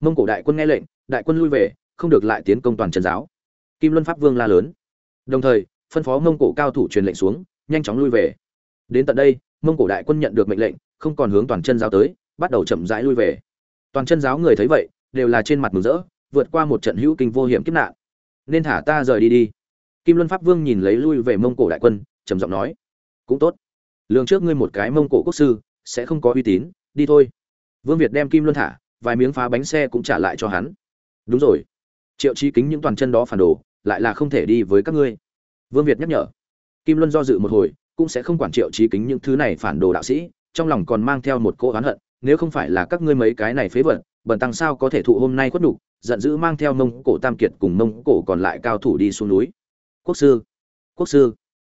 mông cổ đại quân nghe lệnh, đại quân lui về, không được lại tiến công toàn chân giáo. Kim luân pháp vương la lớn. Đồng thời, phân phó mông cổ cao thủ truyền lệnh xuống, nhanh chóng lui về. Đến tận đây, mông cổ đại quân nhận được mệnh lệnh, không còn hướng toàn chân giáo tới, bắt đầu chậm rãi lui về. Toàn chân giáo người thấy vậy, đều là trên mặt mừng rỡ, vượt qua một trận hữu kinh vô hiểm kiếp nạn. Nên thả ta rời đi đi. Kim luân pháp vương nhìn lấy lui về mông cổ đại quân, trầm giọng nói. Cũng tốt. Lường trước ngươi một cái mông cổ quốc sư, sẽ không có uy tín, đi thôi. Vương việt đem kim luân thả vài miếng phá bánh xe cũng trả lại cho hắn. Đúng rồi. Triệu trí kính những toàn chân đó phản đồ lại là không thể đi với các ngươi. Vương việt nhắc nhở. Kim luân do dự một hồi cũng sẽ không quản triệu trí kính những thứ này phản đồ đạo sĩ trong lòng còn mang theo một cỗ oán hận nếu không phải là các ngươi mấy cái này phế vật bần tăng sao có thể thụ hôm nay khuất đủ, giận dữ mang theo mông cổ tam kiệt cùng mông cổ còn lại cao thủ đi xuống núi. Quốc sư quốc sư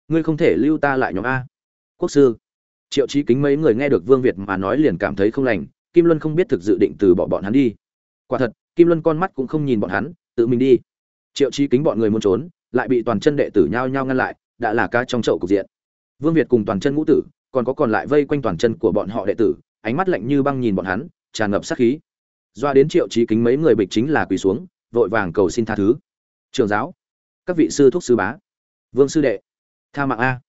ngươi không thể lưu ta lại nhóm a. Quốc sư. Triệu trí kính mấy người nghe được vương việt mà nói liền cảm thấy không lành kim luân không biết thực dự định từ bỏ bọn hắn đi. Quả thật, kim luân con mắt cũng không nhìn bọn hắn, tự mình đi. Triệu trí kính bọn người muốn trốn, lại bị toàn chân đệ tử nhao nhao ngăn lại, đã là ca trong chậu cục diện. Vương việt cùng toàn chân ngũ tử, còn có còn lại vây quanh toàn chân của bọn họ đệ tử, ánh mắt lạnh như băng nhìn bọn hắn, tràn ngập sát khí. Doa đến triệu trí kính mấy người bịch chính là quỳ xuống, vội vàng cầu xin tha thứ. Trường giáo, các vị sư thúc sư bá, vương sư đệ, tha mạng a.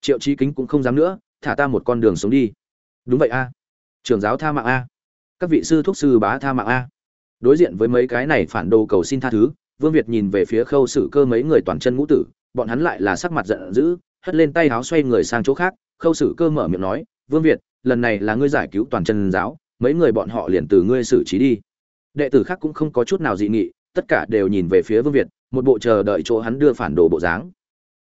Triệu trí kính cũng không dám nữa, thả ta một con đường sống đi. Đúng vậy a. Trường giáo tha mạng a các vị sư thuốc sư bá tha mạng a. Đối diện với mấy cái này phản đồ cầu xin tha thứ, vương việt nhìn về phía khâu sử cơ mấy người toàn chân ngũ tử, bọn hắn lại là sắc mặt giận dữ, hất lên tay áo xoay người sang chỗ khác, khâu sử cơ mở miệng nói, vương việt, lần này là ngươi giải cứu toàn chân giáo, mấy người bọn họ liền từ ngươi xử trí đi. Đệ tử khác cũng không có chút nào dị nghị, tất cả đều nhìn về phía vương việt, một bộ chờ đợi chỗ hắn đưa phản đồ bộ dáng.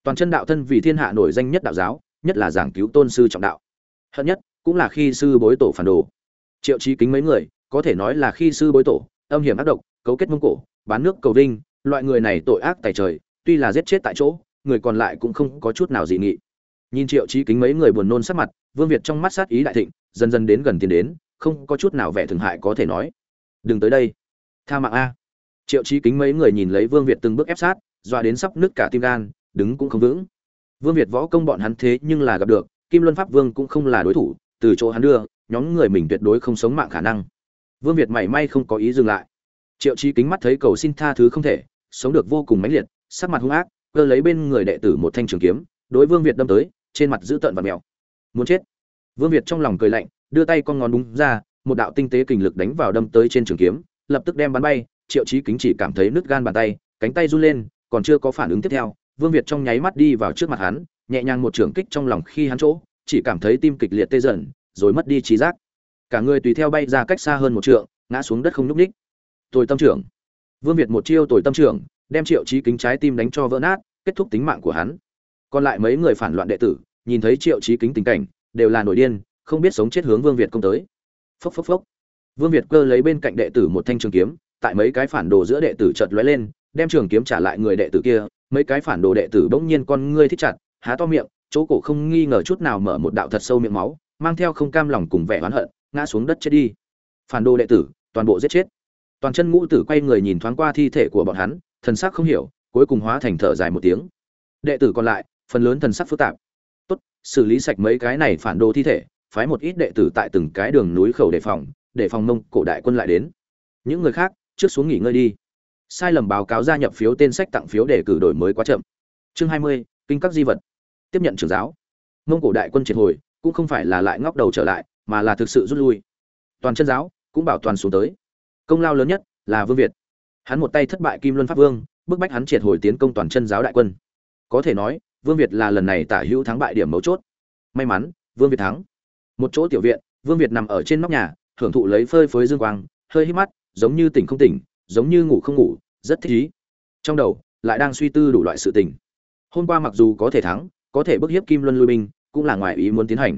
Toàn chân đạo thân vì thiên hạ nổi danh nhất đạo giáo, nhất là giảng cứu tôn sư trọng đạo. Hận nhất, cũng là khi sư bối tổ phản đồ triệu trí kính mấy người, có thể nói là khi sư bối tổ, âm hiểm ác độc, cấu kết mông cổ, bán nước cầu vinh, loại người này tội ác tài trời, tuy là giết chết tại chỗ, người còn lại cũng không có chút nào dị nghị. Nhìn triệu trí kính mấy người buồn nôn sắc mặt, vương việt trong mắt sát ý đại thịnh, dần dần đến gần tiến đến, không có chút nào vẻ thường hại có thể nói. Đừng tới đây, tha mạng a. Triệu trí kính mấy người nhìn lấy vương việt từng bước ép sát, dọa đến sắp nứt cả tim gan, đứng cũng không vững. Vương việt võ công bọn hắn thế nhưng là gặp được, kim luân pháp vương cũng không là đối thủ từ chỗ hắn đưa, nhóm người mình tuyệt đối không sống mạng khả năng. Vương việt mảy may không có ý dừng lại. Triệu trí kính mắt thấy cầu xin tha thứ không thể, sống được vô cùng mãnh liệt, sắc mặt hung ác, cơ lấy bên người đệ tử một thanh trường kiếm, đối vương việt đâm tới, trên mặt dữ tợn và mèo. Muốn chết. Vương việt trong lòng cười lạnh, đưa tay con ngón đúng ra, một đạo tinh tế kình lực đánh vào đâm tới trên trường kiếm, lập tức đem bắn bay, triệu chí kính chỉ cảm thấy nứt gan bàn tay, cánh tay run lên, còn chưa có phản ứng tiếp theo, vương việt trong nháy mắt đi vào trước mặt hắn, nhẹ nhàng một trường kích trong lòng khi hắn chỗ chỉ cảm thấy tim kịch liệt tê dần, rồi mất đi trí giác. Cả người tùy theo bay ra cách xa hơn một trượng, ngã xuống đất không nhúc ních tồi tâm trưởng. Vương việt một chiêu tồi tâm trưởng, đem triệu chí kính trái tim đánh cho vỡ nát, kết thúc tính mạng của hắn. Còn lại mấy người phản loạn đệ tử, nhìn thấy triệu chí kính tình cảnh, đều là nổi điên, không biết sống chết hướng vương việt công tới. Phốc phốc phốc. Vương việt cơ lấy bên cạnh đệ tử một thanh trường kiếm, tại mấy cái phản đồ giữa đệ tử chợt lóe lên, đem trường kiếm trả lại người đệ tử kia, mấy cái phản đồ đệ tử bỗng nhiên con ngươi thích chặt, há to miệng chỗ cổ không nghi ngờ chút nào mở một đạo thật sâu miệng máu, mang theo không cam lòng cùng vẻ oán hận, ngã xuống đất chết đi. Phản đồ đệ tử, toàn bộ giết chết. Toàn chân ngũ tử quay người nhìn thoáng qua thi thể của bọn hắn, thần sắc không hiểu, cuối cùng hóa thành thở dài một tiếng. Đệ tử còn lại, phần lớn thần sắc phức tạp. Tốt, xử lý sạch mấy cái này phản đồ thi thể, phái một ít đệ tử tại từng cái đường núi khẩu đề phòng, để phòng mông cổ đại quân lại đến. Những người khác, trước xuống nghỉ ngơi đi. Sai lầm báo cáo gia nhập phiếu tên sách tặng phiếu để cử đổi mới quá chậm. Chương hai mươi, kinh các di vật tiếp nhận trưởng giáo. Mông cổ đại quân triệt hồi, cũng không phải là lại ngóc đầu trở lại, mà là thực sự rút lui. Toàn chân giáo cũng bảo toàn xuống tới. Công lao lớn nhất là vương việt. Hắn một tay thất bại kim luân pháp vương, bức bách hắn triệt hồi tiến công toàn chân giáo đại quân. Có thể nói, vương việt là lần này tả hữu thắng bại điểm mấu chốt. May mắn, vương việt thắng. Một chỗ tiểu viện, vương việt nằm ở trên nóc nhà, hưởng thụ lấy phơi phới dương quang, hơi hít mắt, giống như tỉnh không tỉnh, giống như ngủ không ngủ, rất thích ý. Trong đầu, lại đang suy tư đủ loại sự tình. Hôm qua mặc dù có thể thắng có thể bức hiếp kim luân lui binh, cũng là ngoài ý muốn tiến hành.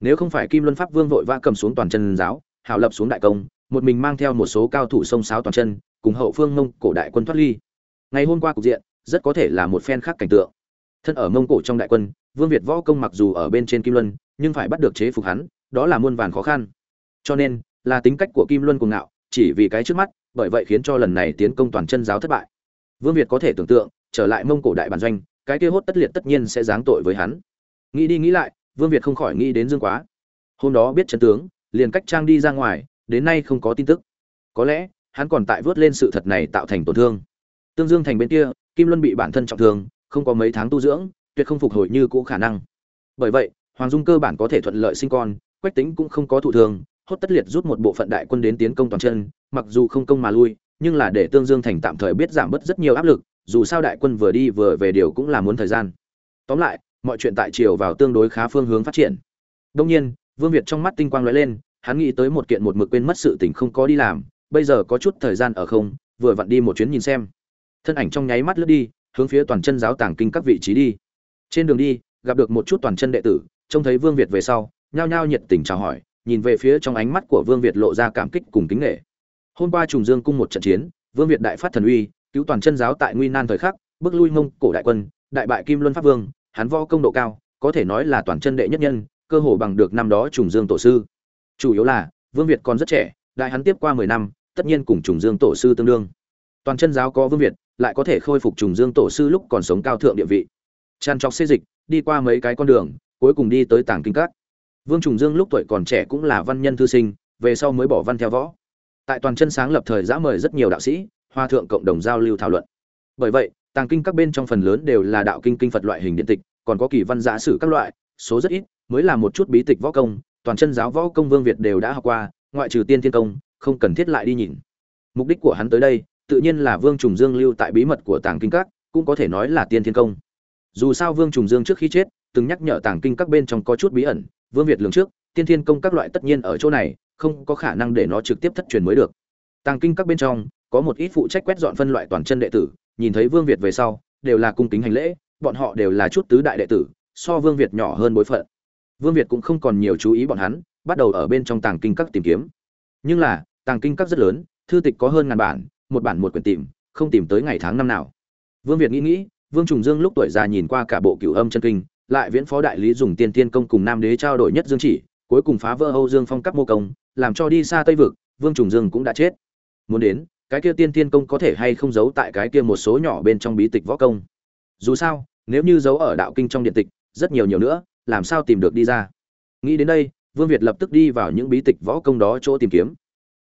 Nếu không phải kim luân pháp vương vội vã cầm xuống toàn chân giáo, hảo lập xuống đại công, một mình mang theo một số cao thủ sông sáo toàn chân, cùng hậu phương mông cổ đại quân thoát ly. Ngày hôm qua cục diện, rất có thể là một phen khác cảnh tượng. Thân ở mông cổ trong đại quân, vương việt võ công mặc dù ở bên trên kim luân, nhưng phải bắt được chế phục hắn, đó là muôn vàn khó khăn. Cho nên, là tính cách của kim luân cuồng ngạo, chỉ vì cái trước mắt, bởi vậy khiến cho lần này tiến công toàn chân giáo thất bại. Vương việt có thể tưởng tượng, trở lại mông cổ đại bản doanh cái kia hốt tất liệt tất nhiên sẽ giáng tội với hắn. Nghĩ đi nghĩ lại, vương việt không khỏi nghĩ đến dương quá. Hôm đó biết trận tướng, liền cách trang đi ra ngoài, đến nay không có tin tức. Có lẽ, hắn còn tại vớt lên sự thật này tạo thành tổn thương. Tương dương thành bên kia, kim luân bị bản thân trọng thương, không có mấy tháng tu dưỡng, tuyệt không phục hồi như cũ khả năng. Bởi vậy, hoàng dung cơ bản có thể thuận lợi sinh con, quách tính cũng không có thụ thương, hốt tất liệt rút một bộ phận đại quân đến tiến công toàn chân, mặc dù không công mà lui, nhưng là để tương dương thành tạm thời biết giảm bớt rất nhiều áp lực dù sao đại quân vừa đi vừa về điều cũng là muốn thời gian. Tóm lại, mọi chuyện tại triều vào tương đối khá phương hướng phát triển. Đông nhiên, vương việt trong mắt tinh quang lóe lên, hắn nghĩ tới một kiện một mực quên mất sự tình không có đi làm, bây giờ có chút thời gian ở không, vừa vặn đi một chuyến nhìn xem. Thân ảnh trong nháy mắt lướt đi, hướng phía toàn chân giáo tàng kinh các vị trí đi. Trên đường đi, gặp được một chút toàn chân đệ tử, trông thấy vương việt về sau, nhao nhao nhiệt tình chào hỏi, nhìn về phía trong ánh mắt của vương việt lộ ra cảm kích cùng kính nghệ hôm qua trùng dương cung một trận chiến, vương việt đại phát thần uy cứu toàn chân giáo tại nguy nan thời khắc, bước lui mông cổ đại quân, đại bại kim luân pháp vương, hắn võ công độ cao, có thể nói là toàn chân đệ nhất nhân, cơ hồ bằng được năm đó trùng dương tổ sư. Chủ yếu là, vương việt còn rất trẻ, đại hắn tiếp qua mười năm, tất nhiên cùng trùng dương tổ sư tương đương. Toàn chân giáo có vương việt, lại có thể khôi phục trùng dương tổ sư lúc còn sống cao thượng địa vị. Tràn trọc xê dịch, đi qua mấy cái con đường, cuối cùng đi tới tàng kinh các. Vương trùng dương lúc tuổi còn trẻ cũng là văn nhân thư sinh, về sau mới bỏ văn theo võ. Tại toàn chân sáng lập thời giã mời rất nhiều đạo sĩ hoa thượng cộng đồng giao lưu thảo luận. Bởi vậy, tàng kinh các bên trong phần lớn đều là đạo kinh kinh phật loại hình điện tịch, còn có kỳ văn giả sử các loại, số rất ít, mới là một chút bí tịch võ công, toàn chân giáo võ công vương việt đều đã học qua, ngoại trừ tiên thiên công, không cần thiết lại đi nhìn. Mục đích của hắn tới đây, tự nhiên là vương trùng dương lưu tại bí mật của tàng kinh các, cũng có thể nói là tiên thiên công. Dù sao vương trùng dương trước khi chết, từng nhắc nhở tàng kinh các bên trong có chút bí ẩn, vương việt lường trước, tiên thiên công các loại tất nhiên ở chỗ này, không có khả năng để nó trực tiếp thất truyền mới được. Tàng kinh các bên trong có một ít phụ trách quét dọn phân loại toàn chân đệ tử, nhìn thấy vương việt về sau, đều là cung kính hành lễ, bọn họ đều là chút tứ đại đệ tử, so vương việt nhỏ hơn bối phận. Vương việt cũng không còn nhiều chú ý bọn hắn, bắt đầu ở bên trong tàng kinh các tìm kiếm. Nhưng là, tàng kinh các rất lớn, thư tịch có hơn ngàn bản, một bản một quyển tìm, không tìm tới ngày tháng năm nào. Vương việt nghĩ nghĩ, vương trùng dương lúc tuổi già nhìn qua cả bộ cửu âm chân kinh, lại viễn phó đại lý dùng tiên tiên công cùng nam đế trao đổi nhất dương chỉ, cuối cùng phá vỡ âu dương phong cấp mô công, làm cho đi xa tây vực, vương trùng dương cũng đã chết. Muốn đến cái kia tiên tiên công có thể hay không giấu tại cái kia một số nhỏ bên trong bí tịch võ công? Dù sao nếu như giấu ở đạo kinh trong điện tịch rất nhiều nhiều nữa làm sao tìm được đi ra? Nghĩ đến đây vương việt lập tức đi vào những bí tịch võ công đó chỗ tìm kiếm.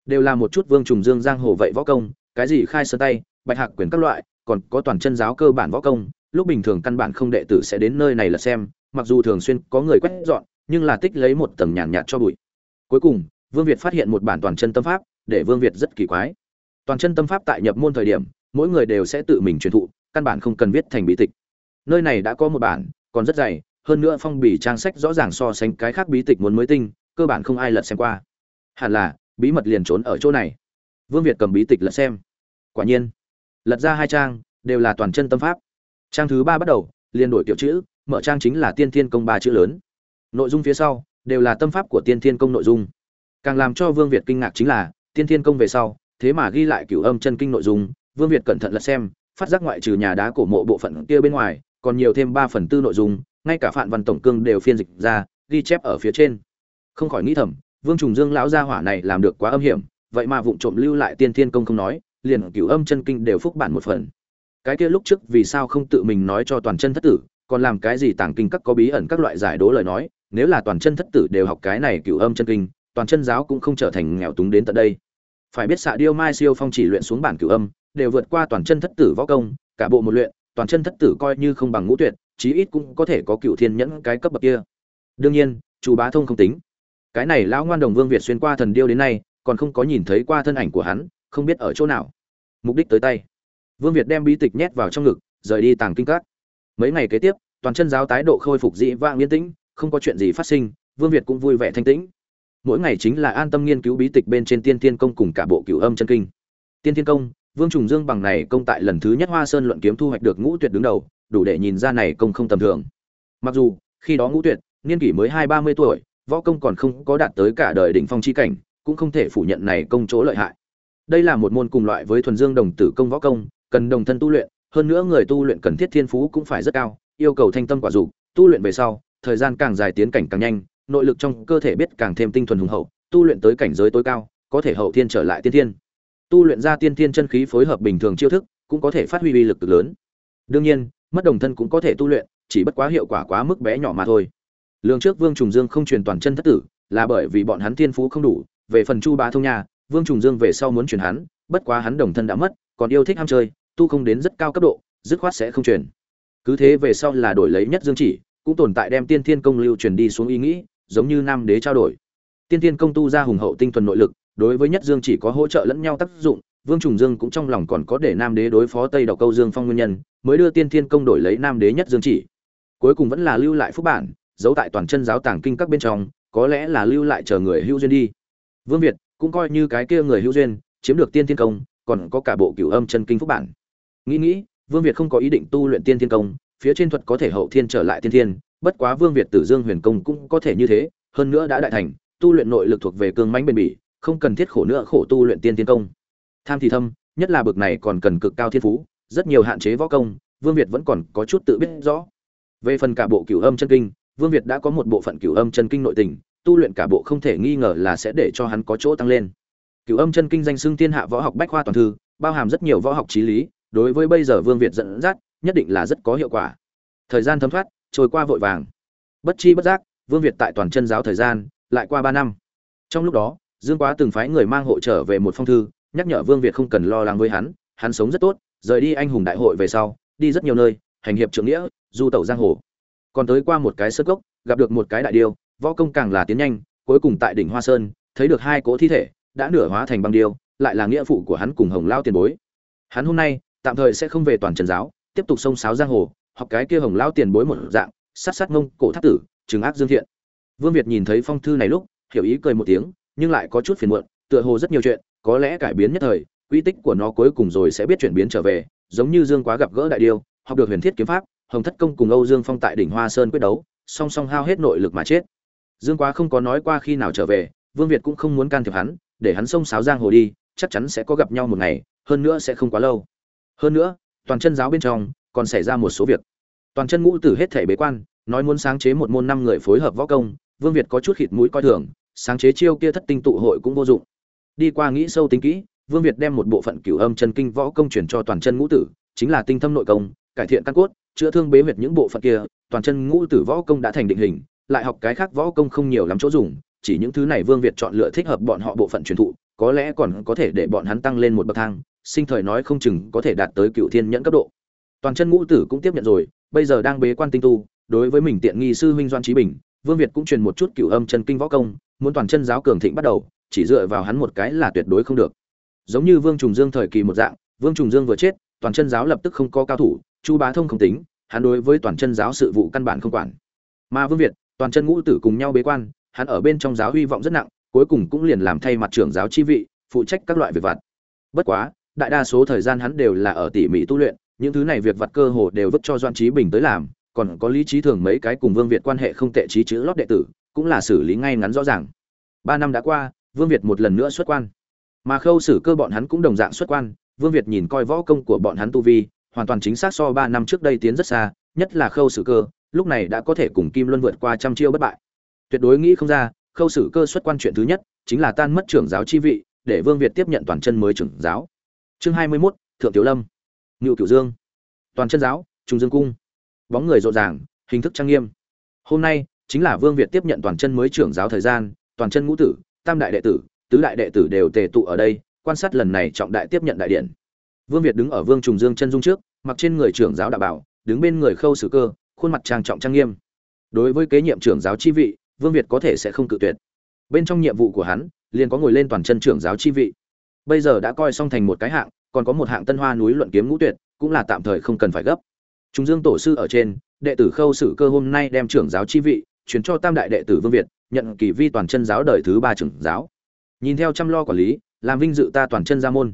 Đều là một chút vương trùng dương giang hồ vậy võ công cái gì khai sơn tay bạch hạc quyền các loại còn có toàn chân giáo cơ bản võ công lúc bình thường căn bản không đệ tử sẽ đến nơi này là xem mặc dù thường xuyên có người quét dọn nhưng là tích lấy một tầng nhàn nhạt, nhạt cho bụi. Cuối cùng vương việt phát hiện một bản toàn chân tâm pháp để vương việt rất kỳ quái toàn chân tâm pháp tại nhập môn thời điểm, mỗi người đều sẽ tự mình truyền thụ, căn bản không cần viết thành bí tịch. Nơi này đã có một bản, còn rất dày, hơn nữa phong bì trang sách rõ ràng so sánh cái khác bí tịch muốn mới tinh, cơ bản không ai lật xem qua. Hẳn là, bí mật liền trốn ở chỗ này. Vương việt cầm bí tịch lật xem. Quả nhiên, lật ra hai trang, đều là toàn chân tâm pháp. Trang thứ ba bắt đầu, liền đổi kiểu chữ, mở trang chính là tiên thiên công ba chữ lớn. Nội dung phía sau, đều là tâm pháp của tiên thiên công nội dung. Càng làm cho vương việt kinh ngạc chính là, tiên thiên công về sau thế mà ghi lại cửu âm chân kinh nội dung, vương việt cẩn thận lật xem, phát giác ngoại trừ nhà đá cổ mộ bộ phận kia bên ngoài, còn nhiều thêm ba phần tư nội dung, ngay cả phạn văn tổng cương đều phiên dịch ra, ghi chép ở phía trên. Không khỏi nghĩ thầm, vương trùng dương lão gia hỏa này làm được quá âm hiểm, vậy mà vụng trộm lưu lại tiên thiên công không nói, liền cửu âm chân kinh đều phúc bản một phần. Cái kia lúc trước vì sao không tự mình nói cho toàn chân thất tử, còn làm cái gì tàng kinh các có bí ẩn các loại giải đố lời nói, nếu là toàn chân thất tử đều học cái này cửu âm chân kinh, toàn chân giáo cũng không trở thành nghèo túng đến tận đây phải biết xạ điêu mai siêu phong chỉ luyện xuống bản cửu âm, đều vượt qua toàn chân thất tử võ công, cả bộ một luyện, toàn chân thất tử coi như không bằng ngũ tuyệt, chí ít cũng có thể có cửu thiên nhẫn cái cấp bậc kia. Đương nhiên, chú bá thông không tính. Cái này lão ngoan đồng vương việt xuyên qua thần điêu đến nay, còn không có nhìn thấy qua thân ảnh của hắn, không biết ở chỗ nào. Mục đích tới tay. Vương việt đem bí tịch nhét vào trong ngực, rời đi tàng kinh các. Mấy ngày kế tiếp, toàn chân giáo tái độ khôi phục dị vang yên tĩnh, không có chuyện gì phát sinh, vương việt cũng vui vẻ thanh tĩnh mỗi ngày chính là an tâm nghiên cứu bí tịch bên trên tiên thiên công cùng cả bộ cửu âm chân kinh. Tiên thiên công, vương trùng dương bằng này công tại lần thứ nhất hoa sơn luận kiếm thu hoạch được ngũ tuyệt đứng đầu, đủ để nhìn ra này công không tầm thường. Mặc dù, khi đó ngũ tuyệt, niên kỷ mới hai ba mươi tuổi, võ công còn không có đạt tới cả đời đỉnh phong chi cảnh, cũng không thể phủ nhận này công chỗ lợi hại. Đây là một môn cùng loại với thuần dương đồng tử công võ công, cần đồng thân tu luyện, hơn nữa người tu luyện cần thiết thiên phú cũng phải rất cao, yêu cầu thanh tâm quả dục, tu luyện về sau, thời gian càng dài tiến cảnh càng nhanh nội lực trong cơ thể biết càng thêm tinh thuần hùng hậu, tu luyện tới cảnh giới tối cao, có thể hậu thiên trở lại tiên thiên. Tu luyện ra tiên thiên chân khí phối hợp bình thường chiêu thức, cũng có thể phát huy uy lực cực lớn. Đương nhiên, mất đồng thân cũng có thể tu luyện, chỉ bất quá hiệu quả quá mức bé nhỏ mà thôi. Lương trước vương trùng dương không truyền toàn chân thất tử, là bởi vì bọn hắn tiên phú không đủ, về phần chu bá thông nhà vương trùng dương về sau muốn truyền hắn, bất quá hắn đồng thân đã mất, còn yêu thích ham chơi, tu không đến rất cao cấp độ, dứt khoát sẽ không truyền. Cứ thế về sau là đổi lấy nhất dương chỉ, cũng tồn tại đem tiên thiên công lưu truyền đi xuống ý nghĩ giống như nam đế trao đổi. Tiên thiên công tu ra hùng hậu tinh thuần nội lực, đối với nhất dương chỉ có hỗ trợ lẫn nhau tác dụng, vương trùng dương cũng trong lòng còn có để nam đế đối phó tây độc câu dương phong nguyên nhân, mới đưa tiên thiên công đổi lấy nam đế nhất dương chỉ. Cuối cùng vẫn là lưu lại phúc bản, giấu tại toàn chân giáo tàng kinh các bên trong, có lẽ là lưu lại chờ người hữu duyên đi. Vương việt cũng coi như cái kia người hữu duyên, chiếm được tiên thiên công, còn có cả bộ cửu âm chân kinh phúc bản. Nghĩ nghĩ, vương việt không có ý định tu luyện tiên thiên công, phía trên thuật có thể hậu thiên trở lại tiên thiên bất quá vương việt tử dương huyền công cũng có thể như thế, hơn nữa đã đại thành, tu luyện nội lực thuộc về cương mãnh bền bỉ, không cần thiết khổ nữa khổ tu luyện tiên thiên công. Tham thì thâm, nhất là bực này còn cần cực cao thiên phú, rất nhiều hạn chế võ công, vương việt vẫn còn có chút tự biết rõ. Về phần cả bộ cửu âm chân kinh, vương việt đã có một bộ phận cửu âm chân kinh nội tình, tu luyện cả bộ không thể nghi ngờ là sẽ để cho hắn có chỗ tăng lên. Cửu âm chân kinh danh xưng thiên hạ võ học bách khoa toàn thư, bao hàm rất nhiều võ học trí lý, đối với bây giờ vương việt dẫn dắt, nhất định là rất có hiệu quả. Thời gian thấm thoát trôi qua vội vàng. Bất chi bất giác, vương việt tại toàn chân giáo thời gian, lại qua ba năm. Trong lúc đó, dương quá từng phái người mang hộ trở về một phong thư, nhắc nhở vương việt không cần lo lắng với hắn hắn sống rất tốt, rời đi anh hùng đại hội về sau, đi rất nhiều nơi, hành hiệp trưởng nghĩa, du tẩu giang hồ. Còn tới qua một cái sơ cốc, gặp được một cái đại điêu, võ công càng là tiến nhanh, cuối cùng tại đỉnh hoa sơn, thấy được hai cỗ thi thể, đã nửa hóa thành băng điêu, lại là nghĩa phụ của hắn cùng hồng lao tiền bối. Hắn hôm nay, tạm thời sẽ không về toàn trần giáo, tiếp tục sông sáo giang hồ học cái kia hồng lao tiền bối một dạng, sát sát ngông cổ thác tử, trừng ác dương thiện. Vương việt nhìn thấy phong thư này lúc, hiểu ý cười một tiếng, nhưng lại có chút phiền muộn, tựa hồ rất nhiều chuyện, có lẽ cải biến nhất thời, quy tích của nó cuối cùng rồi sẽ biết chuyển biến trở về, giống như dương quá gặp gỡ đại điêu, học được huyền thiết kiếm pháp, hồng thất công cùng âu dương phong tại đỉnh hoa sơn quyết đấu, song song hao hết nội lực mà chết. Dương quá không có nói qua khi nào trở về, vương việt cũng không muốn can thiệp hắn, để hắn xông sáo giang hồ đi, chắc chắn sẽ có gặp nhau một ngày, hơn nữa sẽ không quá lâu. Hơn nữa, toàn chân giáo bên trong còn xảy ra một số việc. Toàn chân ngũ tử hết thể bế quan, nói muốn sáng chế một môn năm người phối hợp võ công, vương việt có chút khịt mũi coi thường, sáng chế chiêu kia thất tinh tụ hội cũng vô dụng. Đi qua nghĩ sâu tính kỹ, vương việt đem một bộ phận cửu âm chân kinh võ công chuyển cho toàn chân ngũ tử, chính là tinh thâm nội công, cải thiện căn cốt, chữa thương bế huyệt những bộ phận kia, toàn chân ngũ tử võ công đã thành định hình, lại học cái khác võ công không nhiều lắm chỗ dùng, chỉ những thứ này vương việt chọn lựa thích hợp bọn họ bộ phận truyền thụ, có lẽ còn có thể để bọn hắn tăng lên một bậc thang, sinh thời nói không chừng có thể đạt tới cựu thiên nhẫn cấp độ toàn chân ngũ tử cũng tiếp nhận rồi, bây giờ đang bế quan tinh tu, đối với mình tiện nghi sư huynh doan trí bình, vương việt cũng truyền một chút cựu âm chân kinh võ công, muốn toàn chân giáo cường thịnh bắt đầu, chỉ dựa vào hắn một cái là tuyệt đối không được. Giống như vương trùng dương thời kỳ một dạng, vương trùng dương vừa chết, toàn chân giáo lập tức không có cao thủ, chu bá thông không tính, hắn đối với toàn chân giáo sự vụ căn bản không quản. Mà vương việt, toàn chân ngũ tử cùng nhau bế quan, hắn ở bên trong giáo hy vọng rất nặng, cuối cùng cũng liền làm thay mặt trưởng giáo chi vị, phụ trách các loại việc vặt. Bất quá, đại đa số thời gian hắn đều là ở tỉ mỉ tu luyện những thứ này việc vặt cơ hồ đều vứt cho doan trí bình tới làm, còn có lý trí thường mấy cái cùng vương việt quan hệ không tệ trí chữ lót đệ tử, cũng là xử lý ngay ngắn rõ ràng. Ba năm đã qua, vương việt một lần nữa xuất quan. Mà khâu xử cơ bọn hắn cũng đồng dạng xuất quan, vương việt nhìn coi võ công của bọn hắn tu vi, hoàn toàn chính xác so ba năm trước đây tiến rất xa, nhất là khâu xử cơ, lúc này đã có thể cùng kim luân vượt qua trăm chiêu bất bại. Tuyệt đối nghĩ không ra, khâu xử cơ xuất quan chuyện thứ nhất, chính là tan mất trưởng giáo chi vị, để vương việt tiếp nhận toàn chân mới trưởng giáo. Chương hai mươi mốt, thượng tiểu lâm ngự cửu dương, toàn chân giáo, trung dương cung. Bóng người rộn ràng, hình thức trang nghiêm. Hôm nay, chính là vương việt tiếp nhận toàn chân mới trưởng giáo thời gian, toàn chân ngũ tử, tam đại đệ tử, tứ đại đệ tử đều tề tụ ở đây, quan sát lần này trọng đại tiếp nhận đại điện. Vương việt đứng ở vương trùng dương chân dung trước, mặc trên người trưởng giáo đạo bảo, đứng bên người khâu sử cơ, khuôn mặt trang trọng trang nghiêm. Đối với kế nhiệm trưởng giáo chi vị, vương việt có thể sẽ không cự tuyệt. Bên trong nhiệm vụ của hắn, liền có ngồi lên toàn chân trưởng giáo chi vị. Bây giờ đã coi xong thành một cái hạng còn có một hạng tân hoa núi luận kiếm ngũ tuyệt, cũng là tạm thời không cần phải gấp. Trung dương tổ sư ở trên, đệ tử khâu sử cơ hôm nay đem trưởng giáo chi vị chuyển cho tam đại đệ tử vương việt, nhận kỳ vi toàn chân giáo đời thứ ba trưởng giáo. Nhìn theo chăm lo quản lý, làm vinh dự ta toàn chân gia môn.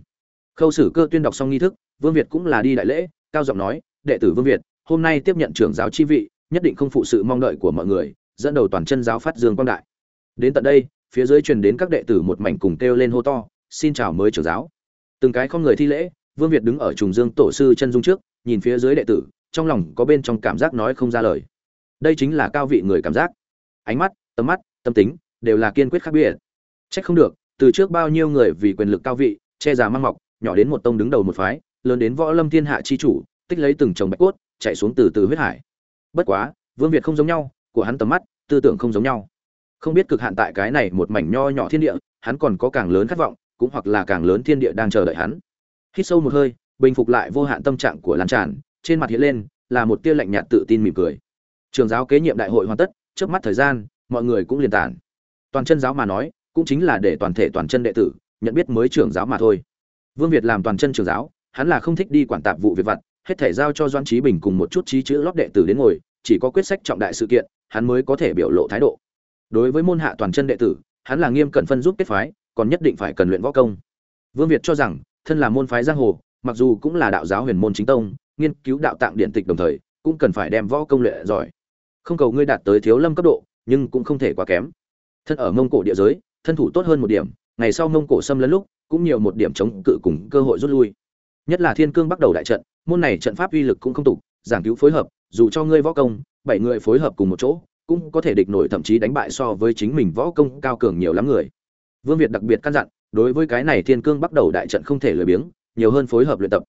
Khâu sử cơ tuyên đọc xong nghi thức, vương việt cũng là đi đại lễ, cao giọng nói, đệ tử vương việt, hôm nay tiếp nhận trưởng giáo chi vị, nhất định không phụ sự mong đợi của mọi người, dẫn đầu toàn chân giáo phát dương quang đại. Đến tận đây, phía dưới truyền đến các đệ tử một mảnh cùng kêu lên hô to, xin chào mới trưởng giáo từng cái không người thi lễ, vương việt đứng ở trùng dương tổ sư chân dung trước, nhìn phía dưới đệ tử, trong lòng có bên trong cảm giác nói không ra lời. Đây chính là cao vị người cảm giác. Ánh mắt, tầm mắt, tâm tính, đều là kiên quyết khác biệt. Trách không được, từ trước bao nhiêu người vì quyền lực cao vị, che già mang mọc, nhỏ đến một tông đứng đầu một phái, lớn đến võ lâm thiên hạ chi chủ, tích lấy từng chồng bạch cốt, chạy xuống từ từ huyết hải. Bất quá, vương việt không giống nhau, của hắn tầm mắt, tư tưởng không giống nhau. Không biết cực hạn tại cái này một mảnh nho nhỏ thiên địa, hắn còn có càng lớn khát vọng cũng hoặc là càng lớn thiên địa đang chờ đợi hắn. Hít sâu một hơi, bình phục lại vô hạn tâm trạng của lan tràn, trên mặt hiện lên là một tia lạnh nhạt tự tin mỉm cười. Trường giáo kế nhiệm đại hội hoàn tất trước mắt thời gian, mọi người cũng liền tản. Toàn chân giáo mà nói, cũng chính là để toàn thể toàn chân đệ tử nhận biết mới trưởng giáo mà thôi. Vương việt làm toàn chân trưởng giáo, hắn là không thích đi quản tạp vụ việc vặt, hết thể giao cho doan trí bình cùng một chút trí chữ lót đệ tử đến ngồi, chỉ có quyết sách trọng đại sự kiện, hắn mới có thể biểu lộ thái độ. Đối với môn hạ toàn chân đệ tử, hắn là nghiêm cẩn phân giúp kết phái còn nhất định phải cần luyện võ công. Vương việt cho rằng, thân là môn phái giang hồ, mặc dù cũng là đạo giáo huyền môn chính tông, nghiên cứu đạo tạng điện tịch đồng thời, cũng cần phải đem võ công luyện giỏi. Không cầu ngươi đạt tới thiếu lâm cấp độ, nhưng cũng không thể quá kém. Thân ở mông cổ địa giới, thân thủ tốt hơn một điểm, ngày sau mông cổ xâm lấn lúc, cũng nhiều một điểm chống cự cùng cơ hội rút lui. Nhất là thiên cương bắt đầu đại trận, môn này trận pháp uy lực cũng không tục, giảng cứu phối hợp, dù cho ngươi võ công, bảy người phối hợp cùng một chỗ, cũng có thể địch nổi thậm chí đánh bại so với chính mình võ công cao cường nhiều lắm người vương việt đặc biệt căn dặn, đối với cái này thiên cương bắt đầu đại trận không thể lười biếng, nhiều hơn phối hợp luyện tập.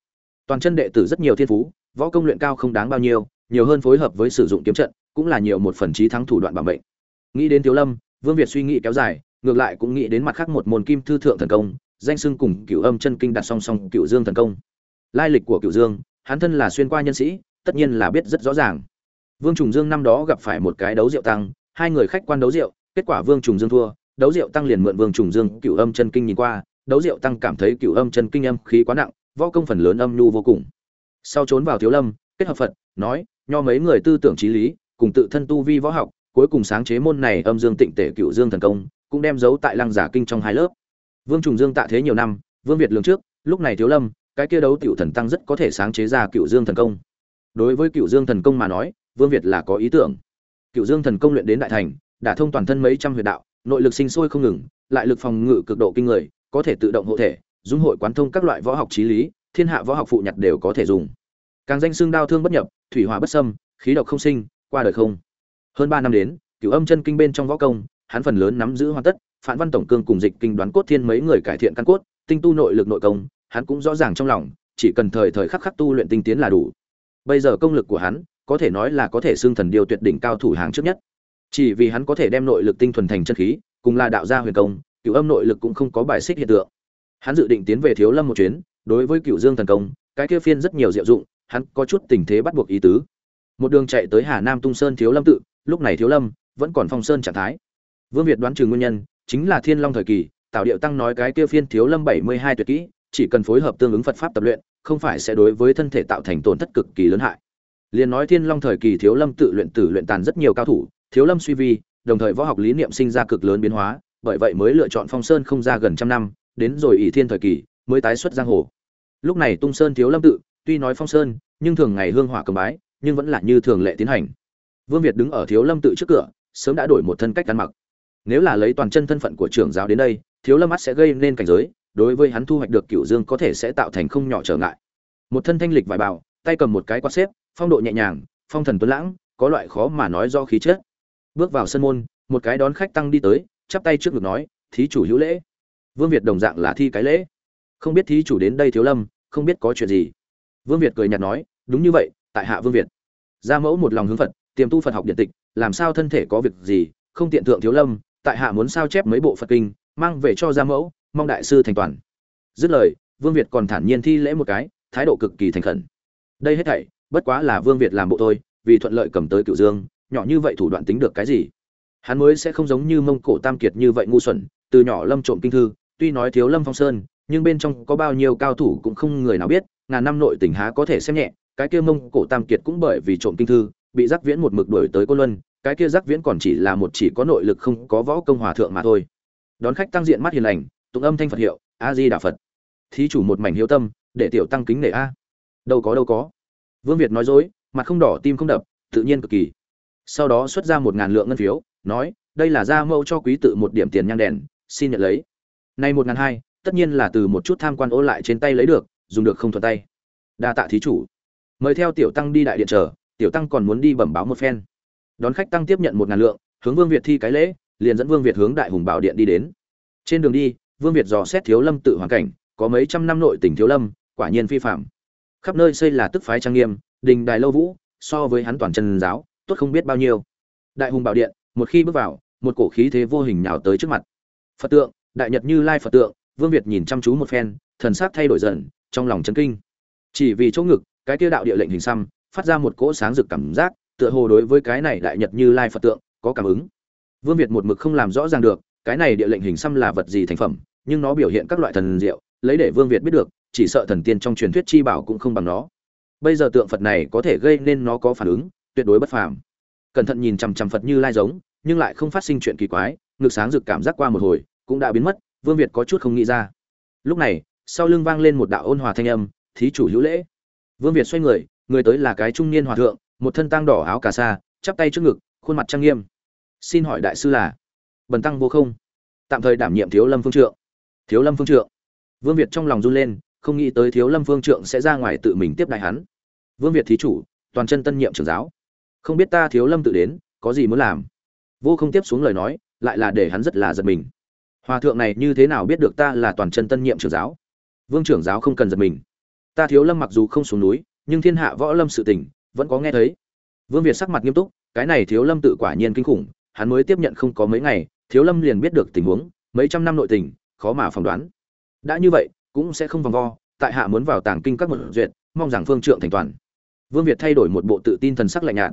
Toàn chân đệ tử rất nhiều thiên phú, võ công luyện cao không đáng bao nhiêu, nhiều hơn phối hợp với sử dụng kiếm trận, cũng là nhiều một phần trí thắng thủ đoạn bảo mệnh. Nghĩ đến thiếu lâm, vương việt suy nghĩ kéo dài, ngược lại cũng nghĩ đến mặt khác một môn kim thư thượng thần công, danh xưng cùng Cửu âm chân kinh đặt song song Cửu dương thần công. Lai lịch của Cửu dương, hắn thân là xuyên qua nhân sĩ, tất nhiên là biết rất rõ ràng. Vương trùng dương năm đó gặp phải một cái đấu rượu tăng, hai người khách quan đấu rượu, kết quả vương trùng dương thua đấu rượu tăng liền mượn vương trùng dương cựu âm chân kinh nhìn qua, đấu rượu tăng cảm thấy cựu âm chân kinh âm khí quá nặng, võ công phần lớn âm nhu vô cùng. Sau trốn vào thiếu lâm, kết hợp phật, nói, nho mấy người tư tưởng trí lý, cùng tự thân tu vi võ học, cuối cùng sáng chế môn này âm dương tịnh tể cựu dương thần công, cũng đem giấu tại lăng giả kinh trong hai lớp. Vương trùng dương tạ thế nhiều năm, vương việt lường trước, lúc này thiếu lâm, cái kia đấu tiểu thần tăng rất có thể sáng chế ra cựu dương thần công. Đối với cựu dương thần công mà nói, vương việt là có ý tưởng. Cựu dương thần công luyện đến đại thành đã thông toàn thân mấy trăm huyệt đạo nội lực sinh sôi không ngừng, lại lực phòng ngự cực độ kinh người, có thể tự động hộ thể dung hội quán thông các loại võ học trí lý, thiên hạ võ học phụ nhặt đều có thể dùng. Càng danh xưng đao thương bất nhập, thủy hỏa bất xâm, khí độc không sinh, qua đời không. Hơn ba năm đến, cửu âm chân kinh bên trong võ công, hắn phần lớn nắm giữ hoàn tất phản văn tổng cương cùng dịch kinh đoán cốt thiên mấy người cải thiện căn cốt, tinh tu nội lực nội công, hắn cũng rõ ràng trong lòng, chỉ cần thời thời khắc khắc tu luyện tinh tiến là đủ. Bây giờ công lực của hắn, có thể nói là có thể xưng thần điều tuyệt đỉnh cao thủ hàng trước nhất chỉ vì hắn có thể đem nội lực tinh thuần thành chân khí, cùng là đạo gia huyền công, cửu âm nội lực cũng không có bài xích hiện tượng. Hắn dự định tiến về thiếu lâm một chuyến, đối với cửu dương thần công, cái kia phiên rất nhiều diệu dụng, hắn có chút tình thế bắt buộc ý tứ. Một đường chạy tới hà nam tung sơn thiếu lâm tự, lúc này thiếu lâm vẫn còn phong sơn trạng thái. Vương việt đoán trừ nguyên nhân, chính là thiên long thời kỳ tạo điệu tăng nói cái kia phiên thiếu lâm bảy mươi hai tuyệt kỹ, chỉ cần phối hợp tương ứng phật pháp tập luyện, không phải sẽ đối với thân thể tạo thành tổn thất cực kỳ lớn hại. Liền nói thiên long thời kỳ thiếu lâm tự luyện tử luyện tàn rất nhiều cao thủ thiếu lâm suy vi, đồng thời võ học lý niệm sinh ra cực lớn biến hóa, bởi vậy mới lựa chọn phong sơn không ra gần trăm năm, đến rồi ỷ thiên thời kỳ, mới tái xuất giang hồ. Lúc này tung sơn thiếu lâm tự, tuy nói phong sơn, nhưng thường ngày hương hỏa cầm bái, nhưng vẫn là như thường lệ tiến hành. Vương việt đứng ở thiếu lâm tự trước cửa, sớm đã đổi một thân cách ăn mặc. Nếu là lấy toàn chân thân phận của trưởng giáo đến đây, thiếu lâm mắt sẽ gây nên cảnh giới, đối với hắn thu hoạch được cửu dương có thể sẽ tạo thành không nhỏ trở ngại. Một thân thanh lịch vải bào, tay cầm một cái quạt xếp, phong độ nhẹ nhàng, phong thần tuấn lãng, có loại khó mà nói do khí chất bước vào sân môn, một cái đón khách tăng đi tới, chắp tay trước ngực nói, thí chủ hữu lễ. Vương việt đồng dạng là thi cái lễ. Không biết thí chủ đến đây thiếu lâm, không biết có chuyện gì. Vương việt cười nhạt nói, đúng như vậy, tại hạ vương việt. Gia mẫu một lòng hướng phật, tiềm tu phật học điện tịch, làm sao thân thể có việc gì, không tiện thượng thiếu lâm, tại hạ muốn sao chép mấy bộ phật kinh, mang về cho gia mẫu, mong đại sư thành toàn. Dứt lời, vương việt còn thản nhiên thi lễ một cái, thái độ cực kỳ thành khẩn. Đây hết thảy, bất quá là vương việt làm bộ thôi, vì thuận lợi cầm tới cựu dương nhỏ như vậy thủ đoạn tính được cái gì? Hắn mới sẽ không giống như mông cổ tam kiệt như vậy ngu xuẩn, từ nhỏ lâm trộm kinh thư, tuy nói thiếu lâm phong sơn, nhưng bên trong có bao nhiêu cao thủ cũng không người nào biết, ngàn năm nội tỉnh há có thể xem nhẹ, cái kia mông cổ tam kiệt cũng bởi vì trộm kinh thư, bị giác viễn một mực đuổi tới côn luân, cái kia giác viễn còn chỉ là một chỉ có nội lực không có võ công hòa thượng mà thôi. Đón khách tăng diện mắt hiền lành, tụng âm thanh phật hiệu, a di đà phật. Thí chủ một mảnh hiếu tâm, để tiểu tăng kính nể a. Đâu có đâu có. Vương việt nói dối, mặt không đỏ, tim không đập, tự nhiên cực kỳ sau đó xuất ra một ngàn lượng ngân phiếu, nói, đây là gia mẫu cho quý tự một điểm tiền nhang đèn, xin nhận lấy. Nay một ngàn hai, tất nhiên là từ một chút tham quan ô lại trên tay lấy được, dùng được không thuận tay. Đa tạ thí chủ. Mời theo tiểu tăng đi đại điện chờ, tiểu tăng còn muốn đi bẩm báo một phen. Đón khách tăng tiếp nhận một ngàn lượng, hướng vương việt thi cái lễ, liền dẫn vương việt hướng đại hùng bảo điện đi đến. Trên đường đi, vương việt dò xét thiếu lâm tự hoàn cảnh, có mấy trăm năm nội tỉnh thiếu lâm, quả nhiên phi phạm. Khắp nơi xây là tức phái trang nghiêm, đình đài lâu vũ, so với hắn toàn chân giáo tốt không biết bao nhiêu. Đại hùng bảo điện, một khi bước vào, một cổ khí thế vô hình nhào tới trước mặt. Phật tượng, đại nhật như lai phật tượng, vương việt nhìn chăm chú một phen, thần sắc thay đổi dần, trong lòng chấn kinh. Chỉ vì chỗ ngực, cái kia đạo địa lệnh hình xăm, phát ra một cỗ sáng rực cảm giác, tựa hồ đối với cái này đại nhật như lai phật tượng, có cảm ứng. Vương việt một mực không làm rõ ràng được, cái này địa lệnh hình xăm là vật gì thành phẩm, nhưng nó biểu hiện các loại thần diệu, lấy để vương việt biết được, chỉ sợ thần tiên trong truyền thuyết chi bảo cũng không bằng nó. Bây giờ tượng phật này có thể gây nên nó có phản ứng tuyệt đối bất phàm. Cẩn thận nhìn chằm chằm phật như lai giống, nhưng lại không phát sinh chuyện kỳ quái, ngực sáng rực cảm giác qua một hồi, cũng đã biến mất, vương việt có chút không nghĩ ra. Lúc này, sau lưng vang lên một đạo ôn hòa thanh âm, thí chủ hữu lễ. Vương việt xoay người người tới là cái trung niên hòa thượng, một thân tang đỏ áo cà sa, chắp tay trước ngực, khuôn mặt trang nghiêm. Xin hỏi đại sư là? Bần tăng vô không. Tạm thời đảm nhiệm thiếu lâm phương trượng. Thiếu lâm phương trượng? Vương việt trong lòng run lên, không nghĩ tới thiếu lâm phương trượng sẽ ra ngoài tự mình tiếp đại hắn. Vương việt thí chủ, toàn chân tân nhiệm trưởng giáo không biết ta thiếu lâm tự đến, có gì muốn làm? Vô không tiếp xuống lời nói, lại là để hắn rất là giật mình. Hòa thượng này như thế nào biết được ta là toàn chân tân nhiệm trưởng giáo? Vương trưởng giáo không cần giật mình. Ta thiếu lâm mặc dù không xuống núi, nhưng thiên hạ võ lâm sự tình, vẫn có nghe thấy. Vương việt sắc mặt nghiêm túc, cái này thiếu lâm tự quả nhiên kinh khủng, hắn mới tiếp nhận không có mấy ngày, thiếu lâm liền biết được tình huống, mấy trăm năm nội tình, khó mà phỏng đoán. Đã như vậy, cũng sẽ không vòng vo, tại hạ muốn vào tàng kinh các một duyệt, mong rằng phương trượng thành toàn. Vương việt thay đổi một bộ tự tin thần sắc lạnh nhạt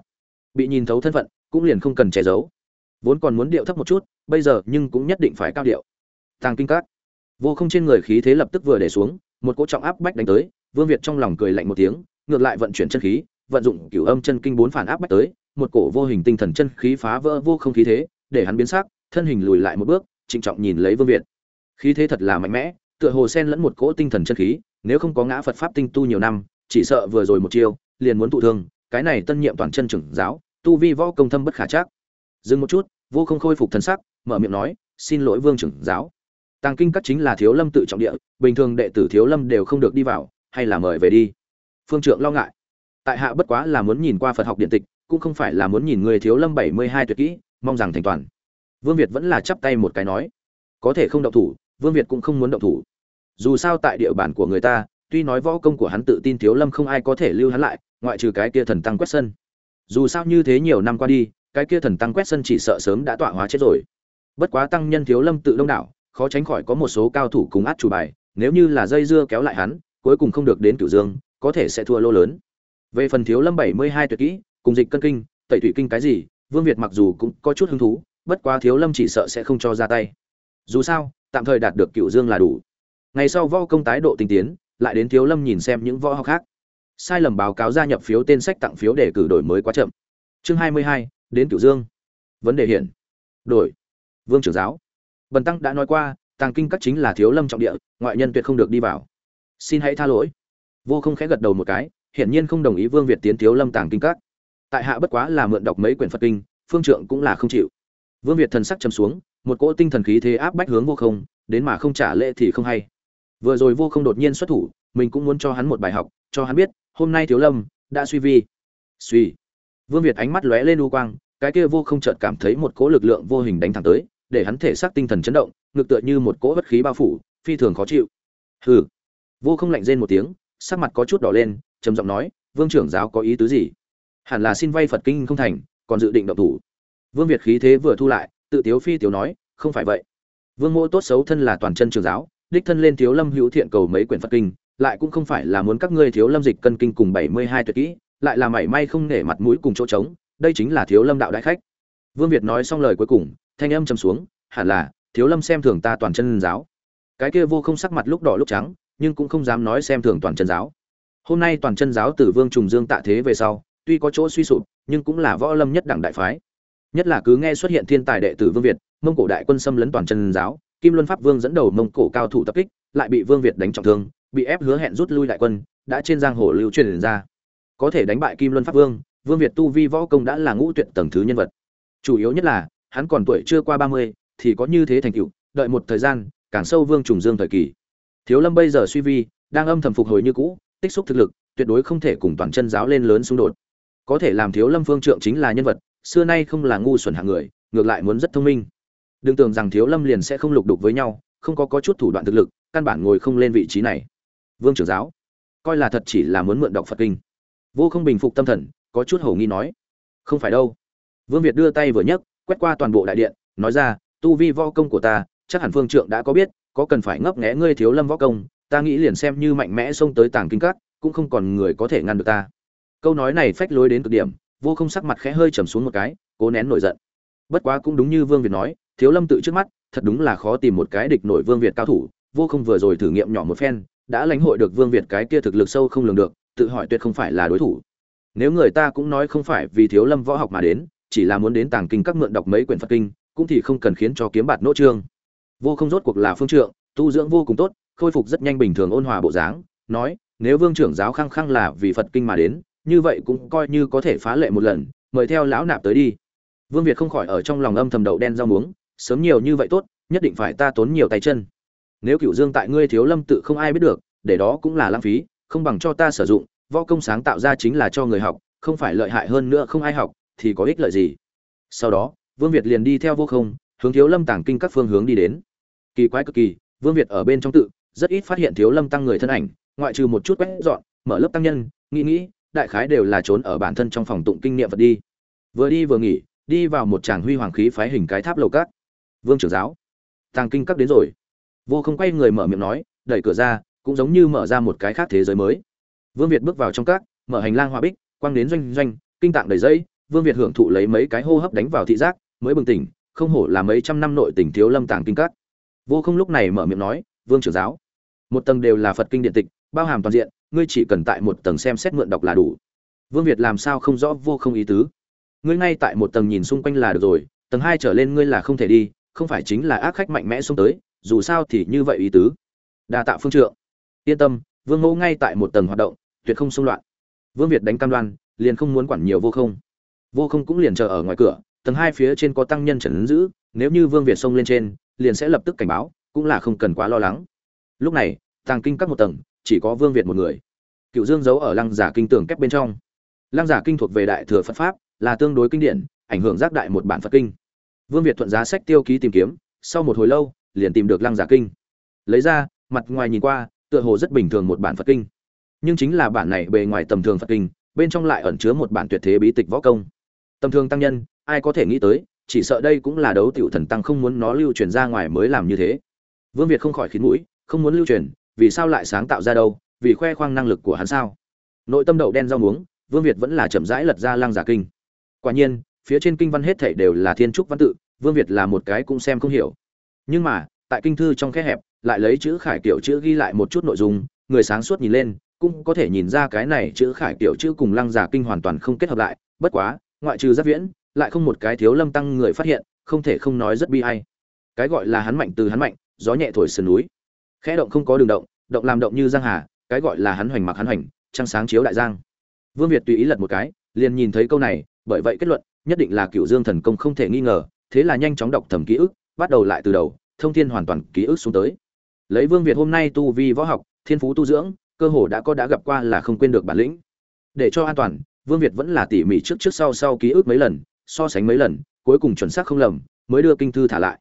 bị nhìn thấu thân phận, cũng liền không cần che giấu. Vốn còn muốn điệu thấp một chút, bây giờ nhưng cũng nhất định phải cao điệu. Tàng kinh cát vô không trên người khí thế lập tức vừa để xuống, một cỗ trọng áp bách đánh tới, vương việt trong lòng cười lạnh một tiếng, ngược lại vận chuyển chân khí, vận dụng cửu âm chân kinh bốn phản áp bách tới, một cổ vô hình tinh thần chân khí phá vỡ vô không khí thế, để hắn biến sắc, thân hình lùi lại một bước, trịnh trọng nhìn lấy vương việt. Khí thế thật là mạnh mẽ, tựa hồ sen lẫn một cỗ tinh thần chân khí, nếu không có ngã phật pháp tinh tu nhiều năm, chỉ sợ vừa rồi một chiêu, liền muốn tụ thương cái này tân nhiệm toàn chân trưởng giáo, tu vi võ công thâm bất khả chắc. Dừng một chút, vô không khôi phục thân sắc, mở miệng nói, xin lỗi vương trưởng giáo. Tàng kinh các chính là thiếu lâm tự trọng địa, bình thường đệ tử thiếu lâm đều không được đi vào, hay là mời về đi. Phương trượng lo ngại. Tại hạ bất quá là muốn nhìn qua phật học điện tịch, cũng không phải là muốn nhìn người thiếu lâm bảy mươi hai tuyệt kỹ, mong rằng thành toàn. Vương việt vẫn là chắp tay một cái nói, có thể không động thủ, vương việt cũng không muốn động thủ. Dù sao tại địa bàn của người ta, tuy nói võ công của hắn tự tin thiếu lâm không ai có thể lưu hắn lại ngoại trừ cái kia thần tăng quét sân. Dù sao như thế nhiều năm qua đi, cái kia thần tăng quét sân chỉ sợ sớm đã tọa hóa chết rồi. Bất quá tăng nhân thiếu lâm tự đông đảo, khó tránh khỏi có một số cao thủ cùng át chủ bài, nếu như là dây dưa kéo lại hắn, cuối cùng không được đến cửu dương, có thể sẽ thua lô lớn. Về phần thiếu lâm bảy mươi hai tuyệt kỹ, cùng dịch cân kinh, tẩy thủy kinh cái gì, vương việt mặc dù cũng có chút hứng thú, bất quá thiếu lâm chỉ sợ sẽ không cho ra tay. Dù sao, tạm thời đạt được cửu dương là đủ. Ngày sau võ công tái độ tinh tiến, lại đến thiếu lâm nhìn xem những võ học khác sai lầm báo cáo gia nhập phiếu tên sách tặng phiếu để cử đổi mới quá chậm. Chương hai mươi hai, đến cửu dương. Vấn đề hiện. Đổi. Vương trưởng giáo. Bần tăng đã nói qua, tàng kinh các chính là thiếu lâm trọng địa, ngoại nhân tuyệt không được đi vào. Xin hãy tha lỗi. Vô không khẽ gật đầu một cái, hiển nhiên không đồng ý vương việt tiến thiếu lâm tàng kinh các. Tại hạ bất quá là mượn đọc mấy quyển phật kinh, phương trượng cũng là không chịu. Vương việt thần sắc trầm xuống, một cỗ tinh thần khí thế áp bách hướng vô không, đến mà không trả lễ thì không hay. Vừa rồi vô không đột nhiên xuất thủ, mình cũng muốn cho hắn một bài học, cho hắn biết hôm nay thiếu lâm, đã suy vi. Suy. Vương việt ánh mắt lóe lên u quang, cái kia vô không chợt cảm thấy một cỗ lực lượng vô hình đánh thẳng tới, để hắn thể xác tinh thần chấn động ngược tựa như một cỗ bất khí bao phủ, phi thường khó chịu. Hừ. Vô không lạnh rên một tiếng, sắc mặt có chút đỏ lên, trầm giọng nói, vương trưởng giáo có ý tứ gì? Hẳn là xin vay phật kinh không thành, còn dự định động thủ. Vương việt khí thế vừa thu lại, tự tiếu phi tiếu nói, không phải vậy. Vương mô tốt xấu thân là toàn chân trường giáo, đích thân lên thiếu lâm hữu thiện cầu mấy quyển phật kinh lại cũng không phải là muốn các ngươi thiếu lâm dịch cân kinh cùng bảy mươi hai tuyệt kỹ, lại là mảy may không nể mặt mũi cùng chỗ trống, đây chính là thiếu lâm đạo đại khách. Vương việt nói xong lời cuối cùng, thanh âm trầm xuống, hẳn là, thiếu lâm xem thường ta toàn chân giáo. Cái kia vô không sắc mặt lúc đỏ lúc trắng, nhưng cũng không dám nói xem thường toàn chân giáo. Hôm nay toàn chân giáo từ vương trùng dương tạ thế về sau, tuy có chỗ suy sụp, nhưng cũng là võ lâm nhất đẳng đại phái. Nhất là cứ nghe xuất hiện thiên tài đệ tử vương việt, mông cổ đại quân xâm lấn toàn chân giáo, kim luân pháp vương dẫn đầu mông cổ cao thủ tập kích, lại bị vương việt đánh trọng thương bị ép hứa hẹn rút lui đại quân, đã trên giang hồ lưu truyền ra. Có thể đánh bại kim luân pháp vương vương việt tu vi võ công đã là ngũ tuyệt tầng thứ nhân vật. Chủ yếu nhất là, hắn còn tuổi chưa qua ba mươi, thì có như thế thành tựu, đợi một thời gian, càng sâu vương trùng dương thời kỳ. Thiếu lâm bây giờ suy vi, đang âm thầm phục hồi như cũ, tích xúc thực lực, tuyệt đối không thể cùng toàn chân giáo lên lớn xung đột. Có thể làm thiếu lâm phương trượng chính là nhân vật, xưa nay không là ngu xuẩn hạng người, ngược lại muốn rất thông minh. Đừng tưởng rằng thiếu lâm liền sẽ không lục đục với nhau, không có có chút thủ đoạn thực lực, căn bản ngồi không lên vị trí này vương trưởng giáo. Coi là thật chỉ là muốn mượn đọc phật kinh. Vô không bình phục tâm thần, có chút hầu nghi nói. Không phải đâu. Vương việt đưa tay vừa nhấc, quét qua toàn bộ đại điện, nói ra, tu vi võ công của ta, chắc hẳn phương trượng đã có biết, có cần phải ngấp nghé ngươi thiếu lâm võ công, ta nghĩ liền xem như mạnh mẽ xông tới tàng kinh cắt cũng không còn người có thể ngăn được ta. Câu nói này phách lối đến cực điểm, vô không sắc mặt khẽ hơi trầm xuống một cái, cố nén nổi giận. Bất quá cũng đúng như vương việt nói, thiếu lâm tự trước mắt, thật đúng là khó tìm một cái địch nổi vương việt cao thủ, vô không vừa rồi thử nghiệm nhỏ một phen đã lãnh hội được vương việt cái kia thực lực sâu không lường được, tự hỏi tuyệt không phải là đối thủ. Nếu người ta cũng nói không phải vì thiếu lâm võ học mà đến, chỉ là muốn đến tàng kinh các mượn đọc mấy quyển phật kinh, cũng thì không cần khiến cho kiếm bạt nỗ trương. Vô không rốt cuộc là phương trượng, tu dưỡng vô cùng tốt, khôi phục rất nhanh bình thường ôn hòa bộ dáng, nói, nếu vương trưởng giáo khăng khăng là vì phật kinh mà đến, như vậy cũng coi như có thể phá lệ một lần, mời theo lão nạp tới đi. Vương việt không khỏi ở trong lòng âm thầm đậu đen rau muống, sớm nhiều như vậy tốt, nhất định phải ta tốn nhiều tay chân nếu cựu dương tại ngươi thiếu lâm tự không ai biết được, để đó cũng là lãng phí, không bằng cho ta sử dụng, võ công sáng tạo ra chính là cho người học, không phải lợi hại hơn nữa không ai học, thì có ích lợi gì? Sau đó, vương việt liền đi theo vô không, hướng thiếu lâm tàng kinh các phương hướng đi đến. Kỳ quái cực kỳ, vương việt ở bên trong tự, rất ít phát hiện thiếu lâm tăng người thân ảnh, ngoại trừ một chút quét dọn, mở lớp tăng nhân, nghĩ nghĩ, đại khái đều là trốn ở bản thân trong phòng tụng kinh niệm vật đi. Vừa đi vừa nghỉ, đi vào một tràng huy hoàng khí phái hình cái tháp lầu cát vương trưởng giáo, tàng kinh các đến rồi vô không quay người mở miệng nói, đẩy cửa ra, cũng giống như mở ra một cái khác thế giới mới. Vương việt bước vào trong các, mở hành lang hoa bích quang đến doanh doanh, kinh tạng đầy dây, vương việt hưởng thụ lấy mấy cái hô hấp đánh vào thị giác, mới bừng tỉnh, không hổ là mấy trăm năm nội tỉnh thiếu lâm tàng kinh các. Vô không lúc này mở miệng nói, vương trưởng giáo, một tầng đều là phật kinh điện tịch, bao hàm toàn diện, ngươi chỉ cần tại một tầng xem xét mượn đọc là đủ. Vương việt làm sao không rõ vô không ý tứ? Ngươi ngay tại một tầng nhìn xung quanh là được rồi, tầng hai trở lên ngươi là không thể đi, không phải chính là ác khách mạnh mẽ xuống tới dù sao thì như vậy ý tứ. Đa tạ phương trượng. Yên tâm, vương ngô ngay tại một tầng hoạt động, tuyệt không xung loạn. Vương việt đánh cam đoan, liền không muốn quản nhiều vô không. Vô không cũng liền chờ ở ngoài cửa, tầng hai phía trên có tăng nhân trần ứng giữ, nếu như vương việt xông lên trên, liền sẽ lập tức cảnh báo, cũng là không cần quá lo lắng. Lúc này, tàng kinh các một tầng, chỉ có vương việt một người. Cựu dương giấu ở lăng giả kinh tường kép bên trong. Lăng giả kinh thuộc về đại thừa phật pháp, là tương đối kinh điển, ảnh hưởng giác đại một bản phật kinh. Vương việt thuận giá sách tiêu ký tìm kiếm, sau một hồi lâu liền tìm được lăng giả kinh. Lấy ra, mặt ngoài nhìn qua, tựa hồ rất bình thường một bản phật kinh. Nhưng chính là bản này bề ngoài tầm thường phật kinh, bên trong lại ẩn chứa một bản tuyệt thế bí tịch võ công. Tầm thường tăng nhân, ai có thể nghĩ tới, chỉ sợ đây cũng là đấu tiểu thần tăng không muốn nó lưu truyền ra ngoài mới làm như thế. Vương việt không khỏi khiến mũi, không muốn lưu truyền, vì sao lại sáng tạo ra đâu, vì khoe khoang năng lực của hắn sao? Nội tâm đậu đen rau muống, vương việt vẫn là chậm rãi lật ra lăng giả kinh. Quả nhiên, phía trên kinh văn hết thảy đều là thiên trúc văn tự, vương việt là một cái cũng xem không hiểu nhưng mà, tại kinh thư trong khe hẹp, lại lấy chữ khải kiểu chữ ghi lại một chút nội dung, người sáng suốt nhìn lên, cũng có thể nhìn ra cái này chữ khải kiểu chữ cùng lăng giả kinh hoàn toàn không kết hợp lại, bất quá, ngoại trừ giáp viễn, lại không một cái thiếu lâm tăng người phát hiện, không thể không nói rất bi hay cái gọi là hắn mạnh từ hắn mạnh, gió nhẹ thổi sườn núi. Khẽ động không có đường động động làm động như giang hà, cái gọi là hắn hoành mặc hắn hoành, trăng sáng chiếu đại giang. Vương việt tùy ý lật một cái, liền nhìn thấy câu này, bởi vậy kết luận, nhất định là cựu dương thần công không thể nghi ngờ, thế là nhanh chóng đọc thầm ký ức bắt đầu lại từ đầu, thông thiên hoàn toàn ký ức xuống tới. Lấy vương việt hôm nay tu vi võ học, thiên phú tu dưỡng, cơ hồ đã có đã gặp qua là không quên được bản lĩnh. Để cho an toàn, vương việt vẫn là tỉ mỉ trước trước sau sau ký ức mấy lần, so sánh mấy lần, cuối cùng chuẩn xác không lầm, mới đưa kinh thư thả lại.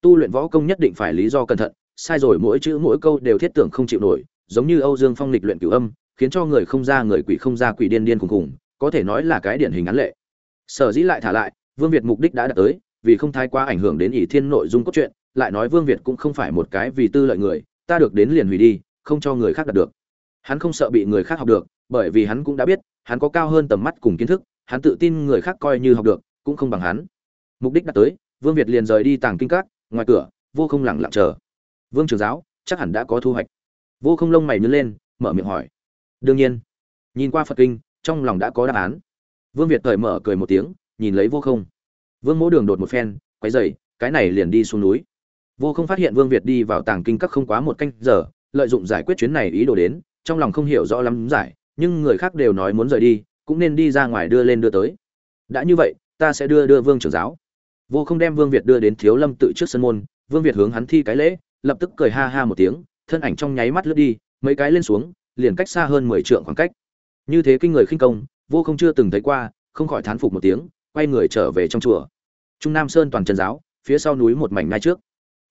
Tu luyện võ công nhất định phải lý do cẩn thận, sai rồi mỗi chữ mỗi câu đều thiết tưởng không chịu nổi, giống như âu dương phong lịch luyện cửu âm, khiến cho người không ra người quỷ không ra quỷ điên điên cùng cùng có thể nói là cái điển hình án lệ. Sở dĩ lại thả lại, vương việt mục đích đã đạt tới vì không thái quá ảnh hưởng đến ỷ thiên nội dung cốt truyện, lại nói vương việt cũng không phải một cái vì tư lợi người, ta được đến liền hủy đi, không cho người khác đạt được. Hắn không sợ bị người khác học được, bởi vì hắn cũng đã biết, hắn có cao hơn tầm mắt cùng kiến thức, hắn tự tin người khác coi như học được, cũng không bằng hắn. Mục đích đã tới, vương việt liền rời đi tàng kinh các, ngoài cửa, vô không lặng lặng chờ. Vương trường giáo, chắc hẳn đã có thu hoạch. Vô không lông mày nhớ lên, mở miệng hỏi. Đương nhiên. Nhìn qua phật kinh, trong lòng đã có đáp án. Vương việt cởi mở cười một tiếng, nhìn lấy vô không vương mỗ đường đột một phen quay dày cái này liền đi xuống núi. Vô không phát hiện vương việt đi vào tàng kinh các không quá một canh giờ, lợi dụng giải quyết chuyến này ý đồ đến, trong lòng không hiểu rõ lắm giải, nhưng người khác đều nói muốn rời đi, cũng nên đi ra ngoài đưa lên đưa tới. Đã như vậy, ta sẽ đưa đưa vương trưởng giáo. Vô không đem vương việt đưa đến thiếu lâm tự trước sân môn, vương việt hướng hắn thi cái lễ, lập tức cười ha ha một tiếng, thân ảnh trong nháy mắt lướt đi, mấy cái lên xuống, liền cách xa hơn mười trượng khoảng cách. Như thế kinh người khinh công, vô không chưa từng thấy qua, không khỏi thán phục một tiếng, quay người trở về trong chùa trung nam sơn toàn trần giáo, phía sau núi một mảnh ngay trước.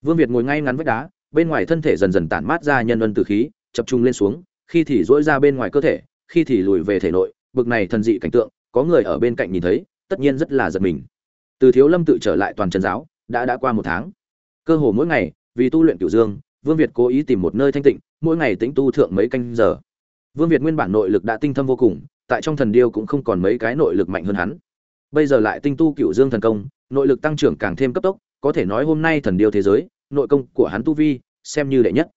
Vương việt ngồi ngay ngắn vách đá, bên ngoài thân thể dần dần tản mát ra nhân ân từ khí, chập trung lên xuống, khi thì dỗi ra bên ngoài cơ thể, khi thì lùi về thể nội, bực này thần dị cảnh tượng, có người ở bên cạnh nhìn thấy, tất nhiên rất là giật mình. Từ thiếu lâm tự trở lại toàn trần giáo, đã đã qua một tháng. Cơ hồ mỗi ngày, vì tu luyện cửu dương, vương việt cố ý tìm một nơi thanh tịnh, mỗi ngày tĩnh tu thượng mấy canh giờ. Vương việt nguyên bản nội lực đã tinh thâm vô cùng, tại trong thần điêu cũng không còn mấy cái nội lực mạnh hơn hắn. Bây giờ lại tinh tu cửu dương thần công nội lực tăng trưởng càng thêm cấp tốc, có thể nói hôm nay thần điêu thế giới, nội công của hắn tu vi, xem như đệ nhất.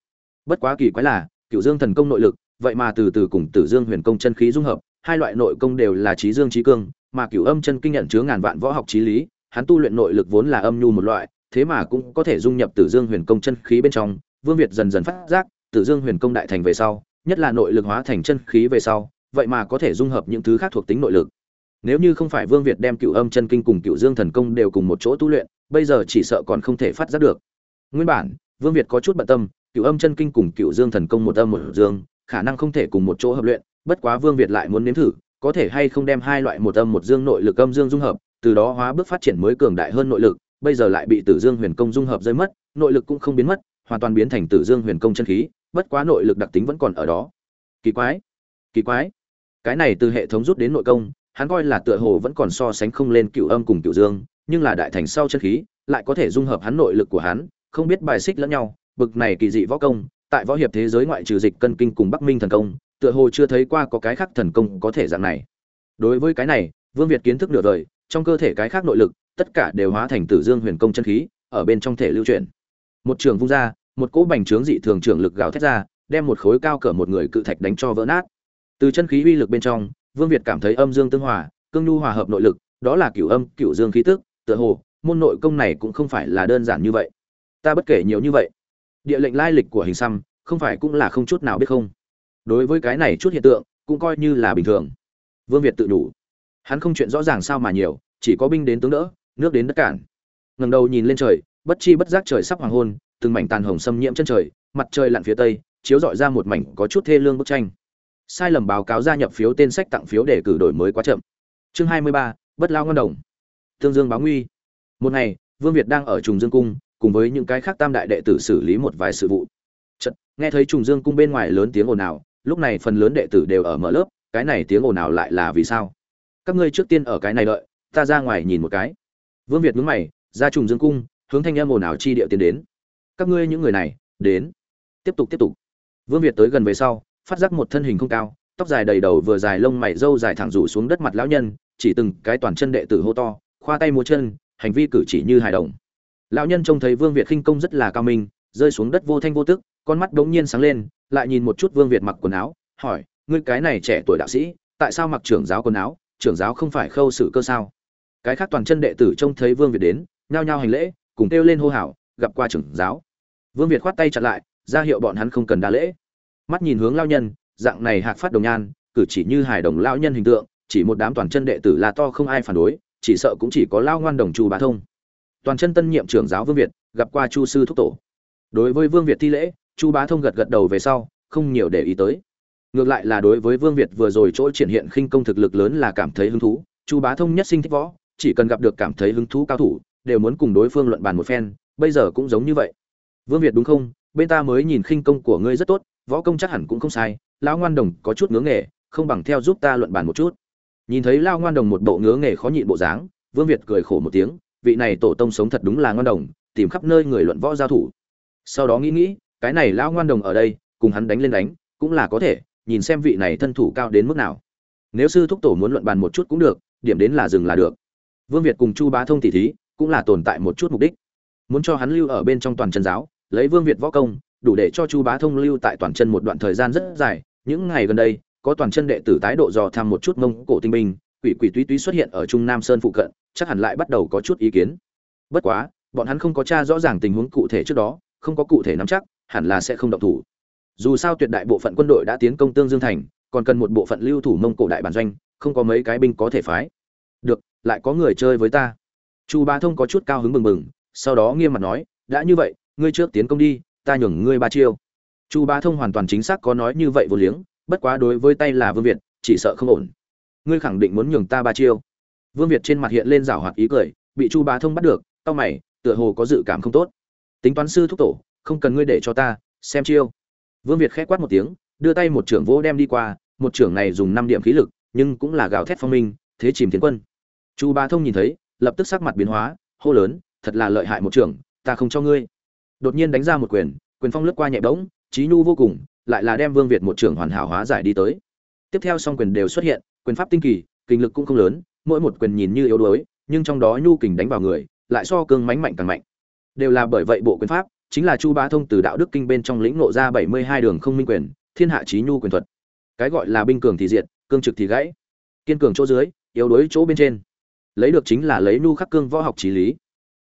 Bất quá kỳ quái là cựu dương thần công nội lực, vậy mà từ từ cùng tử dương huyền công chân khí dung hợp, hai loại nội công đều là trí dương trí cương, mà cửu âm chân kinh nhận chứa ngàn vạn võ học trí lý, hắn tu luyện nội lực vốn là âm nhu một loại, thế mà cũng có thể dung nhập tử dương huyền công chân khí bên trong. Vương việt dần dần phát giác, tử dương huyền công đại thành về sau, nhất là nội lực hóa thành chân khí về sau, vậy mà có thể dung hợp những thứ khác thuộc tính nội lực nếu như không phải vương việt đem cựu âm chân kinh cùng cựu dương thần công đều cùng một chỗ tu luyện, bây giờ chỉ sợ còn không thể phát giác được. Nguyên bản, vương việt có chút bận tâm cựu âm chân kinh cùng cựu dương thần công một âm một dương, khả năng không thể cùng một chỗ hợp luyện, bất quá vương việt lại muốn nếm thử, có thể hay không đem hai loại một âm một dương nội lực âm dương dung hợp, từ đó hóa bước phát triển mới cường đại hơn nội lực, bây giờ lại bị tử dương huyền công dung hợp rơi mất, nội lực cũng không biến mất, hoàn toàn biến thành tử dương huyền công chân khí, bất quá nội lực đặc tính vẫn còn ở đó. Kỳ quái kỳ quái. Cái này từ hệ thống rút đến nội công hắn coi là tựa hồ vẫn còn so sánh không lên cựu âm cùng cựu dương, nhưng là đại thành sau chân khí, lại có thể dung hợp hắn nội lực của hắn, không biết bài xích lẫn nhau, bực này kỳ dị võ công, tại võ hiệp thế giới ngoại trừ dịch cân kinh cùng bắc minh thần công, tựa hồ chưa thấy qua có cái khác thần công có thể dạng này. Đối với cái này, vương việt kiến thức nửa đời, trong cơ thể cái khác nội lực, tất cả đều hóa thành tử dương huyền công chân khí, ở bên trong thể lưu chuyển. Một trường vung ra, một cỗ bành trướng dị thường trường lực gào thét ra, đem một khối cao cỡ một người cự thạch đánh cho vỡ nát. Từ chân khí uy lực bên trong vương việt cảm thấy âm dương tương hòa, cương nhu hòa hợp nội lực, đó là cửu âm, cửu dương khí tức, tựa hồ, môn nội công này cũng không phải là đơn giản như vậy. Ta bất kể nhiều như vậy, địa lệnh lai lịch của hình xăm, không phải cũng là không chút nào biết không? Đối với cái này chút hiện tượng, cũng coi như là bình thường. Vương việt tự đủ. Hắn không chuyện rõ ràng sao mà nhiều, chỉ có binh đến tướng đỡ, nước đến đất cản. Ngẩng đầu nhìn lên trời, bất chi bất giác trời sắp hoàng hôn, từng mảnh tàn hồng xâm nhiễm chân trời, mặt trời lặn phía tây, chiếu dọi ra một mảnh có chút thê lương bức tranh sai lầm báo cáo gia nhập phiếu tên sách tặng phiếu để cử đổi mới quá chậm. Chương hai mươi ba bất lao ngân đồng. Tương dương báo nguy. Một ngày vương việt đang ở trùng dương cung cùng với những cái khác tam đại đệ tử xử lý một vài sự vụ. Chật, nghe thấy trùng dương cung bên ngoài lớn tiếng ồn ào lúc này phần lớn đệ tử đều ở mở lớp cái này tiếng ồn ào lại là vì sao? Các ngươi trước tiên ở cái này đợi ta ra ngoài nhìn một cái. Vương việt ngứng mày ra trùng dương cung hướng thanh em ồn ào chi địa tiến đến. Các ngươi những người này đến. Tiếp tục tiếp tục. Vương việt tới gần về sau phát giác một thân hình không cao, tóc dài đầy đầu vừa dài lông mày râu dài thẳng rủ xuống đất mặt lão nhân, chỉ từng cái toàn chân đệ tử hô to, khoa tay múa chân, hành vi cử chỉ như hài đồng. Lão nhân trông thấy vương việt khinh công rất là cao minh, rơi xuống đất vô thanh vô tức, con mắt đống nhiên sáng lên, lại nhìn một chút vương việt mặc quần áo, hỏi, ngươi cái này trẻ tuổi đạo sĩ, tại sao mặc trưởng giáo quần áo? Trưởng giáo không phải khâu xử cơ sao? Cái khác toàn chân đệ tử trông thấy vương việt đến, nhao nhao hành lễ, cùng kêu lên hô hào, gặp qua trưởng giáo. Vương việt khoát tay chặt lại, ra hiệu bọn hắn không cần đa lễ mắt nhìn hướng lao nhân, dạng này hạc phát đồng nhan, cử chỉ như hài đồng lao nhân hình tượng, chỉ một đám toàn chân đệ tử là to không ai phản đối, chỉ sợ cũng chỉ có lao ngoan đồng chu bá thông. Toàn chân tân nhiệm trưởng giáo vương việt, gặp qua chu sư thúc tổ. Đối với vương việt thi lễ, chu bá thông gật gật đầu về sau, không nhiều để ý tới. Ngược lại là đối với vương việt vừa rồi chỗ triển hiện khinh công thực lực lớn là cảm thấy hứng thú, chu bá thông nhất sinh thích võ, chỉ cần gặp được cảm thấy hứng thú cao thủ, đều muốn cùng đối phương luận bàn một phen, bây giờ cũng giống như vậy. Vương việt đúng không? Bên ta mới nhìn khinh công của ngươi rất tốt võ công chắc hẳn cũng không sai, lão ngoan đồng có chút ngứa nghề, không bằng theo giúp ta luận bàn một chút. Nhìn thấy lao ngoan đồng một bộ ngứa nghề khó nhịn bộ dáng, vương việt cười khổ một tiếng, vị này tổ tông sống thật đúng là ngoan đồng, tìm khắp nơi người luận võ giao thủ. Sau đó nghĩ nghĩ, cái này lão ngoan đồng ở đây, cùng hắn đánh lên đánh, cũng là có thể, nhìn xem vị này thân thủ cao đến mức nào. Nếu sư thúc tổ muốn luận bàn một chút cũng được, điểm đến là dừng là được. Vương việt cùng chu bá thông tỷ thí, cũng là tồn tại một chút mục đích. Muốn cho hắn lưu ở bên trong toàn chân giáo, lấy vương việt võ công đủ để cho chu bá thông lưu tại toàn chân một đoạn thời gian rất dài. Những ngày gần đây, có toàn chân đệ tử tái độ dò thăm một chút mông cổ tinh binh, quỷ quỷ túy túy xuất hiện ở trung nam sơn phụ cận, chắc hẳn lại bắt đầu có chút ý kiến. Bất quá, bọn hắn không có tra rõ ràng tình huống cụ thể trước đó, không có cụ thể nắm chắc, hẳn là sẽ không động thủ. Dù sao tuyệt đại bộ phận quân đội đã tiến công tương dương thành, còn cần một bộ phận lưu thủ mông cổ đại bản doanh, không có mấy cái binh có thể phái. Được, lại có người chơi với ta. Chu bá thông có chút cao hứng bừng bừng sau đó nghiêm mặt nói, đã như vậy, ngươi trước tiến công đi ta nhường ngươi ba chiêu. Chu bá thông hoàn toàn chính xác có nói như vậy vô liếng, bất quá đối với tay là vương việt, chỉ sợ không ổn. Ngươi khẳng định muốn nhường ta ba chiêu. Vương việt trên mặt hiện lên rảo hoạt ý cười, bị chu bá thông bắt được, tao mày, tựa hồ có dự cảm không tốt. Tính toán sư thúc tổ, không cần ngươi để cho ta, xem chiêu. Vương việt khẽ quát một tiếng, đưa tay một trưởng vỗ đem đi qua, một trưởng này dùng năm điểm khí lực, nhưng cũng là gào thét phong minh, thế chìm tiến quân. Chu bá thông nhìn thấy, lập tức sắc mặt biến hóa, hô lớn, thật là lợi hại một trưởng, ta không cho ngươi đột nhiên đánh ra một quyền quyền phong lướt qua nhẹ bỗng, trí nhu vô cùng, lại là đem vương việt một trường hoàn hảo hóa giải đi tới. Tiếp theo song quyền đều xuất hiện, quyền pháp tinh kỳ, kinh lực cũng không lớn, mỗi một quyền nhìn như yếu đuối, nhưng trong đó nhu kình đánh vào người, lại so cương mãnh mạnh càng mạnh. Đều là bởi vậy bộ quyền pháp, chính là chu bá thông từ đạo đức kinh bên trong lĩnh ngộ ra bảy mươi hai đường không minh quyền, thiên hạ trí nhu quyền thuật. Cái gọi là binh cường thì diệt, cương trực thì gãy. Kiên cường chỗ dưới, yếu đuối chỗ bên trên. Lấy được chính là lấy nhu khắc cương võ học trí lý.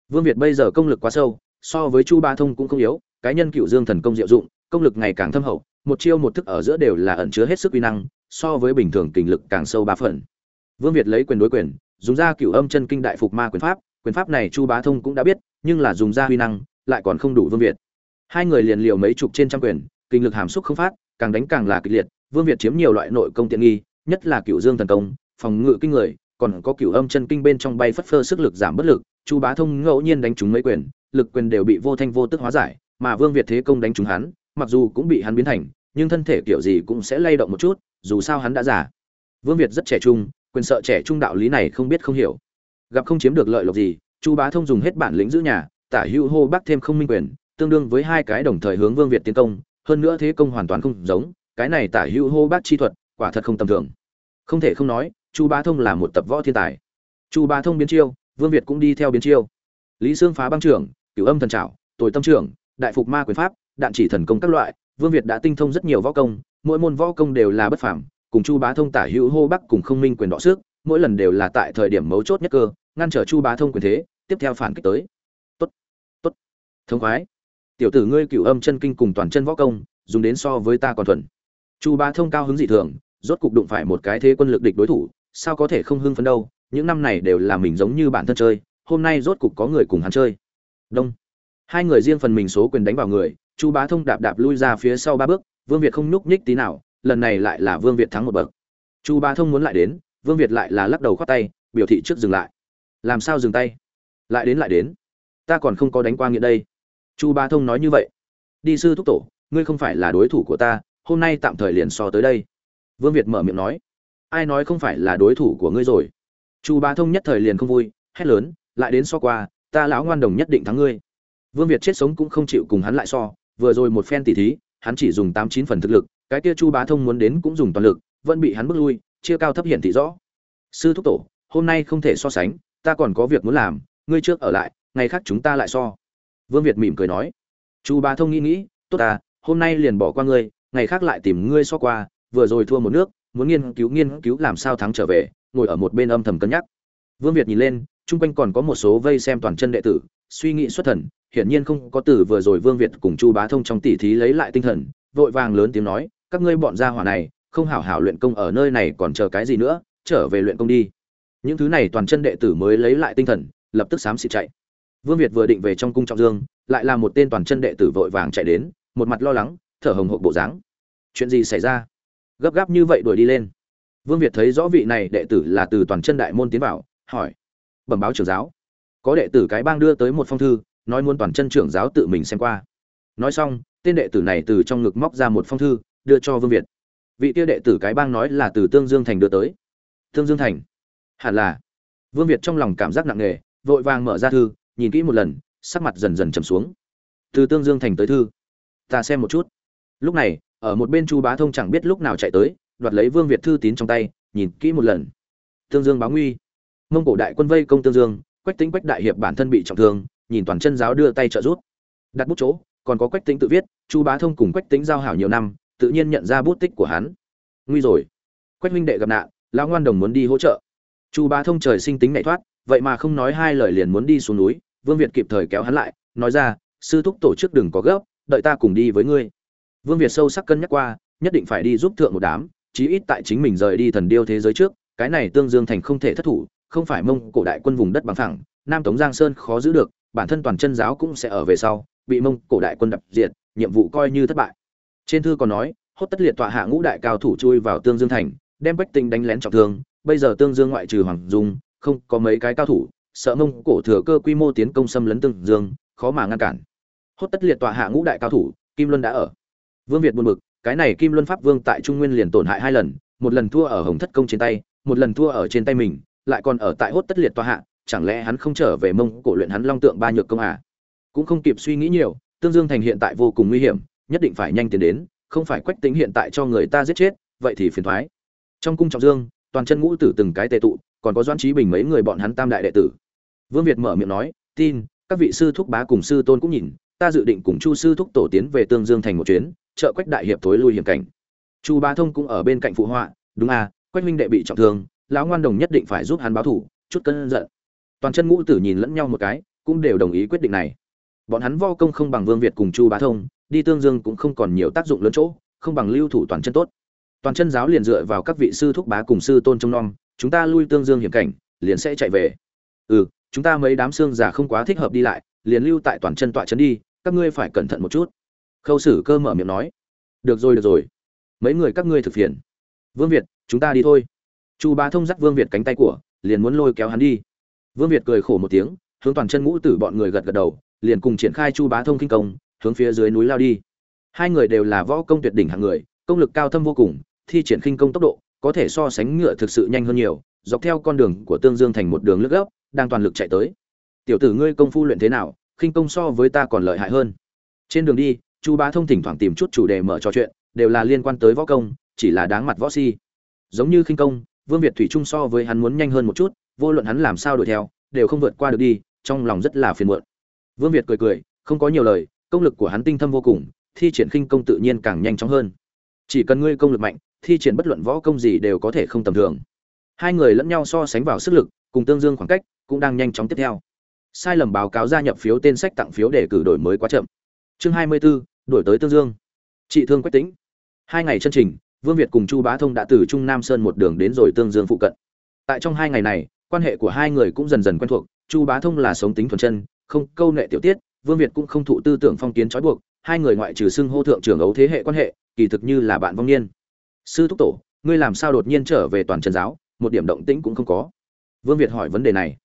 Vương việt bây giờ công lực quá sâu so với chu ba thông cũng không yếu cái nhân cựu dương thần công diệu dụng công lực ngày càng thâm hậu một chiêu một thức ở giữa đều là ẩn chứa hết sức uy năng so với bình thường kình lực càng sâu ba phần. Vương việt lấy quyền đối quyền dùng ra cựu âm chân kinh đại phục ma quyền pháp quyền pháp này chu bá thông cũng đã biết nhưng là dùng ra uy năng lại còn không đủ vương việt. Hai người liền liều mấy chục trên trăm quyền kinh lực hàm xúc không phát càng đánh càng là kịch liệt vương việt chiếm nhiều loại nội công tiện nghi nhất là cựu dương thần công phòng ngự kinh người còn có cựu âm chân kinh bên trong bay phất phơ sức lực giảm bất lực, Chu Bá Thông ngẫu nhiên đánh trúng mấy quyền, lực quyền đều bị vô thanh vô tức hóa giải, mà Vương Việt thế công đánh trúng hắn, mặc dù cũng bị hắn biến thành, nhưng thân thể kiểu gì cũng sẽ lay động một chút, dù sao hắn đã già. Vương Việt rất trẻ trung, quyền sợ trẻ trung đạo lý này không biết không hiểu. Gặp không chiếm được lợi lộc gì, Chu Bá Thông dùng hết bản lĩnh giữ nhà, tả hữu hô bắc thêm không minh quyền, tương đương với hai cái đồng thời hướng Vương Việt tiến công, hơn nữa thế công hoàn toàn không giống, cái này tả hữu hô bắc chi thuật, quả thật không tầm thường. Không thể không nói, chu bá thông là một tập võ thiên tài chu bá thông biến chiêu vương việt cũng đi theo biến chiêu lý sương phá băng trưởng, cửu âm thần trảo tội tâm trưởng, đại phục ma quyền pháp, đạn chỉ thần công các loại, vương việt đã tinh thông rất nhiều võ công, mỗi môn võ công đều là bất phàm, cùng chu bá thông tả hữu hô bắc cùng không minh quyền đọ xước, mỗi lần đều là tại thời điểm mấu chốt nhất cơ, ngăn trở chu bá thông quyền thế, tiếp theo phản kích tới. Tốt tốt. Thống khoái. Tiểu tử ngươi cửu âm chân kinh cùng toàn chân võ công, dùng đến so với ta còn thuần. Chu bá thông cao hứng dị thường, rốt cục đụng phải một cái thế quân lực địch đối thủ, sao có thể không hưng phấn đâu, những năm này đều là mình giống như bản thân chơi hôm nay rốt cục có người cùng hắn chơi. Đông. Hai người riêng phần mình số quyền đánh vào người, chu bá thông đạp đạp lui ra phía sau ba bước, vương việt không nhúc nhích tí nào, lần này lại là vương việt thắng một bậc. Chu bá thông muốn lại đến, vương việt lại là lắc đầu khoát tay, biểu thị trước dừng lại. Làm sao dừng tay? Lại đến lại đến. Ta còn không có đánh qua nghĩa đây. Chu bá thông nói như vậy. Đi sư thúc tổ, ngươi không phải là đối thủ của ta, hôm nay tạm thời liền so tới đây. Vương việt mở miệng nói. Ai nói không phải là đối thủ của ngươi rồi? Chu bá thông nhất thời liền không vui, hét lớn lại đến so qua, ta lão ngoan đồng nhất định thắng ngươi. Vương việt chết sống cũng không chịu cùng hắn lại so, vừa rồi một phen tỉ thí, hắn chỉ dùng tám chín phần thực lực, cái kia chu bá thông muốn đến cũng dùng toàn lực, vẫn bị hắn bước lui, chia cao thấp hiển thị rõ. Sư thúc tổ, hôm nay không thể so sánh, ta còn có việc muốn làm, ngươi trước ở lại, ngày khác chúng ta lại so. Vương việt mỉm cười nói. Chu bá thông nghĩ nghĩ, tốt à hôm nay liền bỏ qua ngươi, ngày khác lại tìm ngươi so qua, vừa rồi thua một nước, muốn nghiên cứu nghiên cứu làm sao thắng trở về, ngồi ở một bên âm thầm cân nhắc. Vương việt nhìn lên chung quanh còn có một số vây xem toàn chân đệ tử, suy nghĩ xuất thần, hiển nhiên không có từ vừa rồi vương việt cùng chu bá thông trong tỉ thí lấy lại tinh thần, vội vàng lớn tiếng nói, các ngươi bọn gia hỏa này, không hảo hảo luyện công ở nơi này còn chờ cái gì nữa, trở về luyện công đi. Những thứ này toàn chân đệ tử mới lấy lại tinh thần, lập tức xám xịt chạy. Vương việt vừa định về trong cung trọng dương, lại là một tên toàn chân đệ tử vội vàng chạy đến, một mặt lo lắng, thở hồng hộc bộ dáng. Chuyện gì xảy ra? Gấp gáp như vậy đuổi đi lên. Vương việt thấy rõ vị này đệ tử là từ toàn chân đại môn tiến vào, hỏi bẩm báo trưởng giáo. Có đệ tử cái bang đưa tới một phong thư, nói muốn toàn chân trưởng giáo tự mình xem qua. Nói xong, tên đệ tử này từ trong ngực móc ra một phong thư, đưa cho vương việt. Vị tiêu đệ tử cái bang nói là từ tương dương thành đưa tới. Tương dương thành? Hẳn là. Vương việt trong lòng cảm giác nặng nề, vội vàng mở ra thư, nhìn kỹ một lần, sắc mặt dần dần trầm xuống. Từ tương dương thành tới thư. Ta xem một chút. Lúc này, ở một bên chu bá thông chẳng biết lúc nào chạy tới, đoạt lấy vương việt thư tín trong tay, nhìn kỹ một lần. Tương dương báo nguy mông cổ đại quân vây công tương dương quách tính quách đại hiệp bản thân bị trọng thương nhìn toàn chân giáo đưa tay trợ giúp. Đặt bút chỗ còn có quách tính tự viết chu bá thông cùng quách tính giao hảo nhiều năm tự nhiên nhận ra bút tích của hắn. Nguy rồi. Quách huynh đệ gặp nạn lão ngoan đồng muốn đi hỗ trợ. Chu bá thông trời sinh tính nhảy thoát vậy mà không nói hai lời liền muốn đi xuống núi vương việt kịp thời kéo hắn lại nói ra sư thúc tổ chức đừng có gấp đợi ta cùng đi với ngươi. Vương Việt sâu sắc cân nhắc qua, nhất định phải đi giúp thượng một đám, chí ít tại chính mình rời đi thần điêu thế giới trước, cái này Tương Dương thành không thể thất thủ, không phải Mông Cổ đại quân vùng đất bằng phẳng, Nam Tống Giang Sơn khó giữ được, bản thân toàn chân giáo cũng sẽ ở về sau, bị Mông Cổ đại quân đập diệt, nhiệm vụ coi như thất bại. Trên thư còn nói, hốt tất liệt tọa hạ ngũ đại cao thủ chui vào Tương Dương thành, đem Bách Tinh đánh lén trọng thương, bây giờ Tương Dương ngoại trừ Hoàng Dung, không có mấy cái cao thủ, sợ Mông Cổ thừa cơ quy mô tiến công xâm lấn Tương Dương, khó mà ngăn cản. Hốt tất liệt tọa hạ ngũ đại cao thủ, Kim Luân đã ở, Vương Việt buồn bực, cái này Kim Luân Pháp Vương tại Trung Nguyên liền tổn hại hai lần, một lần thua ở Hồng Thất công trên tay, một lần thua ở trên tay mình, lại còn ở tại Hốt Tất Liệt tòa hạ, chẳng lẽ hắn không trở về Mông Cổ luyện hắn Long Tượng Ba Nhược công à? Cũng không kịp suy nghĩ nhiều, tương dương thành hiện tại vô cùng nguy hiểm nhất định phải nhanh tiến đến không phải quách tính hiện tại cho người ta giết chết vậy thì phiền thoái. Trong cung trọng dương toàn chân ngũ tử từng cái tệ tụ còn có doãn trí bình mấy người bọn hắn tam đại đệ tử. Vương việt mở miệng nói tin các vị sư thúc bá cùng sư tôn cũng nhìn ta dự định cùng chu sư thúc tổ tiến về tương dương thành một chuyến trợ quách đại hiệp thối lui hiểm cảnh. Chu bá thông cũng ở bên cạnh phụ họa đúng à quách huynh đệ bị trọng thương lão ngoan đồng nhất định phải giúp hắn báo thủ, chút cơn giận. Toàn chân ngũ tử nhìn lẫn nhau một cái, cũng đều đồng ý quyết định này. Bọn hắn vo công không bằng vương việt cùng chu bá thông, đi tương dương cũng không còn nhiều tác dụng lớn chỗ, không bằng lưu thủ toàn chân tốt. Toàn chân giáo liền dựa vào các vị sư thúc bá cùng sư tôn trông nom, chúng ta lui tương dương hiểm cảnh, liền sẽ chạy về. Ừ chúng ta mấy đám xương giả không quá thích hợp đi lại, liền lưu tại toàn chân tọa chân đi, các ngươi phải cẩn thận một chút. Khâu sử cơ mở miệng nói. Được rồi được rồi. Mấy người các ngươi thực phiền. Vương việt, chúng ta đi thôi chu bá thông dắt vương việt cánh tay của, liền muốn lôi kéo hắn đi. Vương việt cười khổ một tiếng, hướng toàn chân ngũ tử bọn người gật gật đầu, liền cùng triển khai chu bá thông kinh công, hướng phía dưới núi lao đi. Hai người đều là võ công tuyệt đỉnh hạng người, công lực cao thâm vô cùng, thi triển khinh công tốc độ, có thể so sánh ngựa thực sự nhanh hơn nhiều, dọc theo con đường của tương dương thành một đường lướt gấp, đang toàn lực chạy tới. Tiểu tử ngươi công phu luyện thế nào khinh công so với ta còn lợi hại hơn. Trên đường đi, chu bá thông thỉnh thoảng tìm chút chủ đề mở trò chuyện, đều là liên quan tới võ công, chỉ là đáng mặt võ si. Giống như khinh công vương việt thủy trung so với hắn muốn nhanh hơn một chút vô luận hắn làm sao đuổi theo đều không vượt qua được đi trong lòng rất là phiền muộn. Vương việt cười cười không có nhiều lời công lực của hắn tinh thâm vô cùng thi triển khinh công tự nhiên càng nhanh chóng hơn. Chỉ cần ngươi công lực mạnh thi triển bất luận võ công gì đều có thể không tầm thường. Hai người lẫn nhau so sánh vào sức lực cùng tương dương khoảng cách cũng đang nhanh chóng tiếp theo. Sai lầm báo cáo gia nhập phiếu tên sách tặng phiếu để cử đổi mới quá chậm. Chương 24, đổi tới tương dương. Trị thương quách tính hai ngày chân trình vương việt cùng chu bá thông đã từ trung nam sơn một đường đến rồi tương dương phụ cận. Tại trong hai ngày này, quan hệ của hai người cũng dần dần quen thuộc, chu bá thông là sống tính thuần chân, không câu nệ tiểu tiết, vương việt cũng không thụ tư tưởng phong kiến trói buộc, hai người ngoại trừ xưng hô thượng trưởng ấu thế hệ quan hệ, kỳ thực như là bạn vong niên. Sư thúc tổ, ngươi làm sao đột nhiên trở về toàn chân giáo, một điểm động tĩnh cũng không có. Vương việt hỏi vấn đề này.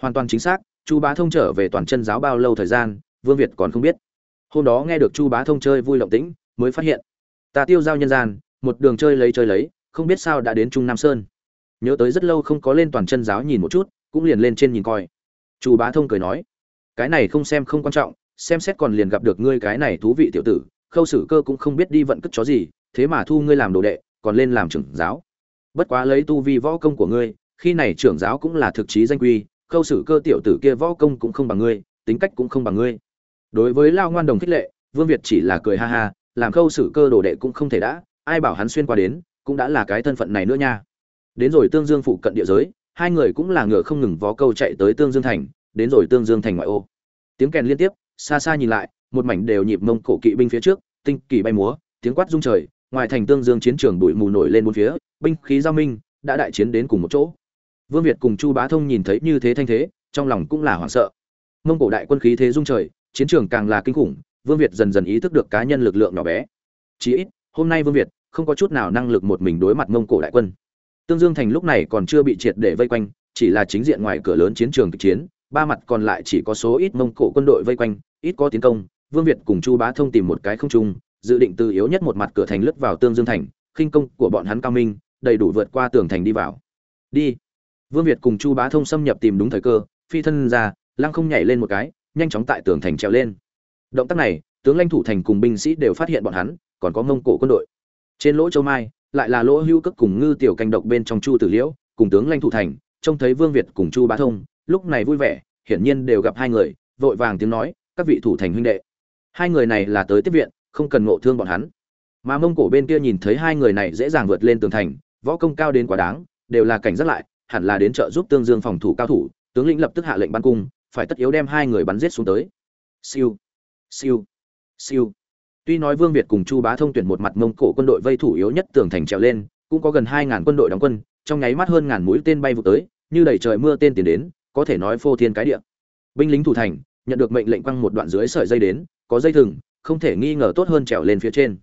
Hoàn toàn chính xác, chu bá thông trở về toàn chân giáo bao lâu thời gian, vương việt còn không biết. Hôm đó nghe được chu bá thông chơi vui động tĩnh, mới phát hiện, ta tiêu giao nhân gian một đường chơi lấy chơi lấy, không biết sao đã đến trung nam sơn. Nhớ tới rất lâu không có lên toàn chân giáo nhìn một chút, cũng liền lên trên nhìn coi. Chu bá thông cười nói, cái này không xem không quan trọng, xem xét còn liền gặp được ngươi cái này thú vị tiểu tử, khâu sử cơ cũng không biết đi vận cất chó gì, thế mà thu ngươi làm đồ đệ, còn lên làm trưởng giáo. Bất quá lấy tu vi võ công của ngươi, khi này trưởng giáo cũng là thực chí danh quy, khâu sử cơ tiểu tử kia võ công cũng không bằng ngươi, tính cách cũng không bằng ngươi. Đối với lao ngoan đồng khích lệ, vương việt chỉ là cười ha ha, làm khâu sử cơ đồ đệ cũng không thể đã ai bảo hắn xuyên qua đến, cũng đã là cái thân phận này nữa nha. Đến rồi tương dương phụ cận địa giới, hai người cũng là ngựa không ngừng vó câu chạy tới tương dương thành, đến rồi tương dương thành ngoại ô. Tiếng kèn liên tiếp, xa xa nhìn lại, một mảnh đều nhịp mông cổ kỵ binh phía trước, tinh kỳ bay múa, tiếng quát rung trời, ngoài thành tương dương chiến trường bụi mù nổi lên bốn phía, binh khí giao minh, đã đại chiến đến cùng một chỗ. Vương việt cùng chu bá thông nhìn thấy như thế thanh thế, trong lòng cũng là hoảng sợ. Mông cổ đại quân khí thế rung trời, chiến trường càng là kinh khủng, vương việt dần dần ý thức được cá nhân lực lượng nhỏ bé. Chí ít hôm nay vương việt không có chút nào năng lực một mình đối mặt mông cổ đại quân tương dương thành lúc này còn chưa bị triệt để vây quanh chỉ là chính diện ngoài cửa lớn chiến trường kịch chiến ba mặt còn lại chỉ có số ít mông cổ quân đội vây quanh ít có tiến công vương việt cùng chu bá thông tìm một cái không trung dự định từ yếu nhất một mặt cửa thành lướt vào tương dương thành khinh công của bọn hắn cao minh đầy đủ vượt qua tường thành đi vào đi vương việt cùng chu bá thông xâm nhập tìm đúng thời cơ phi thân ra lăng không nhảy lên một cái nhanh chóng tại tường thành trèo lên động tác này tướng lãnh thủ thành cùng binh sĩ đều phát hiện bọn hắn, còn có mông cổ quân đội. Trên lỗ châu mai, lại là lỗ hưu cấp cùng ngư tiểu canh độc bên trong chu tử liễu, cùng tướng lãnh thủ thành, trông thấy vương việt cùng chu bá thông, lúc này vui vẻ, hiển nhiên đều gặp hai người, vội vàng tiếng nói, các vị thủ thành huynh đệ, hai người này là tới tiếp viện, không cần ngộ thương bọn hắn. Mà mông cổ bên kia nhìn thấy hai người này dễ dàng vượt lên tường thành, võ công cao đến quá đáng, đều là cảnh giác lại, hẳn là đến trợ giúp tương dương phòng thủ cao thủ, tướng lĩnh lập tức hạ lệnh ban cung, phải tất yếu đem hai người bắn giết xuống tới. Siêu siêu siêu. Tuy nói vương việt cùng chu bá thông tuyển một mặt mông cổ quân đội vây thủ yếu nhất tường thành trèo lên, cũng có gần hai ngàn quân đội đóng quân, trong nháy mắt hơn ngàn mũi tên bay vụ tới, như đầy trời mưa tên tiến đến, có thể nói phô thiên cái địa. Binh lính thủ thành, nhận được mệnh lệnh quăng một đoạn dưới sợi dây đến, có dây thừng, không thể nghi ngờ tốt hơn trèo lên phía trên.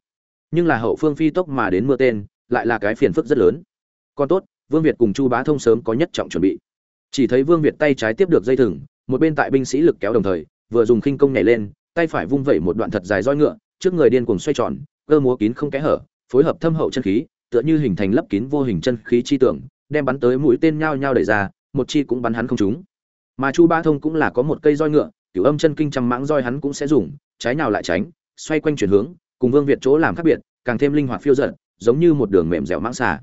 Nhưng là hậu phương phi tốc mà đến mưa tên, lại là cái phiền phức rất lớn. Còn tốt, vương việt cùng chu bá thông sớm có nhất trọng chuẩn bị. Chỉ thấy vương việt tay trái tiếp được dây thừng, một bên tại binh sĩ lực kéo đồng thời, vừa dùng khinh công nhảy lên tay phải vung vẩy một đoạn thật dài roi ngựa, trước người điên cuồng xoay tròn, cơ múa kín không kẽ hở, phối hợp thâm hậu chân khí, tựa như hình thành lấp kín vô hình chân khí chi tưởng, đem bắn tới mũi tên nhao nhao đẩy ra, một chi cũng bắn hắn không trúng. Mà chu ba thông cũng là có một cây roi ngựa cửu âm chân kinh trăm mãng roi hắn cũng sẽ dùng, trái nào lại tránh, xoay quanh chuyển hướng, cùng vương việt chỗ làm khác biệt, càng thêm linh hoạt phiêu dật, giống như một đường mềm dẻo mãng xà.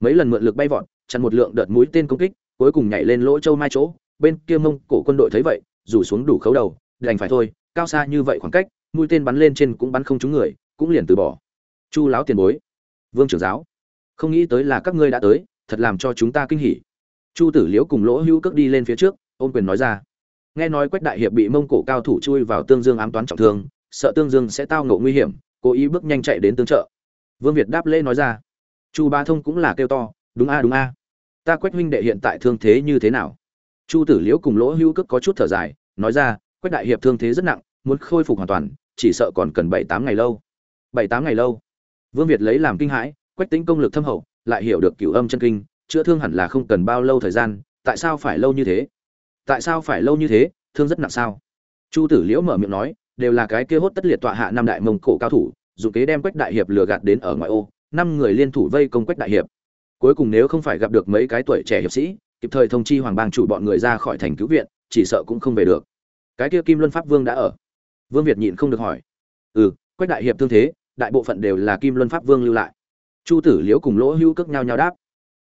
Mấy lần mượn lực bay vọt, chặn một lượng đợt mũi tên công kích, cuối cùng nhảy lên lỗ châu mai chỗ, bên kia mông cổ quân đội thấy vậy, rủ xuống đủ khấu đầu, đành phải thôi cao xa như vậy khoảng cách, mũi tên bắn lên trên cũng bắn không trúng người, cũng liền từ bỏ. Chu láo tiền bối, vương trưởng giáo, không nghĩ tới là các ngươi đã tới, thật làm cho chúng ta kinh hỉ. Chu tử liễu cùng lỗ hữu cước đi lên phía trước, ôm quyền nói ra. Nghe nói quách đại hiệp bị mông cổ cao thủ chui vào tương dương ám toán trọng thương, sợ tương dương sẽ tao ngộ nguy hiểm, cố ý bước nhanh chạy đến tương trợ. Vương việt đáp lễ nói ra. Chu ba thông cũng là kêu to, đúng a đúng a. Ta quách huynh đệ hiện tại thương thế như thế nào? Chu tử liễu cùng lỗ hữu cước có chút thở dài, nói ra quách đại hiệp thương thế rất nặng, muốn khôi phục hoàn toàn, chỉ sợ còn cần bảy tám ngày lâu. Bảy tám ngày lâu. Vương việt lấy làm kinh hãi, quách tính công lực thâm hậu, lại hiểu được cửu âm chân kinh, chữa thương hẳn là không cần bao lâu thời gian, tại sao phải lâu như thế? Tại sao phải lâu như thế, thương rất nặng sao? Chu tử liễu mở miệng nói, đều là cái kia hốt tất liệt tọa hạ năm đại mông cổ cao thủ, dùng kế đem quách đại hiệp lừa gạt đến ở ngoại ô, năm người liên thủ vây công quách đại hiệp. Cuối cùng nếu không phải gặp được mấy cái tuổi trẻ hiệp sĩ, kịp thời thông chi hoàng bang chủ bọn người ra khỏi thành cứu viện, chỉ sợ cũng không về được cái kia kim luân pháp vương đã ở. Vương việt nhịn không được hỏi. Ừ quách đại hiệp thương thế, đại bộ phận đều là kim luân pháp vương lưu lại. Chu tử liễu cùng lỗ hữu cước nhau nhau đáp.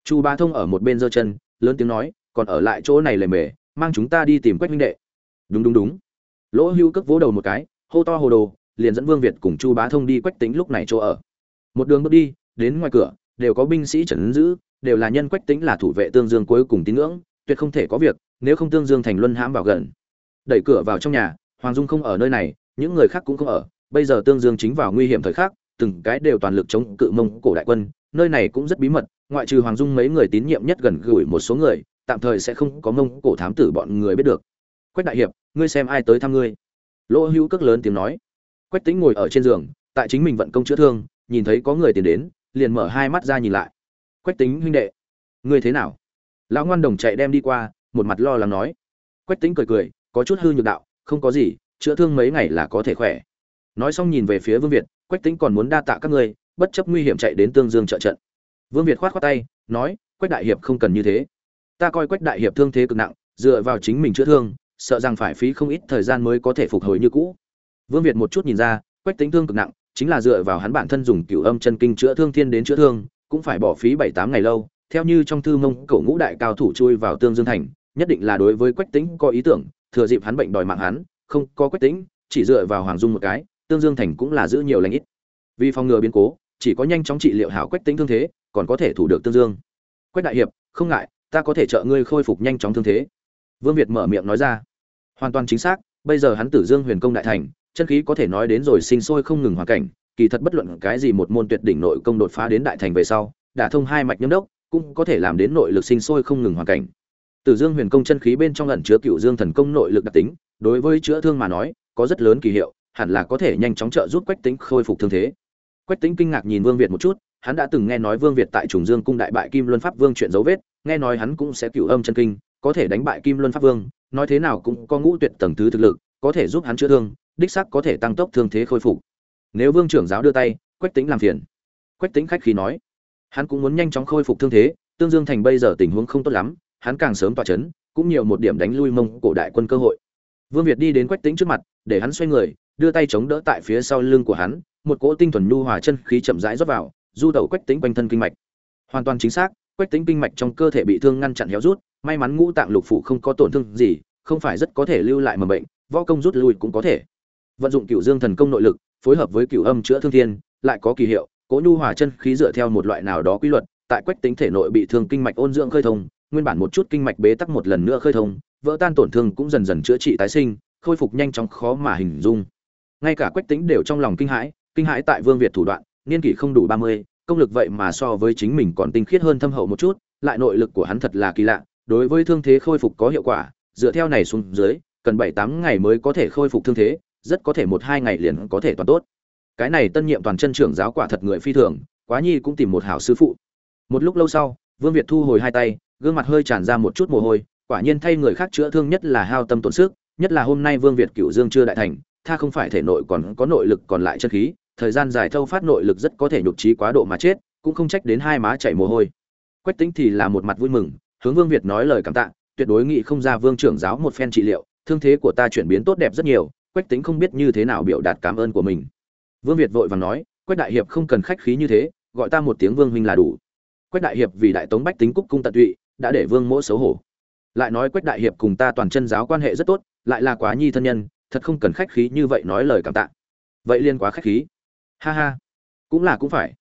Chu ba thông ở một bên giơ chân, lớn tiếng nói, còn ở lại chỗ này lề mề, mang chúng ta đi tìm quách minh đệ. Đúng đúng đúng. Lỗ hữu cước vỗ đầu một cái, hô to hồ đồ, liền dẫn vương việt cùng chu bá thông đi quách tính lúc này chỗ ở. Một đường bước đi, đến ngoài cửa, đều có binh sĩ trần giữ, đều là nhân quách tính là thủ vệ tương dương cuối cùng tín ngưỡng, tuyệt không thể có việc, nếu không tương dương thành luân hãm vào gần đẩy cửa vào trong nhà, hoàng dung không ở nơi này, những người khác cũng không ở. Bây giờ tương dương chính vào nguy hiểm thời khắc, từng cái đều toàn lực chống cự mông cổ đại quân, nơi này cũng rất bí mật, ngoại trừ hoàng dung mấy người tín nhiệm nhất gần gũi một số người, tạm thời sẽ không có mông cổ thám tử bọn người biết được. Quách đại hiệp, ngươi xem ai tới thăm ngươi? Lỗ hữu cước lớn tiếng nói. Quách tính ngồi ở trên giường, tại chính mình vận công chữa thương, nhìn thấy có người tiến đến, liền mở hai mắt ra nhìn lại. Quách tính huynh đệ, ngươi thế nào? Lão ngoan đồng chạy đem đi qua, một mặt lo lắng nói. Quách tính cười cười có chút hư nhược đạo, không có gì, chữa thương mấy ngày là có thể khỏe. Nói xong nhìn về phía vương việt, quách tính còn muốn đa tạ các ngươi, bất chấp nguy hiểm chạy đến tương dương trợ trận. Vương việt khoát khoát tay, nói, quách đại hiệp không cần như thế. Ta coi quách đại hiệp thương thế cực nặng, dựa vào chính mình chữa thương, sợ rằng phải phí không ít thời gian mới có thể phục hồi như cũ. Vương việt một chút nhìn ra, quách tính thương cực nặng, chính là dựa vào hắn bản thân dùng cửu âm chân kinh chữa thương thiên đến chữa thương, cũng phải bỏ phí bảy tám ngày lâu. Theo như trong thư mông cổ ngũ đại cao thủ chui vào tương dương thành, nhất định là đối với quách tính có ý tưởng thừa dịp hắn bệnh đòi mạng hắn, không có quyết tính, chỉ dựa vào hoàng dung một cái, tương dương thành cũng là giữ nhiều lãnh ít. Vì phòng ngừa biến cố, chỉ có nhanh chóng trị liệu hảo quách tính thương thế, còn có thể thủ được tương dương. Quách đại hiệp, không ngại, ta có thể trợ ngươi khôi phục nhanh chóng thương thế. Vương việt mở miệng nói ra. Hoàn toàn chính xác, bây giờ hắn tử dương huyền công đại thành, chân khí có thể nói đến rồi sinh sôi không ngừng hoàn cảnh, kỳ thật bất luận cái gì một môn tuyệt đỉnh nội công đột phá đến đại thành về sau, đả thông hai mạch nhâm đốc, cũng có thể làm đến nội lực sinh sôi không ngừng hoàn cảnh tử dương huyền công chân khí bên trong ẩn chứa cựu dương thần công nội lực đặc tính, đối với chữa thương mà nói, có rất lớn kỳ hiệu, hẳn là có thể nhanh chóng trợ giúp quách Tĩnh khôi phục thương thế. Quách Tĩnh kinh ngạc nhìn vương việt một chút, hắn đã từng nghe nói vương việt tại trùng dương cung đại bại kim luân pháp vương chuyện dấu vết, nghe nói hắn cũng sẽ cửu âm chân kinh, có thể đánh bại kim luân pháp vương, nói thế nào cũng có ngũ tuyệt tầng thứ thực lực, có thể giúp hắn chữa thương, đích xác có thể tăng tốc thương thế khôi phục. Nếu vương trưởng giáo đưa tay, quách Tĩnh làm phiền. Quách Tĩnh khách khí nói, hắn cũng muốn nhanh chóng khôi phục thương thế, tương dương thành bây giờ tình huống không tốt lắm hắn càng sớm tỏa chấn, cũng nhiều một điểm đánh lui mông cổ đại quân cơ hội. Vương việt đi đến quách tĩnh trước mặt, để hắn xoay người, đưa tay chống đỡ tại phía sau lưng của hắn, một cỗ tinh thuần nhu hòa chân khí chậm rãi rót vào, du tẩu quách tĩnh quanh thân kinh mạch. Hoàn toàn chính xác, quách tĩnh kinh mạch trong cơ thể bị thương ngăn chặn héo rút, may mắn ngũ tạng lục phủ không có tổn thương gì, không phải rất có thể lưu lại mầm bệnh, võ công rút lui cũng có thể. Vận dụng cửu dương thần công nội lực, phối hợp với cửu âm chữa thương thiên, lại có kỳ hiệu, cỗ nhu hòa chân khí dựa theo một loại nào đó quy luật, tại quách tĩnh thể nội bị thương kinh mạch ôn dưỡng khơi thông nguyên bản một chút kinh mạch bế tắc một lần nữa khơi thông, vỡ tan tổn thương cũng dần dần chữa trị tái sinh, khôi phục nhanh chóng khó mà hình dung. Ngay cả quách tĩnh đều trong lòng kinh hãi kinh hãi tại vương việt thủ đoạn, niên kỷ không đủ ba mươi, công lực vậy mà so với chính mình còn tinh khiết hơn thâm hậu một chút, lại nội lực của hắn thật là kỳ lạ, đối với thương thế khôi phục có hiệu quả, dựa theo này xuống dưới, cần bảy tám ngày mới có thể khôi phục thương thế, rất có thể một hai ngày liền có thể toàn tốt. Cái này tân nhiệm toàn chân trưởng giáo quả thật người phi thường, quá nhi cũng tìm một hảo sư phụ. Một lúc lâu sau, vương việt thu hồi hai tay gương mặt hơi tràn ra một chút mồ hôi, quả nhiên thay người khác chữa thương nhất là hao tâm tổn sức, nhất là hôm nay vương việt cửu dương chưa đại thành, tha không phải thể nội còn có nội lực còn lại chân khí, thời gian dài thâu phát nội lực rất có thể nhục trí quá độ mà chết, cũng không trách đến hai má chảy mồ hôi. Quách tính thì là một mặt vui mừng, hướng vương việt nói lời cảm tạ, tuyệt đối nghị không ra vương trưởng giáo một phen trị liệu, thương thế của ta chuyển biến tốt đẹp rất nhiều, quách tính không biết như thế nào biểu đạt cảm ơn của mình. Vương việt vội vàng nói, quách đại hiệp không cần khách khí như thế, gọi ta một tiếng vương huynh là đủ. Quách đại hiệp vì đại tống bách tính cúc cung tận tụy đã để vương mỗ xấu hổ. Lại nói quách đại hiệp cùng ta toàn chân giáo quan hệ rất tốt, lại là quá nhi thân nhân, thật không cần khách khí như vậy nói lời cảm tạ. Vậy liên quá khách khí. Ha ha. Cũng là cũng phải.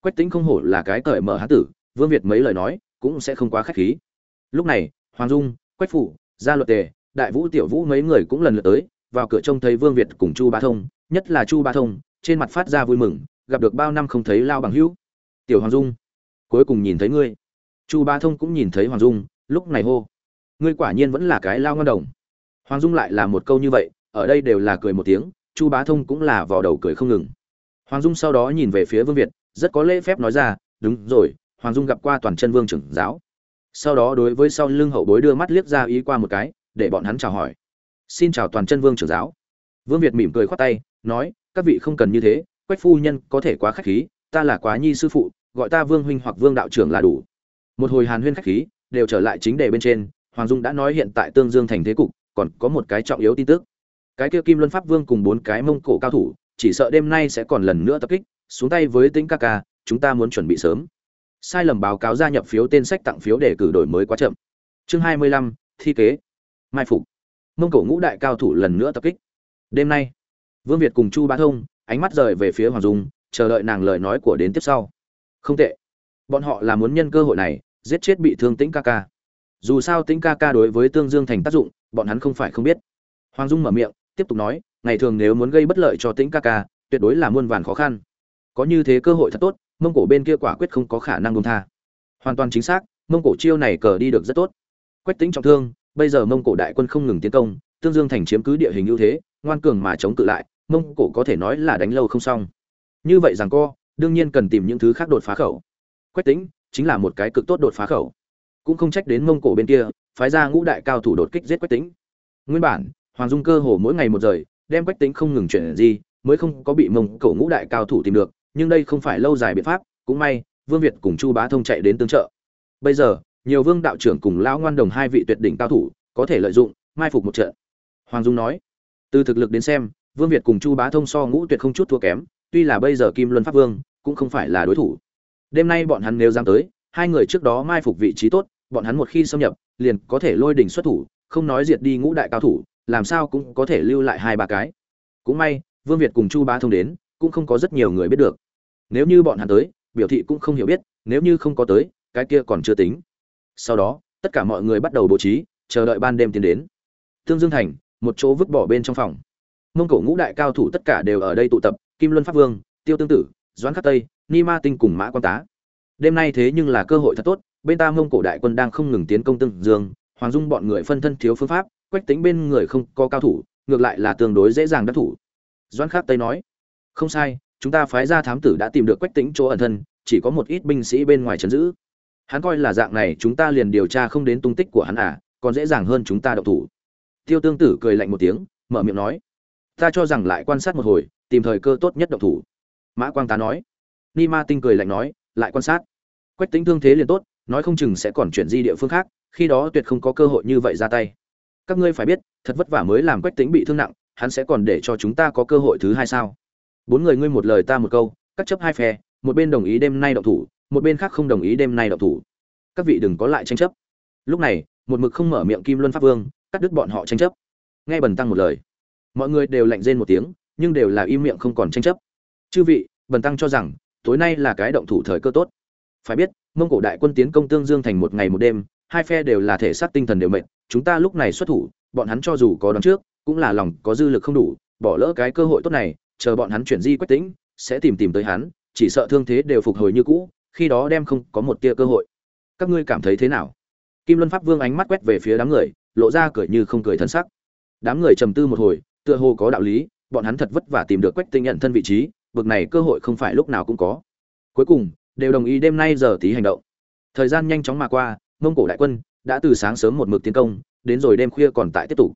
Quách tính không hổ là cái cởi mở hán tử, vương việt mấy lời nói cũng sẽ không quá khách khí. Lúc này, hoàng dung, quách phủ, gia luật tề, đại vũ, tiểu vũ mấy người cũng lần lượt tới, vào cửa trông thấy vương việt cùng chu ba thông, nhất là chu ba thông, trên mặt phát ra vui mừng, gặp được bao năm không thấy lao bằng hữu. Tiểu hoàng dung, cuối cùng nhìn thấy ngươi chu ba thông cũng nhìn thấy hoàng dung, lúc này hô, ngươi quả nhiên vẫn là cái lao ngon đồng. Hoàng dung lại là một câu như vậy, ở đây đều là cười một tiếng, chu bá thông cũng là vào đầu cười không ngừng. Hoàng dung sau đó nhìn về phía vương việt, rất có lễ phép nói ra, đúng rồi, hoàng dung gặp qua toàn chân vương trưởng giáo. Sau đó đối với sau lưng hậu bối đưa mắt liếc ra ý qua một cái, để bọn hắn chào hỏi. Xin chào toàn chân vương trưởng giáo. Vương việt mỉm cười khoát tay, nói, các vị không cần như thế, quách phu nhân có thể quá khách khí, ta là quá nhi sư phụ, gọi ta vương huynh hoặc vương đạo trưởng là đủ một hồi hàn huyên khách khí, đều trở lại chính đề bên trên, hoàng dung đã nói hiện tại tương dương thành thế cục, còn có một cái trọng yếu tin tức. Cái kia kim luân pháp vương cùng bốn cái mông cổ cao thủ, chỉ sợ đêm nay sẽ còn lần nữa tập kích, xuống tay với tính ca ca, chúng ta muốn chuẩn bị sớm. Sai lầm báo cáo gia nhập phiếu tên sách tặng phiếu để cử đổi mới quá chậm. Chương hai mươi lăm, thi kế. Mai phục. Mông cổ ngũ đại cao thủ lần nữa tập kích. Đêm nay, vương việt cùng chu bá thông, ánh mắt rời về phía hoàng dung, chờ đợi nàng lời nói của đến tiếp sau. Không tệ bọn họ là muốn nhân cơ hội này, giết chết bị thương tĩnh ca ca. Dù sao tĩnh ca ca đối với tương dương thành tác dụng, bọn hắn không phải không biết. Hoàng dung mở miệng, tiếp tục nói, ngày thường nếu muốn gây bất lợi cho tĩnh ca ca, tuyệt đối là muôn vàn khó khăn. Có như thế cơ hội thật tốt, mông cổ bên kia quả quyết không có khả năng buông tha. Hoàn toàn chính xác, mông cổ chiêu này cờ đi được rất tốt. Quách tính trọng thương, bây giờ mông cổ đại quân không ngừng tiến công, tương dương thành chiếm cứ địa hình ưu thế, ngoan cường mà chống cự lại, mông cổ có thể nói là đánh lâu không xong. Như vậy rằng co, đương nhiên cần tìm những thứ khác đột phá khẩu quách tính chính là một cái cực tốt đột phá khẩu. Cũng không trách đến mông cổ bên kia, phái ra ngũ đại cao thủ đột kích giết quách tính nguyên bản, hoàng dung cơ hồ mỗi ngày một rời, đem quách tính không ngừng chuyển gì mới không có bị mông cổ ngũ đại cao thủ tìm được, nhưng đây không phải lâu dài biện pháp, cũng may, vương việt cùng chu bá thông chạy đến tương trợ. Bây giờ, nhiều vương đạo trưởng cùng lão ngoan đồng hai vị tuyệt đỉnh cao thủ, có thể lợi dụng, mai phục một trận. Hoàng dung nói, từ thực lực đến xem, vương việt cùng chu bá thông so ngũ tuyệt không chút thua kém, tuy là bây giờ kim luân pháp vương, cũng không phải là đối thủ đêm nay bọn hắn nếu dám tới, hai người trước đó mai phục vị trí tốt, bọn hắn một khi xâm nhập, liền có thể lôi đỉnh xuất thủ, không nói diệt đi ngũ đại cao thủ, làm sao cũng có thể lưu lại hai ba cái. Cũng may, vương việt cùng chu bá thông đến, cũng không có rất nhiều người biết được. Nếu như bọn hắn tới, biểu thị cũng không hiểu biết, nếu như không có tới, cái kia còn chưa tính. Sau đó, tất cả mọi người bắt đầu bố trí, chờ đợi ban đêm tiến đến. Tương dương thành, một chỗ vứt bỏ bên trong phòng. Mông cổ ngũ đại cao thủ tất cả đều ở đây tụ tập, kim luân pháp vương, tiêu tương tử, doãn khắc tây ni ma tinh cùng mã quan tá. Đêm nay thế nhưng là cơ hội thật tốt, bên ta mông cổ đại quân đang không ngừng tiến công tương dương, hoàng dung bọn người phân thân thiếu phương pháp, quách tính bên người không có cao thủ, ngược lại là tương đối dễ dàng đắc thủ. Doãn khắc tây nói, không sai, chúng ta phái ra thám tử đã tìm được quách tính chỗ ẩn thân, chỉ có một ít binh sĩ bên ngoài trấn giữ. Hắn coi là dạng này chúng ta liền điều tra không đến tung tích của hắn à còn dễ dàng hơn chúng ta đậu thủ. Tiêu tương tử cười lạnh một tiếng, mở miệng nói, ta cho rằng lại quan sát một hồi, tìm thời cơ tốt nhất đậu thủ. Mã quang tá nói ni ma tinh cười lạnh nói, lại quan sát. Quách tính thương thế liền tốt, nói không chừng sẽ còn chuyển di địa phương khác, khi đó tuyệt không có cơ hội như vậy ra tay. Các ngươi phải biết, thật vất vả mới làm quách tính bị thương nặng, hắn sẽ còn để cho chúng ta có cơ hội thứ hai sao? Bốn người ngươi một lời ta một câu, cắt chấp hai phe, một bên đồng ý đêm nay động thủ, một bên khác không đồng ý đêm nay động thủ. Các vị đừng có lại tranh chấp. Lúc này, một mực không mở miệng kim luân pháp vương, cắt đứt bọn họ tranh chấp. Nghe bần tăng một lời, mọi người đều lạnh rên một tiếng, nhưng đều là im miệng không còn tranh chấp. Chư vị, bần tăng cho rằng tối nay là cái động thủ thời cơ tốt. Phải biết, mông cổ đại quân tiến công tương dương thành một ngày một đêm, hai phe đều là thể xác tinh thần đều mệt, chúng ta lúc này xuất thủ, bọn hắn cho dù có đón trước, cũng là lòng có dư lực không đủ, bỏ lỡ cái cơ hội tốt này, chờ bọn hắn chuyển di quách tĩnh, sẽ tìm tìm tới hắn, chỉ sợ thương thế đều phục hồi như cũ, khi đó đem không có một tia cơ hội. Các ngươi cảm thấy thế nào? Kim luân pháp vương ánh mắt quét về phía đám người, lộ ra cười như không cười thân sắc. Đám người trầm tư một hồi, tựa hồ có đạo lý, bọn hắn thật vất vả tìm được quách tinh nhận thân vị trí vực này cơ hội không phải lúc nào cũng có. Cuối cùng, đều đồng ý đêm nay giờ tí hành động. Thời gian nhanh chóng mà qua, mông cổ đại quân đã từ sáng sớm một mực tiến công, đến rồi đêm khuya còn tại tiếp tục.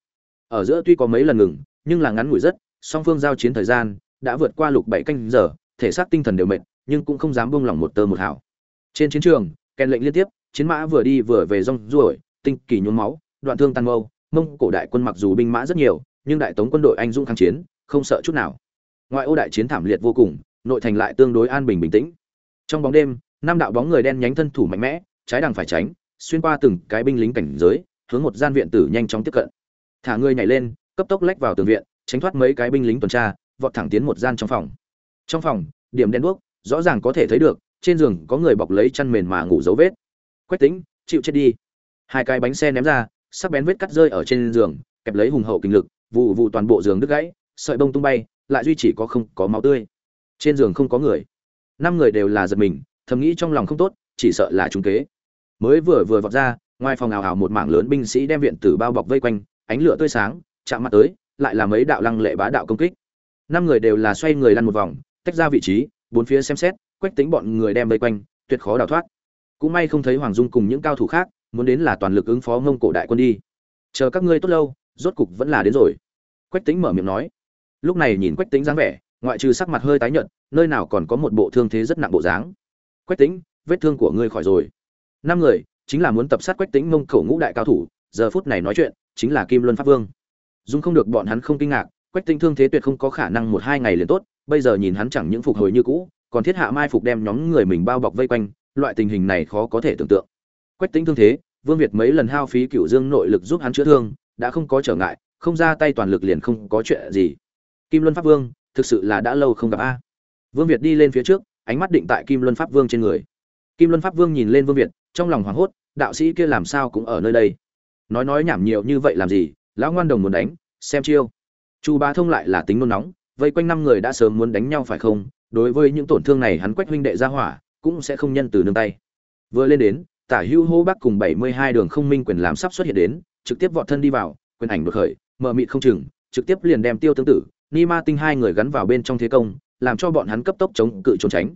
Ở giữa tuy có mấy lần ngừng, nhưng là ngắn ngủi rất, song phương giao chiến thời gian đã vượt qua lục bảy canh giờ, thể xác tinh thần đều mệt, nhưng cũng không dám buông lỏng một tơ một hào. Trên chiến trường, kèn lệnh liên tiếp, chiến mã vừa đi vừa về rong ruổi, tinh kỳ nhuốm máu, đoạn thương tàn mâu, mông cổ đại quân mặc dù binh mã rất nhiều, nhưng đại tống quân đội anh dũng kháng chiến, không sợ chút nào ngoại ô đại chiến thảm liệt vô cùng, nội thành lại tương đối an bình bình tĩnh. Trong bóng đêm, năm đạo bóng người đen nhánh thân thủ mạnh mẽ, trái đằng phải tránh, xuyên qua từng cái binh lính cảnh giới, hướng một gian viện tử nhanh chóng tiếp cận. Thả người nhảy lên, cấp tốc lách vào tường viện, tránh thoát mấy cái binh lính tuần tra, vọt thẳng tiến một gian trong phòng. Trong phòng, điểm đen đuốc, rõ ràng có thể thấy được, trên giường có người bọc lấy chăn mền mà ngủ dấu vết. Quách tính chịu chết đi. Hai cái bánh xe ném ra, sắc bén vết cắt rơi ở trên giường, kẹp lấy hùng hậu kinh lực, vụ vụ toàn bộ giường đứt gãy, sợi bông tung bay lại duy chỉ có không có máu tươi. Trên giường không có người. Năm người đều là giật mình, thầm nghĩ trong lòng không tốt, chỉ sợ là chúng kế. Mới vừa vừa vọt ra, ngoài phòng ảo ảo một mảng lớn binh sĩ đem viện tử bao bọc vây quanh, ánh lửa tươi sáng, chạm mặt tới, lại là mấy đạo lăng lệ bá đạo công kích. Năm người đều là xoay người lăn một vòng, tách ra vị trí, bốn phía xem xét, quách tính bọn người đem vây quanh, tuyệt khó đào thoát. Cũng may không thấy hoàng dung cùng những cao thủ khác, muốn đến là toàn lực ứng phó ngông cổ đại quân đi. Chờ các ngươi tốt lâu, rốt cục vẫn là đến rồi. Quách tính mở miệng nói lúc này nhìn quách tính dáng vẻ, ngoại trừ sắc mặt hơi tái nhợt, nơi nào còn có một bộ thương thế rất nặng bộ dáng. Quách tính vết thương của ngươi khỏi rồi. Năm người, chính là muốn tập sát quách tính mông khẩu ngũ đại cao thủ, giờ phút này nói chuyện, chính là kim luân pháp vương. Dung không được bọn hắn không kinh ngạc, quách tính thương thế tuyệt không có khả năng một hai ngày liền tốt, bây giờ nhìn hắn chẳng những phục hồi như cũ, còn thiết hạ mai phục đem nhóm người mình bao bọc vây quanh, loại tình hình này khó có thể tưởng tượng. Quách tính thương thế, vương việt mấy lần hao phí cựu dương nội lực giúp hắn chữa thương, đã không có trở ngại, không ra tay toàn lực liền không có chuyện gì kim luân pháp vương, thực sự là đã lâu không gặp a. Vương việt đi lên phía trước, ánh mắt định tại kim luân pháp vương trên người. Kim luân pháp vương nhìn lên vương việt, trong lòng hoảng hốt, đạo sĩ kia làm sao cũng ở nơi đây. Nói nói nhảm nhiều như vậy làm gì, lão ngoan đồng muốn đánh, xem chiêu. Chu bá thông lại là tính nôn nóng, vây quanh năm người đã sớm muốn đánh nhau phải không? Đối với những tổn thương này hắn quách huynh đệ ra hỏa, cũng sẽ không nhân từ nương tay. Vừa lên đến, tả hưu hô bắc cùng bảy mươi hai đường không minh quyền làm sắp xuất hiện đến, trực tiếp vọt thân đi vào, quyền ảnh đột khởi mờ mịt không chừng, trực tiếp liền đem tiêu tương tự ni ma tinh hai người gắn vào bên trong thế công, làm cho bọn hắn cấp tốc chống cự trốn tránh.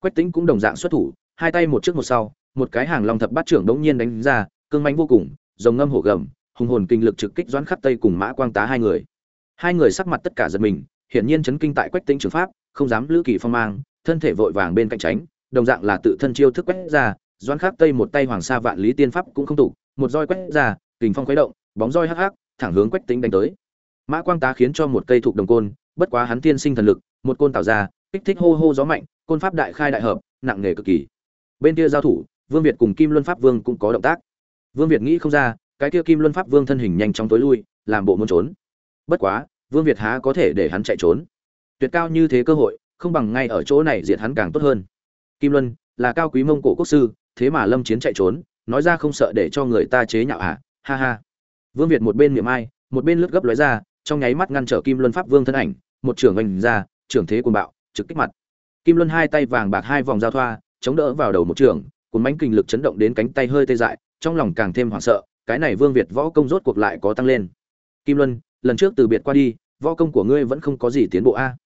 Quách tính cũng đồng dạng xuất thủ, hai tay một trước một sau, một cái hàng long thập bát trưởng đống nhiên đánh ra, cương mánh vô cùng dòng ngâm hổ gầm, hùng hồn kinh lực trực kích doãn khắp tây cùng mã quang tá hai người. Hai người sắc mặt tất cả giật mình, hiển nhiên chấn kinh tại quách tính trường pháp, không dám lữ kỳ phong mang, thân thể vội vàng bên cạnh tránh, đồng dạng là tự thân chiêu thức quét ra, doãn khắc tây một tay hoàng sa vạn lý tiên pháp cũng không tụ, một roi quét ra, kình phong khuấy động, bóng roi hắc hắc, thẳng hướng quách tính đánh tới mã quang tá khiến cho một cây thuộc đồng côn, bất quá hắn tiên sinh thần lực, một côn tạo ra, kích thích hô hô gió mạnh, côn pháp đại khai đại hợp, nặng nghề cực kỳ. Bên kia giao thủ, vương việt cùng kim luân pháp vương cũng có động tác. Vương việt nghĩ không ra, cái kia kim luân pháp vương thân hình nhanh chóng tối lui, làm bộ muốn trốn. Bất quá, vương việt há có thể để hắn chạy trốn. Tuyệt cao như thế cơ hội, không bằng ngay ở chỗ này diệt hắn càng tốt hơn. Kim luân, là cao quý mông cổ quốc sư, thế mà lâm chiến chạy trốn, nói ra không sợ để cho người ta chế nhạo à ha ha. Vương việt một bên miệng ai, một bên lướt gấp lóe ra trong nháy mắt ngăn trở kim luân pháp vương thân ảnh một trưởng oanh ra trưởng thế cuồng bạo trực kích mặt. Kim luân hai tay vàng bạc hai vòng giao thoa chống đỡ vào đầu một trưởng, cuốn bánh kinh lực chấn động đến cánh tay hơi tê dại trong lòng càng thêm hoảng sợ cái này vương việt võ công rốt cuộc lại có tăng lên. Kim luân lần trước từ biệt qua đi võ công của ngươi vẫn không có gì tiến bộ a.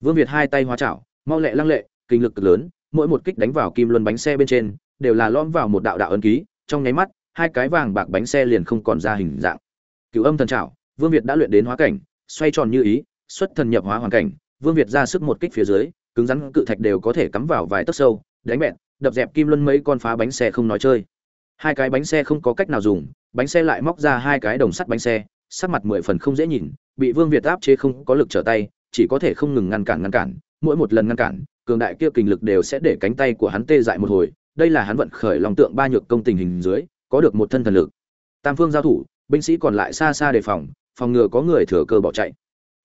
Vương việt hai tay hóa chảo mau lẹ lăng lệ kinh lực cực lớn mỗi một kích đánh vào kim luân bánh xe bên trên đều là lõm vào một đạo đạo ấn ký trong nháy mắt hai cái vàng bạc bánh xe liền không còn ra hình dạng. Cựu âm thần trảo vương việt đã luyện đến hóa cảnh, xoay tròn như ý, xuất thần nhập hóa hoàn cảnh, vương việt ra sức một kích phía dưới, cứng rắn cự thạch đều có thể cắm vào vài tấc sâu, đánh bẹn, đập dẹp kim luân mấy con phá bánh xe không nói chơi. Hai cái bánh xe không có cách nào dùng, bánh xe lại móc ra hai cái đồng sắt bánh xe, sắc mặt mười phần không dễ nhìn, bị vương việt áp chế không có lực trở tay, chỉ có thể không ngừng ngăn cản ngăn cản, mỗi một lần ngăn cản, cường đại kia kình lực đều sẽ để cánh tay của hắn tê dại một hồi, đây là hắn vận khởi lòng tượng ba nhược công tình hình dưới, có được một thân thần lực. Tam phương giao thủ, binh sĩ còn lại xa xa đề phòng phòng ngừa có người thừa cơ bỏ chạy.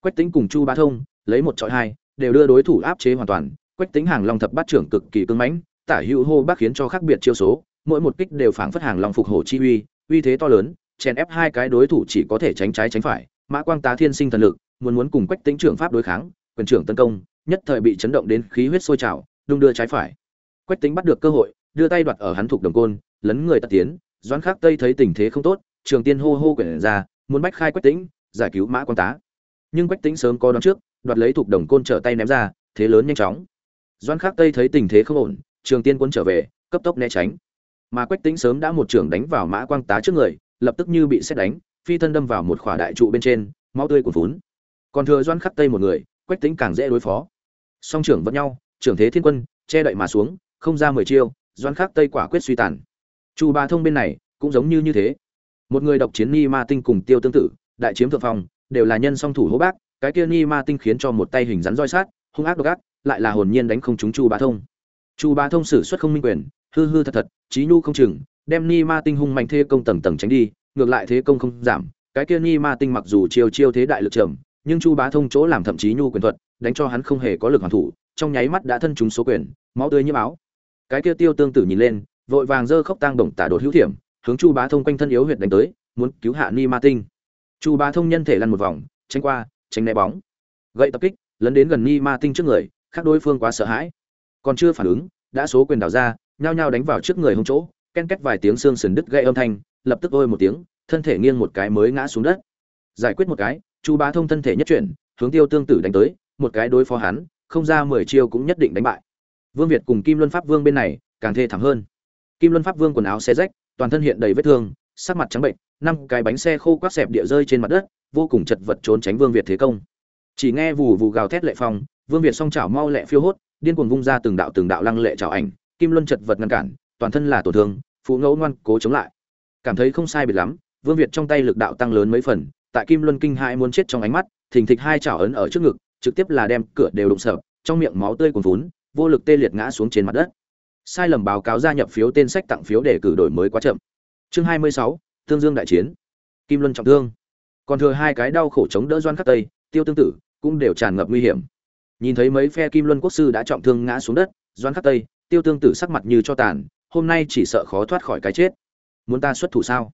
Quách tính cùng chu ba thông lấy một trọi hai, đều đưa đối thủ áp chế hoàn toàn. Quách tính hàng long thập bát trưởng cực kỳ cứng mãnh, tả hữu hô bác khiến cho khác biệt chiêu số, mỗi một kích đều phảng phất hàng long phục hổ chi uy uy thế to lớn, chèn ép hai cái đối thủ chỉ có thể tránh trái tránh phải. Mã quang tá thiên sinh thần lực, muốn muốn cùng quách tính trưởng pháp đối kháng, quyền trưởng tấn công, nhất thời bị chấn động đến khí huyết sôi trào, đung đưa trái phải. Quách tính bắt được cơ hội, đưa tay đoạt ở hắn thuộc đồng côn, lấn người tật tiến, doãn khắc tây thấy tình thế không tốt, trường tiên hô hô quyển ra muốn bách khai quách tĩnh, giải cứu mã quan tá. Nhưng quách tĩnh sớm có đón trước, đoạt lấy thuộc đồng côn trở tay ném ra, thế lớn nhanh chóng. Doãn khắc tây thấy tình thế không ổn, trường tiên quân trở về, cấp tốc né tránh. Mà quách tĩnh sớm đã một trưởng đánh vào mã quang tá trước người, lập tức như bị xét đánh, phi thân đâm vào một khỏa đại trụ bên trên, máu tươi cuồn vốn còn thừa doãn khắc tây một người, quách tĩnh càng dễ đối phó. Song trưởng vẫn nhau, trưởng thế thiên quân, che đậy mà xuống, không ra mười chiêu, doãn khắc tây quả quyết suy tàn. Chu ba thông bên này, cũng giống như như thế một người độc chiến ni ma tinh cùng tiêu tương tự đại chiếm thượng phong, đều là nhân song thủ hố bác, cái kia ni ma tinh khiến cho một tay hình rắn roi sát, hung ác độc ác, lại là hồn nhiên đánh không chúng chu bá thông chu bá thông sử xuất không minh quyền, hư hư thật thật, trí nhu không chừng, đem ni ma tinh hung mạnh thế công tầng tầng tránh đi, ngược lại thế công không giảm cái kia ni ma tinh mặc dù chiêu chiêu thế đại lực trầm, nhưng chu bá thông chỗ làm thậm chí nhu quyền thuật, đánh cho hắn không hề có lực hoàn thủ, trong nháy mắt đã thân chúng số quyền, máu tươi như áo. cái kia tiêu tương tử nhìn lên, vội vàng giơ khóc tang đồng tả đột hữu thiểm hướng chu bá thông quanh thân yếu huyệt đánh tới, muốn cứu hạ ni ma tinh. Chu bá thông nhân thể lăn một vòng, tránh qua, tránh né bóng. Gậy tập kích, lấn đến gần ni ma tinh trước người, khác đối phương quá sợ hãi. Còn chưa phản ứng, đã số quyền đảo ra, nhao nhao đánh vào trước người hông chỗ, ken két vài tiếng xương sườn đứt gây âm thanh, lập tức ôi một tiếng, thân thể nghiêng một cái mới ngã xuống đất. Giải quyết một cái, chu bá thông thân thể nhất chuyển, hướng tiêu tương tử đánh tới, một cái đối phó hắn, không ra mười chiêu cũng nhất định đánh bại. Vương việt cùng kim luân pháp vương bên này, càng thê thảm hơn. Kim luân pháp vương quần áo xe rách toàn thân hiện đầy vết thương, sắc mặt trắng bệnh, năm cái bánh xe khô quát xẹp địa rơi trên mặt đất, vô cùng chật vật trốn tránh vương việt thế công. Chỉ nghe vù vù gào thét lệ phong, vương việt song chảo mau lẹ phiêu hốt, điên cuồng vung ra từng đạo từng đạo lăng lệ chảo ảnh, kim luân chật vật ngăn cản, toàn thân là tổn thương, phụ ngẫu ngoan cố chống lại. Cảm thấy không sai biệt lắm, vương việt trong tay lực đạo tăng lớn mấy phần, tại kim luân kinh hai muốn chết trong ánh mắt, thình thịch hai chảo ấn ở trước ngực, trực tiếp là đem cửa đều đụng sập, trong miệng máu tươi cuồn vốn vô lực tê liệt ngã xuống trên mặt đất sai lầm báo cáo gia nhập phiếu tên sách tặng phiếu để cử đổi mới quá chậm. Chương 26, tương dương đại chiến. Kim luân trọng thương. Còn thừa hai cái đau khổ chống đỡ doan khắc tây tiêu tương tử cũng đều tràn ngập nguy hiểm. Nhìn thấy mấy phe kim luân quốc sư đã trọng thương ngã xuống đất doan khắc tây tiêu tương tử sắc mặt như cho tàn hôm nay chỉ sợ khó thoát khỏi cái chết. Muốn ta xuất thủ sao?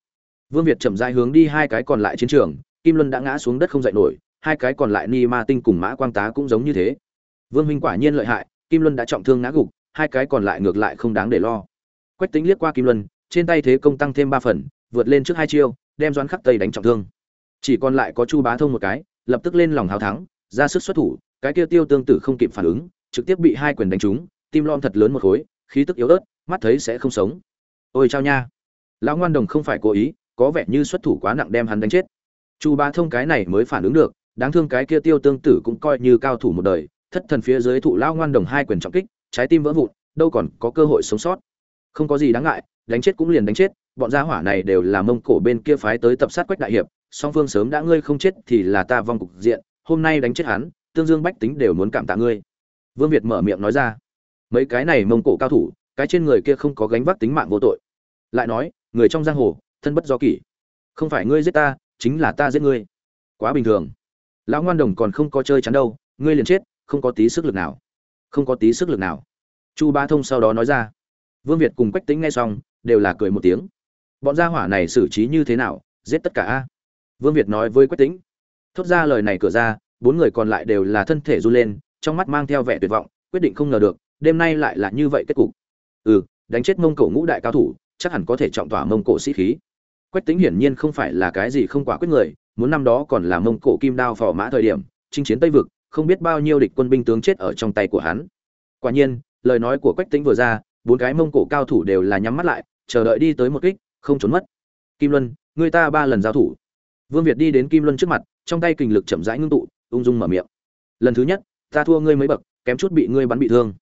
Vương việt chậm rãi hướng đi hai cái còn lại chiến trường kim luân đã ngã xuống đất không dậy nổi hai cái còn lại ni ma tinh cùng mã quang tá cũng giống như thế. Vương huynh quả nhiên lợi hại kim luân đã trọng thương ngã gục hai cái còn lại ngược lại không đáng để lo. Quách tính liếc qua kim luân, trên tay thế công tăng thêm ba phần, vượt lên trước hai chiêu, đem doãn khắc tây đánh trọng thương. Chỉ còn lại có chu bá thông một cái, lập tức lên lòng hào thắng, ra sức xuất thủ, cái kia tiêu tương tử không kịp phản ứng, trực tiếp bị hai quyền đánh trúng, tim lon thật lớn một khối, khí tức yếu ớt, mắt thấy sẽ không sống. Ôi chao nha! Lão ngoan đồng không phải cố ý, có vẻ như xuất thủ quá nặng đem hắn đánh chết. Chu bá thông cái này mới phản ứng được, đáng thương cái kia tiêu tương tử cũng coi như cao thủ một đời, thất thần phía dưới thụ lão ngoan đồng hai quyền trọng kích trái tim vỡ vụn, đâu còn có cơ hội sống sót. Không có gì đáng ngại, đánh chết cũng liền đánh chết, bọn gia hỏa này đều là mông cổ bên kia phái tới tập sát quách đại hiệp, song phương sớm đã ngươi không chết thì là ta vong cục diện, hôm nay đánh chết hắn, tương dương bách tính đều muốn cảm tạ ngươi. Vương việt mở miệng nói ra. Mấy cái này mông cổ cao thủ, cái trên người kia không có gánh vác tính mạng vô tội. Lại nói, người trong giang hồ, thân bất do kỷ. Không phải ngươi giết ta, chính là ta giết ngươi. Quá bình thường. Lão ngoan đồng còn không có chơi chắn đâu, ngươi liền chết, không có tí sức lực nào không có tí sức lực nào. Chu ba thông sau đó nói ra. Vương việt cùng quách tính nghe xong, đều là cười một tiếng. Bọn gia hỏa này xử trí như thế nào, giết tất cả a? Vương việt nói với quách tính thốt ra lời này cửa ra, bốn người còn lại đều là thân thể run lên, trong mắt mang theo vẻ tuyệt vọng, quyết định không ngờ được, đêm nay lại là như vậy kết cục. Ừ đánh chết mông cổ ngũ đại cao thủ, chắc hẳn có thể trọng tỏa mông cổ sĩ khí. Quách tính hiển nhiên không phải là cái gì không quả quyết người, muốn năm đó còn là mông cổ kim đao phò mã thời điểm, chinh chiến tây vực không biết bao nhiêu địch quân binh tướng chết ở trong tay của hắn. Quả nhiên, lời nói của quách Tĩnh vừa ra, bốn cái mông cổ cao thủ đều là nhắm mắt lại, chờ đợi đi tới một kích, không trốn mất. Kim luân, người ta ba lần giao thủ. Vương việt đi đến kim luân trước mặt, trong tay kình lực chậm rãi ngưng tụ, ung dung mở miệng. Lần thứ nhất, ta thua ngươi mấy bậc, kém chút bị ngươi bắn bị thương.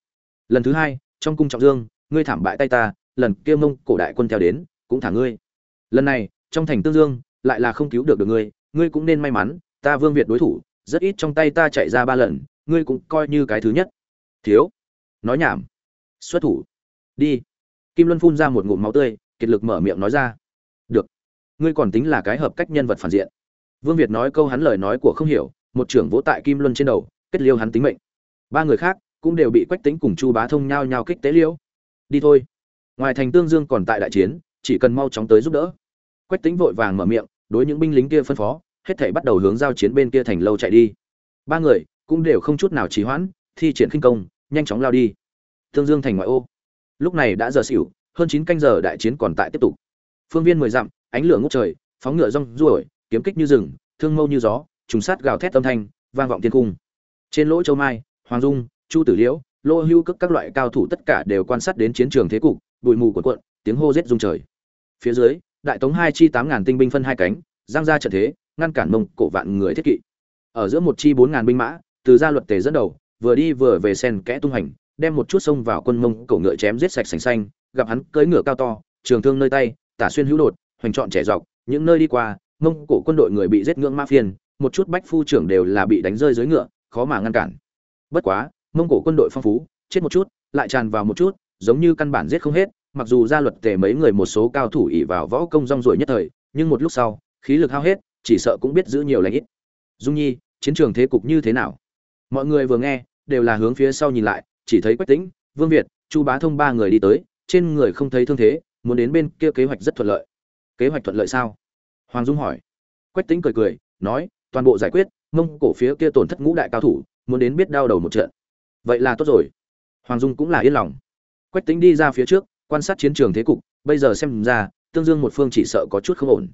Lần thứ hai, trong cung trọng dương, ngươi thảm bại tay ta, lần kia mông cổ đại quân theo đến, cũng thả ngươi. Lần này, trong thành tương dương, lại là không cứu được được ngươi ngươi cũng nên may mắn, ta vương việt đối thủ rất ít trong tay ta chạy ra ba lần, ngươi cũng coi như cái thứ nhất. Thiếu. Nói nhảm. Xuất thủ. Đi. Kim luân phun ra một ngụm máu tươi, kiệt lực mở miệng nói ra. Được. Ngươi còn tính là cái hợp cách nhân vật phản diện. Vương việt nói câu hắn lời nói của không hiểu, một trưởng vỗ tại kim luân trên đầu, kết liêu hắn tính mệnh. Ba người khác cũng đều bị quách tính cùng chu bá thông nhao nhao kích tế liễu đi thôi. Ngoài thành tương dương còn tại đại chiến, chỉ cần mau chóng tới giúp đỡ. Quách tính vội vàng mở miệng, đối những binh lính kia phân phó hết thảy bắt đầu hướng giao chiến bên kia thành lâu chạy đi. Ba người cũng đều không chút nào trì hoãn, thi triển khinh công, nhanh chóng lao đi. Tương dương thành ngoại ô. Lúc này đã giờ xỉu, hơn chín canh giờ đại chiến còn tại tiếp tục. Phương viên mười dặm, ánh lửa ngút trời, phóng ngựa rong ruổi, kiếm kích như rừng, thương mâu như gió, trùng sát gào thét âm thanh, vang vọng thiên cung. Trên lỗ châu mai, hoàng dung, chu tử liễu, lô hưu cức các loại cao thủ tất cả đều quan sát đến chiến trường thế cục, bụi mù cuộn cuộn, tiếng hô giết rung trời. Phía dưới, đại tống hai chi tám ngàn tinh binh phân hai cánh, giang ra trận thế ngăn cản mông cổ vạn người thiết kỵ. Ở giữa một chi bốn ngàn binh mã, từ gia luật tề dẫn đầu, vừa đi vừa về sen kẽ tung hành, đem một chút sông vào quân mông cổ ngựa chém giết sạch sành xanh, gặp hắn cưỡi ngựa cao to, trường thương nơi tay, tả xuyên hữu đột, hoành trọn trẻ dọc, những nơi đi qua, mông cổ quân đội người bị giết ngưỡng ma phiền một chút bách phu trưởng đều là bị đánh rơi dưới ngựa, khó mà ngăn cản. Bất quá, mông cổ quân đội phong phú, chết một chút, lại tràn vào một chút, giống như căn bản giết không hết, mặc dù gia luật tề mấy người một số cao thủ ỉ vào võ công rong ruổi nhất thời, nhưng một lúc sau, khí lực hao hết chỉ sợ cũng biết giữ nhiều lãnh ít. Dung nhi, chiến trường thế cục như thế nào? Mọi người vừa nghe, đều là hướng phía sau nhìn lại, chỉ thấy quách tĩnh, vương việt, chu bá thông ba người đi tới, trên người không thấy thương thế, muốn đến bên kia kế hoạch rất thuận lợi. Kế hoạch thuận lợi sao? Hoàng dung hỏi. Quách tĩnh cười cười, nói, toàn bộ giải quyết, mông cổ phía kia tổn thất ngũ đại cao thủ, muốn đến biết đau đầu một trận. Vậy là tốt rồi. Hoàng dung cũng là yên lòng. Quách tĩnh đi ra phía trước, quan sát chiến trường thế cục, bây giờ xem ra, tương dương một phương chỉ sợ có chút không ổn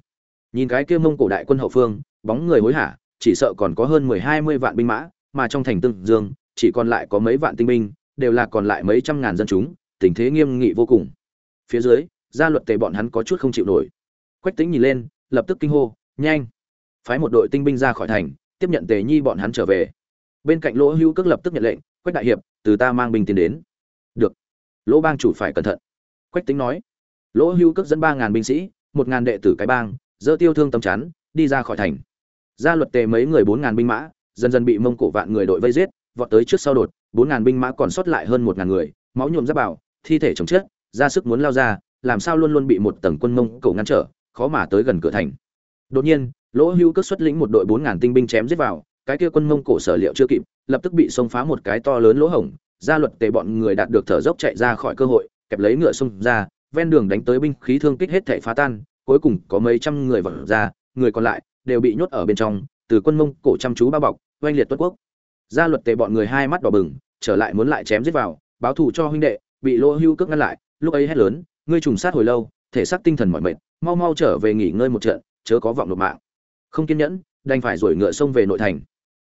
nhìn cái kia mông cổ đại quân hậu phương, bóng người hối hả, chỉ sợ còn có hơn mười hai mươi vạn binh mã, mà trong thành tương dương, chỉ còn lại có mấy vạn tinh binh, đều là còn lại mấy trăm ngàn dân chúng, tình thế nghiêm nghị vô cùng. Phía dưới, gia luật tề bọn hắn có chút không chịu nổi. Quách tính nhìn lên, lập tức kinh hô, nhanh! Phái một đội tinh binh ra khỏi thành, tiếp nhận tề nhi bọn hắn trở về. Bên cạnh lỗ hữu cước lập tức nhận lệnh, quách đại hiệp, từ ta mang binh tiến đến. Được. Lỗ bang chủ phải cẩn thận. Quách tính nói. Lỗ hữu cước dẫn ba ngàn binh sĩ, một ngàn đệ tử cái bang dơ tiêu thương tâm chắn, đi ra khỏi thành. Gia luật tề mấy người bốn ngàn binh mã, dần dần bị mông cổ vạn người đội vây giết, vọt tới trước sau đột, bốn ngàn binh mã còn sót lại hơn một ngàn người, máu nhuộm giáp bảo thi thể chồng chết, ra sức muốn lao ra, làm sao luôn luôn bị một tầng quân mông cổ ngăn trở, khó mà tới gần cửa thành. Đột nhiên, lỗ hưu cất xuất lĩnh một đội bốn ngàn tinh binh chém giết vào, cái kia quân mông cổ sở liệu chưa kịp, lập tức bị xông phá một cái to lớn lỗ hổng, gia luật tề bọn người đạt được thở dốc chạy ra khỏi cơ hội, kẹp lấy ngựa xông ra, ven đường đánh tới binh khí thương kích hết thể phá tan cuối cùng có mấy trăm người vọt ra, người còn lại đều bị nhốt ở bên trong, từ quân mông cổ chăm chú bao bọc, oanh liệt tuất quốc. Gia luật tề bọn người hai mắt đỏ bừng, trở lại muốn lại chém giết vào, báo thù cho huynh đệ, bị lỗ hưu cước ngăn lại, lúc ấy hét lớn, ngươi trùng sát hồi lâu, thể xác tinh thần mỏi mệt, mau mau trở về nghỉ ngơi một trận, chớ có vọng nộp mạng. Không kiên nhẫn, đành phải đuổi ngựa xông về nội thành.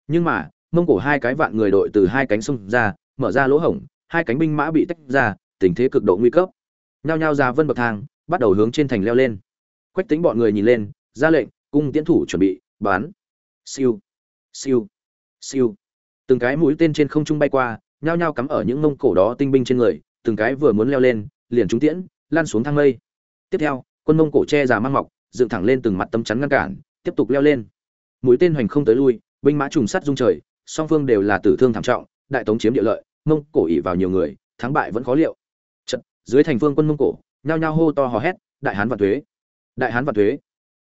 Nhưng mà, mông cổ hai cái vạn người đội từ hai cánh sông ra, mở ra lỗ hổng, hai cánh binh mã bị tách ra, tình thế cực độ nguy cấp. Nhao nhao ra vân bậc thang, bắt đầu hướng trên thành leo lên quách tính bọn người nhìn lên ra lệnh cung tiễn thủ chuẩn bị bán. Siêu. Siêu. Siêu. Từng cái mũi tên trên không trung bay qua nhao nhao cắm ở những mông cổ đó tinh binh trên người từng cái vừa muốn leo lên liền trúng tiễn lan xuống thang mây. Tiếp theo quân mông cổ che già mang mọc dựng thẳng lên từng mặt tấm chắn ngăn cản tiếp tục leo lên. Mũi tên hoành không tới lui binh mã trùng sắt dung trời song phương đều là tử thương thảm trọng đại tống chiếm địa lợi mông cổ ỉ vào nhiều người thắng bại vẫn khó liệu. Trận, dưới thành phương quân mông cổ nhao nhao hô to hò hét đại hán vạn thuế đại hán vạn thuế.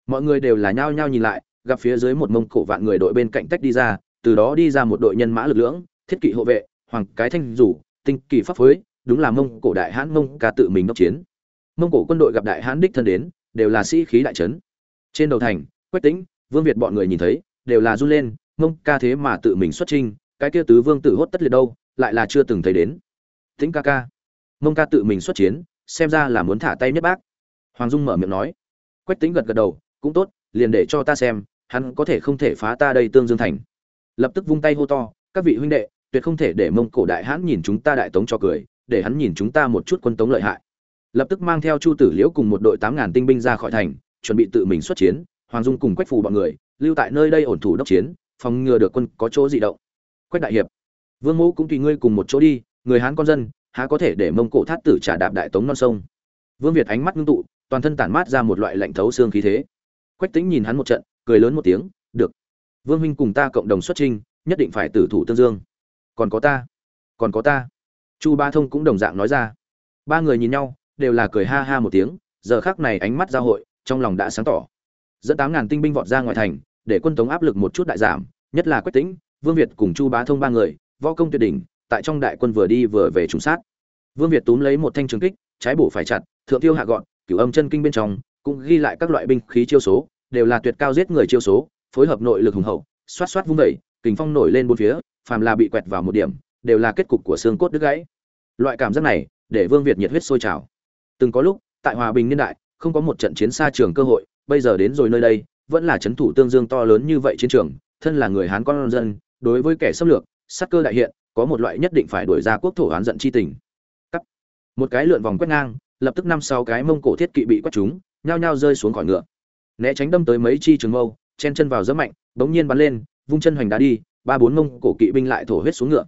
Mọi người đều là nhao nhao nhìn lại, gặp phía dưới một mông cổ vạn người đội bên cạnh tách đi ra, từ đó đi ra một đội nhân mã lực lưỡng, thiết kỵ hộ vệ, hoàng cái thanh rủ, tinh kỳ pháp phối, đúng là mông cổ đại hán mông ca tự mình đốc chiến. Mông cổ quân đội gặp đại hán đích thân đến, đều là sĩ khí đại trấn trên đầu thành, quách tĩnh, vương việt bọn người nhìn thấy, đều là run lên, mông ca thế mà tự mình xuất trinh cái kia tứ vương tự hốt tất liệt đâu, lại là chưa từng thấy đến. Tĩnh ca ca. Mông ca tự mình xuất chiến, xem ra là muốn thả tay nhất bác. Hoàng dung mở miệng nói quách tĩnh gật gật đầu, cũng tốt, liền để cho ta xem, hắn có thể không thể phá ta đây tương dương thành. Lập tức vung tay hô to, các vị huynh đệ, tuyệt không thể để mông cổ đại hãn nhìn chúng ta đại tống cho cười, để hắn nhìn chúng ta một chút quân tống lợi hại. Lập tức mang theo chu tử liễu cùng một đội tám ngàn tinh binh ra khỏi thành, chuẩn bị tự mình xuất chiến, hoàng dung cùng quách phù bọn người, lưu tại nơi đây ổn thủ đốc chiến, phòng ngừa được quân có chỗ dị động. Quách đại hiệp, vương mẫu cũng tùy ngươi cùng một chỗ đi, người hán con dân, há có thể để mông cổ thát tử trả đạp đại tống non sông? Vương việt ánh mắt ngưng tụ toàn thân tản mát ra một loại lạnh thấu xương khí thế. Quách tính nhìn hắn một trận, cười lớn một tiếng, được. Vương huynh cùng ta cộng đồng xuất trinh nhất định phải tử thủ tương dương. Còn có ta. Còn có ta. Chu ba thông cũng đồng dạng nói ra. Ba người nhìn nhau, đều là cười ha ha một tiếng, giờ khác này ánh mắt giao hội, trong lòng đã sáng tỏ. Dẫn tám ngàn tinh binh vọt ra ngoài thành, để quân tống áp lực một chút đại giảm, nhất là quách tĩnh, vương việt cùng chu bá thông ba người, võ công tuyệt đỉnh, tại trong đại quân vừa đi vừa về trùng sát. Vương việt túm lấy một thanh trường kích, trái bổ phải chặt, thượng tiêu hạ gọn cửu âm chân kinh bên trong, cũng ghi lại các loại binh khí chiêu số, đều là tuyệt cao giết người chiêu số, phối hợp nội lực hùng hậu, xoát xoát vung vẩy, kình phong nổi lên bốn phía, phàm là bị quẹt vào một điểm, đều là kết cục của xương cốt đứt gãy. Loại cảm giác này, để vương việt nhiệt huyết sôi trào. Từng có lúc, tại hòa bình niên đại, không có một trận chiến xa trường cơ hội, bây giờ đến rồi nơi đây, vẫn là chấn thủ tương dương to lớn như vậy chiến trường, thân là người hán con dân, đối với kẻ xâm lược, sắc cơ đại hiện, có một loại nhất định phải đuổi ra quốc thổ hán giận chi tình. Cắt. Một cái lượn vòng quét ngang lập tức năm sáu cái mông cổ thiết kỵ bị quét chúng, nhao nhao rơi xuống khỏi ngựa. Né tránh đâm tới mấy chi trường mâu, chen chân vào rất mạnh, bỗng nhiên bắn lên, vung chân hoành đá đi, ba bốn mông cổ kỵ binh lại thổ huyết xuống ngựa.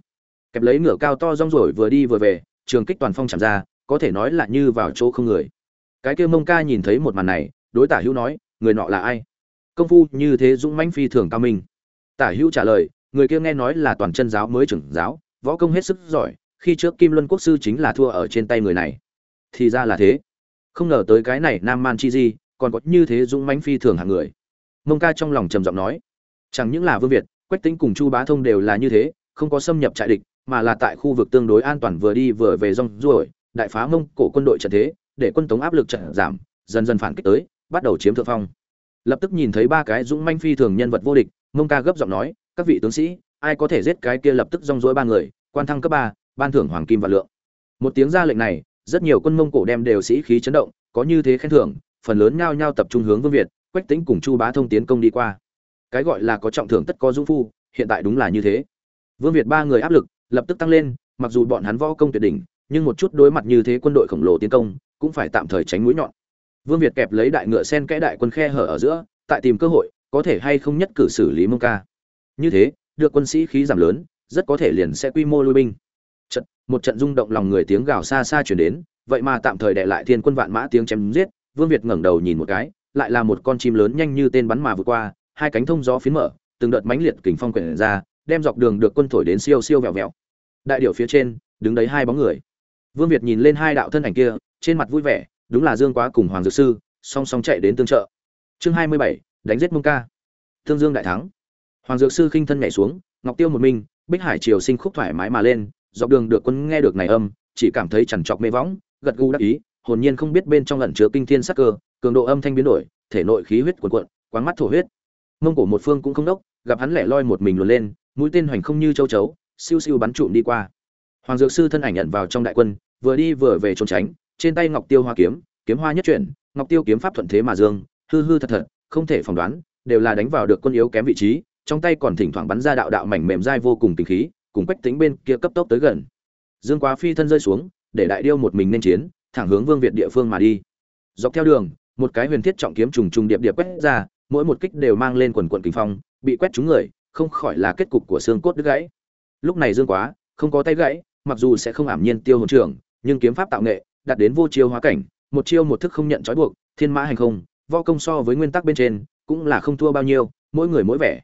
Kẹp lấy ngựa cao to rong rổi vừa đi vừa về, trường kích toàn phong chạm ra, có thể nói là như vào chỗ không người. Cái kia mông ca nhìn thấy một màn này, đối tả hữu nói, người nọ là ai? Công phu, như thế dũng mãnh phi thường cao minh. Tả hữu trả lời, người kia nghe nói là toàn chân giáo mới trưởng giáo, võ công hết sức giỏi, khi trước kim luân quốc sư chính là thua ở trên tay người này thì ra là thế. Không ngờ tới cái này nam man chi di còn có như thế dũng mãnh phi thường hạng người. Mông ca trong lòng trầm giọng nói, chẳng những là vương việt, quách tính cùng chu bá thông đều là như thế, không có xâm nhập trại địch, mà là tại khu vực tương đối an toàn vừa đi vừa về rong ruổi, đại phá mông cổ quân đội trận thế, để quân tống áp lực trận giảm, dần dần phản kích tới, bắt đầu chiếm thượng phong. Lập tức nhìn thấy ba cái dũng manh phi thường nhân vật vô địch, mông ca gấp giọng nói, các vị tướng sĩ, ai có thể giết cái kia lập tức rong rối ba người, quan thăng cấp ba, ban thưởng hoàng kim và lượng. Một tiếng ra lệnh này rất nhiều quân mông cổ đem đều sĩ khí chấn động, có như thế khen thưởng, phần lớn nhao nhao tập trung hướng vương việt, quách tính cùng chu bá thông tiến công đi qua. Cái gọi là có trọng thưởng tất có dũng phu, hiện tại đúng là như thế. Vương việt ba người áp lực lập tức tăng lên, mặc dù bọn hắn võ công tuyệt đỉnh, nhưng một chút đối mặt như thế quân đội khổng lồ tiến công, cũng phải tạm thời tránh mũi nhọn. Vương việt kẹp lấy đại ngựa sen kẽ đại quân khe hở ở giữa, tại tìm cơ hội, có thể hay không nhất cử xử lý mông ca. Như thế, được quân sĩ khí giảm lớn, rất có thể liền sẽ quy mô lui binh một trận rung động lòng người tiếng gào xa xa chuyển đến, vậy mà tạm thời đệ lại thiên quân vạn mã tiếng chém giết, vương việt ngẩng đầu nhìn một cái, lại là một con chim lớn nhanh như tên bắn mà vượt qua, hai cánh thông gió phiến mở, từng đợt mãnh liệt kình phong quyển ra, đem dọc đường được quân thổi đến siêu siêu vẹo vẹo. Đại điệu phía trên, đứng đấy hai bóng người. Vương việt nhìn lên hai đạo thân ảnh kia, trên mặt vui vẻ, đúng là dương quá cùng hoàng dược sư, song song chạy đến tương trợ. Chương hai mươi bảy, đánh giết mông ca. Thương dương đại thắng. Hoàng dược sư khinh thân nhảy xuống, ngọc tiêu một mình, bích hải triều sinh khúc thoải mái mà lên dọc đường được quân nghe được này âm, chỉ cảm thấy chằn trọc mê võng, gật gù đắc ý, hồn nhiên không biết bên trong ẩn chứa kinh thiên sắc cơ, cường độ âm thanh biến đổi, thể nội khí huyết cuồn cuộn, quáng mắt thổ huyết. Mông cổ một phương cũng không đốc, gặp hắn lẻ loi một mình luồn lên, mũi tên hoành không như châu chấu, siêu siêu bắn trụm đi qua. Hoàng dược sư thân ảnh nhận vào trong đại quân, vừa đi vừa về trốn tránh, trên tay ngọc tiêu hoa kiếm kiếm hoa nhất chuyển, ngọc tiêu kiếm pháp thuận thế mà dương, hư hư thật thật, không thể phỏng đoán, đều là đánh vào được quân yếu kém vị trí, trong tay còn thỉnh thoảng bắn ra đạo đạo mảnh mềm dai vô cùng tình khí cùng quách tính bên kia cấp tốc tới gần. Dương quá phi thân rơi xuống, để đại điêu một mình nên chiến, thẳng hướng vương việt địa phương mà đi. Dọc theo đường, một cái huyền thiết trọng kiếm trùng trùng điệp điệp quét ra, mỗi một kích đều mang lên quần quận kinh phong, bị quét trúng người, không khỏi là kết cục của xương cốt đứt gãy. Lúc này dương quá, không có tay gãy, mặc dù sẽ không ảm nhiên tiêu hồn trưởng, nhưng kiếm pháp tạo nghệ, đạt đến vô chiêu hóa cảnh, một chiêu một thức không nhận trói buộc, thiên mã hành không vo công so với nguyên tắc bên trên, cũng là không thua bao nhiêu, mỗi người mỗi vẻ.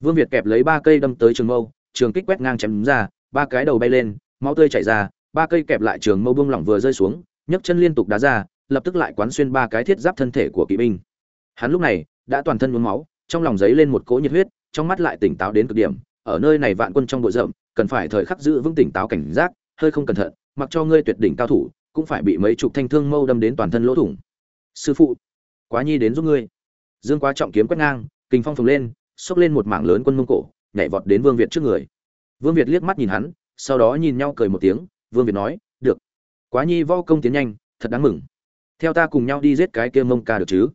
Vương việt kẹp lấy ba cây đâm tới trường mâu trường kích quét ngang chém ra, ba cái đầu bay lên, máu tươi chảy ra, ba cây kẹp lại trường mâu buông lỏng vừa rơi xuống, nhấc chân liên tục đá ra, lập tức lại quán xuyên ba cái thiết giáp thân thể của kỵ binh. Hắn lúc này đã toàn thân nhuốm máu, trong lòng giấy lên một cỗ nhiệt huyết, trong mắt lại tỉnh táo đến cực điểm, ở nơi này vạn quân trong bộ rộng cần phải thời khắc giữ vững tỉnh táo cảnh giác, hơi không cẩn thận, mặc cho ngươi tuyệt đỉnh cao thủ, cũng phải bị mấy chục thanh thương mâu đâm đến toàn thân lỗ thủng. Sư phụ, quá nhi đến giúp ngươi. Dương quá trọng kiếm quét ngang, kình phong phồng lên, xốc lên một mảng lớn quân mông cổ nhảy vọt đến vương việt trước người. Vương việt liếc mắt nhìn hắn, sau đó nhìn nhau cười một tiếng, vương việt nói, được. Quá nhi vô công tiến nhanh, thật đáng mừng. Theo ta cùng nhau đi giết cái kia mông ca được chứ?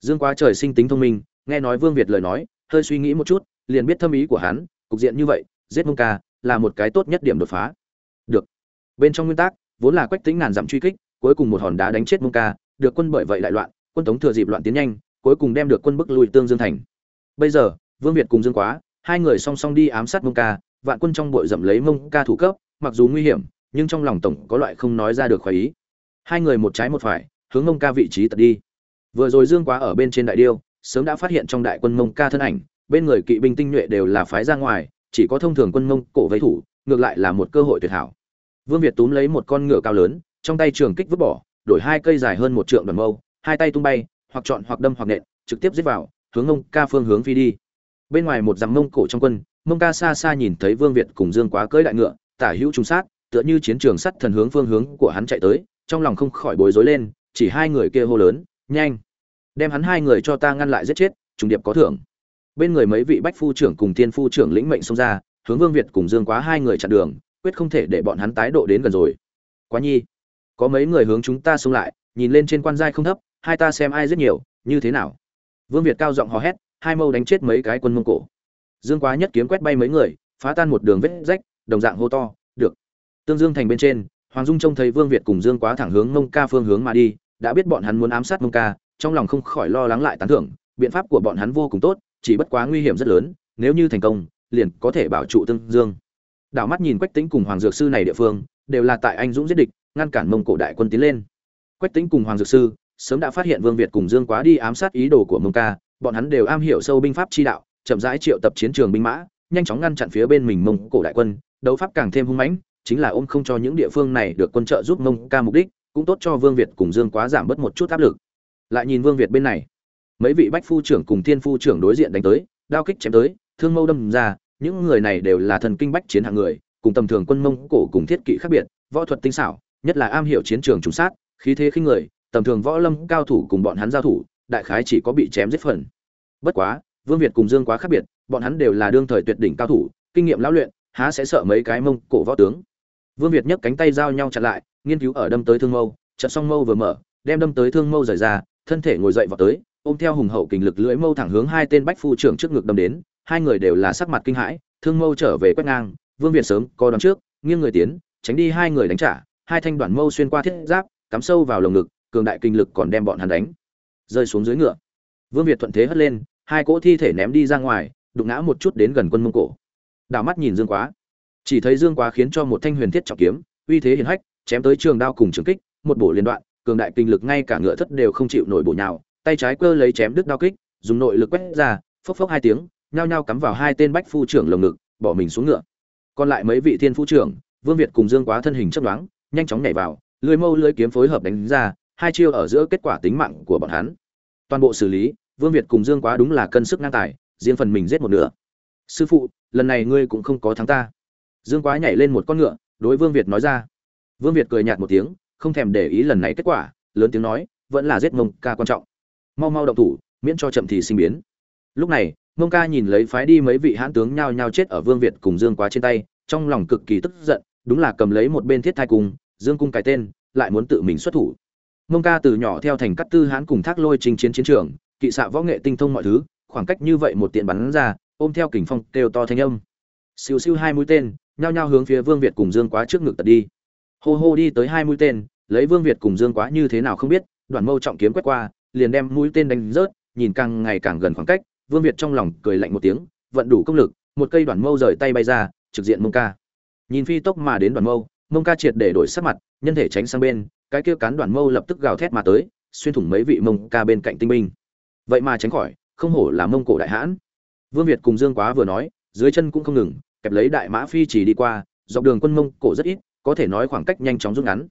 Dương quá trời sinh tính thông minh, nghe nói vương việt lời nói, hơi suy nghĩ một chút, liền biết thâm ý của hắn, cục diện như vậy, giết mông ca là một cái tốt nhất điểm đột phá. Được. Bên trong nguyên tắc, vốn là quách tính ngàn dặm truy kích, cuối cùng một hòn đá đánh chết mông ca, được quân bởi vậy đại loạn, quân tống thừa dịp loạn tiến nhanh, cuối cùng đem được quân bức lui tương dương thành. Bây giờ, vương việt cùng dương quá hai người song song đi ám sát mông ca, vạn quân trong bội dậm lấy mông ca thủ cấp, mặc dù nguy hiểm, nhưng trong lòng tổng có loại không nói ra được khoái ý. Hai người một trái một phải, hướng mông ca vị trí tật đi. Vừa rồi dương quá ở bên trên đại điêu, sớm đã phát hiện trong đại quân mông ca thân ảnh, bên người kỵ binh tinh nhuệ đều là phái ra ngoài, chỉ có thông thường quân mông cổ vây thủ, ngược lại là một cơ hội tuyệt hảo. Vương việt túm lấy một con ngựa cao lớn, trong tay trường kích vứt bỏ, đổi hai cây dài hơn một trượng đoàn mâu, hai tay tung bay, hoặc chọn hoặc đâm hoặc nện, trực tiếp giết vào, hướng mông ca phương hướng phi đi bên ngoài một dặm mông cổ trong quân, mông ca xa xa nhìn thấy vương việt cùng dương quá cưỡi đại ngựa, tả hữu trung sát, tựa như chiến trường sắt thần hướng phương hướng của hắn chạy tới, trong lòng không khỏi bối rối lên, chỉ hai người kia hô lớn, nhanh! Đem hắn hai người cho ta ngăn lại giết chết, trùng điệp có thưởng. Bên người mấy vị bách phu trưởng cùng thiên phu trưởng lĩnh mệnh xông ra, hướng vương việt cùng dương quá hai người chặn đường, quyết không thể để bọn hắn tái độ đến gần rồi. Quá nhi, có mấy người hướng chúng ta xông lại, nhìn lên trên quan giai không thấp, hai ta xem ai rất nhiều, như thế nào? Vương việt cao giọng hò hét hai mâu đánh chết mấy cái quân mông cổ. Dương quá nhất kiếm quét bay mấy người, phá tan một đường vết rách, đồng dạng hô to, được. Tương dương thành bên trên, hoàng dung trông thấy vương việt cùng dương quá thẳng hướng mông ca phương hướng mà đi, đã biết bọn hắn muốn ám sát mông ca, trong lòng không khỏi lo lắng lại tán thưởng, biện pháp của bọn hắn vô cùng tốt, chỉ bất quá nguy hiểm rất lớn, nếu như thành công, liền có thể bảo trụ tương dương. Đảo mắt nhìn quách tính cùng hoàng dược sư này địa phương, đều là tại anh dũng giết địch, ngăn cản mông cổ đại quân tiến lên. Quách tính cùng hoàng dược sư sớm đã phát hiện vương việt cùng dương quá đi ám sát ý đồ của mông ca bọn hắn đều am hiểu sâu binh pháp chi đạo, chậm rãi triệu tập chiến trường binh mã, nhanh chóng ngăn chặn phía bên mình mông cổ đại quân, đấu pháp càng thêm hung mãnh, chính là ôm không cho những địa phương này được quân trợ giúp mông ca mục đích, cũng tốt cho vương việt cùng dương quá giảm bớt một chút áp lực. Lại nhìn vương việt bên này, mấy vị bách phu trưởng cùng thiên phu trưởng đối diện đánh tới, đao kích chém tới, thương mâu đâm ra, những người này đều là thần kinh bách chiến hạng người, cùng tầm thường quân mông cổ cùng thiết kỵ khác biệt, võ thuật tinh xảo, nhất là am hiểu chiến trường trùng sát, khí thế khinh người, tầm thường võ lâm cao thủ cùng bọn hắn giao thủ đại khái chỉ có bị chém giết phần. Bất quá, vương việt cùng dương quá khác biệt, bọn hắn đều là đương thời tuyệt đỉnh cao thủ, kinh nghiệm lão luyện, há sẽ sợ mấy cái mông cổ võ tướng. Vương việt nhấc cánh tay giao nhau chặt lại, nghiên cứu ở đâm tới thương mâu chợt song mâu vừa mở, đem đâm tới thương mâu rời ra, thân thể ngồi dậy vào tới, ôm theo hùng hậu kình lực lưỡi mâu thẳng hướng hai tên bách phu trưởng trước ngực đâm đến, hai người đều là sắc mặt kinh hãi, thương mâu trở về quét ngang, vương việt sớm co đón trước, nghiêng người tiến, tránh đi hai người đánh trả, hai thanh đoạn mâu xuyên qua thiết giáp, cắm sâu vào lồng ngực, cường đại kinh lực còn đem bọn hắn đánh rơi xuống dưới ngựa. Vương việt thuận thế hất lên, hai cỗ thi thể ném đi ra ngoài, đụng ngã một chút đến gần quân mông cổ. Đảo mắt nhìn dương quá. Chỉ thấy dương quá khiến cho một thanh huyền thiết trọng kiếm, uy thế hiển hách, chém tới trường đao cùng trường kích, một bổ liên đoạn, cường đại kinh lực ngay cả ngựa thất đều không chịu nổi bổ nhào, tay trái cơ lấy chém đứt đao kích, dùng nội lực quét ra, phốc phốc hai tiếng, nhao nhao cắm vào hai tên bách phu trưởng lồng ngực, bỏ mình xuống ngựa. Còn lại mấy vị thiên phu trưởng, vương việt cùng dương quá thân hình chấp đoán nhanh chóng nhảy vào lưới mâu lưới kiếm phối hợp đánh ra hai chiêu ở giữa kết quả tính mạng của bọn hắn. Toàn bộ xử lý, vương việt cùng dương quá đúng là cân sức ngang tài, riêng phần mình giết một nửa. Sư phụ, lần này ngươi cũng không có thắng ta. Dương quá nhảy lên một con ngựa, đối vương việt nói ra. Vương việt cười nhạt một tiếng, không thèm để ý lần này kết quả, lớn tiếng nói, vẫn là giết mông ca quan trọng. Mau mau động thủ, miễn cho chậm thì sinh biến. Lúc này mông ca nhìn lấy phái đi mấy vị hãn tướng nhao nhao chết ở vương việt cùng dương quá trên tay, trong lòng cực kỳ tức giận, đúng là cầm lấy một bên thiết thai cung, dương cung cái tên, lại muốn tự mình xuất thủ mông ca từ nhỏ theo thành cắt tư hãn cùng thác lôi trình chiến chiến trường, kỵ xạ võ nghệ tinh thông mọi thứ, khoảng cách như vậy một tiện bắn ra, ôm theo kình phong kêu to thanh âm. Siêu siêu hai mũi tên, nhao nhao hướng phía vương việt cùng dương quá trước ngực tật đi. Hô hô đi tới hai mũi tên, lấy vương việt cùng dương quá như thế nào không biết đoàn mâu trọng kiếm quét qua, liền đem mũi tên đánh rớt, nhìn càng ngày càng gần khoảng cách, vương việt trong lòng cười lạnh một tiếng, vận đủ công lực, một cây đoàn mâu rời tay bay ra, trực diện mông ca. Nhìn phi tốc mà đến đoàn mâu mông ca triệt để đổi sắc mặt, nhân thể tránh sang bên cái kia cán đoàn mâu lập tức gào thét mà tới, xuyên thủng mấy vị mông ca bên cạnh tinh binh. Vậy mà tránh khỏi, không hổ là mông cổ đại hãn. Vương việt cùng dương quá vừa nói, dưới chân cũng không ngừng, kẹp lấy đại mã phi chỉ đi qua, dọc đường quân mông cổ rất ít, có thể nói khoảng cách nhanh chóng rút ngắn.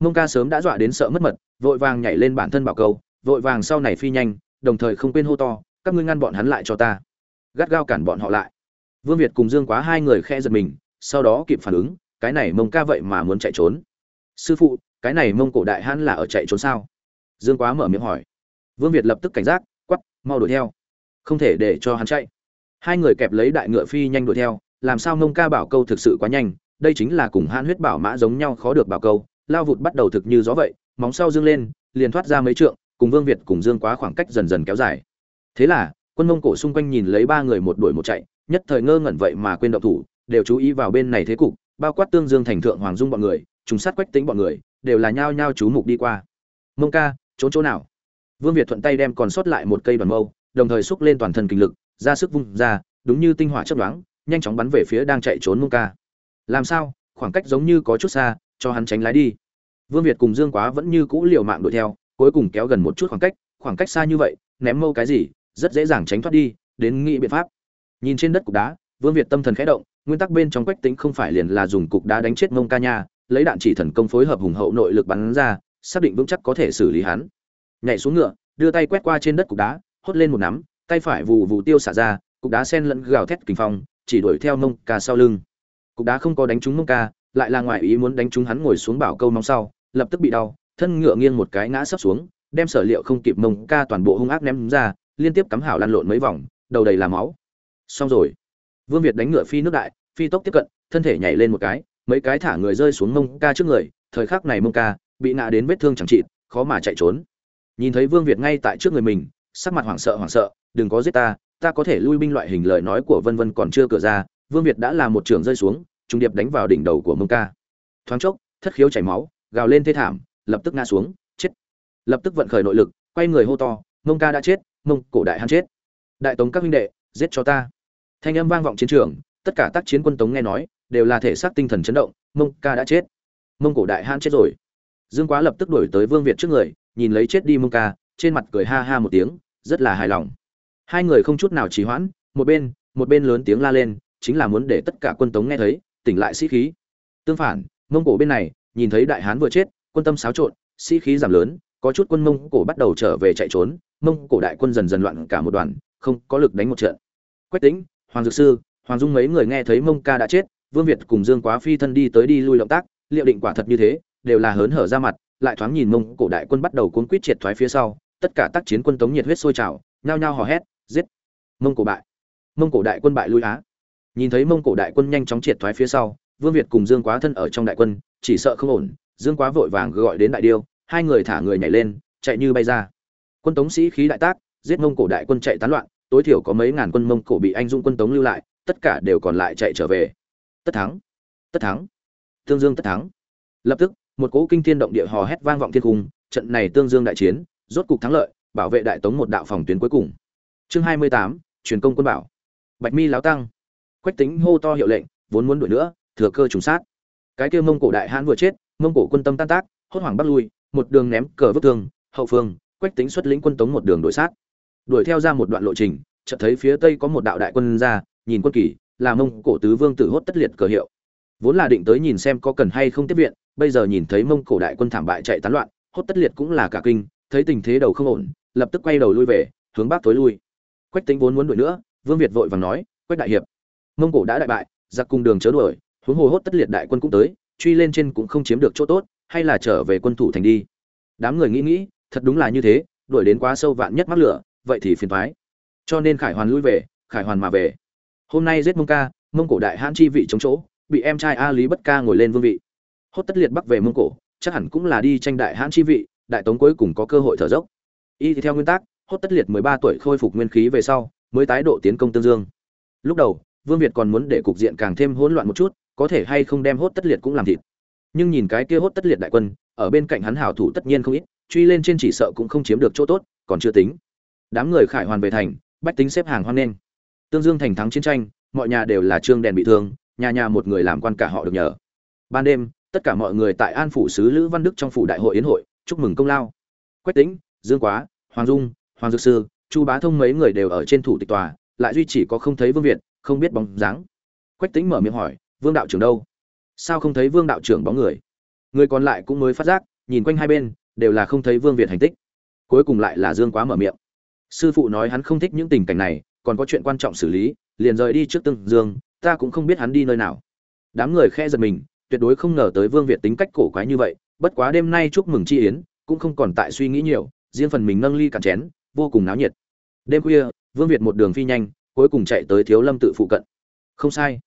Mông ca sớm đã dọa đến sợ mất mật, vội vàng nhảy lên bản thân bảo câu vội vàng sau này phi nhanh, đồng thời không quên hô to, các ngươi ngăn bọn hắn lại cho ta. Gắt gao cản bọn họ lại. Vương việt cùng dương quá hai người khe giật mình, sau đó kịp phản ứng, cái này mông ca vậy mà muốn chạy trốn. Sư phụ cái này mông cổ đại hãn là ở chạy trốn sao? Dương quá mở miệng hỏi. Vương việt lập tức cảnh giác quắp mau đuổi theo. Không thể để cho hắn chạy. Hai người kẹp lấy đại ngựa phi nhanh đuổi theo, làm sao mông ca bảo câu thực sự quá nhanh, đây chính là cùng hãn huyết bảo mã giống nhau khó được bảo câu, lao vụt bắt đầu thực như gió vậy, móng sau dương lên, liền thoát ra mấy trượng, cùng vương việt cùng dương quá khoảng cách dần dần kéo dài. Thế là, quân mông cổ xung quanh nhìn lấy ba người một đuổi một chạy, nhất thời ngơ ngẩn vậy mà quên động thủ, đều chú ý vào bên này thế cục, bao quát tương dương thành thượng hoàng dung bọn người, trùng sát quách tính bọn người đều là nhao nhao chú mục đi qua. Mông ca, trốn chỗ nào? Vương việt thuận tay đem còn sót lại một cây đoàn mâu, đồng thời xúc lên toàn thân kinh lực, ra sức vung ra, đúng như tinh hỏa chấp đoán nhanh chóng bắn về phía đang chạy trốn mông ca. Làm sao? Khoảng cách giống như có chút xa, cho hắn tránh lái đi. Vương việt cùng dương quá vẫn như cũ liều mạng đuổi theo, cuối cùng kéo gần một chút khoảng cách khoảng cách xa như vậy, ném mâu cái gì, rất dễ dàng tránh thoát đi, đến nghĩ biện pháp. Nhìn trên đất cục đá, vương việt tâm thần khẽ động, nguyên tắc bên trong quách tính không phải liền là dùng cục đá đánh chết mông ca nha lấy đạn chỉ thần công phối hợp hùng hậu nội lực bắn ra, xác định vững chắc có thể xử lý hắn. Nhảy xuống ngựa, đưa tay quét qua trên đất cục đá, hốt lên một nắm, tay phải vù vù tiêu xả ra, cục đá sen lẫn gào thét kinh phong, chỉ đuổi theo mông ca sau lưng. Cục đá không có đánh trúng mông ca, lại là ngoài ý muốn đánh trúng hắn ngồi xuống bảo câu mong sau, lập tức bị đau, thân ngựa nghiêng một cái ngã sấp xuống, đem sở liệu không kịp mông ca toàn bộ hung ác ném ra, liên tiếp cắm hảo lăn lộn mấy vòng, đầu đầy là máu. Xong rồi. Vương việt đánh ngựa phi nước đại, phi tốc tiếp cận, thân thể nhảy lên một cái mấy cái thả người rơi xuống mông ca trước người, thời khắc này mông ca bị ngã đến vết thương chẳng trị khó mà chạy trốn. Nhìn thấy vương việt ngay tại trước người mình, sắc mặt hoảng sợ hoảng sợ, đừng có giết ta ta có thể lui binh loại hình lời nói của vân vân còn chưa cửa ra, vương việt đã làm một trường rơi xuống, trung điệp đánh vào đỉnh đầu của mông ca. Thoáng chốc, thất khiếu chảy máu, gào lên thê thảm, lập tức ngã xuống, chết. Lập tức vận khởi nội lực, quay người hô to, mông ca đã chết, mông cổ đại hắn chết. Đại tống các huynh đệ, giết cho ta. Thanh âm vang vọng chiến trường, tất cả tác chiến quân tống nghe nói đều là thể xác tinh thần chấn động, mông ca đã chết. Mông cổ đại hãn chết rồi. Dương quá lập tức đổi tới vương việt trước người, nhìn lấy chết đi mông ca, trên mặt cười ha ha một tiếng, rất là hài lòng. Hai người không chút nào trì hoãn, một bên một bên lớn tiếng la lên, chính là muốn để tất cả quân tống nghe thấy, tỉnh lại sĩ khí. Tương phản, mông cổ bên này, nhìn thấy đại hán vừa chết, quân tâm xáo trộn, sĩ khí giảm lớn, có chút quân mông cổ bắt đầu trở về chạy trốn, mông cổ đại quân dần dần loạn cả một đoàn, không có lực đánh một trận. Quách tĩnh, hoàng dược sư, hoàng dung mấy người nghe thấy mông ca đã chết vương việt cùng dương quá phi thân đi tới đi lui động tác, liệu định quả thật như thế, đều là hớn hở ra mặt, lại thoáng nhìn mông cổ đại quân bắt đầu cuốn quýt triệt thoái phía sau, tất cả tác chiến quân tống nhiệt huyết sôi trào, nhao nhao hò hét, giết. Mông cổ bại. Mông cổ đại quân bại lui á. Nhìn thấy mông cổ đại quân nhanh chóng triệt thoái phía sau, vương việt cùng dương quá thân ở trong đại quân, chỉ sợ không ổn, dương quá vội vàng gọi đến đại điêu, hai người thả người nhảy lên, chạy như bay ra. Quân tống sĩ khí đại tác, giết mông cổ đại quân chạy tán loạn, tối thiểu có mấy ngàn quân mông cổ bị anh dũng quân tống lưu lại, tất cả đều còn lại chạy trở về tất thắng. Tất thắng. Tương dương tất thắng. Lập tức, một cỗ kinh thiên động địa hò hét vang vọng thiên cung, trận này tương dương đại chiến, rốt cục thắng lợi, bảo vệ đại tống một đạo phòng tuyến cuối cùng. Chương hai mươi tám, truyền công quân bảo. Bạch mi láo tăng. Quách tính hô to hiệu lệnh, vốn muốn đuổi nữa, thừa cơ trùng sát. Cái kia mông cổ đại hãn vừa chết, mông cổ quân tâm tan tác, hốt hoảng bắt lui, một đường ném cờ vứt thương, hậu phương, quách tính xuất lĩnh quân tống một đường đuổi sát. Đuổi theo ra một đoạn lộ trình, chợt thấy phía tây có một đạo đại quân ra, nhìn quân kỳ là mông cổ tứ vương tử hốt tất liệt cờ hiệu. Vốn là định tới nhìn xem có cần hay không tiếp viện, bây giờ nhìn thấy mông cổ đại quân thảm bại chạy tán loạn, hốt tất liệt cũng là cả kinh, thấy tình thế đầu không ổn, lập tức quay đầu lui về, hướng bắc tối lui. Quách tính vốn muốn đuổi nữa, vương việt vội vàng nói, quách đại hiệp, mông cổ đã đại bại, giặc cùng đường chớ đuổi, huống hồ hốt tất liệt đại quân cũng tới, truy lên trên cũng không chiếm được chỗ tốt, hay là trở về quân thủ thành đi. Đám người nghĩ nghĩ, thật đúng là như thế, đuổi đến quá sâu vạn nhất mắc lửa, vậy thì phiền thoái cho nên khải hoàn lui về, khải hoàn mà về hôm nay giết mông ca, mông cổ đại hãn chi vị chống chỗ, bị em trai a lý bất ca ngồi lên vương vị. Hốt tất liệt bắc về mông cổ, chắc hẳn cũng là đi tranh đại hãn chi vị, đại tống cuối cùng có cơ hội thở dốc. Y thì theo nguyên tắc, hốt tất liệt mười ba tuổi khôi phục nguyên khí về sau, mới tái độ tiến công tương dương. Lúc đầu, vương việt còn muốn để cục diện càng thêm hỗn loạn một chút, có thể hay không đem hốt tất liệt cũng làm thịt. Nhưng nhìn cái kia hốt tất liệt đại quân, ở bên cạnh hắn hảo thủ tất nhiên không ít, truy lên trên chỉ sợ cũng không chiếm được chỗ tốt, còn chưa tính. Đám người khải hoàn về thành, bách tính xếp hàng hoan nghênh tương dương thành thắng chiến tranh, mọi nhà đều là trương đèn bị thương, nhà nhà một người làm quan cả họ được nhờ. Ban đêm, tất cả mọi người tại an phủ sứ lữ văn đức trong phủ đại hội yến hội, chúc mừng công lao. Quách tĩnh, dương quá, hoàng dung, hoàng dược sư, chu bá thông mấy người đều ở trên thủ tịch tòa, lại duy chỉ có không thấy vương việt, không biết bóng dáng. Quách tĩnh mở miệng hỏi, vương đạo trưởng đâu? Sao không thấy vương đạo trưởng bóng người? Người còn lại cũng mới phát giác, nhìn quanh hai bên, đều là không thấy vương việt hành tích. Cuối cùng lại là dương quá mở miệng. Sư phụ nói hắn không thích những tình cảnh này còn có chuyện quan trọng xử lý, liền rời đi trước tương dương, ta cũng không biết hắn đi nơi nào. Đám người khe giật mình, tuyệt đối không ngờ tới vương việt tính cách cổ quái như vậy, bất quá đêm nay chúc mừng chi yến, cũng không còn tại suy nghĩ nhiều, riêng phần mình nâng ly cạn chén, vô cùng náo nhiệt. Đêm khuya, vương việt một đường phi nhanh, cuối cùng chạy tới thiếu lâm tự phụ cận. Không sai.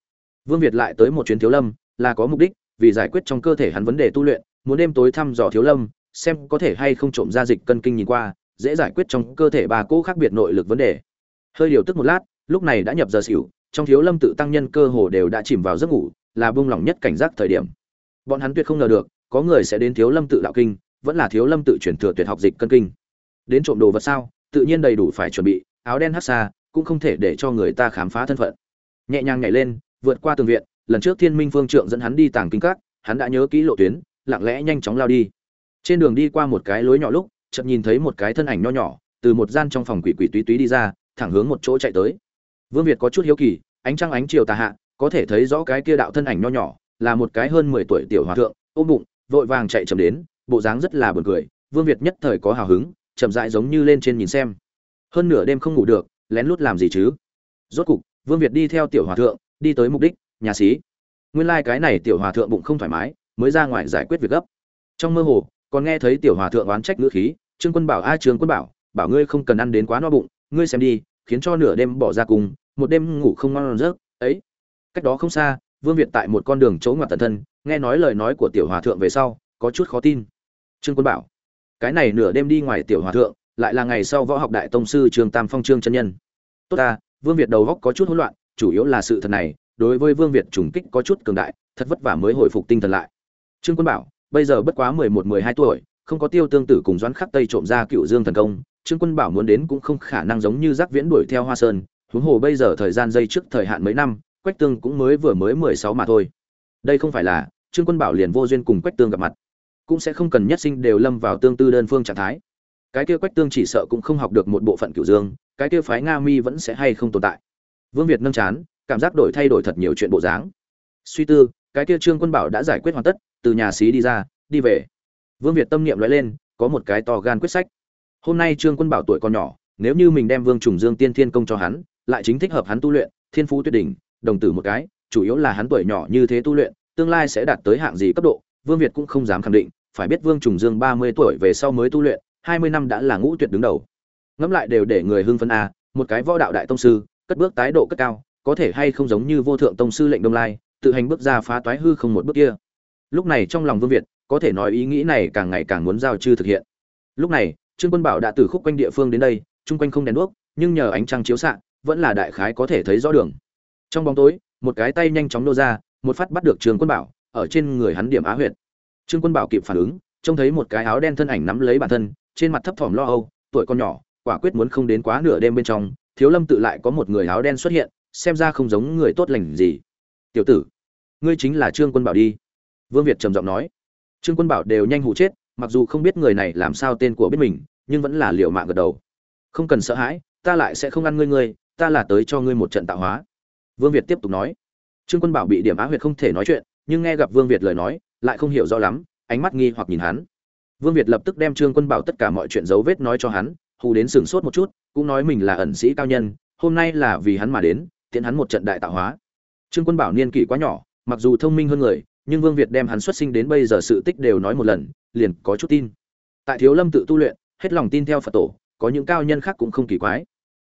Vương việt lại tới một chuyến thiếu lâm, là có mục đích, vì giải quyết trong cơ thể hắn vấn đề tu luyện, muốn đêm tối thăm dò thiếu lâm, xem có thể hay không trộm ra dịch cân kinh nhìn qua, dễ giải quyết trong cơ thể bà cỗ khác biệt nội lực vấn đề hơi điều tức một lát, lúc này đã nhập giờ xỉu, trong thiếu lâm tự tăng nhân cơ hồ đều đã chìm vào giấc ngủ, là buông lỏng nhất cảnh giác thời điểm. Bọn hắn tuyệt không ngờ được, có người sẽ đến thiếu lâm tự đạo kinh, vẫn là thiếu lâm tự chuyển thừa tuyệt học dịch cân kinh. Đến trộm đồ vật sao, tự nhiên đầy đủ phải chuẩn bị, áo đen hát xa cũng không thể để cho người ta khám phá thân phận. Nhẹ nhàng nhảy lên, vượt qua tường viện, lần trước thiên minh phương trượng dẫn hắn đi tàng kinh các, hắn đã nhớ kỹ lộ tuyến, lặng lẽ nhanh chóng lao đi. Trên đường đi qua một cái lối nhỏ lúc, chợt nhìn thấy một cái thân ảnh nho nhỏ, từ một gian trong phòng quỷ quỷ túy túy đi ra thẳng hướng một chỗ chạy tới. Vương việt có chút hiếu kỳ, ánh trăng ánh chiều tà hạ, có thể thấy rõ cái kia đạo thân ảnh nho nhỏ, là một cái hơn mười tuổi tiểu hòa thượng, ôm bụng, vội vàng chạy chậm đến, bộ dáng rất là buồn cười. Vương việt nhất thời có hào hứng, chậm rãi giống như lên trên nhìn xem. Hơn nửa đêm không ngủ được, lén lút làm gì chứ? Rốt cục, vương việt đi theo tiểu hòa thượng, đi tới mục đích, nhà xí. Nguyên lai cái này tiểu hòa thượng bụng không thoải mái, mới ra ngoài giải quyết việc gấp. Trong mơ hồ, còn nghe thấy tiểu hòa thượng oán trách ngữ khí, trương quân bảo, a, trương quân bảo bảo ngươi không cần ăn đến quá no bụng ngươi xem đi, khiến cho nửa đêm bỏ ra cùng, một đêm ngủ không ngon giấc, ấy. Cách đó không xa, vương việt tại một con đường chỗ ngoặt tận thân, nghe nói lời nói của tiểu hòa thượng về sau, có chút khó tin. Trương quân bảo, cái này nửa đêm đi ngoài tiểu hòa thượng, lại là ngày sau võ học đại tông sư trường tam phong trương chân nhân. Tốt ta, vương việt đầu góc có chút hỗn loạn, chủ yếu là sự thật này, đối với vương việt trùng kích có chút cường đại, thật vất vả mới hồi phục tinh thần lại. Trương quân bảo, bây giờ bất quá mười một, mười hai tuổi, không có tiêu tương tử cùng doãn khắc tây trộm ra cựu dương thần công trương quân bảo muốn đến cũng không khả năng giống như giác viễn đuổi theo hoa sơn, huống hồ bây giờ thời gian dây trước thời hạn mấy năm, quách tương cũng mới vừa mới mười sáu mà thôi. Đây không phải là, trương quân bảo liền vô duyên cùng quách tương gặp mặt. Cũng sẽ không cần nhất sinh đều lâm vào tương tư đơn phương trạng thái. Cái kia quách tương chỉ sợ cũng không học được một bộ phận cửu dương, cái kia phái nga mi vẫn sẽ hay không tồn tại. Vương việt nâng chán, cảm giác đổi thay đổi thật nhiều chuyện bộ dáng. Suy tư, cái kia trương quân bảo đã giải quyết hoàn tất, từ nhà xí đi ra, đi về. Vương việt tâm niệm nói lên, có một cái to gan quyết sách hôm nay trương quân bảo tuổi còn nhỏ, nếu như mình đem vương trùng dương tiên thiên công cho hắn, lại chính thích hợp hắn tu luyện, thiên phú Tuyết đỉnh, đồng tử một cái, chủ yếu là hắn tuổi nhỏ như thế tu luyện, tương lai sẽ đạt tới hạng gì cấp độ, vương việt cũng không dám khẳng định, phải biết vương trùng dương ba mươi tuổi về sau mới tu luyện, hai mươi năm đã là ngũ tuyệt đứng đầu. Ngẫm lại đều để người hưng phân a à, một cái võ đạo đại tông sư, cất bước tái độ cất cao, có thể hay không giống như vô thượng tông sư lệnh đông lai, tự hành bước ra phá toái hư không một bước kia. Lúc này trong lòng vương việt, có thể nói ý nghĩ này càng ngày càng muốn giao chư thực hiện. Lúc này trương quân bảo đã từ khúc quanh địa phương đến đây, chung quanh không đèn đuốc, nhưng nhờ ánh trăng chiếu xạ, vẫn là đại khái có thể thấy rõ đường. Trong bóng tối, một cái tay nhanh chóng nô ra, một phát bắt được trương quân bảo, ở trên người hắn điểm á huyệt. Trương quân bảo kịp phản ứng, trông thấy một cái áo đen thân ảnh nắm lấy bản thân, trên mặt thấp thỏm lo âu, tuổi con nhỏ, quả quyết muốn không đến quá nửa đêm bên trong, thiếu lâm tự lại có một người áo đen xuất hiện, xem ra không giống người tốt lành gì. Tiểu tử, ngươi chính là trương quân bảo đi. Vương việt trầm giọng nói. Trương quân bảo đều nhanh hụ chết mặc dù không biết người này làm sao tên của biết mình, nhưng vẫn là liều mạng gật đầu. Không cần sợ hãi, ta lại sẽ không ăn ngươi ngươi, ta là tới cho ngươi một trận tạo hóa. Vương việt tiếp tục nói. Trương quân bảo bị điểm á huyệt không thể nói chuyện, nhưng nghe gặp vương việt lời nói, lại không hiểu rõ lắm, ánh mắt nghi hoặc nhìn hắn. Vương việt lập tức đem trương quân bảo tất cả mọi chuyện dấu vết nói cho hắn, hù đến sửng sốt một chút, cũng nói mình là ẩn sĩ cao nhân, hôm nay là vì hắn mà đến, tiễn hắn một trận đại tạo hóa. Trương quân bảo niên kỷ quá nhỏ, mặc dù thông minh hơn người nhưng vương việt đem hắn xuất sinh đến bây giờ sự tích đều nói một lần, liền có chút tin. Tại thiếu lâm tự tu luyện, hết lòng tin theo phật tổ, có những cao nhân khác cũng không kỳ quái.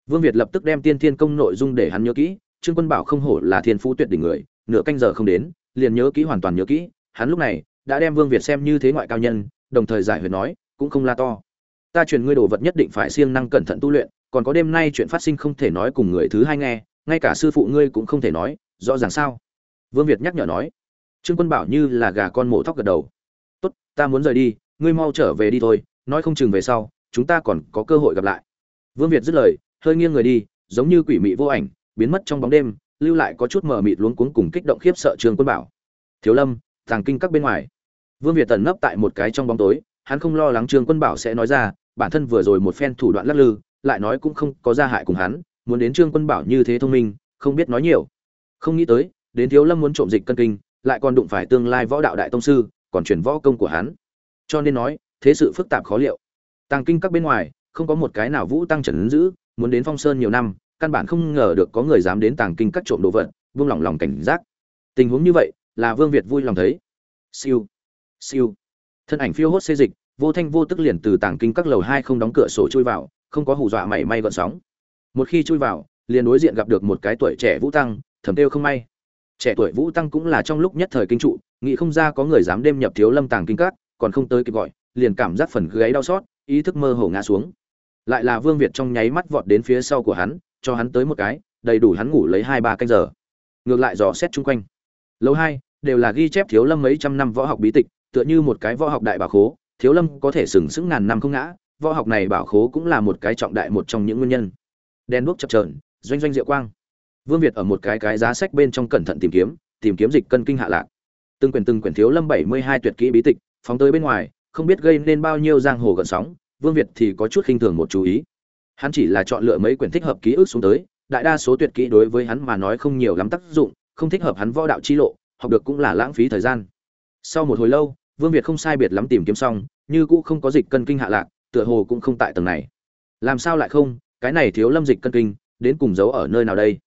Vương việt lập tức đem tiên thiên công nội dung để hắn nhớ kỹ, trương quân bảo không hổ là thiên phú tuyệt đỉnh người, nửa canh giờ không đến, liền nhớ kỹ hoàn toàn nhớ kỹ, hắn lúc này đã đem vương việt xem như thế ngoại cao nhân, đồng thời giải huyệt nói, cũng không la to. Ta truyền ngươi đồ vật nhất định phải siêng năng cẩn thận tu luyện, còn có đêm nay chuyện phát sinh không thể nói cùng người thứ hai nghe, ngay cả sư phụ ngươi cũng không thể nói, rõ ràng sao? Vương việt nhắc nhở nói trương quân bảo như là gà con mổ thóc gật đầu. Tốt, ta muốn rời đi, ngươi mau trở về đi thôi, nói không chừng về sau, chúng ta còn có cơ hội gặp lại. Vương việt dứt lời, hơi nghiêng người đi, giống như quỷ mị vô ảnh, biến mất trong bóng đêm, lưu lại có chút mờ mịt luống cuống cùng kích động khiếp sợ trương quân bảo. Thiếu lâm, tàng kinh các bên ngoài. Vương việt tẩn nấp tại một cái trong bóng tối, hắn không lo lắng trương quân bảo sẽ nói ra, bản thân vừa rồi một phen thủ đoạn lắc lư, lại nói cũng không có ra hại cùng hắn, muốn đến trương quân bảo như thế thông minh, không biết nói nhiều. Không nghĩ tới, đến thiếu lâm muốn trộm dịch cân kinh lại còn đụng phải tương lai võ đạo đại tông sư, còn chuyển võ công của hắn. Cho nên nói, thế sự phức tạp khó liệu. Tàng kinh các bên ngoài, không có một cái nào vũ tăng trần giữ, muốn đến phong sơn nhiều năm, căn bản không ngờ được có người dám đến tàng kinh các trộm đồ vật, vương lòng lòng cảnh giác. Tình huống như vậy, là vương việt vui lòng thấy. Siêu siêu. Thân ảnh phiêu hốt xê dịch, vô thanh vô tức liền từ tàng kinh các lầu hai không đóng cửa sổ chui vào, không có hù dọa mảy may gợn sóng. Một khi chui vào, liền đối diện gặp được một cái tuổi trẻ vũ tăng, thầm tiêu không may trẻ tuổi vũ tăng cũng là trong lúc nhất thời kinh trụ, nghĩ không ra có người dám đêm nhập thiếu lâm tàng kinh các, còn không tới kịp gọi, liền cảm giác phần gáy đau xót, ý thức mơ hồ ngã xuống. Lại là vương việt trong nháy mắt vọt đến phía sau của hắn, cho hắn tới một cái, đầy đủ hắn ngủ lấy hai ba canh giờ. Ngược lại dò xét chung quanh. Lâu hai, đều là ghi chép thiếu lâm mấy trăm năm võ học bí tịch, tựa như một cái võ học đại bảo khố, thiếu lâm có thể sừng sững ngàn năm không ngã, võ học này bảo khố cũng là một cái trọng đại một trong những nguyên nhân. Đen đuốc chập trờn doanh doanh diệu quang vương việt ở một cái cái giá sách bên trong cẩn thận tìm kiếm tìm kiếm dịch cân kinh hạ lạc. Từng quyển từng quyển thiếu lâm bảy mươi hai tuyệt kỹ bí tịch, phóng tới bên ngoài, không biết gây nên bao nhiêu giang hồ gần sóng, vương việt thì có chút khinh thường một chú ý. Hắn chỉ là chọn lựa mấy quyển thích hợp ký ức xuống tới, đại đa số tuyệt kỹ đối với hắn mà nói không nhiều lắm tác dụng, không thích hợp hắn võ đạo chi lộ, học được cũng là lãng phí thời gian. Sau một hồi lâu, vương việt không sai biệt lắm tìm kiếm xong, như cũ không có dịch cân kinh hạ lạc, tựa hồ cũng không tại tầng này. Làm sao lại không? Cái này thiếu lâm dịch cân kinh, đến cùng giấu ở nơi nào đây?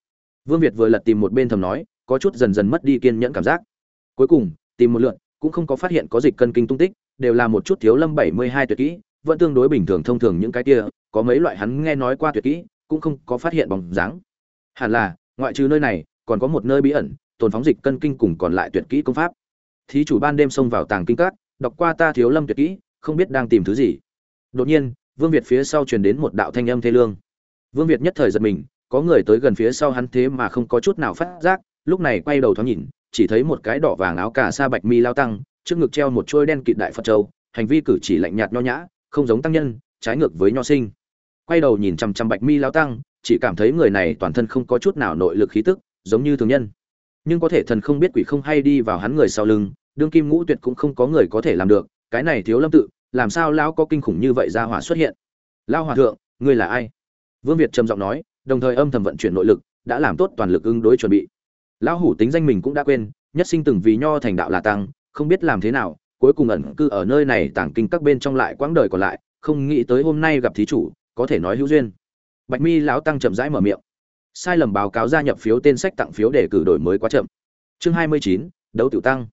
Vương việt vừa lật tìm một bên thầm nói có chút dần dần mất đi kiên nhẫn cảm giác. Cuối cùng tìm một lượt, cũng không có phát hiện có dịch cân kinh tung tích đều là một chút thiếu lâm bảy mươi hai tuyệt kỹ vẫn tương đối bình thường thông thường những cái kia có mấy loại hắn nghe nói qua tuyệt kỹ cũng không có phát hiện bóng dáng. Hẳn là ngoại trừ nơi này còn có một nơi bí ẩn tồn phóng dịch cân kinh cùng còn lại tuyệt kỹ công pháp. Thí chủ ban đêm xông vào tàng kinh các đọc qua ta thiếu lâm tuyệt kỹ không biết đang tìm thứ gì. Đột nhiên vương việt phía sau truyền đến một đạo thanh âm thê lương. Vương việt nhất thời giật mình có người tới gần phía sau hắn thế mà không có chút nào phát giác, lúc này quay đầu thoáng nhìn, chỉ thấy một cái đỏ vàng áo cà sa bạch mi lao tăng, trước ngực treo một chuôi đen kịt đại phật châu, hành vi cử chỉ lạnh nhạt nho nhã, không giống tăng nhân, trái ngược với nho sinh. Quay đầu nhìn chằm chằm bạch mi lao tăng, chỉ cảm thấy người này toàn thân không có chút nào nội lực khí tức, giống như thường nhân. Nhưng có thể thần không biết quỷ không hay đi vào hắn người sau lưng, đương kim ngũ tuyệt cũng không có người có thể làm được, cái này thiếu lâm tự, làm sao lão có kinh khủng như vậy ra hỏa xuất hiện? Lao hòa thượng, ngươi là ai? Vương việt trầm giọng nói đồng thời âm thầm vận chuyển nội lực, đã làm tốt toàn lực ứng đối chuẩn bị. Lão hủ tính danh mình cũng đã quên, nhất sinh từng vì nho thành đạo là tăng, không biết làm thế nào, cuối cùng ẩn cư ở nơi này tàng kinh các bên trong lại quãng đời còn lại, không nghĩ tới hôm nay gặp thí chủ, có thể nói hữu duyên. Bạch mi lão tăng chậm rãi mở miệng. Sai lầm báo cáo gia nhập phiếu tên sách tặng phiếu để cử đổi mới quá chậm. Chương hai mươi chín, đấu tiểu tăng.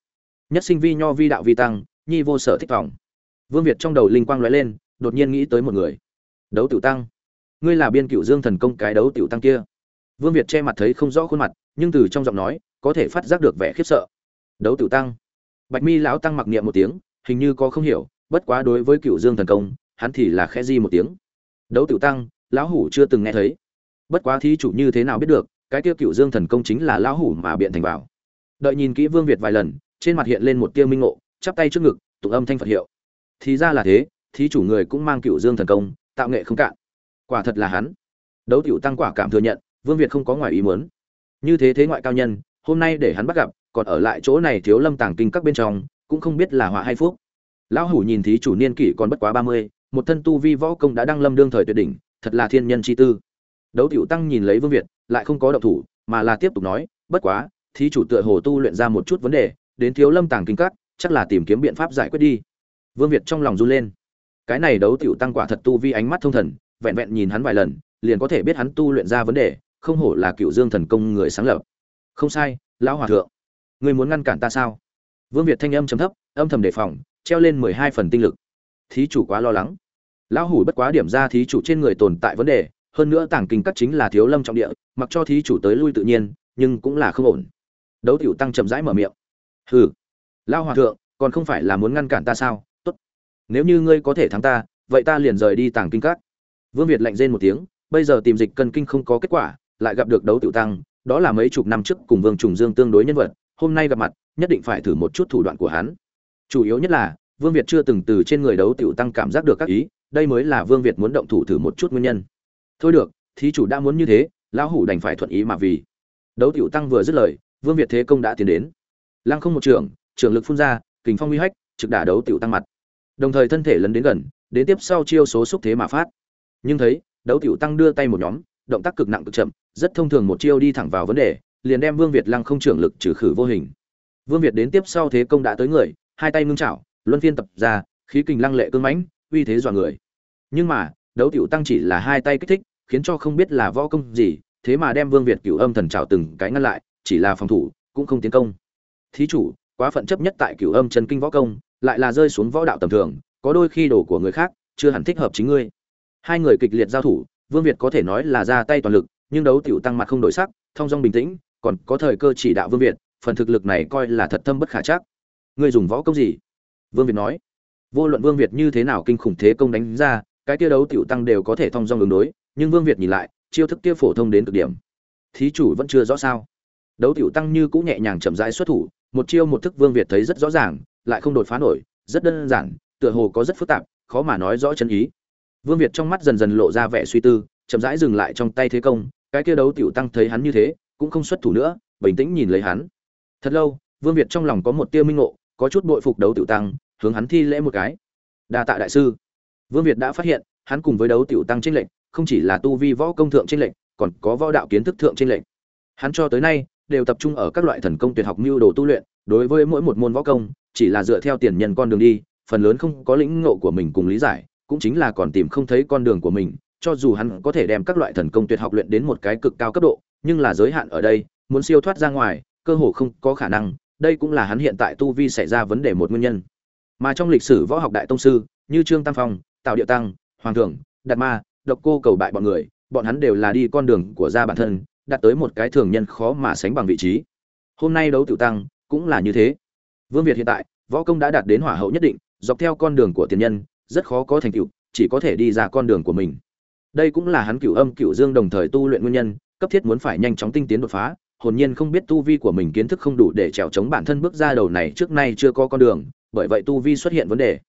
Nhất sinh vi nho vi đạo vi tăng, nhi vô sở thích vọng. Vương việt trong đầu linh quang lóe lên, đột nhiên nghĩ tới một người. Đấu tiểu tăng ngươi là biên cựu dương thần công cái đấu tiểu tăng kia. Vương việt che mặt thấy không rõ khuôn mặt, nhưng từ trong giọng nói, có thể phát giác được vẻ khiếp sợ. Đấu tiểu tăng. Bạch mi lão tăng mặc niệm một tiếng, hình như có không hiểu, bất quá đối với cựu dương thần công, hắn thì là khẽ di một tiếng. Đấu tiểu tăng, lão hủ chưa từng nghe thấy. Bất quá thí chủ như thế nào biết được, cái tiêu cựu dương thần công chính là lão hủ mà biện thành bảo đợi nhìn kỹ vương việt vài lần, trên mặt hiện lên một tia minh ngộ, chắp tay trước ngực, tụng âm thanh phật hiệu. Thì ra là thế, thí chủ người cũng mang cựu dương thần công, tạo nghệ không cạn quả thật là hắn. Đấu tiểu tăng quả cảm thừa nhận, vương việt không có ngoài ý muốn. Như thế thế ngoại cao nhân, hôm nay để hắn bắt gặp, còn ở lại chỗ này thiếu lâm tàng kinh các bên trong, cũng không biết là họa hay phúc. Lão hủ nhìn thí chủ niên kỷ còn bất quá ba mươi, một thân tu vi võ công đã đăng lâm đương thời tuyệt đỉnh, thật là thiên nhân chi tư. Đấu tiểu tăng nhìn lấy vương việt, lại không có động thủ, mà là tiếp tục nói, bất quá, thí chủ tựa hồ tu luyện ra một chút vấn đề, đến thiếu lâm tàng kinh các, chắc là tìm kiếm biện pháp giải quyết đi. Vương việt trong lòng run lên. Cái này đấu tiểu tăng quả thật tu vi ánh mắt thông thần vẹn vẹn nhìn hắn vài lần, liền có thể biết hắn tu luyện ra vấn đề, không hổ là cựu dương thần công người sáng lập. Không sai, lão hòa thượng, người muốn ngăn cản ta sao? Vương việt thanh âm chấm thấp, âm thầm đề phòng, treo lên mười hai phần tinh lực. Thí chủ quá lo lắng. Lão hủ bất quá điểm ra thí chủ trên người tồn tại vấn đề, hơn nữa tảng kinh cắt chính là thiếu lâm trọng địa, mặc cho thí chủ tới lui tự nhiên, nhưng cũng là không ổn. Đấu tiểu tăng chậm rãi mở miệng. Hừ. Lão hòa thượng, còn không phải là muốn ngăn cản ta sao? Tốt. Nếu như ngươi có thể thắng ta, vậy ta liền rời đi tàng kinh cắt vương việt lạnh rên một tiếng, bây giờ tìm dịch cân kinh không có kết quả, lại gặp được đấu tiểu tăng, đó là mấy chục năm trước cùng vương trùng dương tương đối nhân vật, hôm nay gặp mặt, nhất định phải thử một chút thủ đoạn của hắn. Chủ yếu nhất là, vương việt chưa từng từ trên người đấu tiểu tăng cảm giác được các ý, đây mới là vương việt muốn động thủ thử một chút nguyên nhân. Thôi được, thí chủ đã muốn như thế, lão hủ đành phải thuận ý mà vì. Đấu tiểu tăng vừa dứt lời, vương việt thế công đã tiến đến. Lăng không một trường trường lực phun ra, kình phong uy hách, trực đả đấu tiểu tăng mặt. Đồng thời thân thể lấn đến gần, đến tiếp sau chiêu số xúc thế mà phát nhưng thấy, đấu tiểu tăng đưa tay một nhóm, động tác cực nặng cực chậm, rất thông thường một chiêu đi thẳng vào vấn đề, liền đem vương việt lăng không trưởng lực trừ khử vô hình. Vương việt đến tiếp sau thế công đã tới người, hai tay ngưng chảo, luân phiên tập ra, khí kình lăng lệ cương mãnh, uy thế dọa người. Nhưng mà, đấu tiểu tăng chỉ là hai tay kích thích, khiến cho không biết là võ công gì, thế mà đem vương việt cửu âm thần trào từng cái ngăn lại, chỉ là phòng thủ, cũng không tiến công. Thí chủ, quá phận chấp nhất tại cửu âm chân kinh võ công, lại là rơi xuống võ đạo tầm thường, có đôi khi đồ của người khác chưa hẳn thích hợp chính ngươi hai người kịch liệt giao thủ, vương việt có thể nói là ra tay toàn lực, nhưng đấu tiểu tăng mặt không đổi sắc thong dong bình tĩnh, còn có thời cơ chỉ đạo vương việt, phần thực lực này coi là thật thâm bất khả chắc. Ngươi dùng võ công gì? Vương việt nói. Vô luận vương việt như thế nào kinh khủng thế công đánh ra, cái kia đấu tiểu tăng đều có thể thong dong ứng đối, nhưng vương việt nhìn lại, chiêu thức kia phổ thông đến cực điểm. Thí chủ vẫn chưa rõ sao? Đấu tiểu tăng như cũng nhẹ nhàng chậm rãi xuất thủ, một chiêu một thức vương việt thấy rất rõ ràng, lại không đột phá nổi, rất đơn giản, tựa hồ có rất phức tạp, khó mà nói rõ chân ý vương việt trong mắt dần dần lộ ra vẻ suy tư, chậm rãi dừng lại trong tay thế công, cái kia đấu tiểu tăng thấy hắn như thế, cũng không xuất thủ nữa, bình tĩnh nhìn lấy hắn. Thật lâu, vương việt trong lòng có một tia minh ngộ, có chút bội phục đấu tiểu tăng, hướng hắn thi lễ một cái. Đa tạ đại sư. Vương việt đã phát hiện, hắn cùng với đấu tiểu tăng tranh lệnh không chỉ là tu vi võ công thượng tranh lệnh còn có võ đạo kiến thức thượng tranh lệnh hắn cho tới nay, đều tập trung ở các loại thần công tuyệt học mưu đồ tu luyện, đối với mỗi một môn võ công, chỉ là dựa theo tiền nhân con đường đi, phần lớn không có lĩnh ngộ của mình cùng lý giải cũng chính là còn tìm không thấy con đường của mình, cho dù hắn có thể đem các loại thần công tuyệt học luyện đến một cái cực cao cấp độ, nhưng là giới hạn ở đây, muốn siêu thoát ra ngoài, cơ hồ không có khả năng, đây cũng là hắn hiện tại tu vi xảy ra vấn đề một nguyên nhân. Mà trong lịch sử võ học đại tông sư, như trương tam phong tạo điệu tăng, hoàng thượng, đạt ma, độc cô cầu bại bọn người, bọn hắn đều là đi con đường của gia bản thân, đạt tới một cái thường nhân khó mà sánh bằng vị trí. Hôm nay đấu tiểu tăng cũng là như thế. Vương việt hiện tại, võ công đã đạt đến hỏa hậu nhất định, dọc theo con đường của tiền nhân rất khó có thành tựu, chỉ có thể đi ra con đường của mình. Đây cũng là hắn cửu âm cửu dương đồng thời tu luyện nguyên nhân, cấp thiết muốn phải nhanh chóng tinh tiến đột phá, hồn nhiên không biết tu vi của mình kiến thức không đủ để trèo chống bản thân bước ra đầu này trước nay chưa có con đường, bởi vậy tu vi xuất hiện vấn đề.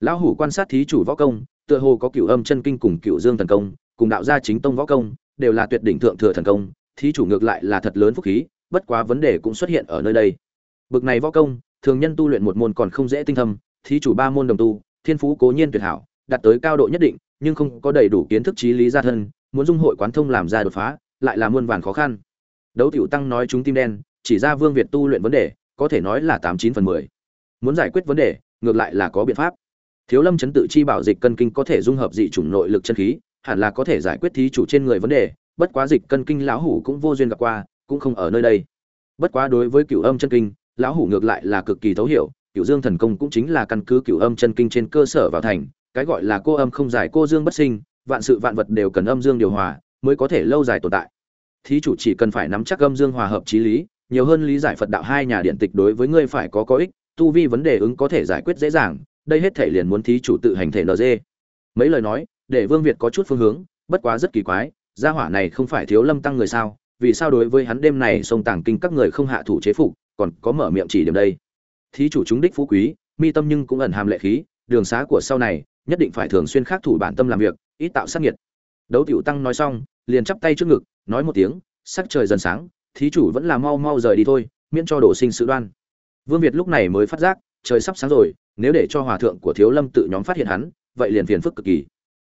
Lão hủ quan sát thí chủ võ công, tựa hồ có cửu âm chân kinh cùng cửu dương thần công, cùng đạo gia chính tông võ công, đều là tuyệt đỉnh thượng thừa thần công, thí chủ ngược lại là thật lớn phúc khí, bất quá vấn đề cũng xuất hiện ở nơi đây. Bực này võ công, thường nhân tu luyện một môn còn không dễ tinh thâm, thí chủ ba môn đồng tu thiên phú cố nhiên tuyệt hảo, đạt tới cao độ nhất định, nhưng không có đầy đủ kiến thức trí lý gia thân, muốn dung hội quán thông làm ra đột phá, lại là muôn vàn khó khăn. Đấu tiểu tăng nói chúng tim đen, chỉ ra vương việt tu luyện vấn đề, có thể nói là tám chín phần mười. Muốn giải quyết vấn đề, ngược lại là có biện pháp. Thiếu lâm chấn tự chi bảo dịch cân kinh có thể dung hợp dị chủng nội lực chân khí, hẳn là có thể giải quyết thí chủ trên người vấn đề, bất quá dịch cân kinh lão hủ cũng vô duyên gặp qua, cũng không ở nơi đây. Bất quá đối với cửu âm chân kinh, lão hủ ngược lại là cực kỳ thấu hiểu cửu dương thần công cũng chính là căn cứ cửu âm chân kinh trên cơ sở vào thành, cái gọi là cô âm không giải cô dương bất sinh, vạn sự vạn vật đều cần âm dương điều hòa, mới có thể lâu dài tồn tại. Thí chủ chỉ cần phải nắm chắc âm dương hòa hợp trí lý, nhiều hơn lý giải phật đạo hai nhà điện tịch đối với ngươi phải có có ích, tu vi vấn đề ứng có thể giải quyết dễ dàng, đây hết thể liền muốn thí chủ tự hành thể nd mấy lời nói, để vương việt có chút phương hướng, bất quá rất kỳ quái, gia hỏa này không phải thiếu lâm tăng người sao, vì sao đối với hắn đêm này sông tàng kinh các người không hạ thủ chế phục, còn có mở miệng chỉ điểm đây? Thí chủ chúng đích phú quý, mi tâm nhưng cũng ẩn hàm lệ khí, đường xá của sau này, nhất định phải thường xuyên khắc thủ bản tâm làm việc, ít tạo sát nhiệt đấu tiểu tăng nói xong, liền chắp tay trước ngực, nói một tiếng, sắc trời dần sáng, thí chủ vẫn là mau mau rời đi thôi, miễn cho đổ sinh sự đoan. Vương việt lúc này mới phát giác, trời sắp sáng rồi, nếu để cho hòa thượng của thiếu lâm tự nhóm phát hiện hắn, vậy liền phiền phức cực kỳ.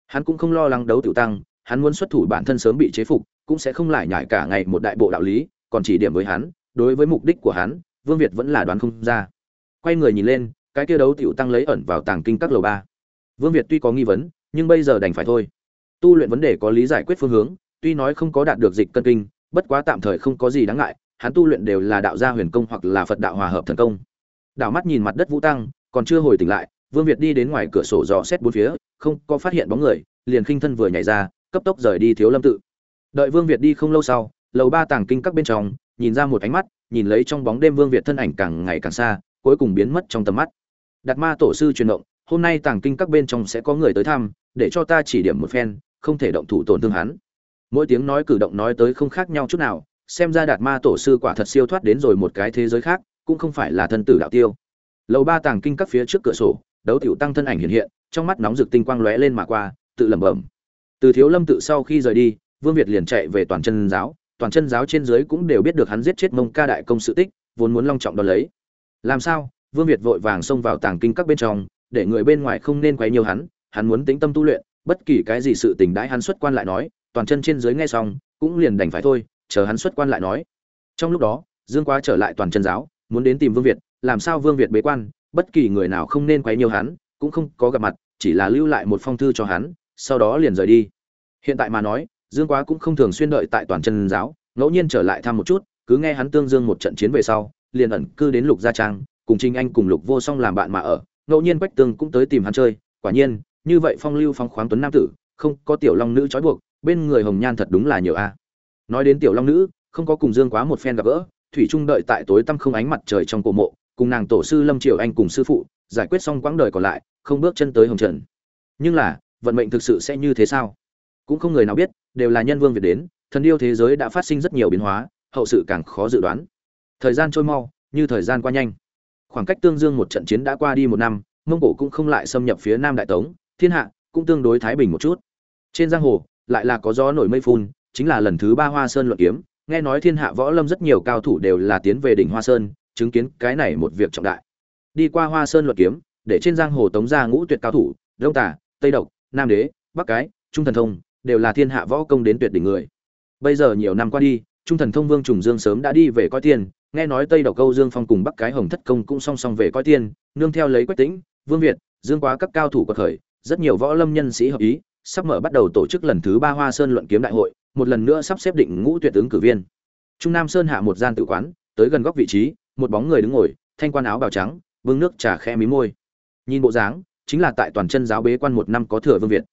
Hắn cũng không lo lắng đấu tiểu tăng, hắn muốn xuất thủ bản thân sớm bị chế phục, cũng sẽ không lại nhải cả ngày một đại bộ đạo lý, còn chỉ điểm với hắn, đối với mục đích của hắn, vương việt vẫn là đoán không ra quay người nhìn lên, cái kia đấu tiểu tăng lấy ẩn vào tàng kinh các lầu ba. Vương việt tuy có nghi vấn, nhưng bây giờ đành phải thôi. Tu luyện vấn đề có lý giải quyết phương hướng, tuy nói không có đạt được dịch cân kinh, bất quá tạm thời không có gì đáng ngại, hắn tu luyện đều là đạo gia huyền công hoặc là phật đạo hòa hợp thần công. Đảo mắt nhìn mặt đất vũ tăng, còn chưa hồi tỉnh lại, vương việt đi đến ngoài cửa sổ dò xét bốn phía, không có phát hiện bóng người, liền khinh thân vừa nhảy ra, cấp tốc rời đi thiếu lâm tự. Đợi vương việt đi không lâu sau, lầu ba tàng kinh các bên trong, nhìn ra một ánh mắt, nhìn lấy trong bóng đêm vương việt thân ảnh càng ngày càng xa cuối cùng biến mất trong tầm mắt. Đạt ma tổ sư truyền động, hôm nay tàng kinh các bên trong sẽ có người tới thăm, để cho ta chỉ điểm một phen, không thể động thủ tổn thương hắn. Mỗi tiếng nói cử động nói tới không khác nhau chút nào, xem ra đạt ma tổ sư quả thật siêu thoát đến rồi một cái thế giới khác, cũng không phải là thân tử đạo tiêu. Lầu ba tàng kinh các phía trước cửa sổ, đấu tiểu tăng thân ảnh hiện hiện, trong mắt nóng rực tinh quang lóe lên mà qua, tự lẩm bẩm. Từ thiếu lâm tự sau khi rời đi, vương việt liền chạy về toàn chân giáo, toàn chân giáo trên dưới cũng đều biết được hắn giết chết mông ca đại công sự tích, vốn muốn long trọng đón lấy làm sao? Vương việt vội vàng xông vào tàng kinh các bên trong, để người bên ngoài không nên quấy nhiều hắn hắn muốn tĩnh tâm tu luyện, bất kỳ cái gì sự tình đãi hắn xuất quan lại nói, toàn chân trên dưới nghe xong, cũng liền đành phải thôi, chờ hắn xuất quan lại nói. Trong lúc đó, dương quá trở lại toàn chân giáo, muốn đến tìm vương việt, làm sao vương việt bế quan, bất kỳ người nào không nên quấy nhiều hắn, cũng không có gặp mặt, chỉ là lưu lại một phong thư cho hắn, sau đó liền rời đi. Hiện tại mà nói, dương quá cũng không thường xuyên đợi tại toàn chân giáo, ngẫu nhiên trở lại thăm một chút, cứ nghe hắn tương dương một trận chiến về sau liền ẩn cư đến lục gia trang, cùng trinh anh cùng lục vô song làm bạn mà ở, ngẫu nhiên quách tương cũng tới tìm hắn chơi. Quả nhiên, như vậy phong lưu phong khoáng tuấn nam tử, không có tiểu long nữ trói buộc, bên người hồng nhan thật đúng là nhiều a. Nói đến tiểu long nữ, không có cùng dương quá một phen gặp gỡ, thủy trung đợi tại tối tăm không ánh mặt trời trong cổ mộ, cùng nàng tổ sư lâm triều anh cùng sư phụ, giải quyết xong quãng đời còn lại, không bước chân tới hồng trần. Nhưng là, vận mệnh thực sự sẽ như thế sao? Cũng không người nào biết, đều là nhân vương việt đến, thần yêu thế giới đã phát sinh rất nhiều biến hóa, hậu sự càng khó dự đoán thời gian trôi mau, như thời gian qua nhanh. Khoảng cách tương dương một trận chiến đã qua đi một năm, mông cổ cũng không lại xâm nhập phía nam đại tống, thiên hạ cũng tương đối thái bình một chút. Trên giang hồ, lại là có gió nổi mây phun, chính là lần thứ ba hoa sơn luận kiếm, nghe nói thiên hạ võ lâm rất nhiều cao thủ đều là tiến về đỉnh hoa sơn, chứng kiến cái này một việc trọng đại. Đi qua hoa sơn luận kiếm, để trên giang hồ tống ra ngũ tuyệt cao thủ, đông tả tây độc, nam đế, bắc cái, trung thần thông, đều là thiên hạ võ công đến tuyệt đỉnh người. Bây giờ nhiều năm qua đi trung thần thông vương trùng dương sớm đã đi về coi tiền nghe nói tây độc câu dương phong cùng bắc cái hồng thất công cũng song song về coi tiền nương theo lấy quách tĩnh, vương việt, dương quá các cao thủ quật khởi rất nhiều võ lâm nhân sĩ hợp ý, sắp mở bắt đầu tổ chức lần thứ ba hoa sơn luận kiếm đại hội, một lần nữa sắp xếp định ngũ tuyệt ứng cử viên. Trung nam sơn hạ một gian tự quán, tới gần góc vị trí, một bóng người đứng ngồi, thanh quan áo bào trắng vương nước trà khe mí môi. Nhìn bộ dáng, chính là tại toàn chân giáo bế quan một năm có thừa vương việt.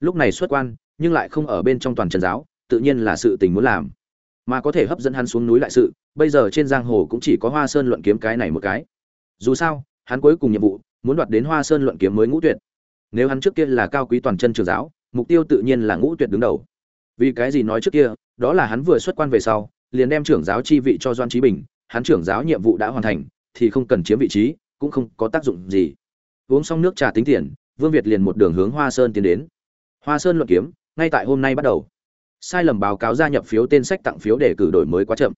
Lúc này xuất quan, nhưng lại không ở bên trong toàn chân giáo, tự nhiên là sự tình muốn làm mà có thể hấp dẫn hắn xuống núi lại sự, bây giờ trên giang hồ cũng chỉ có hoa sơn luận kiếm cái này một cái. Dù sao, hắn cuối cùng nhiệm vụ, muốn đoạt đến hoa sơn luận kiếm mới ngũ tuyệt. Nếu hắn trước kia là cao quý toàn chân trường giáo, mục tiêu tự nhiên là ngũ tuyệt đứng đầu. Vì cái gì nói trước kia, đó là hắn vừa xuất quan về sau, liền đem trưởng giáo chi vị cho doan trí bình, hắn trưởng giáo nhiệm vụ đã hoàn thành, thì không cần chiếm vị trí, cũng không có tác dụng gì. Uống xong nước trà tính tiền, vương việt liền một đường hướng hoa sơn tiến đến. Hoa sơn luận kiếm, ngay tại hôm nay bắt đầu sai lầm báo cáo gia nhập phiếu tên sách tặng phiếu để cử đổi mới quá chậm.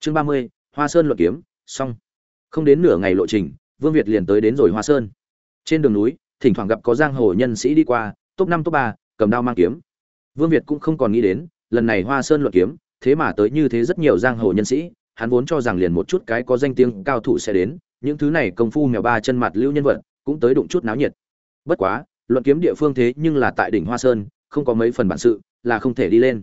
Chương ba mươi, hoa sơn luận kiếm, xong. Không đến nửa ngày lộ trình, vương việt liền tới đến rồi hoa sơn. Trên đường núi, thỉnh thoảng gặp có giang hồ nhân sĩ đi qua, top năm, top ba, cầm đao mang kiếm. Vương việt cũng không còn nghĩ đến, lần này hoa sơn luận kiếm, thế mà tới như thế rất nhiều giang hồ nhân sĩ, hắn vốn cho rằng liền một chút cái có danh tiếng cao thủ sẽ đến, những thứ này công phu mèo ba chân mặt lưu nhân vật, cũng tới đụng chút náo nhiệt. Bất quá, luận kiếm địa phương thế nhưng là tại đỉnh hoa sơn, không có mấy phần bản sự là không thể đi lên.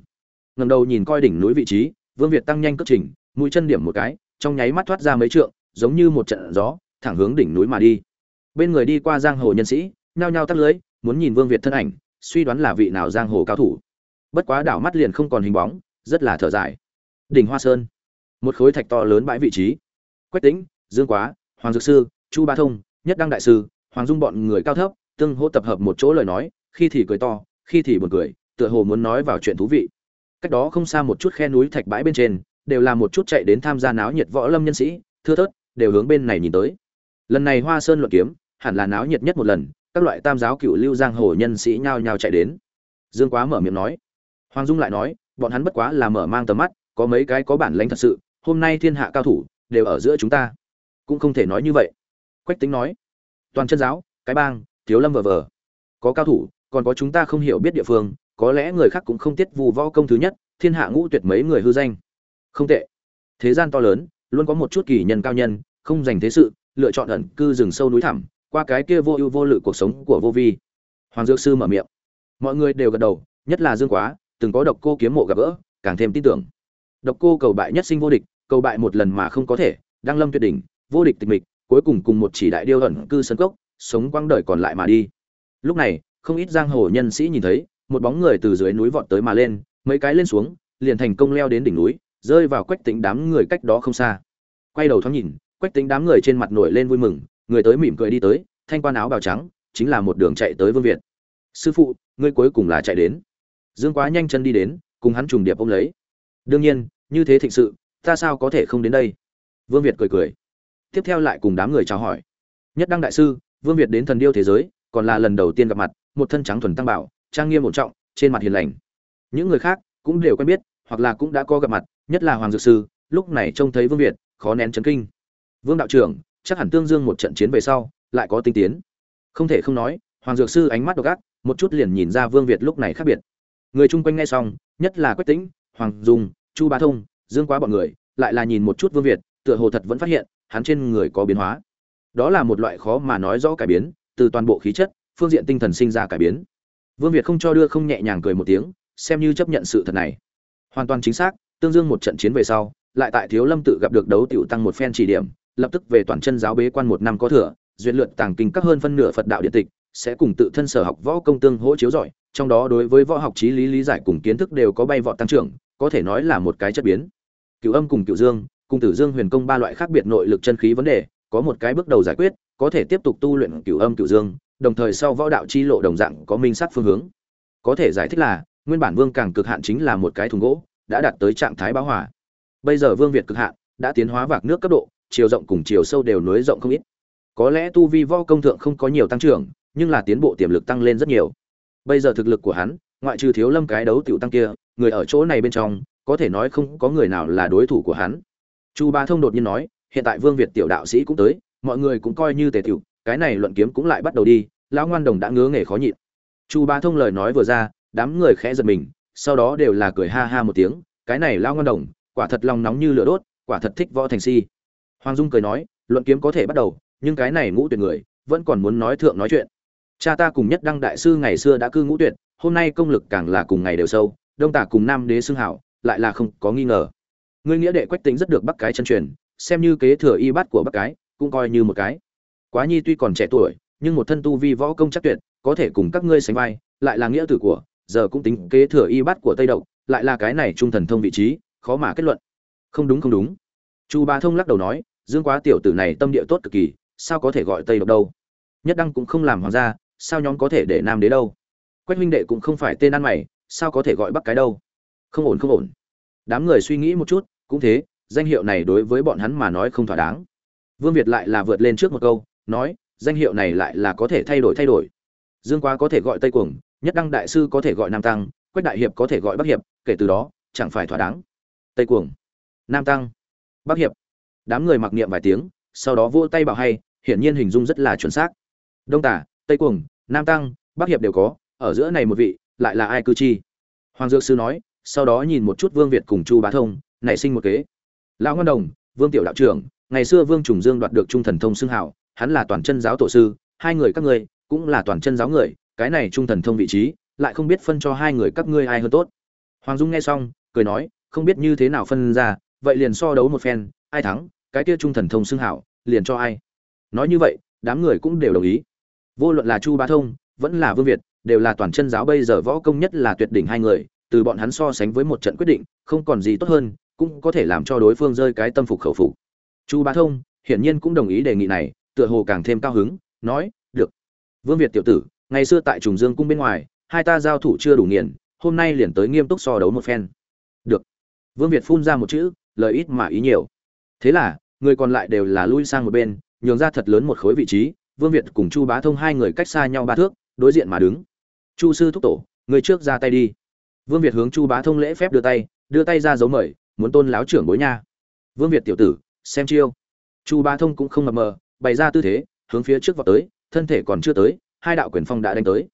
Ngầm đầu nhìn coi đỉnh núi vị trí, vương việt tăng nhanh cất trình, mũi chân điểm một cái, trong nháy mắt thoát ra mấy trượng, giống như một trận gió, thẳng hướng đỉnh núi mà đi. Bên người đi qua giang hồ nhân sĩ, nhao nhao tắt lưới, muốn nhìn vương việt thân ảnh, suy đoán là vị nào giang hồ cao thủ. Bất quá đảo mắt liền không còn hình bóng, rất là thở dài. Đỉnh hoa sơn, một khối thạch to lớn bãi vị trí. Quách tĩnh, dương quá, hoàng dược sư, chu ba thông, nhất đăng đại sư, hoàng dung bọn người cao thấp, tương hỗ tập hợp một chỗ lời nói, khi thì cười to, khi thì buồn cười tựa hồ muốn nói vào chuyện thú vị. Cách đó không xa một chút khe núi thạch bãi bên trên, đều là một chút chạy đến tham gia náo nhiệt võ lâm nhân sĩ, thưa thớt, đều hướng bên này nhìn tới. Lần này hoa sơn luận kiếm, hẳn là náo nhiệt nhất một lần, các loại tam giáo cựu lưu giang hồ nhân sĩ nhao nhao chạy đến. Dương quá mở miệng nói. Hoàng dung lại nói, bọn hắn bất quá là mở mang tầm mắt, có mấy cái có bản lãnh thật sự, hôm nay thiên hạ cao thủ, đều ở giữa chúng ta. Cũng không thể nói như vậy. Quách tính nói. Toàn chân giáo, cái bang, thiếu lâm vờ vờ. Có cao thủ, còn có chúng ta không hiểu biết địa phương có lẽ người khác cũng không tiết vu võ công thứ nhất, thiên hạ ngũ tuyệt mấy người hư danh. Không tệ. Thế gian to lớn, luôn có một chút kỳ nhân cao nhân, không dành thế sự, lựa chọn ẩn cư rừng sâu núi thẳm, qua cái kia vô ưu vô lự cuộc sống của vô vi. Hoàng dược sư mở miệng. Mọi người đều gật đầu, nhất là dương quá, từng có độc cô kiếm mộ gặp gỡ, càng thêm tin tưởng. Độc cô cầu bại nhất sinh vô địch, cầu bại một lần mà không có thể đang lâm tuyệt đỉnh, vô địch tịch mịch, cuối cùng cùng một chỉ đại điêu ẩn cư sân cốc, sống quang đời còn lại mà đi. Lúc này, không ít giang hồ nhân sĩ nhìn thấy một bóng người từ dưới núi vọt tới mà lên, mấy cái lên xuống, liền thành công leo đến đỉnh núi, rơi vào quách tính đám người cách đó không xa. Quay đầu thoáng nhìn, quách tính đám người trên mặt nổi lên vui mừng, người tới mỉm cười đi tới, thanh quan áo bào trắng, chính là một đường chạy tới vương việt. Sư phụ, ngươi cuối cùng là chạy đến. Dương quá nhanh chân đi đến, cùng hắn trùng điệp ôm lấy. Đương nhiên, như thế thịnh sự, ta sao có thể không đến đây? Vương việt cười cười. Tiếp theo lại cùng đám người chào hỏi. Nhất đăng đại sư, vương việt đến thần điêu thế giới, còn là lần đầu tiên gặp mặt, một thân trắng thuần tăng bảo trang nghiêm ổn trọng, trên mặt hiền lành. Những người khác cũng đều quen biết, hoặc là cũng đã có gặp mặt, nhất là hoàng dược sư, lúc này trông thấy vương việt, khó nén chấn kinh. Vương đạo trưởng, chắc hẳn tương dương một trận chiến về sau, lại có tinh tiến. Không thể không nói, hoàng dược sư ánh mắt độc ác, một chút liền nhìn ra vương việt lúc này khác biệt. Người chung quanh nghe xong, nhất là quách tĩnh, hoàng dung, chu bá thông, dương quá bọn người, lại là nhìn một chút vương việt, tựa hồ thật vẫn phát hiện, hắn trên người có biến hóa. Đó là một loại khó mà nói rõ cải biến, từ toàn bộ khí chất, phương diện tinh thần sinh ra cải biến vương việt không cho đưa không nhẹ nhàng cười một tiếng, xem như chấp nhận sự thật này. Hoàn toàn chính xác, tương dương một trận chiến về sau, lại tại thiếu lâm tự gặp được đấu tiểu tăng một phen chỉ điểm, lập tức về toàn chân giáo bế quan một năm có thừa, duyệt lượt tàng kinh các hơn phân nửa phật đạo điện tịch, sẽ cùng tự thân sở học võ công tương hỗ chiếu giỏi trong đó đối với võ học trí lý lý giải cùng kiến thức đều có bay vọt tăng trưởng, có thể nói là một cái chất biến. Cửu âm cùng cửu dương, cùng tử dương huyền công ba loại khác biệt nội lực chân khí vấn đề, có một cái bước đầu giải quyết, có thể tiếp tục tu luyện cửu âm cửu dương đồng thời sau võ đạo chi lộ đồng dạng có minh sát phương hướng. Có thể giải thích là, nguyên bản vương càng cực hạn chính là một cái thùng gỗ, đã đạt tới trạng thái bão hòa. Bây giờ vương việt cực hạn, đã tiến hóa vạc nước cấp độ, chiều rộng cùng chiều sâu đều nối rộng không ít. Có lẽ tu vi võ công thượng không có nhiều tăng trưởng, nhưng là tiến bộ tiềm lực tăng lên rất nhiều. Bây giờ thực lực của hắn, ngoại trừ thiếu lâm cái đấu tiểu tăng kia, người ở chỗ này bên trong, có thể nói không có người nào là đối thủ của hắn. Chu ba thông đột nhiên nói, hiện tại vương việt tiểu đạo sĩ cũng tới, mọi người cũng coi như tề tiểu cái này luận kiếm cũng lại bắt đầu đi, lão ngoan đồng đã ngứa nghề khó nhịn. Chu ba thông lời nói vừa ra, đám người khẽ giật mình, sau đó đều là cười ha ha một tiếng, cái này lão ngoan đồng, quả thật lòng nóng như lửa đốt, quả thật thích võ thành si. Hoàng dung cười nói, luận kiếm có thể bắt đầu, nhưng cái này ngũ tuyệt người, vẫn còn muốn nói thượng nói chuyện. Cha ta cùng nhất đăng đại sư ngày xưa đã cư ngũ tuyệt, hôm nay công lực càng là cùng ngày đều sâu, đông tả cùng nam đế xưng hảo, lại là không có nghi ngờ. Ngươi nghĩa đệ quách tính rất được bắc cái chân truyền, xem như kế thừa y bát của bắc cái, cũng coi như một cái quá nhi tuy còn trẻ tuổi, nhưng một thân tu vi võ công chắc tuyệt, có thể cùng các ngươi sánh vai, lại là nghĩa tử của, giờ cũng tính kế thừa y bát của tây độc, lại là cái này trung thần thông vị trí, khó mà kết luận. Không đúng không đúng. Chu ba thông lắc đầu nói, dương quá tiểu tử này tâm địa tốt cực kỳ, sao có thể gọi tây độc đâu? Nhất đăng cũng không làm hoàng gia, sao nhóm có thể để nam đế đâu? Quách huynh đệ cũng không phải tên ăn mày, sao có thể gọi bắc cái đâu? Không ổn không ổn. Đám người suy nghĩ một chút, cũng thế, danh hiệu này đối với bọn hắn mà nói không thỏa đáng. Vương việt lại là vượt lên trước một câu nói, danh hiệu này lại là có thể thay đổi thay đổi. Dương quá có thể gọi tây cuồng, nhất đăng đại sư có thể gọi nam tăng, quách đại hiệp có thể gọi bắc hiệp, kể từ đó, chẳng phải thỏa đáng. Tây cuồng, nam tăng, bắc hiệp. Đám người mặc niệm vài tiếng, sau đó vỗ tay bảo hay, hiển nhiên hình dung rất là chuẩn xác. Đông tả tây cuồng, nam tăng, bắc hiệp đều có, ở giữa này một vị, lại là ai cư chi? Hoàng dược sư nói, sau đó nhìn một chút vương việt cùng chu bá thông, nảy sinh một kế. Lão ngân đồng, vương tiểu đạo trưởng, ngày xưa vương trùng dương đoạt được trung thần thông xưng hảo hắn là toàn chân giáo tổ sư, hai người các ngươi cũng là toàn chân giáo người, cái này trung thần thông vị trí, lại không biết phân cho hai người các ngươi ai hơn tốt. Hoàng dung nghe xong, cười nói, không biết như thế nào phân ra, vậy liền so đấu một phen, ai thắng, cái kia trung thần thông xưng hảo, liền cho ai. Nói như vậy, đám người cũng đều đồng ý. Vô luận là chu bá thông, vẫn là vương việt, đều là toàn chân giáo bây giờ võ công nhất là tuyệt đỉnh hai người, từ bọn hắn so sánh với một trận quyết định, không còn gì tốt hơn, cũng có thể làm cho đối phương rơi cái tâm phục khẩu phục. Chu bá thông, hiển nhiên cũng đồng ý đề nghị này tựa hồ càng thêm cao hứng, nói, được. Vương việt tiểu tử, ngày xưa tại trùng dương cung bên ngoài, hai ta giao thủ chưa đủ nghiền, hôm nay liền tới nghiêm túc so đấu một phen. Được. Vương việt phun ra một chữ, lời ít mà ý nhiều. Thế là, người còn lại đều là lui sang một bên, nhường ra thật lớn một khối vị trí, vương việt cùng chu bá thông hai người cách xa nhau ba thước, đối diện mà đứng. Chu sư thúc tổ, người trước ra tay đi. Vương việt hướng chu bá thông lễ phép đưa tay đưa tay ra dấu mời, muốn tôn láo trưởng bối nha. Vương việt tiểu tử, xem chiêu. Chu bá thông cũng không mập mờ bày ra tư thế, hướng phía trước vào tới, thân thể còn chưa tới, hai đạo quyền phong đã đánh tới.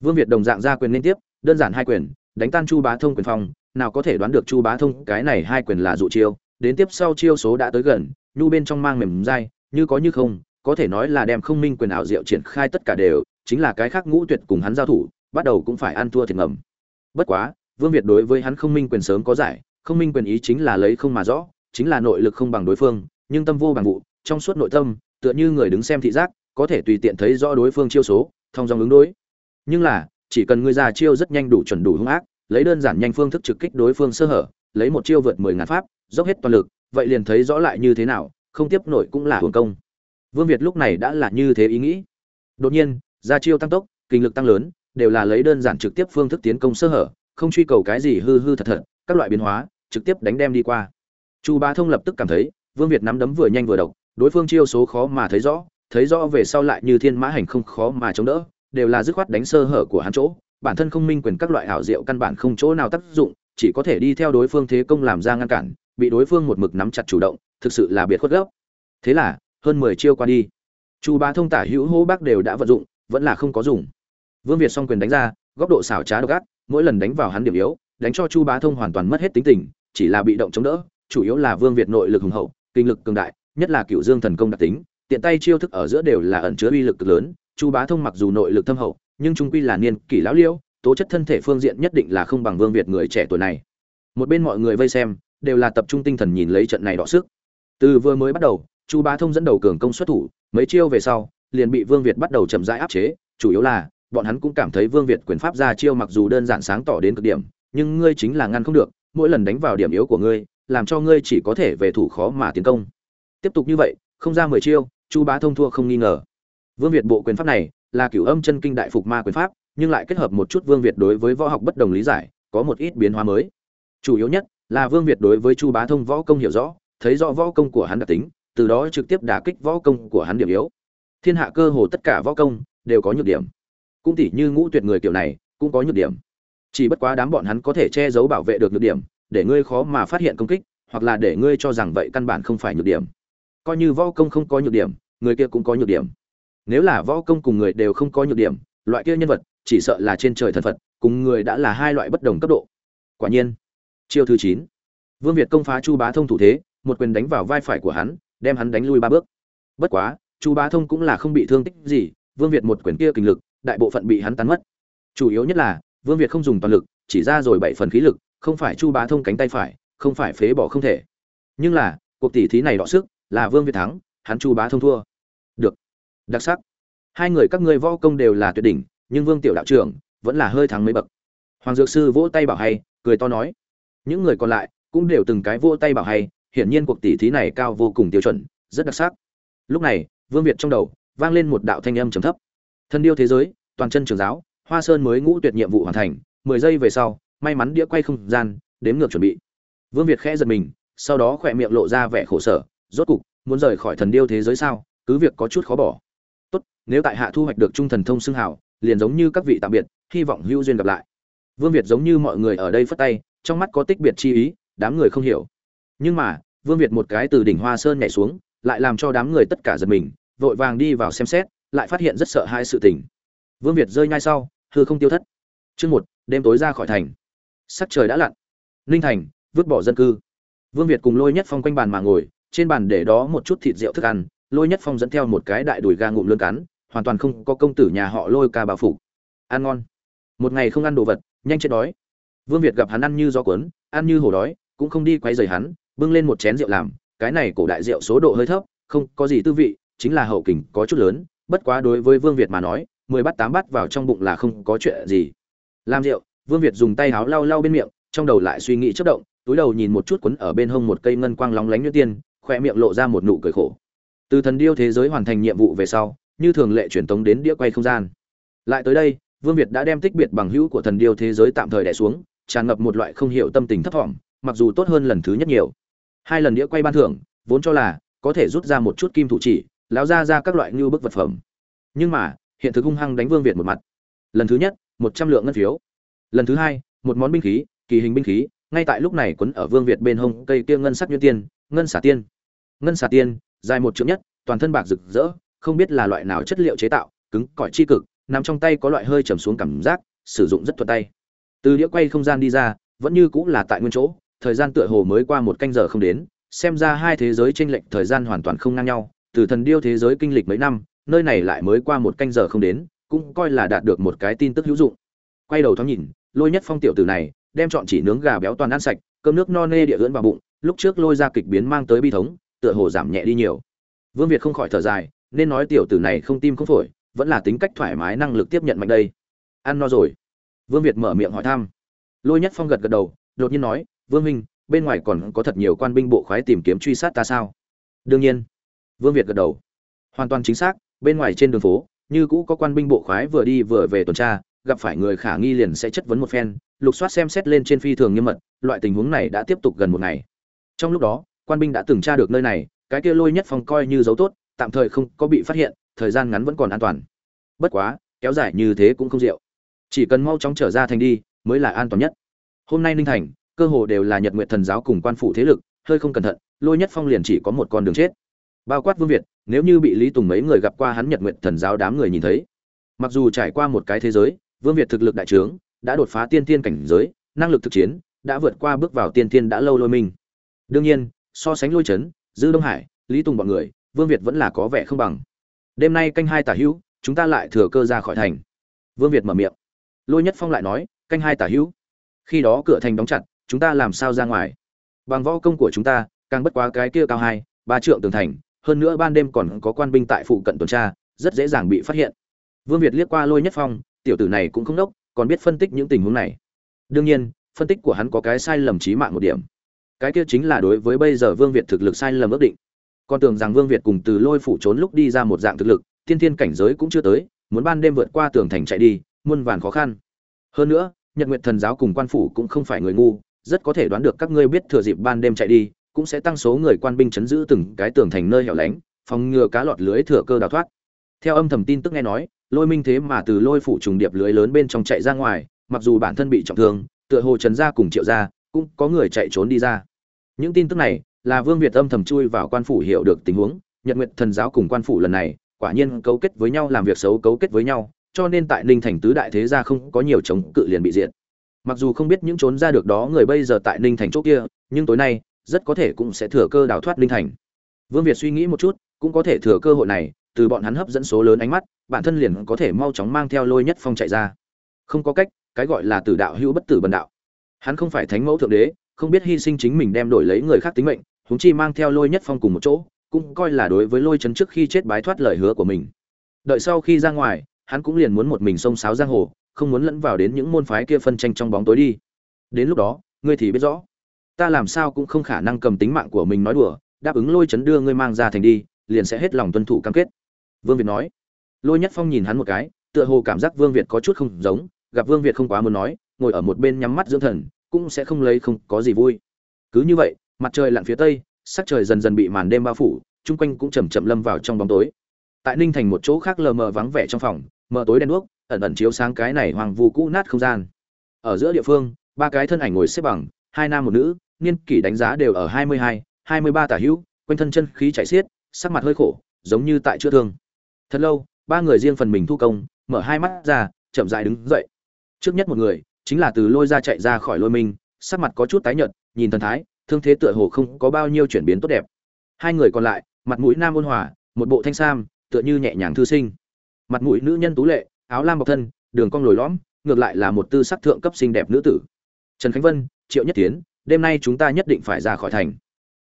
Vương việt đồng dạng ra quyền liên tiếp, đơn giản hai quyền, đánh tan chu bá thông quyền phong, nào có thể đoán được chu bá thông, cái này hai quyền là dụ chiêu. Đến tiếp sau chiêu số đã tới gần, nhu bên trong mang mềm dai, như có như không, có thể nói là đem không minh quyền ảo diệu triển khai tất cả đều, chính là cái khác ngũ tuyệt cùng hắn giao thủ, bắt đầu cũng phải ăn thua thiệt ngầm. Bất quá, vương việt đối với hắn không minh quyền sớm có giải, không minh quyền ý chính là lấy không mà rõ, chính là nội lực không bằng đối phương, nhưng tâm vô bằng vụ, trong suốt nội tâm tựa như người đứng xem thị giác, có thể tùy tiện thấy rõ đối phương chiêu số, thông dòng ứng đối. Nhưng là, chỉ cần ngươi ra chiêu rất nhanh đủ chuẩn đủ hung ác, lấy đơn giản nhanh phương thức trực kích đối phương sơ hở, lấy một chiêu vượt mười ngàn pháp, dốc hết toàn lực, vậy liền thấy rõ lại như thế nào, không tiếp nổi cũng là hưởng công. Vương việt lúc này đã là như thế ý nghĩ. Đột nhiên, ra chiêu tăng tốc, kinh lực tăng lớn, đều là lấy đơn giản trực tiếp phương thức tiến công sơ hở, không truy cầu cái gì hư hư thật thật, các loại biến hóa, trực tiếp đánh đem đi qua. Chu bá thông lập tức cảm thấy vương việt nắm đấm vừa nhanh vừa độc, đối phương chiêu số khó mà thấy rõ thấy rõ về sau lại như thiên mã hành không khó mà chống đỡ, đều là dứt khoát đánh sơ hở của hắn chỗ. Bản thân không minh quyền các loại hảo diệu căn bản không chỗ nào tác dụng, chỉ có thể đi theo đối phương thế công làm ra ngăn cản, bị đối phương một mực nắm chặt chủ động, thực sự là biệt khuất gấp. Thế là, hơn mười chiêu qua đi, chu bá thông tả hữu hô bác đều đã vận dụng, vẫn là không có dùng. Vương việt song quyền đánh ra, góc độ xảo trá độc ác, mỗi lần đánh vào hắn điểm yếu, đánh cho chu bá thông hoàn toàn mất hết tính tình, chỉ là bị động chống đỡ, chủ yếu là vương việt nội lực hùng hậu kinh lực cường đại, nhất là cựu dương thần công đặc tính, tiện tay chiêu thức ở giữa đều là ẩn chứa uy lực cực lớn, chu bá thông mặc dù nội lực thâm hậu, nhưng trung quy là niên kỷ lão liêu, tố chất thân thể phương diện nhất định là không bằng vương việt người trẻ tuổi này. Một bên mọi người vây xem, đều là tập trung tinh thần nhìn lấy trận này đọ sức. Từ vừa mới bắt đầu, chu bá thông dẫn đầu cường công xuất thủ, mấy chiêu về sau, liền bị vương việt bắt đầu chậm rãi áp chế, chủ yếu là, bọn hắn cũng cảm thấy vương việt quyền pháp ra chiêu mặc dù đơn giản sáng tỏ đến cực điểm, nhưng ngươi chính là ngăn không được, mỗi lần đánh vào điểm yếu của ngươi làm cho ngươi chỉ có thể về thủ khó mà tiến công. Tiếp tục như vậy, không ra mười chiêu, chu bá thông thua không nghi ngờ. Vương việt bộ quyền pháp này là cửu âm chân kinh đại phục ma quyền pháp, nhưng lại kết hợp một chút vương việt đối với võ học bất đồng lý giải, có một ít biến hóa mới. Chủ yếu nhất là vương việt đối với chu bá thông võ công hiểu rõ, thấy rõ võ công của hắn đặc tính, từ đó trực tiếp đả kích võ công của hắn điểm yếu. Thiên hạ cơ hồ tất cả võ công đều có nhược điểm. Cũng tỉ như ngũ tuyệt người kiểu này cũng có nhược điểm. Chỉ bất quá đám bọn hắn có thể che giấu bảo vệ được nhược điểm để ngươi khó mà phát hiện công kích, hoặc là để ngươi cho rằng vậy căn bản không phải nhược điểm. Coi như võ công không có nhược điểm, người kia cũng có nhược điểm. Nếu là võ công cùng người đều không có nhược điểm, loại kia nhân vật, chỉ sợ là trên trời thần phật, cùng người đã là hai loại bất đồng cấp độ. Quả nhiên, chiêu thứ chín, vương việt công phá chu bá thông thủ thế, một quyền đánh vào vai phải của hắn, đem hắn đánh lui ba bước. Bất quá, chu bá thông cũng là không bị thương tích gì, vương việt một quyền kia kinh lực, đại bộ phận bị hắn tán mất. Chủ yếu nhất là, vương việt không dùng toàn lực, chỉ ra rồi bảy phần khí lực không phải chu bá thông cánh tay phải, không phải phế bỏ không thể. Nhưng là, cuộc tỷ thí này đọ sức, là vương việt thắng, hắn chu bá thông thua. Được. Đặc sắc. Hai người các ngươi võ công đều là tuyệt đỉnh, nhưng vương tiểu đạo trưởng vẫn là hơi thắng mấy bậc. Hoàng dược sư vỗ tay bảo hay, cười to nói. Những người còn lại cũng đều từng cái vỗ tay bảo hay, hiển nhiên cuộc tỷ thí này cao vô cùng tiêu chuẩn, rất đặc sắc. Lúc này, vương việt trong đầu vang lên một đạo thanh âm trầm thấp. Thân điêu thế giới, toàn chân trường giáo, hoa sơn mới ngũ tuyệt nhiệm vụ hoàn thành, mười giây về sau may mắn đĩa quay không gian, đếm ngược chuẩn bị. Vương việt khẽ giật mình, sau đó khỏe miệng lộ ra vẻ khổ sở, rốt cục, muốn rời khỏi thần điêu thế giới sao, cứ việc có chút khó bỏ. Tốt, nếu tại hạ thu hoạch được trung thần thông xưng hào, liền giống như các vị tạm biệt, hy vọng hữu duyên gặp lại. Vương việt giống như mọi người ở đây phất tay, trong mắt có tích biệt chi ý, đám người không hiểu. Nhưng mà, vương việt một cái từ đỉnh hoa sơn nhảy xuống, lại làm cho đám người tất cả giật mình, vội vàng đi vào xem xét, lại phát hiện rất sợ hai sự tình. Vương việt rơi nhai sau, hư không tiêu thất. Chương một, đêm tối ra khỏi thành sắc trời đã lặn. Ninh thành, vứt bỏ dân cư. Vương việt cùng lôi nhất phong quanh bàn mà ngồi, trên bàn để đó một chút thịt rượu thức ăn, lôi nhất phong dẫn theo một cái đại đùi ga ngụm lươn cắn, hoàn toàn không có công tử nhà họ lôi ca bảo phục. Ăn ngon. Một ngày không ăn đồ vật, nhanh chết đói. Vương việt gặp hắn ăn như gió cuốn, ăn như hổ đói, cũng không đi quay rời hắn, bưng lên một chén rượu làm, cái này cổ đại rượu số độ hơi thấp, không có gì tư vị, chính là hậu kình có chút lớn, bất quá đối với vương việt mà nói, mười bát tám bát vào trong bụng là không có chuyện gì. Làm rượu vương việt dùng tay háo lau lau bên miệng, trong đầu lại suy nghĩ chớp động, túi đầu nhìn một chút quấn ở bên hông một cây ngân quang lóng lánh như tiên khỏe miệng lộ ra một nụ cười khổ. Từ thần điêu thế giới hoàn thành nhiệm vụ về sau, như thường lệ truyền tống đến đĩa quay không gian. Lại tới đây, vương việt đã đem tích biệt bằng hữu của thần điêu thế giới tạm thời đè xuống, tràn ngập một loại không hiểu tâm tình thấp thỏm, mặc dù tốt hơn lần thứ nhất nhiều. Hai lần đĩa quay ban thưởng, vốn cho là có thể rút ra một chút kim thủ chỉ, lão ra ra các loại như bức vật phẩm. Nhưng mà, hiện thực hung hăng đánh vương việt một mặt. Lần thứ nhất, một trăm lượng ngân phiếu lần thứ hai, một món binh khí, kỳ hình binh khí, ngay tại lúc này quấn ở vương việt bên hông cây kia ngân sắc như tiên, ngân xả tiên. Ngân xả tiên, dài một chữ nhất, toàn thân bạc rực rỡ, không biết là loại nào chất liệu chế tạo, cứng cỏi chi cực, nằm trong tay có loại hơi trầm xuống cảm giác, sử dụng rất thuận tay. Từ đĩa quay không gian đi ra, vẫn như cũng là tại nguyên chỗ, thời gian tựa hồ mới qua một canh giờ không đến, xem ra hai thế giới tranh lệch thời gian hoàn toàn không ngang nhau, từ thần điêu thế giới kinh lịch mấy năm, nơi này lại mới qua một canh giờ không đến, cũng coi là đạt được một cái tin tức hữu dụng. Quay đầu thoáng nhìn lôi nhất phong tiểu tử này, đem chọn chỉ nướng gà béo toàn ăn sạch, cơm nước no nê địa ưỡn vào bụng, lúc trước lôi ra kịch biến mang tới bi thống, tựa hồ giảm nhẹ đi nhiều. Vương việt không khỏi thở dài, nên nói tiểu tử này không tim không phổi, vẫn là tính cách thoải mái năng lực tiếp nhận mạnh đây. Ăn no rồi. Vương việt mở miệng hỏi thăm. Lôi nhất phong gật gật đầu, đột nhiên nói, vương minh bên ngoài còn có thật nhiều quan binh bộ khoái tìm kiếm truy sát ta sao? Đương nhiên. Vương việt gật đầu. Hoàn toàn chính xác, bên ngoài trên đường phố, như cũ có quan binh bộ khoái vừa đi vừa về tuần tra gặp phải người khả nghi liền sẽ chất vấn một phen, lục soát xem xét lên trên phi thường nghiêm mật, loại tình huống này đã tiếp tục gần một ngày. Trong lúc đó, quan binh đã từng tra được nơi này, cái kia lôi nhất phong coi như dấu tốt, tạm thời không có bị phát hiện, thời gian ngắn vẫn còn an toàn. Bất quá, kéo dài như thế cũng không diệu chỉ cần mau chóng trở ra thành đi, mới là an toàn nhất. Hôm nay ninh thành, cơ hồ đều là nhật nguyện thần giáo cùng quan phủ thế lực, hơi không cẩn thận, lôi nhất phong liền chỉ có một con đường chết. Bao quát vương việt, nếu như bị lý tùng mấy người gặp qua hắn nhật nguyện thần giáo đám người nhìn thấy, mặc dù trải qua một cái thế giới vương việt thực lực đại trướng đã đột phá tiên tiên cảnh giới năng lực thực chiến đã vượt qua bước vào tiên tiên đã lâu lôi mình. Đương nhiên so sánh lôi chấn, dư đông hải lý tùng bọn người vương việt vẫn là có vẻ không bằng. Đêm nay canh hai tả hữu chúng ta lại thừa cơ ra khỏi thành. Vương việt mở miệng. Lôi nhất phong lại nói canh hai tả hữu. Khi đó cửa thành đóng chặt chúng ta làm sao ra ngoài? Bằng võ công của chúng ta càng bất quá cái kia cao hai ba trượng tường thành hơn nữa ban đêm còn có quan binh tại phụ cận tuần tra rất dễ dàng bị phát hiện. Vương việt liếc qua lôi nhất phong tiểu tử này cũng không đốc, còn biết phân tích những tình huống này. Đương nhiên, phân tích của hắn có cái sai lầm trí mạng một điểm. Cái kia chính là đối với bây giờ vương việt thực lực sai lầm ước định. Con tưởng rằng vương việt cùng từ lôi phủ trốn lúc đi ra một dạng thực lực tiên thiên cảnh giới cũng chưa tới, muốn ban đêm vượt qua tường thành chạy đi, muôn vàn khó khăn. Hơn nữa, nhật nguyện thần giáo cùng quan phủ cũng không phải người ngu, rất có thể đoán được các ngươi biết thừa dịp ban đêm chạy đi, cũng sẽ tăng số người quan binh chấn giữ từng cái tường thành nơi hẻo lánh, phòng ngừa cá lọt lưới thừa cơ đào thoát theo âm thầm tin tức nghe nói, lôi minh thế mà từ lôi phủ trùng điệp lưới lớn bên trong chạy ra ngoài, mặc dù bản thân bị trọng thương, tựa hồ trần gia cùng triệu gia cũng có người chạy trốn đi ra. Những tin tức này là vương việt âm thầm chui vào quan phủ hiểu được tình huống, nhật nguyện thần giáo cùng quan phủ lần này quả nhiên cấu kết với nhau, làm việc xấu cấu kết với nhau, cho nên tại ninh thành tứ đại thế gia không có nhiều chống cự liền bị diệt. Mặc dù không biết những trốn ra được đó người bây giờ tại ninh thành chỗ kia, nhưng tối nay rất có thể cũng sẽ thừa cơ đào thoát ninh thành. Vương việt suy nghĩ một chút, cũng có thể thừa cơ hội này từ bọn hắn hấp dẫn số lớn ánh mắt, bản thân liền có thể mau chóng mang theo lôi nhất phong chạy ra. Không có cách, cái gọi là tử đạo hữu bất tử bần đạo. Hắn không phải thánh mẫu thượng đế, không biết hy sinh chính mình đem đổi lấy người khác tính mệnh, huống chi mang theo lôi nhất phong cùng một chỗ, cũng coi là đối với lôi chấn trước khi chết bái thoát lời hứa của mình. Đợi sau khi ra ngoài, hắn cũng liền muốn một mình xông sáo giang hồ, không muốn lẫn vào đến những môn phái kia phân tranh trong bóng tối đi. Đến lúc đó, ngươi thì biết rõ. Ta làm sao cũng không khả năng cầm tính mạng của mình nói đùa, đáp ứng lôi chấn đưa ngươi mang ra thành đi, liền sẽ hết lòng tuân thủ cam kết vương việt nói. Lôi nhất phong nhìn hắn một cái, tựa hồ cảm giác vương việt có chút không giống, gặp vương việt không quá muốn nói, ngồi ở một bên nhắm mắt dưỡng thần, cũng sẽ không lấy không có gì vui. Cứ như vậy, mặt trời lặn phía tây, sắc trời dần dần bị màn đêm bao phủ, chung quanh cũng chầm chậm lâm vào trong bóng tối. Tại ninh thành một chỗ khác lờ mờ vắng vẻ trong phòng, mờ tối đen đuốc, ẩn ẩn chiếu sáng cái này hoàng vu cũ nát không gian. Ở giữa địa phương, ba cái thân ảnh ngồi xếp bằng, hai nam một nữ, niên kỷ đánh giá đều ở hai mươi hai hai mươi ba tả hữu, quanh thân chân khí chảy xiết, sắc mặt hơi khổ, giống như tại chữa thương thật lâu, ba người riêng phần mình thu công, mở hai mắt ra, chậm dại đứng dậy. Trước nhất một người, chính là từ lôi ra chạy ra khỏi lôi minh, sắc mặt có chút tái nhợt, nhìn thần thái, thương thế tựa hồ không có bao nhiêu chuyển biến tốt đẹp. Hai người còn lại, mặt mũi nam ôn hòa, một bộ thanh sam, tựa như nhẹ nhàng thư sinh. Mặt mũi nữ nhân tú lệ, áo lam bọc thân, đường cong lồi lõm, ngược lại là một tư sắc thượng cấp xinh đẹp nữ tử. Trần khánh vân, triệu nhất tiến, đêm nay chúng ta nhất định phải ra khỏi thành.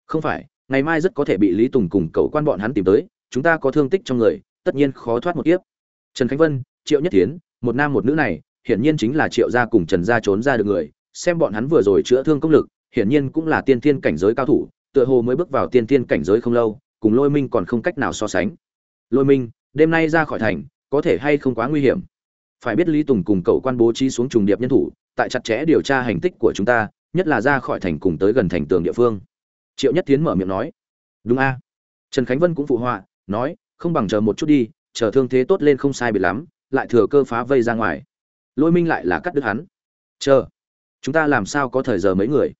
Không phải, ngày mai rất có thể bị lý tùng cùng cầu quan bọn hắn tìm tới, chúng ta có thương tích trong người tất nhiên khó thoát một kiếp. Trần khánh vân, triệu nhất tiến một nam một nữ này, hiển nhiên chính là triệu gia cùng trần gia trốn ra được người, xem bọn hắn vừa rồi chữa thương công lực, hiển nhiên cũng là tiên thiên cảnh giới cao thủ, tựa hồ mới bước vào tiên thiên cảnh giới không lâu, cùng lôi minh còn không cách nào so sánh. Lôi minh, đêm nay ra khỏi thành, có thể hay không quá nguy hiểm? Phải biết lý tùng cùng cậu quan bố trí xuống trùng điệp nhân thủ, tại chặt chẽ điều tra hành tích của chúng ta, nhất là ra khỏi thành cùng tới gần thành tường địa phương. Triệu nhất tiến mở miệng nói. Đúng a. Trần khánh vân cũng phụ họa, nói không bằng chờ một chút đi, chờ thương thế tốt lên không sai biệt lắm, lại thừa cơ phá vây ra ngoài. Lôi minh lại là cắt đứt hắn. Chờ, chúng ta làm sao có thời giờ mấy người?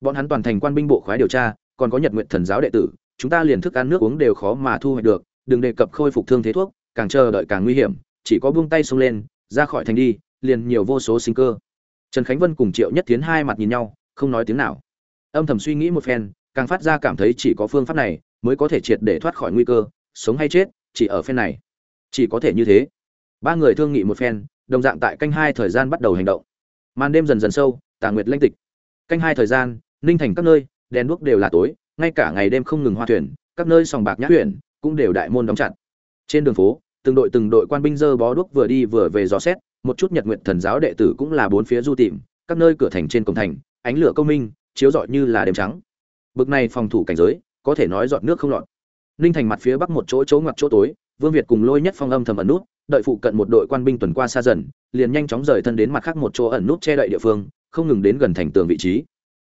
Bọn hắn toàn thành quan binh bộ khoái điều tra, còn có nhật nguyện thần giáo đệ tử, chúng ta liền thức ăn nước uống đều khó mà thu hoạch được, đừng đề cập khôi phục thương thế thuốc, càng chờ đợi càng nguy hiểm, chỉ có buông tay xông lên, ra khỏi thành đi, liền nhiều vô số sinh cơ. Trần khánh vân cùng triệu nhất tiến hai mặt nhìn nhau, không nói tiếng nào. Âm thầm suy nghĩ một phen, càng phát ra cảm thấy chỉ có phương pháp này mới có thể triệt để thoát khỏi nguy cơ sống hay chết, chỉ ở phen này. Chỉ có thể như thế. Ba người thương nghị một phen, đồng dạng tại canh hai thời gian bắt đầu hành động. Màn đêm dần dần sâu, tà nguyệt lanh tịch. Canh hai thời gian, ninh thành các nơi, đèn đuốc đều là tối, ngay cả ngày đêm không ngừng hoa thuyền, các nơi sòng bạc nhã thuyền cũng đều đại môn đóng chặt. Trên đường phố, từng đội từng đội quan binh dơ bó đuốc vừa đi vừa về dò xét, một chút nhật nguyện thần giáo đệ tử cũng là bốn phía du tìm, các nơi cửa thành trên cổng thành, ánh lửa công minh, chiếu rọi như là đêm trắng. Bực này phòng thủ cảnh giới, có thể nói giọt nước không lọt ninh thành mặt phía bắc một chỗ chỗ ngoặt chỗ tối, vương việt cùng lôi nhất phong âm thầm ẩn nút, đợi phụ cận một đội quan binh tuần qua xa dần, liền nhanh chóng rời thân đến mặt khác một chỗ ẩn nút che đậy địa phương, không ngừng đến gần thành tường vị trí.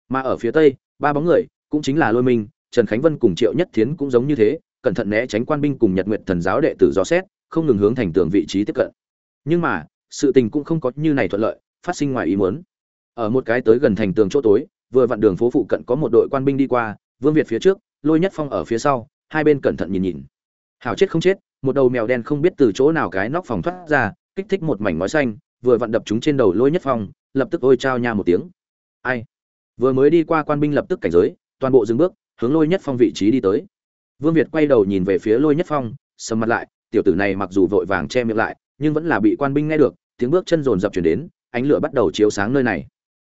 Mà ở phía tây, ba bóng người, cũng chính là lôi minh, trần khánh vân cùng triệu nhất thiến cũng giống như thế, cẩn thận né tránh quan binh cùng nhật nguyện thần giáo đệ tử dò xét, không ngừng hướng thành tường vị trí tiếp cận. Nhưng mà, sự tình cũng không có như này thuận lợi, phát sinh ngoài ý muốn. Ở một cái tới gần thành tường chỗ tối, vừa vặn đường phố phụ cận có một đội quan binh đi qua, vương việt phía trước, lôi nhất phong ở phía sau hai bên cẩn thận nhìn nhìn. Hảo chết không chết, một đầu mèo đen không biết từ chỗ nào cái nóc phòng thoát ra, kích thích một mảnh ngói xanh, vừa vặn đập chúng trên đầu lôi nhất phong, lập tức ôi trao nha một tiếng. Ai? Vừa mới đi qua quan binh lập tức cảnh giới, toàn bộ dừng bước, hướng lôi nhất phong vị trí đi tới. Vương việt quay đầu nhìn về phía lôi nhất phong, sầm mặt lại, tiểu tử này mặc dù vội vàng che miệng lại, nhưng vẫn là bị quan binh nghe được, tiếng bước chân rồn rập chuyển đến, ánh lửa bắt đầu chiếu sáng nơi này.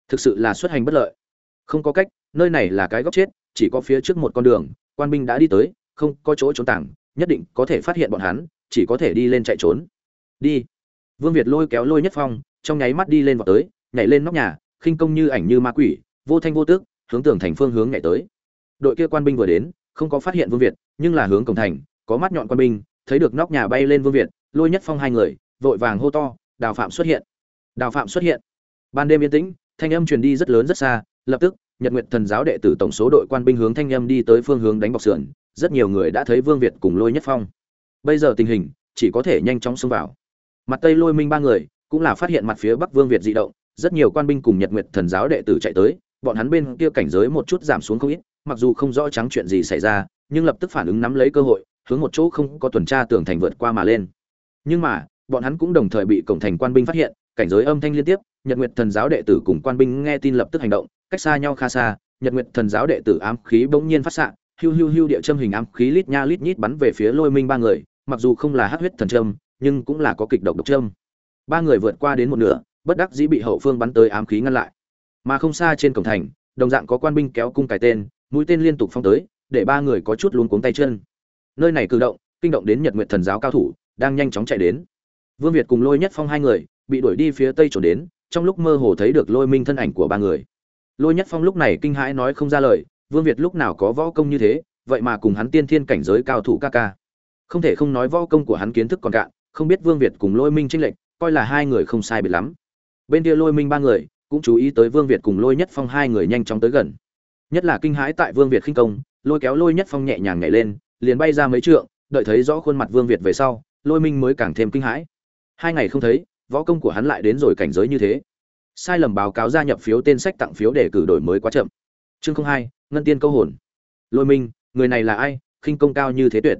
Thực sự là xuất hành bất lợi. Không có cách, nơi này là cái góc chết, chỉ có phía trước một con đường, quan binh đã đi tới không có chỗ trốn tàng, nhất định có thể phát hiện bọn hắn chỉ có thể đi lên chạy trốn. Đi. Vương việt lôi kéo lôi nhất phong trong nháy mắt đi lên vào tới nhảy lên nóc nhà khinh công như ảnh như ma quỷ vô thanh vô tước hướng tường thành phương hướng nhảy tới. Đội kia quan binh vừa đến không có phát hiện vương việt nhưng là hướng cổng thành có mắt nhọn quan binh thấy được nóc nhà bay lên vương việt lôi nhất phong hai người vội vàng hô to đào phạm xuất hiện! Đào phạm xuất hiện! Ban đêm yên tĩnh thanh âm truyền đi rất lớn rất xa lập tức nhật nguyện thần giáo đệ tử tổng số đội quan binh hướng thanh âm đi tới phương hướng đánh bọc sườn rất nhiều người đã thấy vương việt cùng lôi nhất phong. Bây giờ tình hình, chỉ có thể nhanh chóng xông vào. Mặt tây lôi minh ba người, cũng là phát hiện mặt phía bắc vương việt dị động, rất nhiều quan binh cùng nhật nguyệt thần giáo đệ tử chạy tới, bọn hắn bên kia cảnh giới một chút giảm xuống không ít, mặc dù không rõ trắng chuyện gì xảy ra, nhưng lập tức phản ứng nắm lấy cơ hội, hướng một chỗ không có tuần tra tường thành vượt qua mà lên. Nhưng mà, bọn hắn cũng đồng thời bị cổng thành quan binh phát hiện, cảnh giới âm thanh liên tiếp, nhật nguyệt thần giáo đệ tử cùng quan binh nghe tin lập tức hành động, cách xa nhau khá xa, nhật nguyệt thần giáo đệ tử ám khí bỗng nhiên phát xạ hiu hiu hiu địa châm hình ám khí lít nha lít nhít bắn về phía lôi minh ba người, mặc dù không là hát huyết thần châm, nhưng cũng là có kịch độc độc châm. Ba người vượt qua đến một nửa, bất đắc dĩ bị hậu phương bắn tới ám khí ngăn lại. Mà không xa trên cổng thành, đồng dạng có quan binh kéo cung cài tên, mũi tên liên tục phong tới, để ba người có chút luống cuống tay chân. Nơi này cử động, kinh động đến nhật nguyện thần giáo cao thủ, đang nhanh chóng chạy đến. Vương việt cùng lôi nhất phong hai người, bị đuổi đi phía tây trốn đến, trong lúc mơ hồ thấy được lôi minh thân ảnh của ba người. Lôi nhất phong lúc này kinh hãi nói không ra lời vương việt lúc nào có võ công như thế, vậy mà cùng hắn tiên thiên cảnh giới cao thủ ca ca. Không thể không nói võ công của hắn kiến thức còn cạn, không biết vương việt cùng lôi minh chênh lệch, coi là hai người không sai biệt lắm. Bên kia lôi minh ba người, cũng chú ý tới vương việt cùng lôi nhất phong hai người nhanh chóng tới gần. Nhất là kinh hãi tại vương việt khinh công, lôi kéo lôi nhất phong nhẹ nhàng nhảy lên, liền bay ra mấy trượng, đợi thấy rõ khuôn mặt vương việt về sau, lôi minh mới càng thêm kinh hãi. Hai ngày không thấy, võ công của hắn lại đến rồi cảnh giới như thế. Sai lầm báo cáo gia nhập phiếu tên sách tặng phiếu để cử đổi mới quá chậm. Chương không hai ngân tiên câu hồn. Lôi minh, người này là ai? Khinh công cao như thế tuyệt.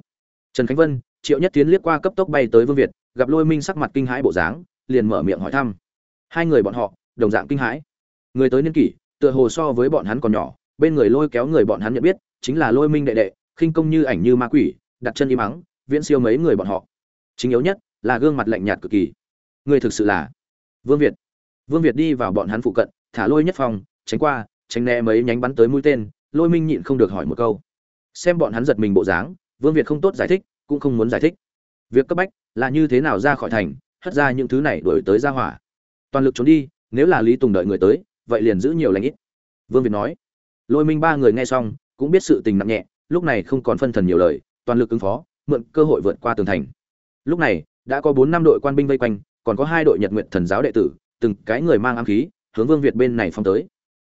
Trần khánh vân, triệu nhất tiến liếc qua cấp tốc bay tới vương việt, gặp lôi minh sắc mặt kinh hãi bộ dáng, liền mở miệng hỏi thăm. Hai người bọn họ, đồng dạng kinh hãi. Người tới niên kỷ, tựa hồ so với bọn hắn còn nhỏ, bên người lôi kéo người bọn hắn nhận biết, chính là lôi minh đệ đệ, khinh công như ảnh như ma quỷ, đặt chân im mắng viễn siêu mấy người bọn họ. Chính yếu nhất, là gương mặt lạnh nhạt cực kỳ. Người thực sự là vương việt. Vương việt đi vào bọn hắn phụ cận, thả lôi nhất phòng, tránh qua, tránh né mấy nhánh bắn tới mũi tên lôi minh nhịn không được hỏi một câu. Xem bọn hắn giật mình bộ dáng, vương việt không tốt giải thích, cũng không muốn giải thích. Việc cấp bách là như thế nào ra khỏi thành, hất ra những thứ này đuổi tới ra hỏa. Toàn lực trốn đi, nếu là lý tùng đợi người tới, vậy liền giữ nhiều lãnh ít. Vương việt nói. Lôi minh ba người nghe xong, cũng biết sự tình nặng nhẹ, lúc này không còn phân thần nhiều lời, toàn lực ứng phó, mượn cơ hội vượt qua tường thành. Lúc này, đã có bốn năm đội quan binh vây quanh, còn có hai đội nhật nguyện thần giáo đệ tử, từng cái người mang ám khí, hướng vương việt bên này phong tới.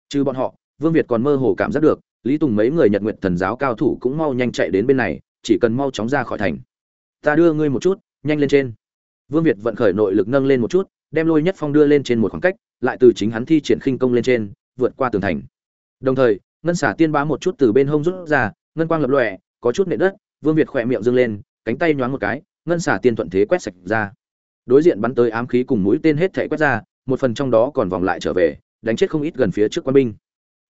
Trừ bọn họ, vương việt còn mơ hồ cảm giác được lý tùng mấy người nhật nguyện thần giáo cao thủ cũng mau nhanh chạy đến bên này, chỉ cần mau chóng ra khỏi thành. Ta đưa ngươi một chút, nhanh lên trên. Vương việt vận khởi nội lực nâng lên một chút, đem lôi nhất phong đưa lên trên một khoảng cách, lại từ chính hắn thi triển khinh công lên trên, vượt qua tường thành. Đồng thời, ngân xả tiên bá một chút từ bên hông rút ra, ngân quang lập lòe, có chút nệ đất, vương việt khỏe miệng dâng lên, cánh tay nhoáng một cái, ngân xả tiên thuận thế quét sạch ra. Đối diện bắn tới ám khí cùng mũi tên hết thể quét ra, một phần trong đó còn vòng lại trở về, đánh chết không ít gần phía trước quân binh.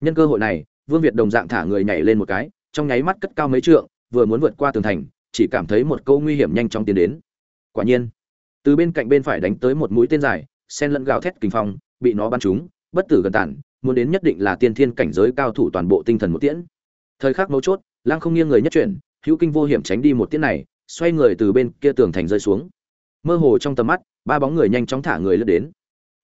Nhân cơ hội này vương việt đồng dạng thả người nhảy lên một cái, trong nháy mắt cất cao mấy trượng, vừa muốn vượt qua tường thành, chỉ cảm thấy một câu nguy hiểm nhanh chóng tiến đến. Quả nhiên, từ bên cạnh bên phải đánh tới một mũi tên dài sen lẫn gào thét kinh phong, bị nó bắn trúng, bất tử gần tản, muốn đến nhất định là tiên thiên cảnh giới cao thủ toàn bộ tinh thần một tiễn. Thời khắc mấu chốt, lang không nghiêng người nhất chuyển, hữu kinh vô hiểm tránh đi một tiễn này, xoay người từ bên kia tường thành rơi xuống. Mơ hồ trong tầm mắt, ba bóng người nhanh chóng thả người lướt đến.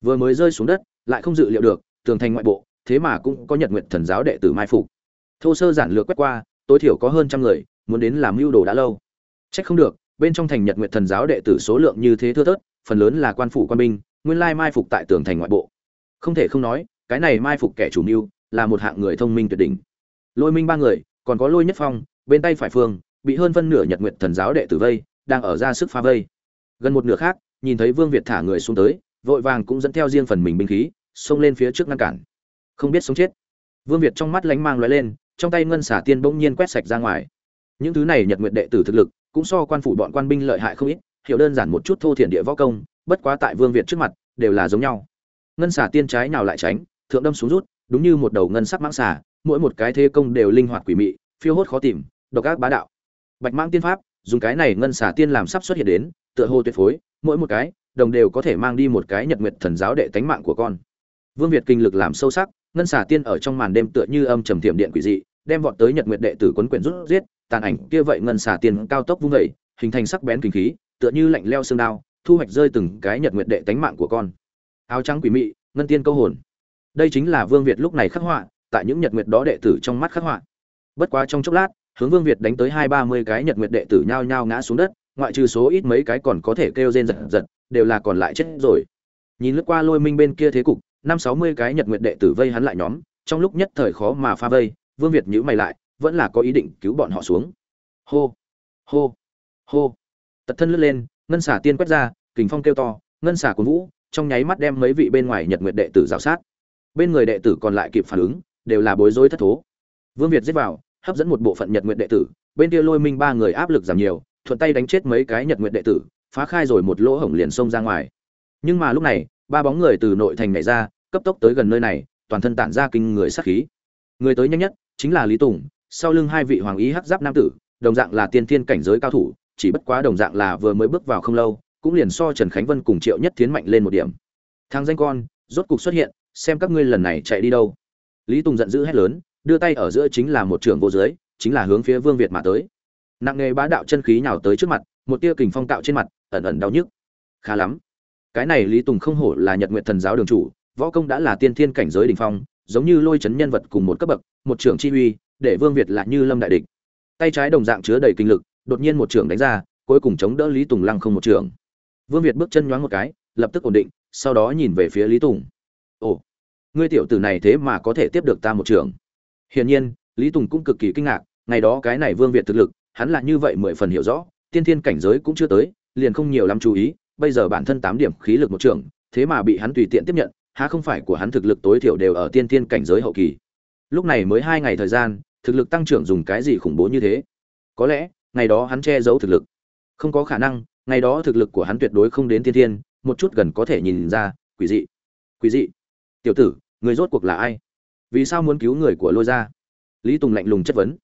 Vừa mới rơi xuống đất, lại không dự liệu được, tường thành ngoại bộ thế mà cũng có nhật nguyện thần giáo đệ tử mai phục. Thô sơ giản lược quét qua, tối thiểu có hơn trăm người, muốn đến làm mưu đồ đã lâu. Trách không được, bên trong thành nhật nguyện thần giáo đệ tử số lượng như thế thưa thớt, phần lớn là quan phủ quan binh, nguyên lai mai phục tại tường thành ngoại bộ. Không thể không nói, cái này mai phục kẻ chủ mưu, là một hạng người thông minh tuyệt đỉnh. Lôi minh ba người, còn có lôi nhất phong, bên tay phải phương, bị hơn phân nửa nhật nguyện thần giáo đệ tử vây, đang ở ra sức phá vây. Gần một nửa khác, nhìn thấy vương việt thả người xuống tới, vội vàng cũng dẫn theo riêng phần mình binh khí, xông lên phía trước ngăn cản không biết sống chết. Vương việt trong mắt lánh mang lóe lên, trong tay ngân xả tiên bỗng nhiên quét sạch ra ngoài. Những thứ này nhật nguyện đệ tử thực lực, cũng so quan phủ bọn quan binh lợi hại không ít, hiểu đơn giản một chút thô thiển địa võ công, bất quá tại vương việt trước mặt, đều là giống nhau. Ngân xả tiên trái nào lại tránh, thượng đâm xuống rút, đúng như một đầu ngân sắc mãng xả mỗi một cái thế công đều linh hoạt quỷ mị, phiêu hốt khó tìm, độc ác bá đạo. Bạch mãng tiên pháp, dùng cái này ngân xả tiên làm sắp xuất hiện đến, tựa hồ tuyệt phối, mỗi một cái, đồng đều có thể mang đi một cái nhật nguyệt thần giáo đệ tánh mạng của con. Vương việt kinh lực làm sâu sắc ngân xả tiên ở trong màn đêm tựa như âm trầm thiểm điện quỷ dị, đem vọt tới nhật nguyệt đệ tử quấn quyển rút giết, tàn ảnh kia vậy ngân xả tiên cao tốc vung vẩy hình thành sắc bén kinh khí, tựa như lạnh leo xương đao, thu hoạch rơi từng cái nhật nguyệt đệ tánh mạng của con. Áo trắng quỷ mị, ngân tiên câu hồn. Đây chính là vương việt lúc này khắc họa, tại những nhật nguyệt đó đệ tử trong mắt khắc họa. Bất quá trong chốc lát, hướng vương việt đánh tới hai ba mươi cái nhật nguyệt đệ tử nhao nhao ngã xuống đất, ngoại trừ số ít mấy cái còn có thể kêu rên giật giật, đều là còn lại chết rồi. Nhìn lướt qua lôi minh bên kia thế cục năm sáu mươi cái nhật nguyện đệ tử vây hắn lại nhóm, trong lúc nhất thời khó mà pha vây, vương việt nhữ mày lại, vẫn là có ý định cứu bọn họ xuống. Hô hô hô. Tật thân lướt lên, ngân xả tiên quét ra, kình phong kêu to, ngân xả cuốn vũ, trong nháy mắt đem mấy vị bên ngoài nhật nguyện đệ tử rào sát. Bên người đệ tử còn lại kịp phản ứng, đều là bối rối thất thố. Vương việt giết vào, hấp dẫn một bộ phận nhật nguyện đệ tử, bên kia lôi minh ba người áp lực giảm nhiều, thuận tay đánh chết mấy cái nhật nguyện đệ tử, phá khai rồi một lỗ hổng liền xông ra ngoài. Nhưng mà lúc này ba bóng người từ nội thành nhảy ra, cấp tốc tới gần nơi này, toàn thân tản ra kinh người sát khí. Người tới nhanh nhất chính là lý tùng, sau lưng hai vị hoàng ý hắc giáp nam tử, đồng dạng là tiên thiên cảnh giới cao thủ, chỉ bất quá đồng dạng là vừa mới bước vào không lâu, cũng liền so trần khánh vân cùng triệu nhất tiến mạnh lên một điểm. Thang danh con, rốt cục xuất hiện, xem các ngươi lần này chạy đi đâu. Lý tùng giận dữ hét lớn, đưa tay ở giữa chính là một trưởng vô giới chính là hướng phía vương việt mà tới. Nặng nghề bá đạo chân khí nhào tới trước mặt, một tia kình phong tạo trên mặt, ẩn ẩn đau nhức. Khá lắm cái này lý tùng không hổ là nhật nguyện thần giáo đường chủ, võ công đã là tiên thiên cảnh giới đ ỉ n h phong, giống như lôi chấn nhân vật cùng một cấp bậc, một trưởng chi uy, để vương việt lại như lâm đại địch. Tay trái đồng dạng chứa đầy kinh lực, đột nhiên một trưởng đánh ra, cuối cùng chống đỡ lý tùng lăng không một trưởng. Vương việt bước chân nhoáng một cái, lập tức ổn định, sau đó nhìn về phía lý tùng. Ồ, ngươi tiểu tử này thế mà có thể tiếp được ta một trưởng. Hiển nhiên, lý tùng cũng cực kỳ kinh ngạc, ngày đó cái này vương việt thực lực, hắn là như vậy mười phần hiểu rõ, tiên thiên cảnh giới cũng chưa tới, liền không nhiều lắm chú ý bây giờ bản thân tám điểm khí lực một trường thế mà bị hắn tùy tiện tiếp nhận há không phải của hắn thực lực tối thiểu đều ở tiên thiên cảnh giới hậu kỳ. Lúc này mới hai ngày thời gian thực lực tăng trưởng dùng cái gì khủng bố như thế? Có lẽ ngày đó hắn che giấu thực lực. Không có khả năng ngày đó thực lực của hắn tuyệt đối không đến tiên thiên một chút gần có thể nhìn ra quỷ dị. Quỷ dị. Tiểu tử người rốt cuộc là ai? Vì sao muốn cứu người của lôi gia? lý tùng lạnh lùng chất vấn.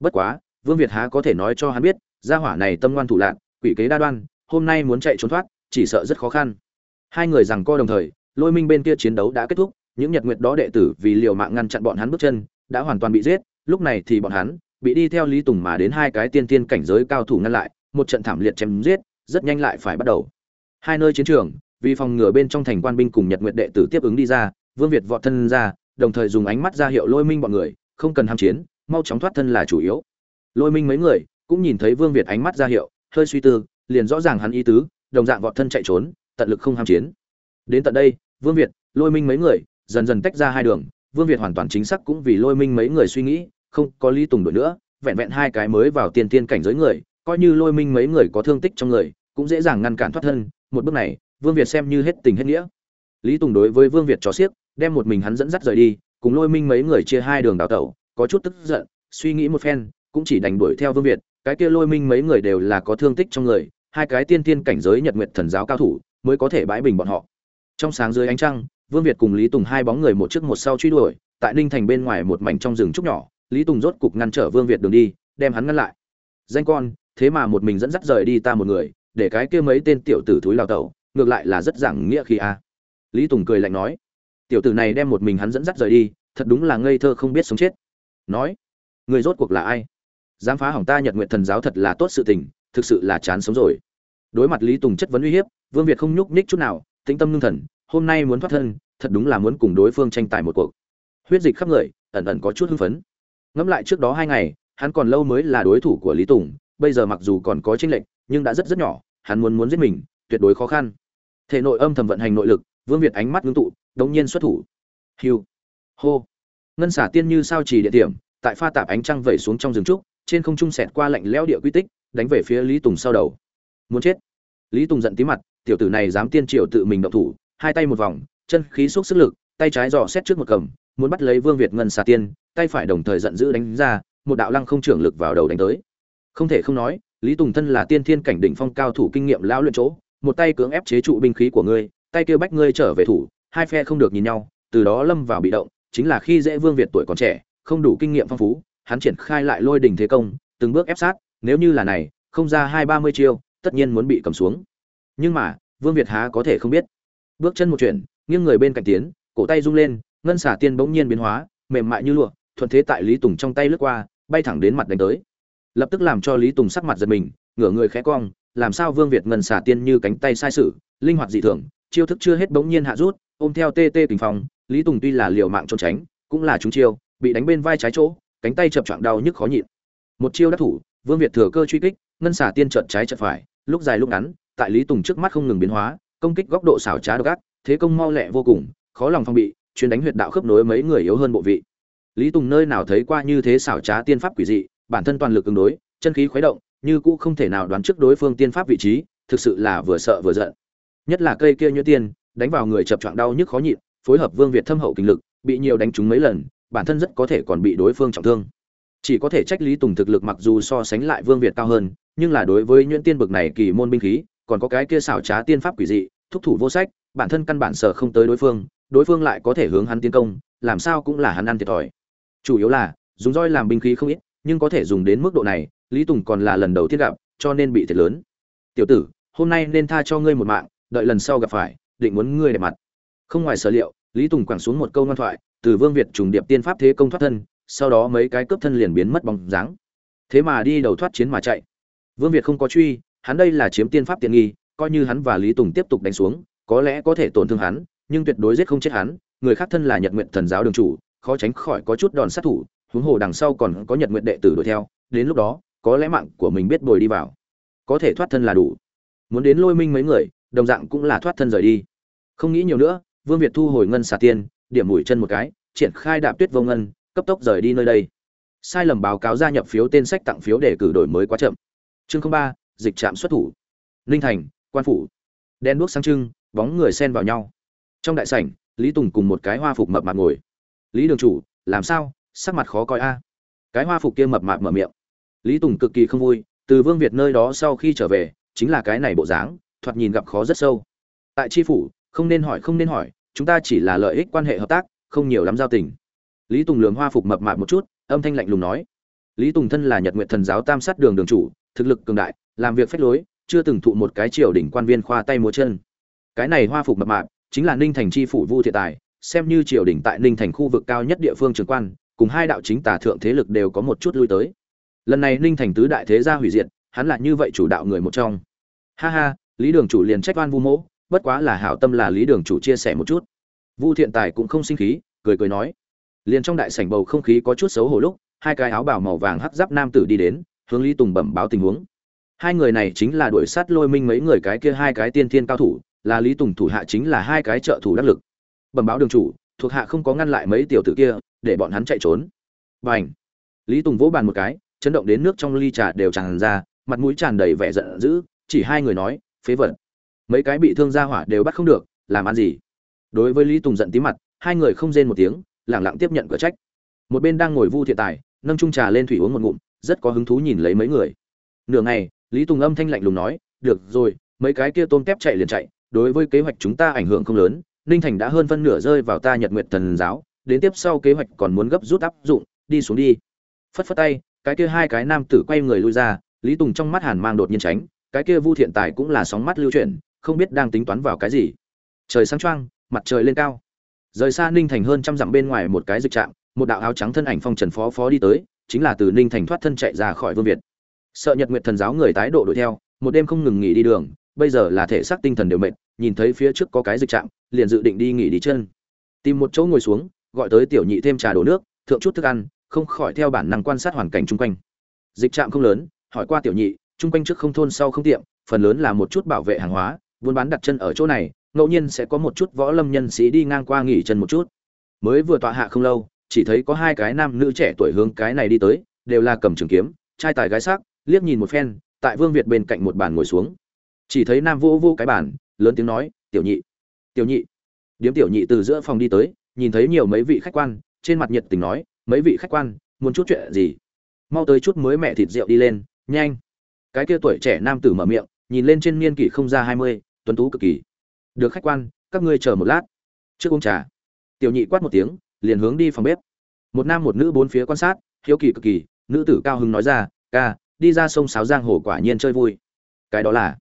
Bất quá vương việt há có thể nói cho hắn biết gia hỏa này tâm ngoan thủ lạn, quỷ kế đa đoan hôm nay muốn chạy trốn thoát chỉ sợ rất khó khăn. Hai người rằng co đồng thời, lôi minh bên kia chiến đấu đã kết thúc, những nhật nguyệt đó đệ tử vì liều mạng ngăn chặn bọn hắn bước chân, đã hoàn toàn bị giết, lúc này thì bọn hắn bị đi theo lý tùng mà đến hai cái tiên tiên cảnh giới cao thủ ngăn lại, một trận thảm liệt chém giết, rất nhanh lại phải bắt đầu. Hai nơi chiến trường, vì phòng ngừa bên trong thành quan binh cùng nhật nguyệt đệ tử tiếp ứng đi ra, vương việt vọt thân ra, đồng thời dùng ánh mắt ra hiệu lôi minh bọn người, không cần ham chiến, mau chóng thoát thân là chủ yếu. Lôi minh mấy người cũng nhìn thấy vương việt ánh mắt ra hiệu, hơi suy tư, liền rõ ràng hắn ý tứ đồng dạng vọt thân chạy trốn, tận lực không ham chiến. Đến tận đây, vương việt, lôi minh mấy người, dần dần tách ra hai đường. Vương việt hoàn toàn chính xác cũng vì lôi minh mấy người suy nghĩ, không có lý tùng đội nữa, vẹn vẹn hai cái mới vào tiên tiên cảnh giới người, coi như lôi minh mấy người có thương tích trong người, cũng dễ dàng ngăn cản thoát thân. Một bước này, vương việt xem như hết tình hết nghĩa. Lý tùng đối với vương việt chó xiếc, đem một mình hắn dẫn dắt rời đi, cùng lôi minh mấy người chia hai đường đào tẩu, có chút tức giận, suy nghĩ một phen, cũng chỉ đành đuổi theo vương việt. Cái kia lôi minh mấy người đều là có thương tích trong người hai cái tiên tiên cảnh giới nhật nguyệt thần giáo cao thủ mới có thể bãi bình bọn họ. Trong sáng dưới ánh trăng, vương việt cùng lý tùng hai bóng người một trước một sau truy đuổi, tại ninh thành bên ngoài một mảnh trong rừng trúc nhỏ, lý tùng rốt cục ngăn trở vương việt đường đi, đem hắn ngăn lại. Danh con, thế mà một mình dẫn dắt rời đi ta một người, để cái kia mấy tên tiểu tử thúi lao tẩu, ngược lại là rất giảng nghĩa khi a. Lý tùng cười lạnh nói. Tiểu tử này đem một mình hắn dẫn dắt rời đi, thật đúng là ngây thơ không biết sống chết. Nói. Người rốt cuộc là ai? Dám phá hỏng ta nhật nguyện thần giáo thật là tốt sự tình thực sự là chán sống rồi. Đối mặt lý tùng chất vấn uy hiếp, vương việt không nhúc nhích chút nào, tĩnh tâm ngưng thần, hôm nay muốn thoát thân, thật đúng là muốn cùng đối phương tranh tài một cuộc. Huyết dịch khắp người, ẩn ẩn có chút hưng phấn. Ngẫm lại trước đó hai ngày, hắn còn lâu mới là đối thủ của lý tùng, bây giờ mặc dù còn có tranh lệch, nhưng đã rất rất nhỏ, hắn muốn muốn giết mình, tuyệt đối khó khăn. Thể nội âm thầm vận hành nội lực, vương việt ánh mắt ngưng tụ, đống nhiên xuất thủ. Hiu. Hô. Ngân xả tiên như sao trì địa điểm, tại pha tạp ánh trăng vẩy xuống trong rừng trúc, trên không trung sẹt qua lạnh lẽo địa quy tích đánh về phía lý tùng sau đầu. Muốn chết. Lý tùng giận tí mặt, tiểu tử này dám tiên triều tự mình động thủ, hai tay một vòng, chân khí xúc sức lực, tay trái dò xét trước một cầm, muốn bắt lấy vương việt ngân xà tiên, tay phải đồng thời giận dữ đánh ra, một đạo lăng không trưởng lực vào đầu đánh tới. Không thể không nói, lý tùng thân là tiên thiên cảnh đỉnh phong cao thủ kinh nghiệm lão luyện chỗ, một tay cưỡng ép chế trụ binh khí của ngươi, tay kêu bách ngươi trở về thủ, hai phe không được nhìn nhau, từ đó lâm vào bị động, chính là khi dễ vương việt tuổi còn trẻ, không đủ kinh nghiệm phong phú, hắn triển khai lại lôi đỉnh thế công, từng bước ép sát nếu như là này, không ra hai ba mươi chiêu, tất nhiên muốn bị cầm xuống. Nhưng mà, vương việt há có thể không biết. Bước chân một chuyển, nghiêng người bên cạnh tiến, cổ tay rung lên, ngân xả tiên bỗng nhiên biến hóa, mềm mại như lụa, thuận thế tại lý tùng trong tay lướt qua, bay thẳng đến mặt đánh tới. Lập tức làm cho lý tùng sắc mặt giật mình, ngửa người khẽ cong, làm sao vương việt ngân xả tiên như cánh tay sai sự, linh hoạt dị thường, chiêu thức chưa hết bỗng nhiên hạ rút, ôm theo tê tê tình phòng lý tùng tuy là liều mạng trốn tránh, cũng là chúng chiêu, bị đánh bên vai trái chỗ, cánh tay chập choạng đau nhức khó nhịn. Một chiêu đắc thủ vương việt thừa cơ truy kích, ngân xả tiên trận trái trận phải, lúc dài lúc ngắn, tại lý tùng trước mắt không ngừng biến hóa, công kích góc độ xảo trá độc ác, thế công mau lẹ vô cùng, khó lòng phòng bị, chuyên đánh huyệt đạo khớp nối mấy người yếu hơn bộ vị. Lý tùng nơi nào thấy qua như thế xảo trá tiên pháp quỷ dị, bản thân toàn lực ứng đối, chân khí khuấy động, như cũ không thể nào đoán trước đối phương tiên pháp vị trí, thực sự là vừa sợ vừa giận. Nhất là cây kia như tiên, đánh vào người chập choạng đau nhức khó nhịn, phối hợp vương việt thâm hậu kinh lực, bị nhiều đánh trúng mấy lần, bản thân rất có thể còn bị đối phương trọng thương chỉ có thể trách lý tùng thực lực mặc dù so sánh lại vương việt cao hơn, nhưng là đối với nhuyễn tiên bực này kỳ môn binh khí, còn có cái kia xảo trá tiên pháp quỷ dị, thúc thủ vô sách, bản thân căn bản sở không tới đối phương đối phương lại có thể hướng hắn tiến công, làm sao cũng là hắn ăn thiệt thòi. Chủ yếu là, dùng roi làm binh khí không ít, nhưng có thể dùng đến mức độ này, lý tùng còn là lần đầu tiên gặp, cho nên bị thiệt lớn. Tiểu tử, hôm nay nên tha cho ngươi một mạng, đợi lần sau gặp phải, định muốn ngươi đẹp mặt. Không ngoài sở liệu, lý tùng quẳng xuống một câu ngoan thoại, từ vương việt trùng điệp tiên pháp thế công thoát thân sau đó mấy cái cướp thân liền biến mất bóng dáng. Thế mà đi đầu thoát chiến mà chạy. Vương việt không có truy, hắn đây là chiếm tiên pháp tiện nghi, coi như hắn và lý tùng tiếp tục đánh xuống, có lẽ có thể tổn thương hắn, nhưng tuyệt đối giết không chết hắn, người khác thân là nhật nguyện thần giáo đường chủ, khó tránh khỏi có chút đòn sát thủ, huống hồ đằng sau còn có nhật nguyện đệ tử đuổi theo, đến lúc đó, có lẽ mạng của mình biết bồi đi vào. Có thể thoát thân là đủ. Muốn đến lôi minh mấy người, đồng dạng cũng là thoát thân rời đi. Không nghĩ nhiều nữa, vương việt thu hồi ngân xà tiên, điểm mũi chân một cái, triển khai đạp tuyết vô ngân cấp tốc rời đi nơi đây. Sai lầm báo cáo gia nhập phiếu tên sách tặng phiếu để cử đổi mới quá chậm. Chương ba, dịch trạm xuất thủ. Ninh thành, quan phủ. Đen đuốc sáng trưng, bóng người xen vào nhau. Trong đại sảnh, lý tùng cùng một cái hoa phục mập mạp ngồi. Lý đường chủ, làm sao? Sắc mặt khó coi a. Cái hoa phục kia mập mạp mở miệng. Lý tùng cực kỳ không vui, từ vương việt nơi đó sau khi trở về, chính là cái này bộ dáng, thoạt nhìn gặp khó rất sâu. Tại tri phủ, không nên hỏi, không nên hỏi, chúng ta chỉ là lợi ích quan hệ hợp tác, không nhiều lắm giao tình lý tùng lường hoa phục mập mạp một chút, âm thanh lạnh lùng nói. Lý tùng thân là nhật nguyện thần giáo tam sát đường đường chủ, thực lực cường đại, làm việc phách lối, chưa từng thụ một cái triều đỉnh quan viên khoa tay múa chân. Cái này hoa phục mập mạp, chính là ninh thành chi phủ vu thiện tài, xem như triều đỉnh tại ninh thành khu vực cao nhất địa phương trường quan, cùng hai đạo chính tả thượng thế lực đều có một chút lui tới. Lần này ninh thành tứ đại thế gia hủy diệt, hắn là như vậy chủ đạo người một trong. Ha ha, lý đường chủ liền trách oan vu mỗ, bất quá là hảo tâm là lý đường chủ chia sẻ một chút. Vu thiện tài cũng không sinh khí, cười cười nói liền trong đại sảnh bầu không khí có chút xấu hổ lúc, hai cái áo bào màu vàng hắc giáp nam tử đi đến, hướng lý tùng bẩm báo tình huống. Hai người này chính là đuổi sát lôi minh mấy người cái kia hai cái tiên thiên cao thủ, là lý tùng thủ hạ chính là hai cái trợ thủ đắc lực. Bẩm báo đường chủ, thuộc hạ không có ngăn lại mấy tiểu tử kia, để bọn hắn chạy trốn. Và ảnh lý tùng vỗ bàn một cái, chấn động đến nước trong ly trà đều tràn ra, mặt mũi tràn đầy vẻ giận dữ, chỉ hai người nói, phế vật! Mấy cái bị thương ra hỏa đều bắt không được, làm ăn gì? Đối với lý tùng giận tí mặt, hai người không rên một tiếng lẳng lặng tiếp nhận cửa trách. Một bên đang ngồi vu thiện tài, nâng trung trà lên thủy uống một ngụm, rất có hứng thú nhìn lấy mấy người. Nửa ngày, lý tùng âm thanh lạnh lùng nói, được rồi, mấy cái kia tôm tép chạy liền chạy, đối với kế hoạch chúng ta ảnh hưởng không lớn, ninh thành đã hơn phân nửa rơi vào ta nhật nguyện thần giáo, đến tiếp sau kế hoạch còn muốn gấp rút áp dụng, đi xuống đi. Phất phất tay, cái kia hai cái nam tử quay người lui ra, lý tùng trong mắt hàn mang đột nhiên tránh, cái kia vu thiện tài cũng là sóng mắt lưu chuyển, không biết đang tính toán vào cái gì. Trời sáng choang, mặt trời lên cao rời xa ninh thành hơn trăm dặm bên ngoài một cái dịch trạm, một đạo áo trắng thân ảnh phong trần phó phó đi tới, chính là từ ninh thành thoát thân chạy ra khỏi vương việt. Sợ nhật nguyệt thần giáo người tái độ đuổi theo, một đêm không ngừng nghỉ đi đường, bây giờ là thể xác tinh thần đều mệt, nhìn thấy phía trước có cái dịch trạm, liền dự định đi nghỉ đi chân. Tìm một chỗ ngồi xuống, gọi tới tiểu nhị thêm trà đổ nước, thượng chút thức ăn, không khỏi theo bản năng quan sát hoàn cảnh chung quanh. Dịch trạm không lớn, hỏi qua tiểu nhị, chung quanh trước không thôn sau không tiệm, phần lớn là một chút bảo vệ hàng hóa, buôn bán đặt chân ở chỗ này ngẫu nhiên sẽ có một chút võ lâm nhân sĩ đi ngang qua nghỉ chân một chút. Mới vừa tọa hạ không lâu, chỉ thấy có hai cái nam nữ trẻ tuổi hướng cái này đi tới, đều là cầm trường kiếm, trai tài gái sắc, liếc nhìn một phen, tại vương việt bên cạnh một bàn ngồi xuống. Chỉ thấy nam vô vô cái bàn, lớn tiếng nói, tiểu nhị tiểu nhị. Điếm tiểu nhị từ giữa phòng đi tới, nhìn thấy nhiều mấy vị khách quan, trên mặt nhiệt tình nói, mấy vị khách quan, muốn chút chuyện gì? Mau tới chút mới mẹ thịt rượu đi lên, nhanh. Cái kia tuổi trẻ nam tử mở miệng, nhìn lên trên niên kỷ không ra hai mươi, tuấn tú cực kỳ được khách quan, các ngươi chờ một lát. Trước uống trà. Tiểu nhị quát một tiếng, liền hướng đi phòng bếp. Một nam một nữ bốn phía quan sát, hiếu kỳ cực kỳ, nữ tử cao hứng nói ra, ca, đi ra sông sáo giang hồ quả nhiên chơi vui. Cái đó là?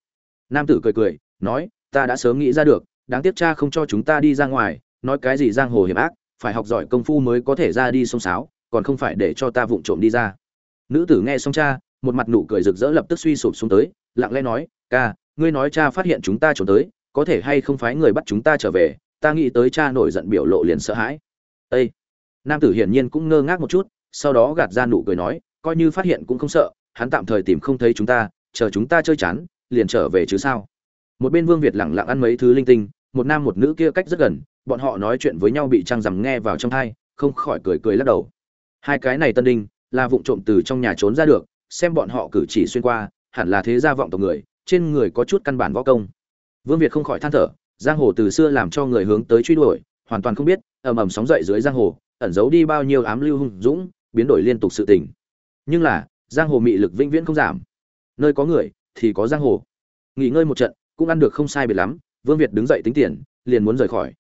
Nam tử cười cười, nói, ta đã sớm nghĩ ra được, đáng tiếc cha không cho chúng ta đi ra ngoài, nói cái gì giang hồ hiểm ác, phải học giỏi công phu mới có thể ra đi sông sáo, còn không phải để cho ta vụng trộm đi ra. Nữ tử nghe xong cha, một mặt nụ cười rực rỡ lập tức suy sụp xuống tới, lặng lẽ nói, ca, ngươi nói cha phát hiện chúng ta trốn tới có thể hay không phái người bắt chúng ta trở về, ta nghĩ tới cha nổi giận biểu lộ liền sợ hãi. Ây nam tử hiển nhiên cũng ngơ ngác một chút, sau đó gạt ra nụ cười nói, coi như phát hiện cũng không sợ, hắn tạm thời tìm không thấy chúng ta, chờ chúng ta chơi chán, liền trở về chứ sao? Một bên vương việt lẳng lặng ăn mấy thứ linh tinh, một nam một nữ kia cách rất gần, bọn họ nói chuyện với nhau bị trăng rằm nghe vào trong thai không khỏi cười cười lắc đầu. Hai cái này tân đinh, là vụng trộm từ trong nhà trốn ra được, xem bọn họ cử chỉ xuyên qua, hẳn là thế gia vọng tộc người, trên người có chút căn bản võ công vương việt không khỏi than thở, giang hồ từ xưa làm cho người hướng tới truy đuổi, hoàn toàn không biết, ầm ầm sóng dậy dưới giang hồ, ẩn giấu đi bao nhiêu ám lưu hung dũng, biến đổi liên tục sự tình. Nhưng là, giang hồ mị lực vĩnh viễn không giảm. Nơi có người, thì có giang hồ. Nghỉ ngơi một trận, cũng ăn được không sai biệt lắm, vương việt đứng dậy tính tiền, liền muốn rời khỏi.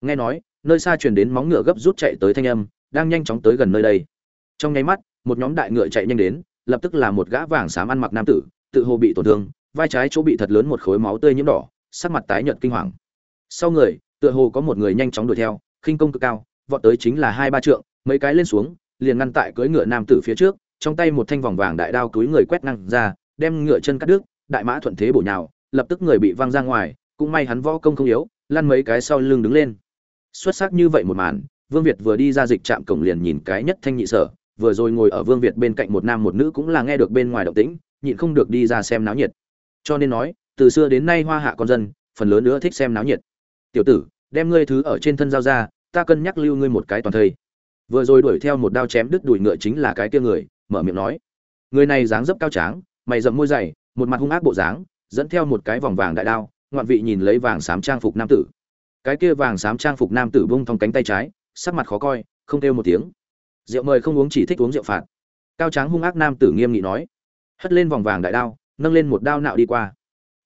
Nghe nói, nơi xa truyền đến móng ngựa gấp rút chạy tới thanh âm, đang nhanh chóng tới gần nơi đây. Trong nháy mắt, một nhóm đại ngựa chạy nhanh đến, lập tức là một gã vàng xám ăn mặc nam tử, tự hồ bị tổn thương, vai trái chỗ bị thật lớn một khối máu tươi nhiễm đỏ sắc mặt tái nhợt kinh hoàng. Sau người, tựa hồ có một người nhanh chóng đuổi theo, khinh công cực cao, vọt tới chính là hai ba trượng, mấy cái lên xuống, liền ngăn tại cưỡi ngựa nam tử phía trước, trong tay một thanh vòng vàng đại đao túi người quét năng ra, đem ngựa chân cắt đứt, đại mã thuận thế bổ nhào, lập tức người bị văng ra ngoài, cũng may hắn võ công không yếu, lăn mấy cái sau lưng đứng lên. Xuất sắc như vậy một màn, vương việt vừa đi ra dịch trạm cổng liền nhìn cái nhất thanh nhị sở, vừa rồi ngồi ở vương việt bên cạnh một nam một nữ cũng là nghe được bên ngoài động tĩnh, nhịn không được đi ra xem náo nhiệt. Cho nên nói từ xưa đến nay hoa hạ con dân, phần lớn nữa thích xem náo nhiệt. Tiểu tử, đem ngươi thứ ở trên thân giao ra, ta cân nhắc lưu ngươi một cái toàn thây. Vừa rồi đuổi theo một đao chém đứt đùi ngựa chính là cái kia người, mở miệng nói. Người này dáng dấp cao tráng, mày rậm môi dày, một mặt hung ác bộ dáng, dẫn theo một cái vòng vàng đại đao, ngoạn vị nhìn lấy vàng xám trang phục nam tử. Cái kia vàng xám trang phục nam tử bung thong cánh tay trái, sắc mặt khó coi, không kêu một tiếng. Rượu mời không uống chỉ thích uống rượu phạt. Cao tráng hung ác nam tử nghiêm nghị nói. Hất lên vòng vàng đại đao, nâng lên một đao nạo đi qua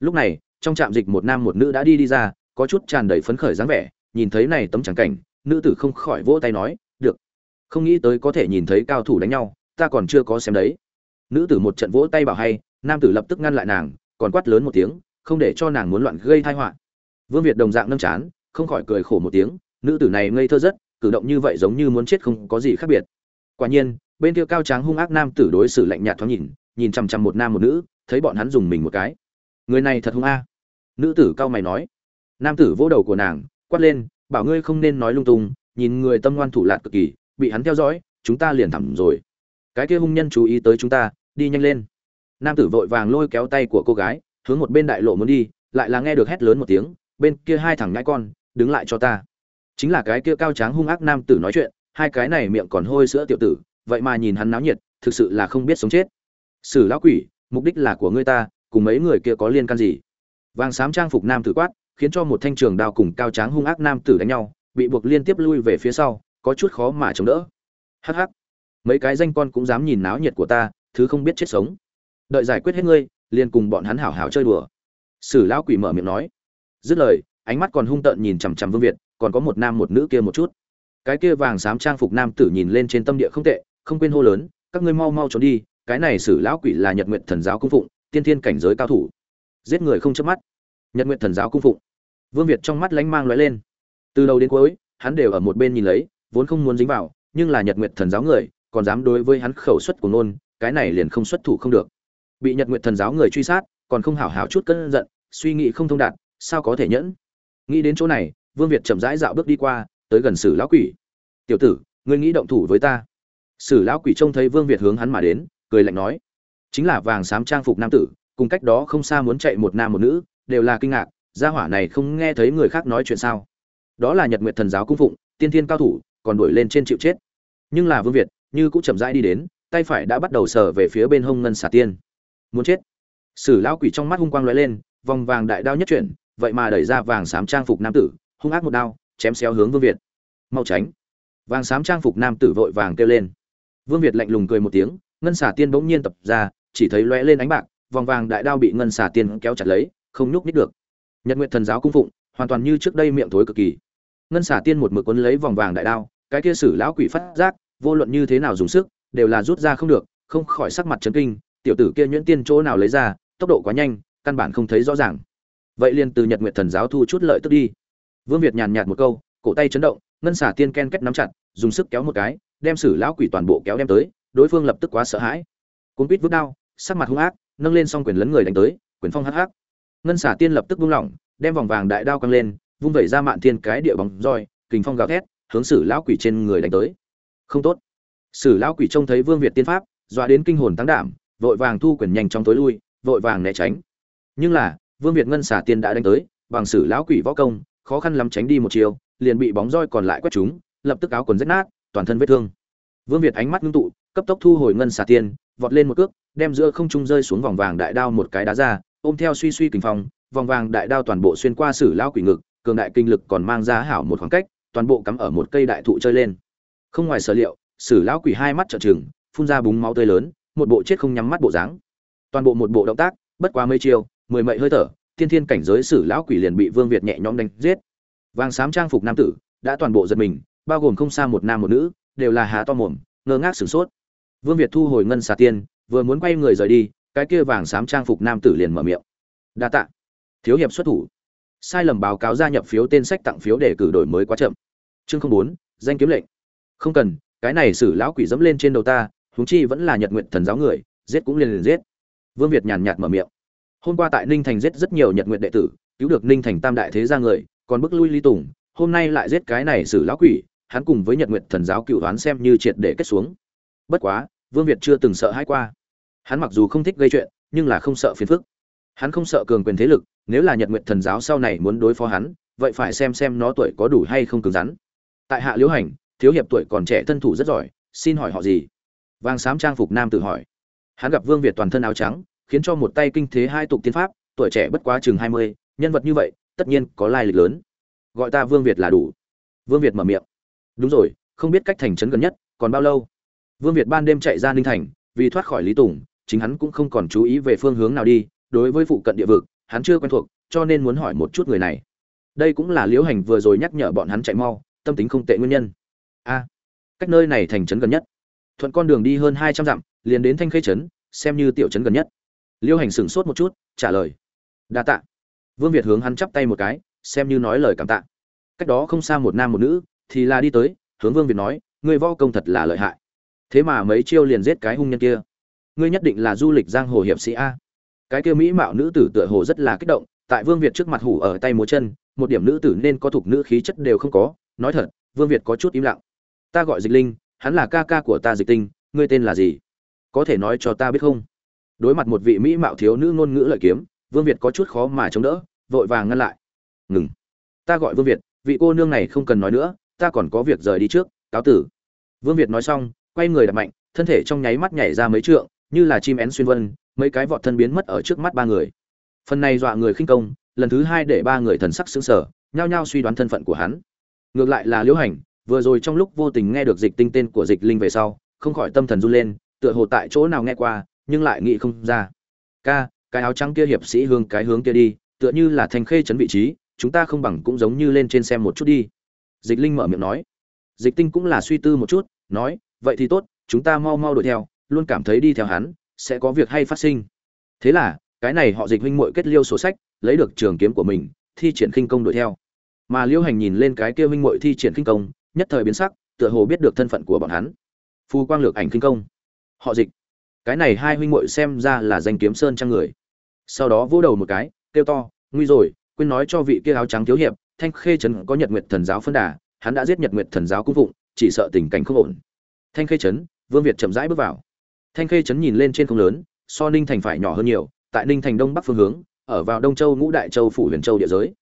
lúc này, trong trạm dịch một nam một nữ đã đi đi ra, có chút tràn đầy phấn khởi dáng vẻ, nhìn thấy này tấm tràng cảnh, nữ tử không khỏi vỗ tay nói, được. Không nghĩ tới có thể nhìn thấy cao thủ đánh nhau, ta còn chưa có xem đấy. Nữ tử một trận vỗ tay bảo hay, nam tử lập tức ngăn lại nàng, còn quát lớn một tiếng, không để cho nàng muốn loạn gây tai họa. Vương việt đồng dạng nâng chán, không khỏi cười khổ một tiếng, nữ tử này ngây thơ rất, cử động như vậy giống như muốn chết không có gì khác biệt. Quả nhiên, bên kia cao tráng hung ác nam tử đối xử lạnh nhạt thoáng nhìn nhìn chằm chằm một nam một nữ, thấy bọn hắn dùng mình một cái người này thật hung a. Nữ tử cao mày nói. Nam tử vỗ đầu của nàng, quát lên, bảo ngươi không nên nói lung tung, nhìn người tâm ngoan thủ lạt cực kỳ, bị hắn theo dõi, chúng ta liền thẳm rồi. Cái kia hung nhân chú ý tới chúng ta, đi nhanh lên. Nam tử vội vàng lôi kéo tay của cô gái, hướng một bên đại lộ muốn đi, lại là nghe được hét lớn một tiếng, bên kia hai thằng nhãi con, đứng lại cho ta. Chính là cái kia cao tráng hung ác nam tử nói chuyện, hai cái này miệng còn hôi sữa tiểu tử, vậy mà nhìn hắn náo nhiệt, thực sự là không biết sống chết. Sử lão quỷ, mục đích là của ngươi ta cùng mấy người kia có liên can gì. Vàng xám trang phục nam tử quát, khiến cho một thanh trường đao cùng cao tráng hung ác nam tử đánh nhau, bị buộc liên tiếp lui về phía sau, có chút khó mà chống đỡ. Hắc hắc. Mấy cái danh con cũng dám nhìn náo nhiệt của ta, thứ không biết chết sống. Đợi giải quyết hết ngươi, liền cùng bọn hắn hảo hảo chơi đùa. Sử lão quỷ mở miệng nói. Dứt lời, ánh mắt còn hung tợn nhìn chằm chằm vương việt, còn có một nam một nữ kia một chút. Cái kia vàng xám trang phục nam tử nhìn lên trên tâm địa không tệ, không quên hô lớn, các ngươi mau mau trốn đi, cái này sử lão quỷ là nhật nguyện thần giáo cung phụng tiên thiên cảnh giới cao thủ. Giết người không chớp mắt. Nhật nguyện thần giáo cung phụng. Vương việt trong mắt lánh mang lóe lên. Từ đầu đến cuối, hắn đều ở một bên nhìn lấy, vốn không muốn dính vào, nhưng là nhật nguyện thần giáo người, còn dám đối với hắn khẩu xuất của nôn cái này liền không xuất thủ không được. Bị nhật nguyện thần giáo người truy sát, còn không hảo hảo chút cơn giận, suy nghĩ không thông đạt, sao có thể nhẫn? Nghĩ đến chỗ này, vương việt chậm rãi dạo bước đi qua, tới gần sử lão quỷ. Tiểu tử, ngươi nghĩ động thủ với ta? Sử lão quỷ trông thấy vương việt hướng hắn mà đến, cười lạnh nói chính là vàng xám trang phục nam tử, cùng cách đó không xa muốn chạy một nam một nữ, đều là kinh ngạc, gia hỏa này không nghe thấy người khác nói chuyện sao. Đó là nhật nguyện thần giáo cung phụng, tiên thiên cao thủ, còn đuổi lên trên chịu chết. Nhưng là vương việt, như cũng chậm rãi đi đến, tay phải đã bắt đầu sờ về phía bên hông ngân xà tiên. Muốn chết. Sử lão quỷ trong mắt hung quang lóe lên, vòng vàng đại đao nhất chuyển, vậy mà đẩy ra vàng xám trang phục nam tử, hung ác một đao, chém xéo hướng vương việt. Mau tránh. Vàng xám trang phục nam tử vội vàng kêu lên. Vương việt lạnh lùng cười một tiếng, ngân xà tiên bỗng nhiên tập ra chỉ thấy lóe lên ánh bạc, vòng vàng đại đao bị ngân xà tiên kéo chặt lấy, không nhúc nhích được. Nhật nguyện thần giáo cung phụng, hoàn toàn như trước đây miệng thối cực kỳ. Ngân xà tiên một mực cuốn lấy vòng vàng đại đao, cái kia sử lão quỷ phát giác, vô luận như thế nào dùng sức, đều là rút ra không được, không khỏi sắc mặt chấn kinh, tiểu tử kia nhuyễn tiên chỗ nào lấy ra, tốc độ quá nhanh, căn bản không thấy rõ ràng. Vậy liền từ nhật nguyện thần giáo thu chút lợi tức đi. Vương việt nhàn nhạt một câu, cổ tay chấn động, ngân xả tiên ken kết nắm chặt, dùng sức kéo một cái, đem sử lão quỷ toàn bộ kéo đem tới, đối phương lập tức quá sợ hãi cuốn quýt vứt đao sắc mặt hung ác, nâng lên xong quyền lấn người đánh tới, quyền phong hắc hắc. Ngân xả tiên lập tức buông lỏng, đem vòng vàng đại đao căng lên, vung vẩy ra mạn thiên cái địa bóng roi, kình phong gào thét, hướng sử lão quỷ trên người đánh tới. Không tốt. Sử lão quỷ trông thấy vương việt tiên pháp, dọa đến kinh hồn tăng đảm, vội vàng thu quyền nhanh trong tối lui, vội vàng né tránh. Nhưng là, vương việt ngân xả tiên đã đánh tới, bằng sử lão quỷ võ công, khó khăn lắm tránh đi một chiều, liền bị bóng roi còn lại quét chúng lập tức áo quần rách nát, toàn thân vết thương. Vương việt ánh mắt ngưng tụ, cấp tốc thu hồi ngân xả tiên vọt lên một cước, đem giữa không trung rơi xuống vòng vàng đại đao một cái đá ra, ôm theo suy suy kình phong, vòng vàng đại đao toàn bộ xuyên qua sử lão quỷ ngực, cường đại kinh lực còn mang ra hảo một khoảng cách, toàn bộ cắm ở một cây đại thụ chơi lên. Không ngoài sở liệu, sử lão quỷ hai mắt trợn trừng, phun ra búng máu tươi lớn, một bộ chết không nhắm mắt bộ dáng. Toàn bộ một bộ động tác, bất quá mấy chiêu, mười mệ hơi thở, thiên thiên cảnh giới sử lão quỷ liền bị vương việt nhẹ nhõm đánh giết. Vàng xám trang phục nam tử, đã toàn bộ giật mình, bao gồm không xa một nam một nữ, đều là há to mồm, ngơ ngác sửng sốt vương việt thu hồi ngân xà tiên, vừa muốn quay người rời đi, cái kia vàng xám trang phục nam tử liền mở miệng. Đa tạ. Thiếu hiệp xuất thủ. Sai lầm báo cáo gia nhập phiếu tên sách tặng phiếu để cử đổi mới quá chậm. Chương không bốn, danh kiếm lệnh. Không cần, cái này xử lão quỷ dẫm lên trên đầu ta, huống chi vẫn là nhật nguyện thần giáo người, giết cũng liền liền giết. Vương việt nhàn nhạt mở miệng. Hôm qua tại ninh thành giết rất nhiều nhật nguyện đệ tử, cứu được ninh thành tam đại thế gia người, còn bức lui lý tùng, hôm nay lại giết cái này xử lão quỷ, hắn cùng với nhật nguyện thần giáo cựu đoán xem như triệt để kết xuống. Bất quá vương việt chưa từng sợ hãi qua. Hắn mặc dù không thích gây chuyện, nhưng là không sợ phiền phức. Hắn không sợ cường quyền thế lực, nếu là nhật nguyện thần giáo sau này muốn đối phó hắn, vậy phải xem xem nó tuổi có đủ hay không cứng rắn. Tại hạ liễu hành, thiếu hiệp tuổi còn trẻ thân thủ rất giỏi, xin hỏi họ gì? Vàng xám trang phục nam tự hỏi. Hắn gặp vương việt toàn thân áo trắng, khiến cho một tay kinh thế hai tục tiên pháp, tuổi trẻ bất quá chừng hai mươi, nhân vật như vậy, tất nhiên có lai lịch lớn. Gọi ta vương việt là đủ. Vương việt mở miệng. Đúng rồi, không biết cách thành trấn gần nhất, còn bao lâu? Vương việt ban đêm chạy ra ninh thành, vì thoát khỏi lý tùng, chính hắn cũng không còn chú ý về phương hướng nào đi, đối với phụ cận địa vực, hắn chưa quen thuộc, cho nên muốn hỏi một chút người này. Đây cũng là liễu hành vừa rồi nhắc nhở bọn hắn chạy mau, tâm tính không tệ nguyên nhân. A, cách nơi này thành trấn gần nhất. Thuận con đường đi hơn hai trăm dặm, liền đến thanh khê trấn, xem như tiểu trấn gần nhất. Liêu hành sửng sốt một chút, trả lời. Đa tạ. Vương việt hướng hắn chắp tay một cái, xem như nói lời cảm tạ. Cách đó không xa một nam một nữ, thì là đi tới, hướng vương việt nói người võ công thật là lợi hại thế mà mấy chiêu liền giết cái hung nhân kia. Ngươi nhất định là du lịch giang hồ hiệp sĩ a. Cái kia mỹ mạo nữ tử tựa hồ rất là kích động, tại vương việt trước mặt hủ ở tay múa chân, một điểm nữ tử nên có thuộc nữ khí chất đều không có. Nói thật, vương việt có chút im lặng. Ta gọi dịch linh, hắn là ca ca của ta dịch tinh, ngươi tên là gì? Có thể nói cho ta biết không? Đối mặt một vị mỹ mạo thiếu nữ ngôn ngữ lợi kiếm, vương việt có chút khó mà chống đỡ, vội vàng ngăn lại. Ngừng. Ta gọi vương việt, vị cô nương này không cần nói nữa, ta còn có việc rời đi trước, cáo tử. Vương việt nói xong quay người đặt mạnh thân thể trong nháy mắt nhảy ra mấy trượng như là chim én xuyên vân mấy cái vọt thân biến mất ở trước mắt ba người. Phần này dọa người khinh công lần thứ hai để ba người thần sắc sững sờ, nhao nhao suy đoán thân phận của hắn. Ngược lại là liễu hành vừa rồi trong lúc vô tình nghe được dịch tinh tên của dịch linh về sau không khỏi tâm thần run lên tựa hồ tại chỗ nào nghe qua nhưng lại nghĩ không ra. Ca cái áo trắng kia hiệp sĩ hướng cái hướng kia đi tựa như là thành khê trấn vị trí chúng ta không bằng cũng giống như lên trên xem một chút đi. Dịch linh mở miệng nói. Dịch tinh cũng là suy tư một chút nói vậy thì tốt, chúng ta mau mau đuổi theo, luôn cảm thấy đi theo hắn, sẽ có việc hay phát sinh. Thế là, cái này họ dịch huynh muội kết liêu sổ sách, lấy được trường kiếm của mình, thi triển khinh công đuổi theo. Mà liêu hành nhìn lên cái kia huynh muội thi triển khinh công, nhất thời biến sắc, tựa hồ biết được thân phận của bọn hắn. Phu quang lược ảnh khinh công. Họ dịch. Cái này hai huynh muội xem ra là danh kiếm sơn trang người. Sau đó vỗ đầu một cái, kêu to, nguy rồi, quên nói cho vị kia áo trắng thiếu hiệp, thanh khê trấn có nhật nguyệt thần giáo phân đà, hắn đã giết nhật nguyệt thần giáo cung phụng, chỉ sợ tình cảnh không ổn thanh khê trấn, vương việt chậm rãi bước vào. Thanh khê trấn nhìn lên trên không lớn, so ninh thành phải nhỏ hơn nhiều, tại ninh thành đông bắc phương hướng, ở vào đông châu ngũ đại châu phủ huyền châu địa giới.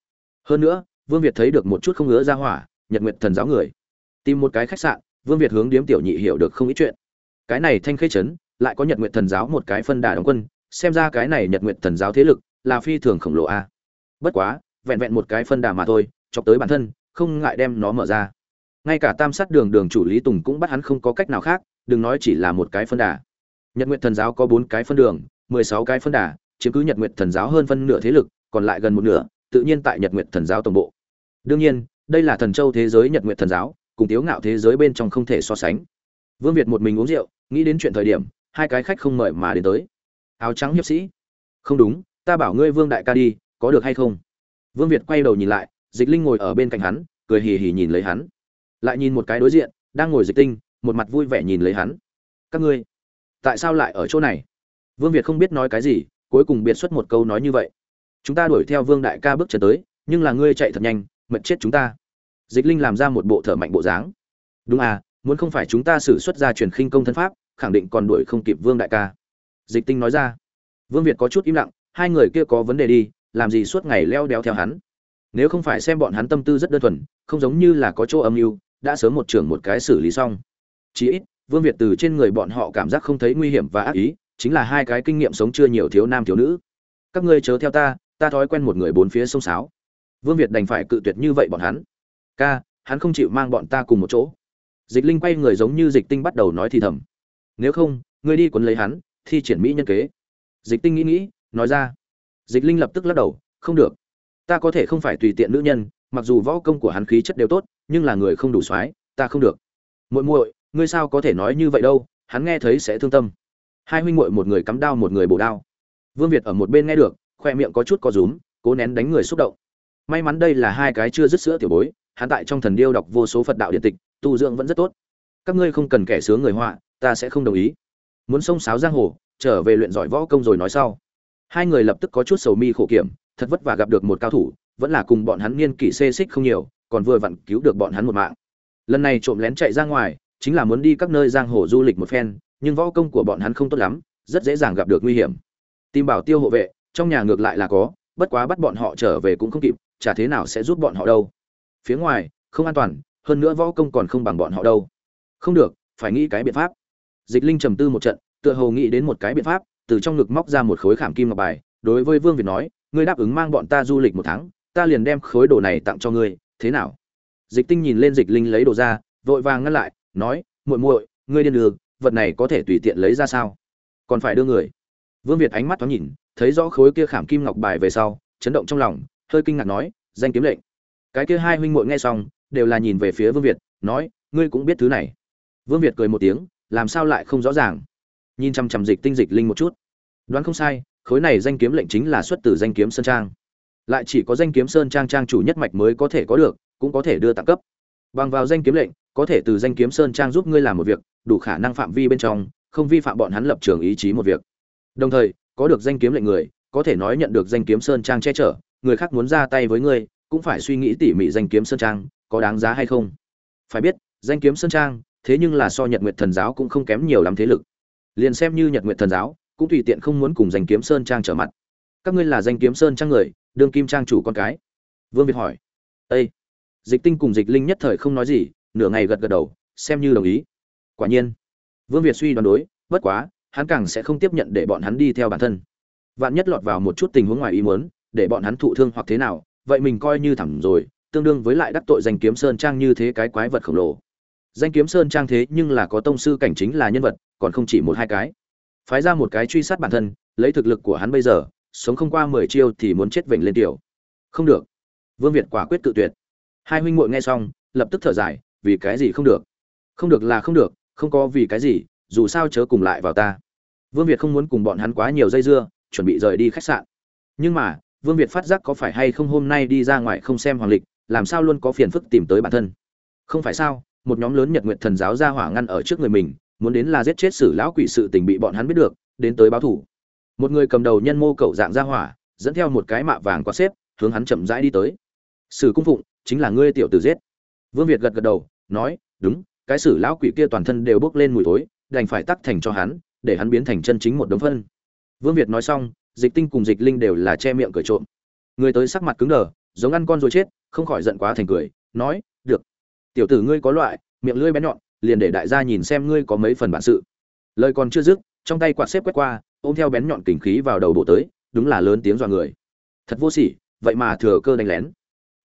Hơn nữa, vương việt thấy được một chút không ngứa ra hỏa, nhật nguyệt thần giáo người. Tìm một cái khách sạn, vương việt hướng điếm tiểu nhị hiểu được không ít chuyện. Cái này thanh khê trấn, lại có nhật nguyệt thần giáo một cái phân đà đóng quân, xem ra cái này nhật nguyệt thần giáo thế lực, là phi thường khổng lồ a. Bất quá, vẹn vẹn một cái phân đà mà thôi, chọc tới bản thân, không ngại đem nó mở ra ngay cả tam sát đường đường chủ lý tùng cũng bắt hắn không có cách nào khác, đừng nói chỉ là một cái phân đà. Nhật nguyện thần giáo có bốn cái phân đường, mười sáu cái phân đà, chiếm cứ nhật nguyện thần giáo hơn phân nửa thế lực, còn lại gần một nửa, tự nhiên tại nhật nguyện thần giáo tổng bộ. Đương nhiên, đây là thần châu thế giới nhật nguyện thần giáo, cùng tiếu ngạo thế giới bên trong không thể so sánh. Vương việt một mình uống rượu, nghĩ đến chuyện thời điểm, hai cái khách không mời mà đến tới. Áo trắng hiệp sĩ. Không đúng, ta bảo ngươi vương đại ca đi, có được hay không? Vương việt quay đầu nhìn lại, dịch linh ngồi ở bên cạnh hắn, cười hì hì nhìn lấy hắn lại nhìn một cái đối diện, đang ngồi dịch tinh, một mặt vui vẻ nhìn lấy hắn. Các ngươi, tại sao lại ở chỗ này? Vương việt không biết nói cái gì, cuối cùng biệt xuất một câu nói như vậy. Chúng ta đuổi theo vương đại ca bước chân tới, nhưng là ngươi chạy thật nhanh mật chết chúng ta. Dịch linh làm ra một bộ thở mạnh bộ dáng. Đúng à muốn không phải chúng ta xử xuất ra truyền khinh công thân pháp, khẳng định còn đuổi không kịp vương đại ca. Dịch tinh nói ra. Vương việt có chút im lặng, hai người kia có vấn đề đi, làm gì suốt ngày leo đeo theo hắn. Nếu không phải xem bọn hắn tâm tư rất đơn thuần, không giống như là có chỗ âm mưu đã sớm một trưởng một cái xử lý xong. Chí ít, vương việt từ trên người bọn họ cảm giác không thấy nguy hiểm và ác ý, chính là hai cái kinh nghiệm sống chưa nhiều thiếu nam thiếu nữ. Các ngươi chớ theo ta ta thói quen một người bốn phía sông sáo. Vương việt đành phải cự tuyệt như vậy bọn hắn. Ca, hắn không chịu mang bọn ta cùng một chỗ. Dịch linh quay người giống như dịch tinh bắt đầu nói thì thầm. Nếu không, ngươi đi quấn lấy hắn, thi triển mỹ nhân kế. Dịch tinh nghĩ nghĩ, nói ra. Dịch linh lập tức lắc đầu, không được. Ta có thể không phải tùy tiện nữ nhân mặc dù võ công của hắn khí chất đều tốt, nhưng là người không đủ soái, ta không được. Muội muội, ngươi sao có thể nói như vậy đâu? Hắn nghe thấy sẽ thương tâm. Hai huynh muội một người cắm đao một người bổ đao. Vương việt ở một bên nghe được, khoe miệng có chút có rúm, cố nén đánh người xúc động. May mắn đây là hai cái chưa dứt sữa tiểu bối, hắn tại trong thần điêu đọc vô số phật đạo điện tịch, tu dưỡng vẫn rất tốt. Các ngươi không cần kẻ sướng người họa, ta sẽ không đồng ý. Muốn xông sáo giang hồ, trở về luyện giỏi võ công rồi nói sau. Hai người lập tức có chút sầu mi khổ kiểm, thật vất vả gặp được một cao thủ vẫn là cùng bọn hắn niên kỷ xê xích không nhiều, còn vừa vặn cứu được bọn hắn một mạng. Lần này trộm lén chạy ra ngoài, chính là muốn đi các nơi giang hồ du lịch một phen, nhưng võ công của bọn hắn không tốt lắm, rất dễ dàng gặp được nguy hiểm. Tìm bảo tiêu hộ vệ, trong nhà ngược lại là có, bất quá bắt bọn họ trở về cũng không kịp, chả thế nào sẽ giúp bọn họ đâu. Phía ngoài, không an toàn, hơn nữa võ công còn không bằng bọn họ đâu. Không được, phải nghĩ cái biện pháp. Dịch linh trầm tư một trận, tựa hồ nghĩ đến một cái biện pháp, từ trong ngực móc ra một khối khảm kim ngọc bài, đối với vương việt nói, ngươi đáp ứng mang bọn ta du lịch một tháng ta liền đem khối đồ này tặng cho ngươi, thế nào? Dịch tinh nhìn lên dịch linh lấy đồ ra, vội vàng ngăn lại, nói, muội muội, ngươi điên đường vật này có thể tùy tiện lấy ra sao? Còn phải đưa người. Vương việt ánh mắt thoáng nhìn, thấy rõ khối kia khảm kim ngọc bài về sau, chấn động trong lòng, hơi kinh ngạc nói, danh kiếm lệnh. Cái kia hai huynh muội nghe xong, đều là nhìn về phía vương việt, nói, ngươi cũng biết thứ này. Vương việt cười một tiếng, làm sao lại không rõ ràng? Nhìn chăm chăm dịch tinh dịch linh một chút. Đoán không sai, khối này danh kiếm lệnh chính là xuất từ danh kiếm sơn trang lại chỉ có danh kiếm sơn trang trang chủ nhất mạch mới có thể có được, cũng có thể đưa tặng cấp. Bằng vào danh kiếm lệnh, có thể từ danh kiếm sơn trang giúp ngươi làm một việc, đủ khả năng phạm vi bên trong, không vi phạm bọn hắn lập trường ý chí một việc. Đồng thời, có được danh kiếm lệnh người, có thể nói nhận được danh kiếm sơn trang che chở, người khác muốn ra tay với ngươi, cũng phải suy nghĩ tỉ mỉ danh kiếm sơn trang, có đáng giá hay không? Phải biết, danh kiếm sơn trang, thế nhưng là so nhật nguyệt thần giáo cũng không kém nhiều lắm thế lực. Liền xem như nhật nguyệt thần giáo, cũng tùy tiện không muốn cùng danh kiếm sơn trang trở mặt. Các ngươi là danh kiếm sơn trang người đương kim trang chủ con cái. Vương việt hỏi ây dịch tinh cùng dịch linh nhất thời không nói gì, nửa ngày gật gật đầu, xem như đồng ý. Quả nhiên, vương việt suy đoán đối, bất quá, hắn càng sẽ không tiếp nhận để bọn hắn đi theo bản thân. Vạn nhất lọt vào một chút tình huống ngoài ý muốn, để bọn hắn thụ thương hoặc thế nào, vậy mình coi như thẳm rồi, tương đương với lại đắc tội danh kiếm sơn trang như thế cái quái vật khổng lồ. Danh kiếm sơn trang thế nhưng là có tông sư cảnh chính là nhân vật, còn không chỉ một hai cái. Phái ra một cái truy sát bản thân, lấy thực lực của hắn bây giờ sống không qua mười chiêu thì muốn chết vểnh lên tiểu. Không được. Vương việt quả quyết tự tuyệt. Hai huynh muội nghe xong, lập tức thở dài, vì cái gì không được? Không được là không được, không có vì cái gì, dù sao chớ cùng lại vào ta. Vương việt không muốn cùng bọn hắn quá nhiều dây dưa, chuẩn bị rời đi khách sạn. Nhưng mà, vương việt phát giác có phải hay không hôm nay đi ra ngoài không xem hoàng lịch, làm sao luôn có phiền phức tìm tới bản thân? Không phải sao, một nhóm lớn nhật nguyện thần giáo ra hỏa ngăn ở trước người mình, muốn đến là giết chết sử lão quỷ sự tình bị bọn hắn biết được, đến tới báo thủ một người cầm đầu nhân mô cầu dạng ra hỏa, dẫn theo một cái mạ vàng quá xếp, hướng hắn chậm rãi đi tới. Sử cung phụng, chính là ngươi tiểu tử giết. Vương việt gật gật đầu, nói, đúng, cái sử lão quỷ kia toàn thân đều bốc lên mùi tối đành phải tắc thành cho hắn, để hắn biến thành chân chính một đống phân. Vương việt nói xong, dịch tinh cùng dịch linh đều là che miệng cười trộm. Người tới sắc mặt cứng đờ, giống ăn con rồi chết, không khỏi giận quá thành cười, nói, được. Tiểu tử ngươi có loại, miệng lưỡi bé nhọn, liền để đại gia nhìn xem ngươi có mấy phần bản sự. Lời còn chưa dứt, trong tay quạt xếp quét qua ôm theo bén nhọn kình khí vào đầu bộ tới, đúng là lớn tiếng dọa người. Thật vô sỉ, vậy mà thừa cơ đánh lén.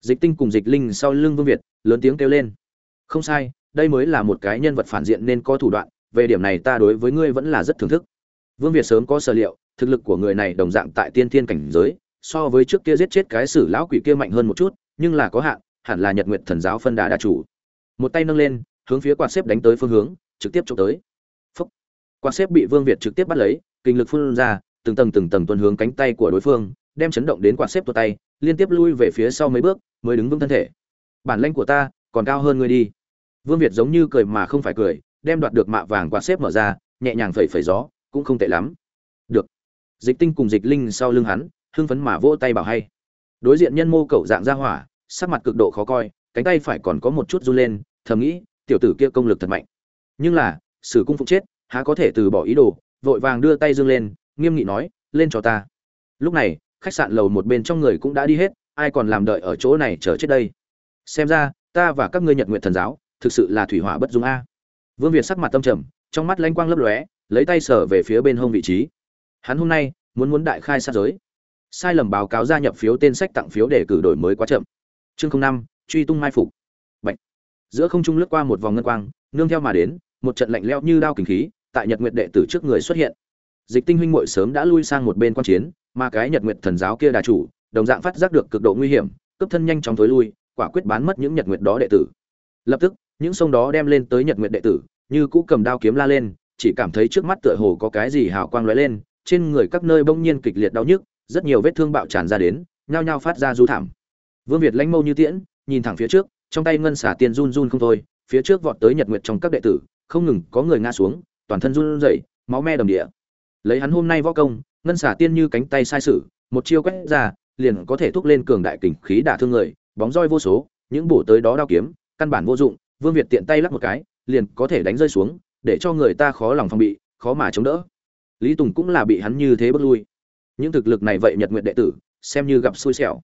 Dịch tinh cùng dịch linh sau lưng vương việt, lớn tiếng kêu lên. Không sai, đây mới là một cái nhân vật phản diện nên có thủ đoạn, về điểm này ta đối với ngươi vẫn là rất thưởng thức. Vương việt sớm có sở liệu, thực lực của người này đồng dạng tại tiên thiên cảnh giới, so với trước kia giết chết cái sử lão quỷ kia mạnh hơn một chút, nhưng là có hạn, hẳn là nhật nguyện thần giáo phân đà đa chủ. Một tay nâng lên, hướng phía quạt xếp đánh tới phương hướng, trực tiếp chụp tới. Phúc. quạt xếp bị vương việt trực tiếp bắt lấy kinh lực phun ra, từng tầng từng tầng tuần hướng cánh tay của đối phương, đem chấn động đến quạt xếp tua tay, liên tiếp lui về phía sau mấy bước, mới đứng vững thân thể. Bản lĩnh của ta còn cao hơn ngươi đi. Vương việt giống như cười mà không phải cười, đem đoạt được mạ vàng quạt xếp mở ra, nhẹ nhàng phẩy phẩy gió, cũng không tệ lắm. Được. Dịch tinh cùng dịch linh sau lưng hắn, hưng phấn mà vỗ tay bảo hay. Đối diện nhân mô cậu dạng ra hỏa, sắc mặt cực độ khó coi, cánh tay phải còn có một chút run lên, thầm nghĩ, tiểu tử kia công lực thật mạnh. Nhưng là, sử cung phục chết, há có thể từ bỏ ý đồ vội vàng đưa tay dương lên, nghiêm nghị nói, lên cho ta. Lúc này, khách sạn lầu một bên trong người cũng đã đi hết, ai còn làm đợi ở chỗ này chờ chết đây? Xem ra, ta và các ngươi nhật nguyện thần giáo, thực sự là thủy hỏa bất dung a. Vương việt sắc mặt tâm trầm, trong mắt lanh quang lấp lóe, lấy tay sở về phía bên hông vị trí. Hắn hôm nay, muốn muốn đại khai sát giới. Sai lầm báo cáo gia nhập phiếu tên sách tặng phiếu để cử đổi mới quá chậm. Chương năm, truy tung mai phục. Bạch. giữa không trung lướt qua một vòng ngân quang, nương theo mà đến, một trận lạnh lẽo như đao kình khí tại nhật nguyệt đệ tử trước người xuất hiện. Dịch tinh huynh muội sớm đã lui sang một bên quan chiến, mà cái nhật nguyệt thần giáo kia đà chủ, đồng dạng phát giác được cực độ nguy hiểm cấp thân nhanh chóng tối lui, quả quyết bán mất những nhật nguyệt đó đệ tử. Lập tức, những sông đó đem lên tới nhật nguyệt đệ tử, như cũ cầm đao kiếm la lên, chỉ cảm thấy trước mắt tựa hồ có cái gì hào quang lóe lên, trên người các nơi bỗng nhiên kịch liệt đau nhức, rất nhiều vết thương bạo tràn ra đến, nhao nhao phát ra rú thảm. Vương việt lãnh mâu như tiễn, nhìn thẳng phía trước, trong tay ngân xả tiên run run không thôi, phía trước vọt tới nhật nguyệt trong các đệ tử, không ngừng có người ngã xuống toàn thân run rẩy, máu me đầm địa. Lấy hắn hôm nay võ công, ngân xả tiên như cánh tay sai sử, một chiêu quét ra, liền có thể thúc lên cường đại kình khí đả thương người, bóng roi vô số, những bổ tới đó đao kiếm, căn bản vô dụng, vương việt tiện tay lắc một cái, liền có thể đánh rơi xuống, để cho người ta khó lòng phòng bị, khó mà chống đỡ. Lý tùng cũng là bị hắn như thế bức lui. Những thực lực này vậy nhật nguyệt đệ tử, xem như gặp xui xẻo.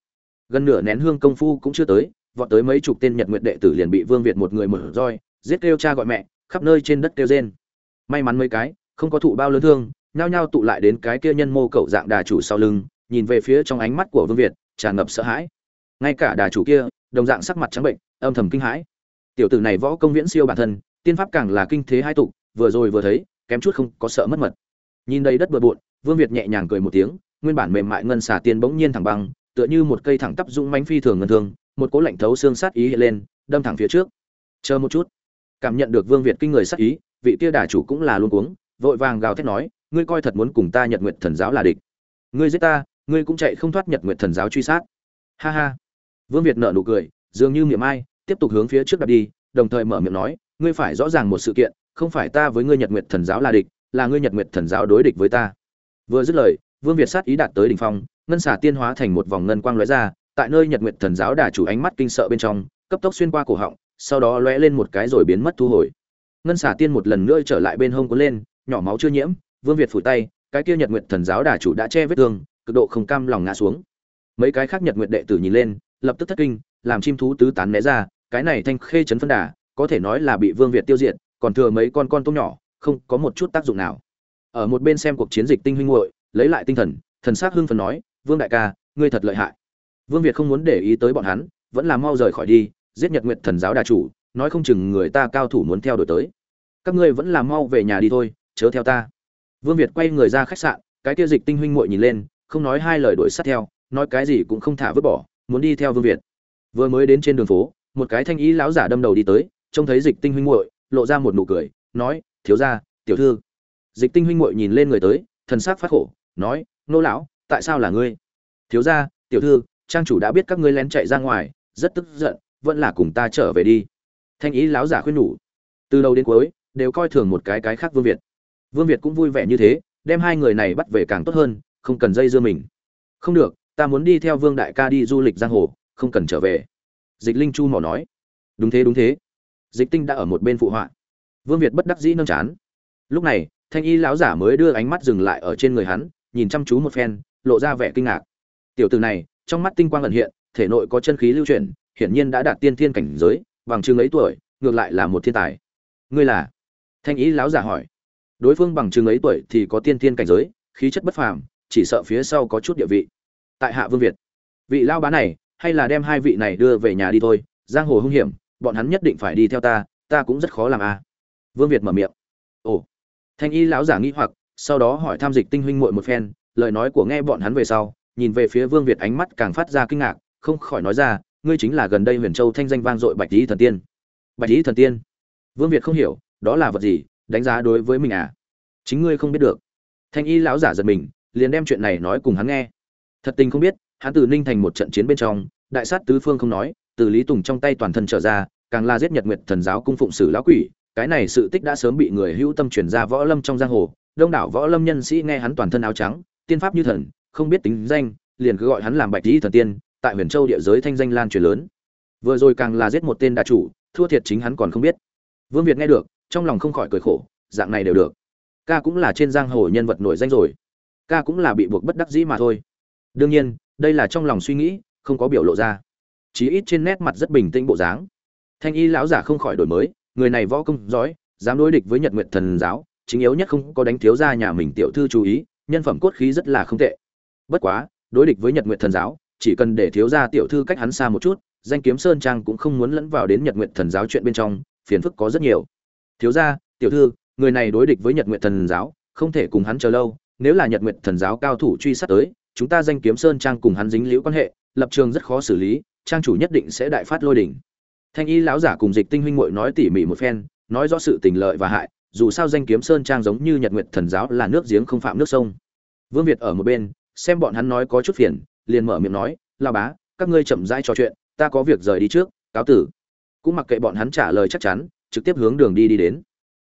Gần nửa nén hương công phu cũng chưa tới, vọt tới mấy chục tên nhật nguyệt đệ tử liền bị vương việt một người mở roi, giết kêu cha gọi mẹ, khắp nơi trên đất kêu rên may mắn mấy cái, không có thụ bao lớn thương, nhao nhao tụ lại đến cái kia nhân mô cậu dạng đà chủ sau lưng, nhìn về phía trong ánh mắt của vương việt, tràn ngập sợ hãi. Ngay cả đà chủ kia, đồng dạng sắc mặt trắng bệnh, âm thầm kinh hãi. Tiểu tử này võ công viễn siêu bản thân, tiên pháp càng là kinh thế hai tục vừa rồi vừa thấy, kém chút không có sợ mất mật. Nhìn đây đất bừa bộn, vương việt nhẹ nhàng cười một tiếng, nguyên bản mềm mại ngân xà tiên bỗng nhiên thẳng băng, tựa như một cây thẳng tắp dũng mánh phi thường ngân thường một cỗ lạnh thấu xương sát ý hiện lên, đâm thẳng phía trước. Chờ một chút. Cảm nhận được vương việt kinh người sát ý vị kia đà chủ cũng là luôn cuống, vội vàng gào thét nói, ngươi coi thật muốn cùng ta nhật nguyện thần giáo là địch. Ngươi giết ta, ngươi cũng chạy không thoát nhật nguyện thần giáo truy sát. Ha ha. Vương việt nở nụ cười, dường như miệng ai, tiếp tục hướng phía trước đặt đi, đồng thời mở miệng nói, ngươi phải rõ ràng một sự kiện, không phải ta với ngươi nhật nguyện thần giáo là địch, là ngươi nhật nguyện thần giáo đối địch với ta. Vừa dứt lời, vương việt sát ý đạt tới đỉnh phong, ngân xà tiên hóa thành một vòng ngân quang lóe ra, tại nơi nhật nguyện thần giáo đà chủ ánh mắt kinh sợ bên trong, cấp tốc xuyên qua cổ họng, sau đó lóe lên một cái rồi biến mất thu hồi ngân xà tiên một lần nữa trở lại bên hông cuốn lên, nhỏ máu chưa nhiễm, vương việt phủi tay, cái kia nhật nguyện thần giáo đà chủ đã che vết thương, cực độ không cam lòng ngã xuống. Mấy cái khác nhật nguyện đệ tử nhìn lên, lập tức thất kinh, làm chim thú tứ tán né ra, cái này thanh khê chấn phân đà, có thể nói là bị vương việt tiêu diệt, còn thừa mấy con con tôm nhỏ, không có một chút tác dụng nào. Ở một bên xem cuộc chiến dịch tinh huynh muội, lấy lại tinh thần thần sắc hưng phấn nói, vương đại ca, ngươi thật lợi hại. Vương việt không muốn để ý tới bọn hắn, vẫn là mau rời khỏi đi, giết nhật nguyện thần giáo đà chủ nói không chừng người ta cao thủ muốn theo đuổi tới. Các ngươi vẫn là mau về nhà đi thôi, chớ theo ta. Vương việt quay người ra khách sạn, cái kia dịch tinh huynh muội nhìn lên, không nói hai lời đuổi sát theo, nói cái gì cũng không thả vứt bỏ, muốn đi theo vương việt. Vừa mới đến trên đường phố, một cái thanh ý lão giả đâm đầu đi tới, trông thấy dịch tinh huynh muội, lộ ra một nụ cười, nói, thiếu gia, tiểu thư. Dịch tinh huynh muội nhìn lên người tới, thần sắc phát khổ, nói, nô lão, tại sao là ngươi? Thiếu gia, tiểu thư, trang chủ đã biết các ngươi lén chạy ra ngoài, rất tức giận, vẫn là cùng ta trở về đi thanh ý lão giả khuyên nhủ. Từ đầu đến cuối, đều coi thường một cái cái khác vương việt. Vương việt cũng vui vẻ như thế, đem hai người này bắt về càng tốt hơn, không cần dây dưa mình. Không được, ta muốn đi theo vương đại ca đi du lịch giang hồ, không cần trở về. Dịch linh chu mỏ nói. Đúng thế đúng thế. Dịch tinh đã ở một bên phụ họa. Vương việt bất đắc dĩ nâng chán. Lúc này, thanh y lão giả mới đưa ánh mắt dừng lại ở trên người hắn, nhìn chăm chú một phen, lộ ra vẻ kinh ngạc. Tiểu từ này, trong mắt tinh quang ẩn hiện, thể nội có chân khí lưu chuyển, hiển nhiên đã đạt tiên thiên cảnh giới bằng chừng ấy tuổi, ngược lại là một thiên tài. Ngươi là? Thanh ý lão giả hỏi. Đối phương bằng chừng ấy tuổi thì có tiên thiên cảnh giới, khí chất bất phàm, chỉ sợ phía sau có chút địa vị. Tại hạ vương việt, vị lao bá này hay là đem hai vị này đưa về nhà đi thôi, giang hồ hung hiểm, bọn hắn nhất định phải đi theo ta ta cũng rất khó làm à. vương việt mở miệng. Ồ. Thanh y lão giả nghĩ hoặc, sau đó hỏi tham dịch tinh huynh muội một phen, lời nói của nghe bọn hắn về sau, nhìn về phía vương việt ánh mắt càng phát ra kinh ngạc, không khỏi nói ra ngươi chính là gần đây huyền châu thanh danh vang dội bạch lý thần tiên. Bạch lý thần tiên? Vương việt không hiểu, đó là vật gì, đánh giá đối với mình à? Chính ngươi không biết được. Thanh y lão giả giật mình, liền đem chuyện này nói cùng hắn nghe. Thật tình không biết, hắn từ ninh thành một trận chiến bên trong, đại sát tứ phương không nói, từ lý tùng trong tay toàn thân trở ra, càng la giết nhật nguyệt thần giáo cung phụng sử lão quỷ, cái này sự tích đã sớm bị người hữu tâm truyền ra võ lâm trong giang hồ, đông đảo võ lâm nhân sĩ nghe hắn toàn thân áo trắng, tiên pháp như thần, không biết tính danh, liền cứ gọi hắn làm bạch lý thần tiên tại huyền châu địa giới thanh danh lan truyền lớn. Vừa rồi càng là giết một tên đà chủ, thua thiệt chính hắn còn không biết. Vương việt nghe được, trong lòng không khỏi cười khổ, dạng này đều được. Ca cũng là trên giang hồ nhân vật nổi danh rồi. Ca cũng là bị buộc bất đắc dĩ mà thôi. Đương nhiên, đây là trong lòng suy nghĩ, không có biểu lộ ra. Chí ít trên nét mặt rất bình tĩnh bộ dáng. Thanh y lão giả không khỏi đổi mới, người này võ công giỏi, dám đối địch với nhật nguyện thần giáo, chính yếu nhất không có đánh thiếu ra nhà mình tiểu thư chú ý, nhân phẩm cốt khí rất là không tệ. Bất quá, đối địch với nhật nguyện thần giáo chỉ cần để thiếu gia tiểu thư cách hắn xa một chút, danh kiếm sơn trang cũng không muốn lẫn vào đến nhật nguyện thần giáo chuyện bên trong, phiền phức có rất nhiều. Thiếu gia, tiểu thư, người này đối địch với nhật nguyện thần giáo, không thể cùng hắn chờ lâu, nếu là nhật nguyện thần giáo cao thủ truy sát tới, chúng ta danh kiếm sơn trang cùng hắn dính liễu quan hệ, lập trường rất khó xử lý, trang chủ nhất định sẽ đại phát lôi đỉnh thanh y lão giả cùng dịch tinh huynh muội nói tỉ mỉ một phen, nói rõ sự tình lợi và hại, dù sao danh kiếm sơn trang giống như nhật nguyện thần giáo là nước giếng không phạm nước sông. Vương việt ở một bên, xem bọn hắn nói có chút phiền liền mở miệng nói lao bá, các ngươi chậm rãi trò chuyện, ta có việc rời đi trước, cáo tử. Cũng mặc kệ bọn hắn trả lời chắc chắn, trực tiếp hướng đường đi đi đến.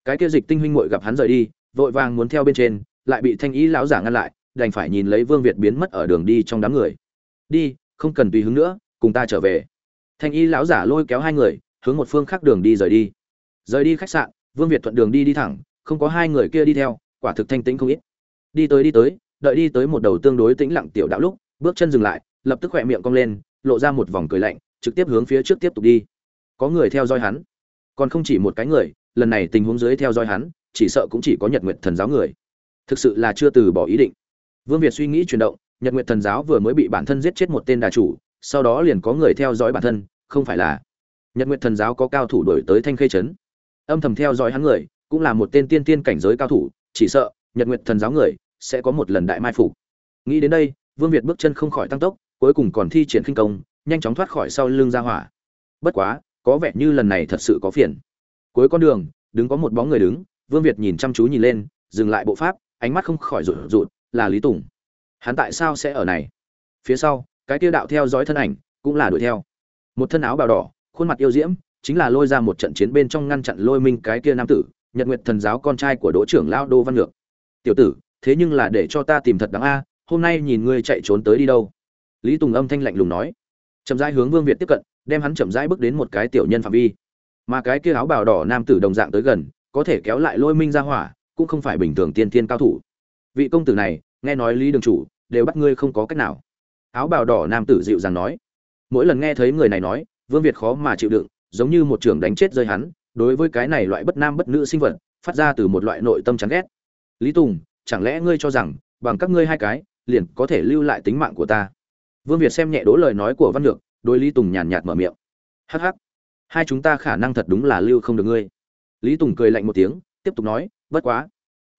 Cái kia dịch tinh huynh muội gặp hắn rời đi, vội vàng muốn theo bên trên, lại bị thanh ý lão giả ngăn lại, đành phải nhìn lấy vương việt biến mất ở đường đi trong đám người. Đi, không cần tùy hứng nữa, cùng ta trở về. Thanh y lão giả lôi kéo hai người, hướng một phương khác đường đi rời đi. Rời đi khách sạn, vương việt thuận đường đi đi thẳng, không có hai người kia đi theo, quả thực thanh tĩnh không ít. Đi tới đi tới, đợi đi tới một đầu tương đối tĩnh lặng tiểu đạo lúc bước chân dừng lại, lập tức khỏe miệng cong lên, lộ ra một vòng cười lạnh, trực tiếp hướng phía trước tiếp tục đi. Có người theo dõi hắn. Còn không chỉ một cái người, lần này tình huống dưới theo dõi hắn, chỉ sợ cũng chỉ có nhật nguyện thần giáo người. Thực sự là chưa từ bỏ ý định. Vương việt suy nghĩ chuyển động, nhật nguyện thần giáo vừa mới bị bản thân giết chết một tên đà chủ, sau đó liền có người theo dõi bản thân, không phải là nhật nguyện thần giáo có cao thủ đổi tới thanh khê trấn. Âm thầm theo dõi hắn người, cũng là một tên tiên tiên cảnh giới cao thủ, chỉ sợ nhật nguyện thần giáo người sẽ có một lần đại mai phục. Nghĩ đến đây vương việt bước chân không khỏi tăng tốc, cuối cùng còn thi triển khinh công, nhanh chóng thoát khỏi sau lưng ra hỏa. Bất quá, có vẻ như lần này thật sự có phiền. Cuối con đường, đứng có một bóng người đứng, vương việt nhìn chăm chú nhìn lên, dừng lại bộ pháp, ánh mắt không khỏi rụt rụt, là lý tùng. Hắn tại sao sẽ ở này? Phía sau, cái kia đạo theo dõi thân ảnh, cũng là đuổi theo. Một thân áo bào đỏ, khuôn mặt yêu diễm, chính là lôi ra một trận chiến bên trong ngăn chặn lôi minh cái kia nam tử, nhật nguyệt thần giáo con trai của đỗ trưởng lão đô văn ngược. Tiểu tử, thế nhưng là để cho ta tìm thật đáng a hôm nay nhìn ngươi chạy trốn tới đi đâu? Lý tùng âm thanh lạnh lùng nói. Chậm rãi hướng vương việt tiếp cận, đem hắn chậm rãi bước đến một cái tiểu nhân phạm vi. Mà cái kia áo bào đỏ nam tử đồng dạng tới gần, có thể kéo lại lôi minh ra hỏa, cũng không phải bình thường tiên tiên cao thủ. Vị công tử này, nghe nói lý đường chủ, đều bắt ngươi không có cách nào. Áo bào đỏ nam tử dịu dàng nói. Mỗi lần nghe thấy người này nói, vương việt khó mà chịu đựng, giống như một trường đánh chết rơi hắn, đối với cái này loại bất nam bất nữ sinh vật, phát ra từ một loại nội tâm chán ghét. Lý tùng, chẳng lẽ ngươi cho rằng, bằng các ngươi hai cái liền có thể lưu lại tính mạng của ta. Vương việt xem nhẹ đố lời nói của văn lược đối lý tùng nhàn nhạt mở miệng. Hắc hắc, hai chúng ta khả năng thật đúng là lưu không được ngươi. Lý tùng cười lạnh một tiếng, tiếp tục nói, bất quá.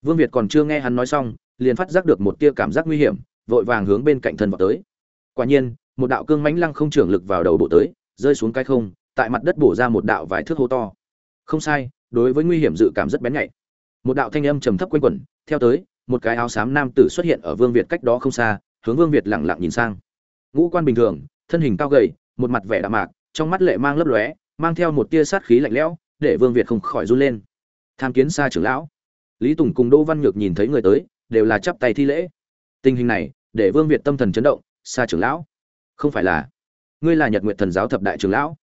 Vương việt còn chưa nghe hắn nói xong, liền phát giác được một tia cảm giác nguy hiểm, vội vàng hướng bên cạnh thân vào tới. Quả nhiên, một đạo cương mãnh lăng không trưởng lực vào đầu bộ tới, rơi xuống cái không, tại mặt đất bổ ra một đạo vài thước hô to. Không sai, đối với nguy hiểm dự cảm rất bén nhạy. Một đạo thanh âm trầm thấp quanh quẩn, theo tới một cái áo xám nam tử xuất hiện ở vương việt cách đó không xa, hướng vương việt lặng lặng nhìn sang. Ngũ quan bình thường, thân hình cao gầy, một mặt vẻ đạm mạc, trong mắt lệ mang lấp lóe, mang theo một tia sát khí lạnh lẽo, để vương việt không khỏi run lên. Tham kiến xa trưởng lão. Lý tùng cùng đỗ văn nhược nhìn thấy người tới, đều là chắp tay thi lễ. Tình hình này, để vương việt tâm thần chấn động xa trưởng lão, không phải là, ngươi là nhật Nguyệt thần giáo thập đại trưởng lão?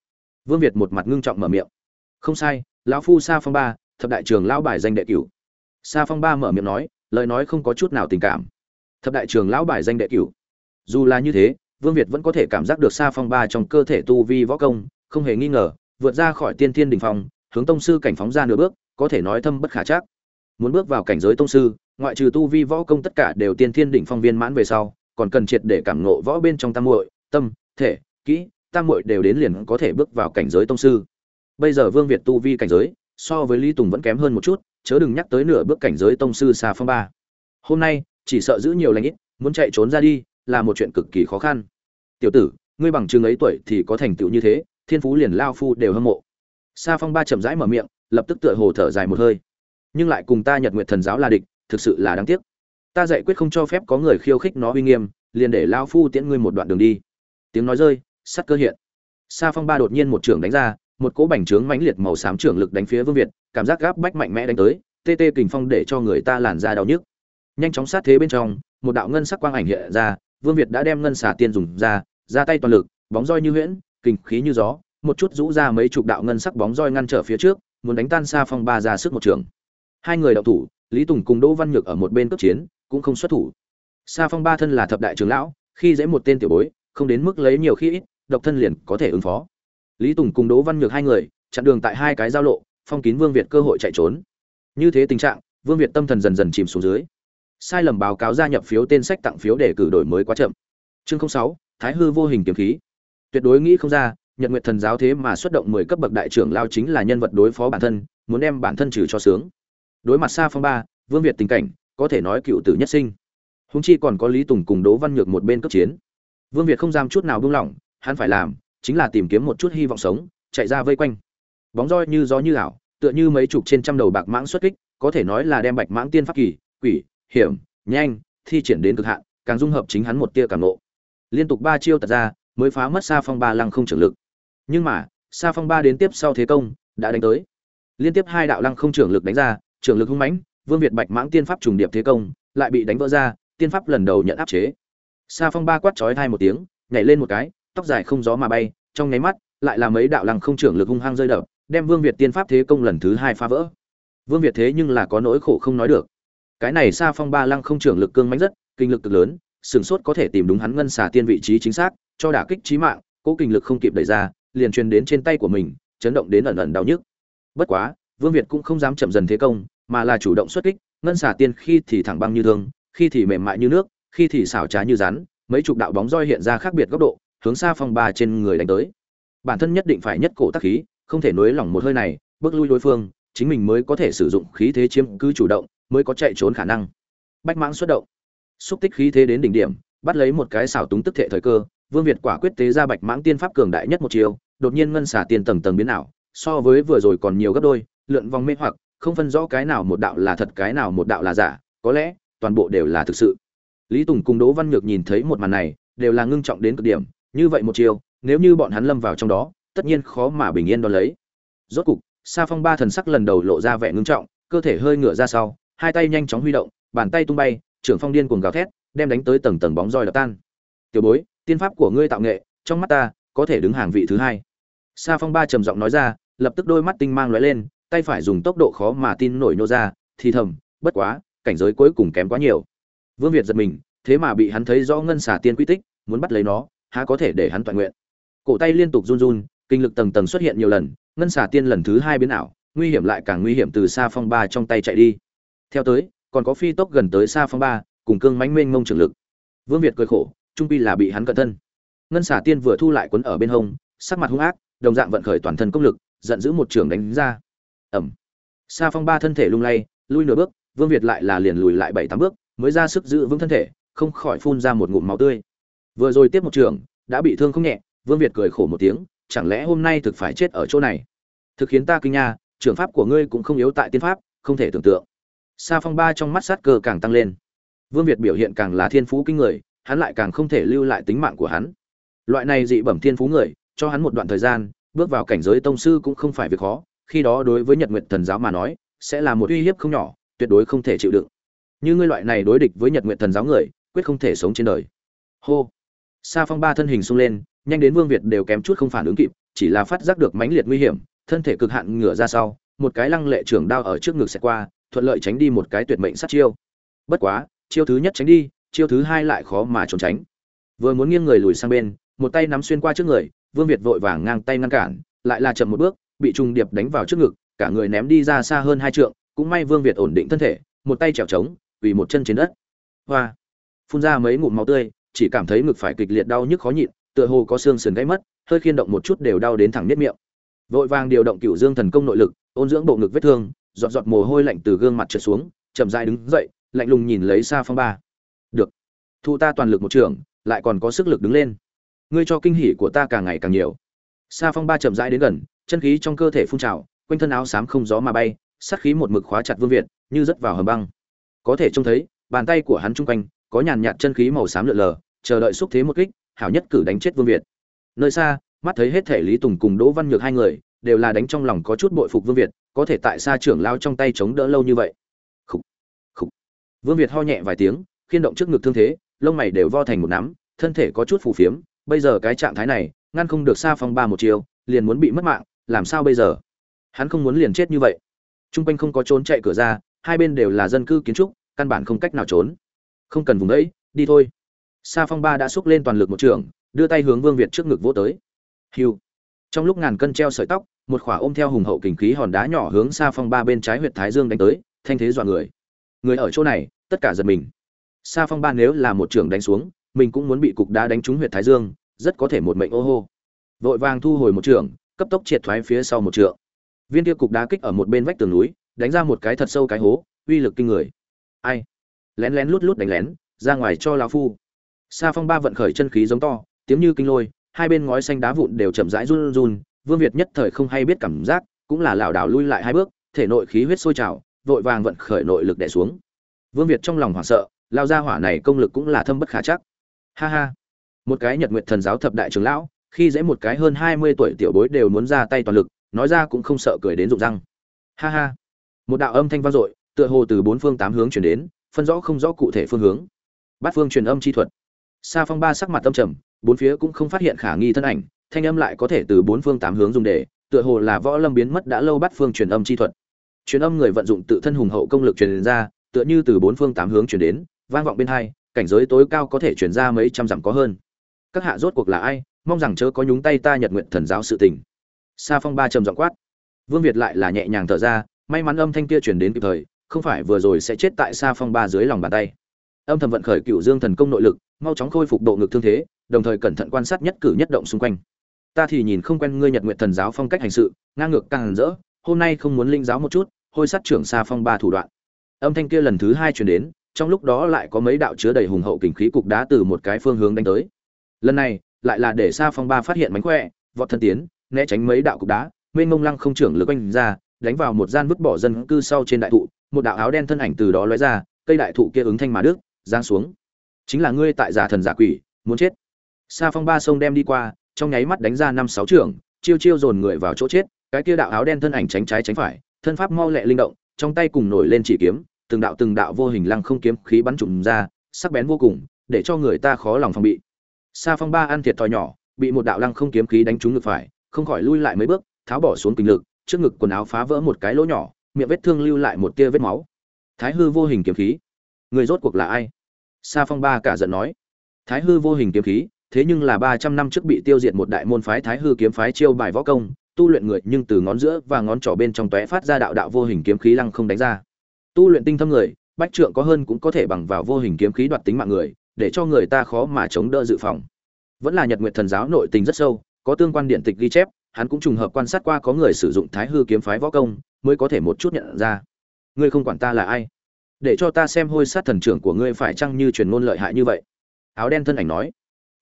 Vương việt một mặt ngưng trọng mở miệng. Không sai, lão phu sa phong ba, thập đại trường lão bài danh đệ cửu. Sa phong ba mở miệng nói lời nói không có chút nào tình cảm. Thập đại trường lão bài danh đệ cửu. Dù là như thế, vương việt vẫn có thể cảm giác được xa phong ba trong cơ thể tu vi võ công, không hề nghi ngờ, vượt ra khỏi tiên thiên đình phong, hướng tông sư cảnh phóng ra nửa bước, có thể nói thâm bất khả chắc. Muốn bước vào cảnh giới tông sư, ngoại trừ tu vi võ công tất cả đều tiên thiên đỉnh phong viên mãn về sau, còn cần triệt để cảm ngộ võ bên trong tam muội, tâm, thể, kỹ, tam muội đều đến liền có thể bước vào cảnh giới tông sư. Bây giờ vương việt tu vi cảnh giới, so với lý tùng vẫn kém hơn một chút chớ đừng nhắc tới nửa bước cảnh giới tông sư xa phong ba. Hôm nay, chỉ sợ giữ nhiều lãnh ít, muốn chạy trốn ra đi, là một chuyện cực kỳ khó khăn. Tiểu tử, ngươi bằng chừng ấy tuổi thì có thành tựu như thế, thiên phú liền lao phu đều hâm mộ. Sa phong ba chậm rãi mở miệng, lập tức tựa hồ thở dài một hơi. Nhưng lại cùng ta nhật nguyện thần giáo là địch, thực sự là đáng tiếc. Ta dạy quyết không cho phép có người khiêu khích nó uy nghiêm, liền để lao phu tiễn ngươi một đoạn đường đi. Tiếng nói rơi, sắt cơ hiện. Sa phong ba đột nhiên một trưởng đánh ra một cỗ bành trướng mãnh liệt màu xám trưởng lực đánh phía vương việt, cảm giác gáp bách mạnh mẽ đánh tới, tê tê kình phong để cho người ta làn da đau nhức. Nhanh chóng sát thế bên trong, một đạo ngân sắc quang ảnh hiện ra, vương việt đã đem ngân xà tiên dùng ra ra tay toàn lực, bóng roi như huyễn, kình khí như gió, một chút rũ ra mấy chục đạo ngân sắc bóng roi ngăn trở phía trước, muốn đánh tan xa phong ba ra sức một trường. Hai người đạo thủ, lý tùng cùng đỗ văn nhược ở một bên cấp chiến, cũng không xuất thủ. Xa phong ba thân là thập đại trưởng lão, khi dễ một tên tiểu bối, không đến mức lấy nhiều khi ít, độc thân liền có thể ứng phó lý tùng cùng đỗ văn nhược hai người, chặn đường tại hai cái giao lộ, phong kín vương việt cơ hội chạy trốn. Như thế tình trạng, vương việt tâm thần dần dần chìm xuống dưới. Sai lầm báo cáo gia nhập phiếu tên sách tặng phiếu để cử đổi mới quá chậm. Chương sáu, thái hư vô hình kiếm khí. Tuyệt đối nghĩ không ra, nhật nguyệt thần giáo thế mà xuất động mười cấp bậc đại trưởng lao chính là nhân vật đối phó bản thân, muốn đem bản thân trừ cho sướng. Đối mặt xa phong ba, vương việt tình cảnh, có thể nói cựu tử nhất sinh. Húng chi còn có lý tùng cùng đỗ văn nhược một bên cấp chiến. Vương việt không dám chút nào buông lỏng, hắn phải làm chính là tìm kiếm một chút hy vọng sống, chạy ra vây quanh. Bóng roi như gió như ảo, tựa như mấy chục trên trăm đầu bạc mãng xuất kích, có thể nói là đem bạch mãng tiên pháp kỳ, quỷ, hiểm, nhanh, thi triển đến cực hạn, càng dung hợp chính hắn một tia càng nộ liên tục ba chiêu tạt ra, mới phá mất xa phong ba lăng không trưởng lực. Nhưng mà xa phong ba đến tiếp sau thế công, đã đánh tới. Liên tiếp hai đạo lăng không trưởng lực đánh ra, trưởng lực hung mãnh, vương việt bạch mãng tiên pháp trùng điệp thế công, lại bị đánh vỡ ra, tiên pháp lần đầu nhận áp chế. Xa phong ba quát chói thai một tiếng, nhảy lên một cái tóc dài không gió mà bay, trong nháy mắt, lại là mấy đạo lăng không trưởng lực hung hăng rơi đập, đem vương việt tiên pháp thế công lần thứ hai phá vỡ. Vương việt thế nhưng là có nỗi khổ không nói được. Cái này xa phong ba lăng không trưởng lực cương mãnh rất, kinh lực cực lớn sửng sốt có thể tìm đúng hắn ngân xà tiên vị trí chính xác, cho đả kích trí mạng, cố kinh lực không kịp đẩy ra, liền truyền đến trên tay của mình, chấn động đến ẩn ẩn đau nhức. Bất quá, vương việt cũng không dám chậm dần thế công, mà là chủ động xuất kích, ngân xà tiên khi thì thẳng băng như thương, khi thì mềm mại như nước, khi thì xảo trá như rắn, mấy chục đạo bóng roi hiện ra khác biệt góc độ hướng xa phong ba trên người đánh tới. Bản thân nhất định phải nhất cổ tác khí, không thể nối lỏng một hơi này, bước lui đối phương, chính mình mới có thể sử dụng khí thế chiếm cứ chủ động, mới có chạy trốn khả năng. Bách mãng xuất động. Xúc tích khí thế đến đỉnh điểm, bắt lấy một cái xảo túng tức thể thời cơ, vương việt quả quyết tế ra bạch mãng tiên pháp cường đại nhất một chiều đột nhiên ngân xả tiền tầng tầng biến ảo, so với vừa rồi còn nhiều gấp đôi, lượn vòng mê hoặc, không phân rõ cái nào một đạo là thật, cái nào một đạo là giả, có lẽ, toàn bộ đều là thực sự. Lý tùng cùng đỗ văn nhược nhìn thấy một màn này, đều là ngưng trọng đến cực điểm như vậy một chiều, nếu như bọn hắn lâm vào trong đó, tất nhiên khó mà bình yên đo lấy. Rốt cục, sa phong ba thần sắc lần đầu lộ ra vẻ ngưng trọng, cơ thể hơi ngửa ra sau, hai tay nhanh chóng huy động, bàn tay tung bay, trưởng phong điên cuồng gào thét, đem đánh tới tầng tầng bóng roi đập tan. Tiểu bối, tiên pháp của ngươi tạo nghệ, trong mắt ta, có thể đứng hàng vị thứ hai. Sa phong ba trầm giọng nói ra, lập tức đôi mắt tinh mang lóe lên, tay phải dùng tốc độ khó mà tin nổi nô ra, thì thầm, bất quá, cảnh giới cuối cùng kém quá nhiều. Vương việt giật mình, thế mà bị hắn thấy rõ ngân xả tiên quy tích, muốn bắt lấy nó há có thể để hắn toàn nguyện. Cổ tay liên tục run run, kinh lực tầng tầng xuất hiện nhiều lần, ngân xà tiên lần thứ hai biến ảo, nguy hiểm lại càng nguy hiểm từ xa phong ba trong tay chạy đi. Theo tới, còn có phi tốc gần tới xa phong ba, cùng cương mánh mênh mông trường lực. Vương việt cười khổ, trung pi là bị hắn cận thân. Ngân xà tiên vừa thu lại quấn ở bên hông, sắc mặt hung ác, đồng dạng vận khởi toàn thân công lực, giận dữ một trường đánh ra. Ẩm. Xa phong ba thân thể lung lay, lui nửa bước, vương việt lại là liền lùi lại bảy tám bước, mới ra sức giữ vững thân thể, không khỏi phun ra một ngụm máu tươi vừa rồi tiếp một trường, đã bị thương không nhẹ, vương việt cười khổ một tiếng, chẳng lẽ hôm nay thực phải chết ở chỗ này? Thực khiến ta kinh nha, trường pháp của ngươi cũng không yếu tại tiên pháp, không thể tưởng tượng. Sa phong ba trong mắt sát cơ càng tăng lên. Vương việt biểu hiện càng là thiên phú kinh người, hắn lại càng không thể lưu lại tính mạng của hắn. Loại này dị bẩm thiên phú người, cho hắn một đoạn thời gian, bước vào cảnh giới tông sư cũng không phải việc khó, khi đó đối với nhật nguyệt thần giáo mà nói, sẽ là một uy hiếp không nhỏ, tuyệt đối không thể chịu đựng. Như ngươi loại này đối địch với nhật nguyệt thần giáo người, quyết không thể sống trên đời. Hô! Sa phong ba thân hình sung lên, nhanh đến vương việt đều kém chút không phản ứng kịp, chỉ là phát giác được mãnh liệt nguy hiểm, thân thể cực hạn ngửa ra sau, một cái lăng lệ trưởng đao ở trước ngực sẽ qua, thuận lợi tránh đi một cái tuyệt mệnh sát chiêu. Bất quá, chiêu thứ nhất tránh đi, chiêu thứ hai lại khó mà trốn tránh. Vừa muốn nghiêng người lùi sang bên, một tay nắm xuyên qua trước người, vương việt vội vàng ngang tay ngăn cản, lại là chậm một bước, bị trùng điệp đánh vào trước ngực, cả người ném đi ra xa hơn hai trượng, cũng may vương việt ổn định thân thể, một tay trèo trống vì một chân trên đất. Hoa! Phun ra mấy ngụm máu tươi chỉ cảm thấy ngực phải kịch liệt đau nhức khó nhịn, tựa hồ có xương sườn gãy mất, hơi khiên động một chút đều đau đến thẳng nết miệng. Vội vàng điều động cựu dương thần công nội lực, ôn dưỡng bộ ngực vết thương, giọt giọt mồ hôi lạnh từ gương mặt trượt xuống, chậm dại đứng dậy, lạnh lùng nhìn lấy xa phong ba. Được, thu ta toàn lực một trường, lại còn có sức lực đứng lên. Ngươi cho kinh hỉ của ta càng ngày càng nhiều. Sa phong ba chậm rãi đến gần, chân khí trong cơ thể phun trào, quanh thân áo xám không gió mà bay, sát khí một mực khóa chặt vương việt, như rất vào hầm băng. Có thể trông thấy, bàn tay của hắn chung quanh có nhàn nhạt chân khí màu xám lượn lờ chờ đợi xúc thế một kích hảo nhất cử đánh chết vương việt. Nơi xa mắt thấy hết thể lý tùng cùng đỗ văn nhược hai người đều là đánh trong lòng có chút bội phục vương việt có thể tại xa trưởng lao trong tay chống đỡ lâu như vậy. Khục, khục. vương việt ho nhẹ vài tiếng khiên động trước ngực thương thế lông mày đều vo thành một nắm thân thể có chút phù phiếm bây giờ cái trạng thái này ngăn không được xa phong ba một chiều liền muốn bị mất mạng làm sao bây giờ? Hắn không muốn liền chết như vậy. Trung quanh không có trốn chạy cửa ra hai bên đều là dân cư kiến trúc căn bản không cách nào trốn không cần vùng đấy đi thôi. Sa phong ba đã xúc lên toàn lực một trường, đưa tay hướng vương việt trước ngực vỗ tới. Hiu. Trong lúc ngàn cân treo sợi tóc, một khỏa ôm theo hùng hậu kình khí hòn đá nhỏ hướng sa phong ba bên trái huyệt thái dương đánh tới, thanh thế dọa người. Người ở chỗ này, tất cả giật mình. Sa phong ba nếu là một trường đánh xuống, mình cũng muốn bị cục đá đánh trúng huyệt thái dương, rất có thể một mệnh ô hô. Vội vàng thu hồi một trường, cấp tốc triệt thoái phía sau một trượng. Viên kia cục đá kích ở một bên vách tường núi, đánh ra một cái thật sâu cái hố, uy lực kinh người. Ai? Lén lén lút lút đánh lén, ra ngoài cho lao phu. Sa phong ba vận khởi chân khí giống to, tiếng như kinh lôi, hai bên ngói xanh đá vụn đều chậm rãi run run, vương việt nhất thời không hay biết cảm giác, cũng là lảo đảo lui lại hai bước, thể nội khí huyết sôi trào, vội vàng vận khởi nội lực đè xuống. Vương việt trong lòng hoảng sợ lao ra hỏa này công lực cũng là thâm bất khả chắc. Ha ha. Một cái nhật nguyện thần giáo thập đại trưởng lão, khi dễ một cái hơn hai mươi tuổi tiểu bối đều muốn ra tay toàn lực, nói ra cũng không sợ cười đến rụng răng. Ha ha. Một đạo âm thanh vang dội, tựa hồ từ bốn phương tám hướng chuyển đến phân rõ không rõ cụ thể phương hướng. Bát phương truyền âm chi thuật. Sa phong ba sắc mặt âm trầm, bốn phía cũng không phát hiện khả nghi thân ảnh, thanh âm lại có thể từ bốn phương tám hướng dùng để, tựa hồ là võ lâm biến mất đã lâu bát phương truyền âm chi thuật. Truyền âm người vận dụng tự thân hùng hậu công lực truyền ra, tựa như từ bốn phương tám hướng truyền đến, vang vọng bên hai, cảnh giới tối cao có thể truyền ra mấy trăm dặm có hơn. Các hạ rốt cuộc là ai? Mong rằng chớ có nhúng tay ta nhật nguyện thần giáo sự tình. Sa phong ba trầm giọng quát. Vương việt lại là nhẹ nhàng thở ra, may mắn âm thanh kia truyền đến kịp thời không phải vừa rồi sẽ chết tại sa phong ba dưới lòng bàn tay. Âm thầm vận khởi cựu dương thần công nội lực, mau chóng khôi phục độ ngực thương thế, đồng thời cẩn thận quan sát nhất cử nhất động xung quanh. Ta thì nhìn không quen ngươi nhật nguyện thần giáo phong cách hành sự, ngang ngược càng rỡ, hôm nay không muốn linh giáo một chút, hôi sát trưởng sa phong ba thủ đoạn. Âm thanh kia lần thứ hai truyền đến, trong lúc đó lại có mấy đạo chứa đầy hùng hậu kình khí cục đá từ một cái phương hướng đánh tới. Lần này, lại là để xa phong ba phát hiện mánh khỏe, vọt thân tiến, né tránh mấy đạo cục đá, mênh mông lăng không trưởng lực oanh ra, đánh vào một gian vứt bỏ dân cư sau trên đại thụ một đạo áo đen thân ảnh từ đó lóe ra cây đại thụ kia ứng thanh mà đức giáng xuống. Chính là ngươi tại giả thần giả quỷ muốn chết. Sa phong ba sông đem đi qua trong nháy mắt đánh ra năm sáu trường, chiêu chiêu dồn người vào chỗ chết cái kia đạo áo đen thân ảnh tránh trái tránh phải thân pháp mau lẹ linh động trong tay cùng nổi lên chỉ kiếm từng đạo từng đạo vô hình lăng không kiếm khí bắn trụm ra sắc bén vô cùng để cho người ta khó lòng phòng bị. Sa phong ba ăn thiệt thòi nhỏ bị một đạo lăng không kiếm khí đánh trúng ngực phải không khỏi lui lại mấy bước tháo bỏ xuống kinh lực trước ngực quần áo phá vỡ một cái lỗ nhỏ miệng vết thương lưu lại một tia vết máu. Thái hư vô hình kiếm khí. Người rốt cuộc là ai? Sa phong ba cả giận nói. Thái hư vô hình kiếm khí, thế nhưng là ba trăm năm trước bị tiêu diệt một đại môn phái thái hư kiếm phái chiêu bài võ công, tu luyện người nhưng từ ngón giữa và ngón trỏ bên trong tóe phát ra đạo đạo vô hình kiếm khí lăng không đánh ra. Tu luyện tinh thâm người, bách trượng có hơn cũng có thể bằng vào vô hình kiếm khí đoạt tính mạng người, để cho người ta khó mà chống đỡ dự phòng. Vẫn là nhật nguyệt thần giáo nội tình rất sâu, có tương quan điện tịch ghi chép, hắn cũng trùng hợp quan sát qua có người sử dụng thái hư kiếm phái võ công mới có thể một chút nhận ra. Ngươi không quản ta là ai. Để cho ta xem hôi sát thần trưởng của ngươi phải chăng như truyền ngôn lợi hại như vậy. Áo đen thân ảnh nói.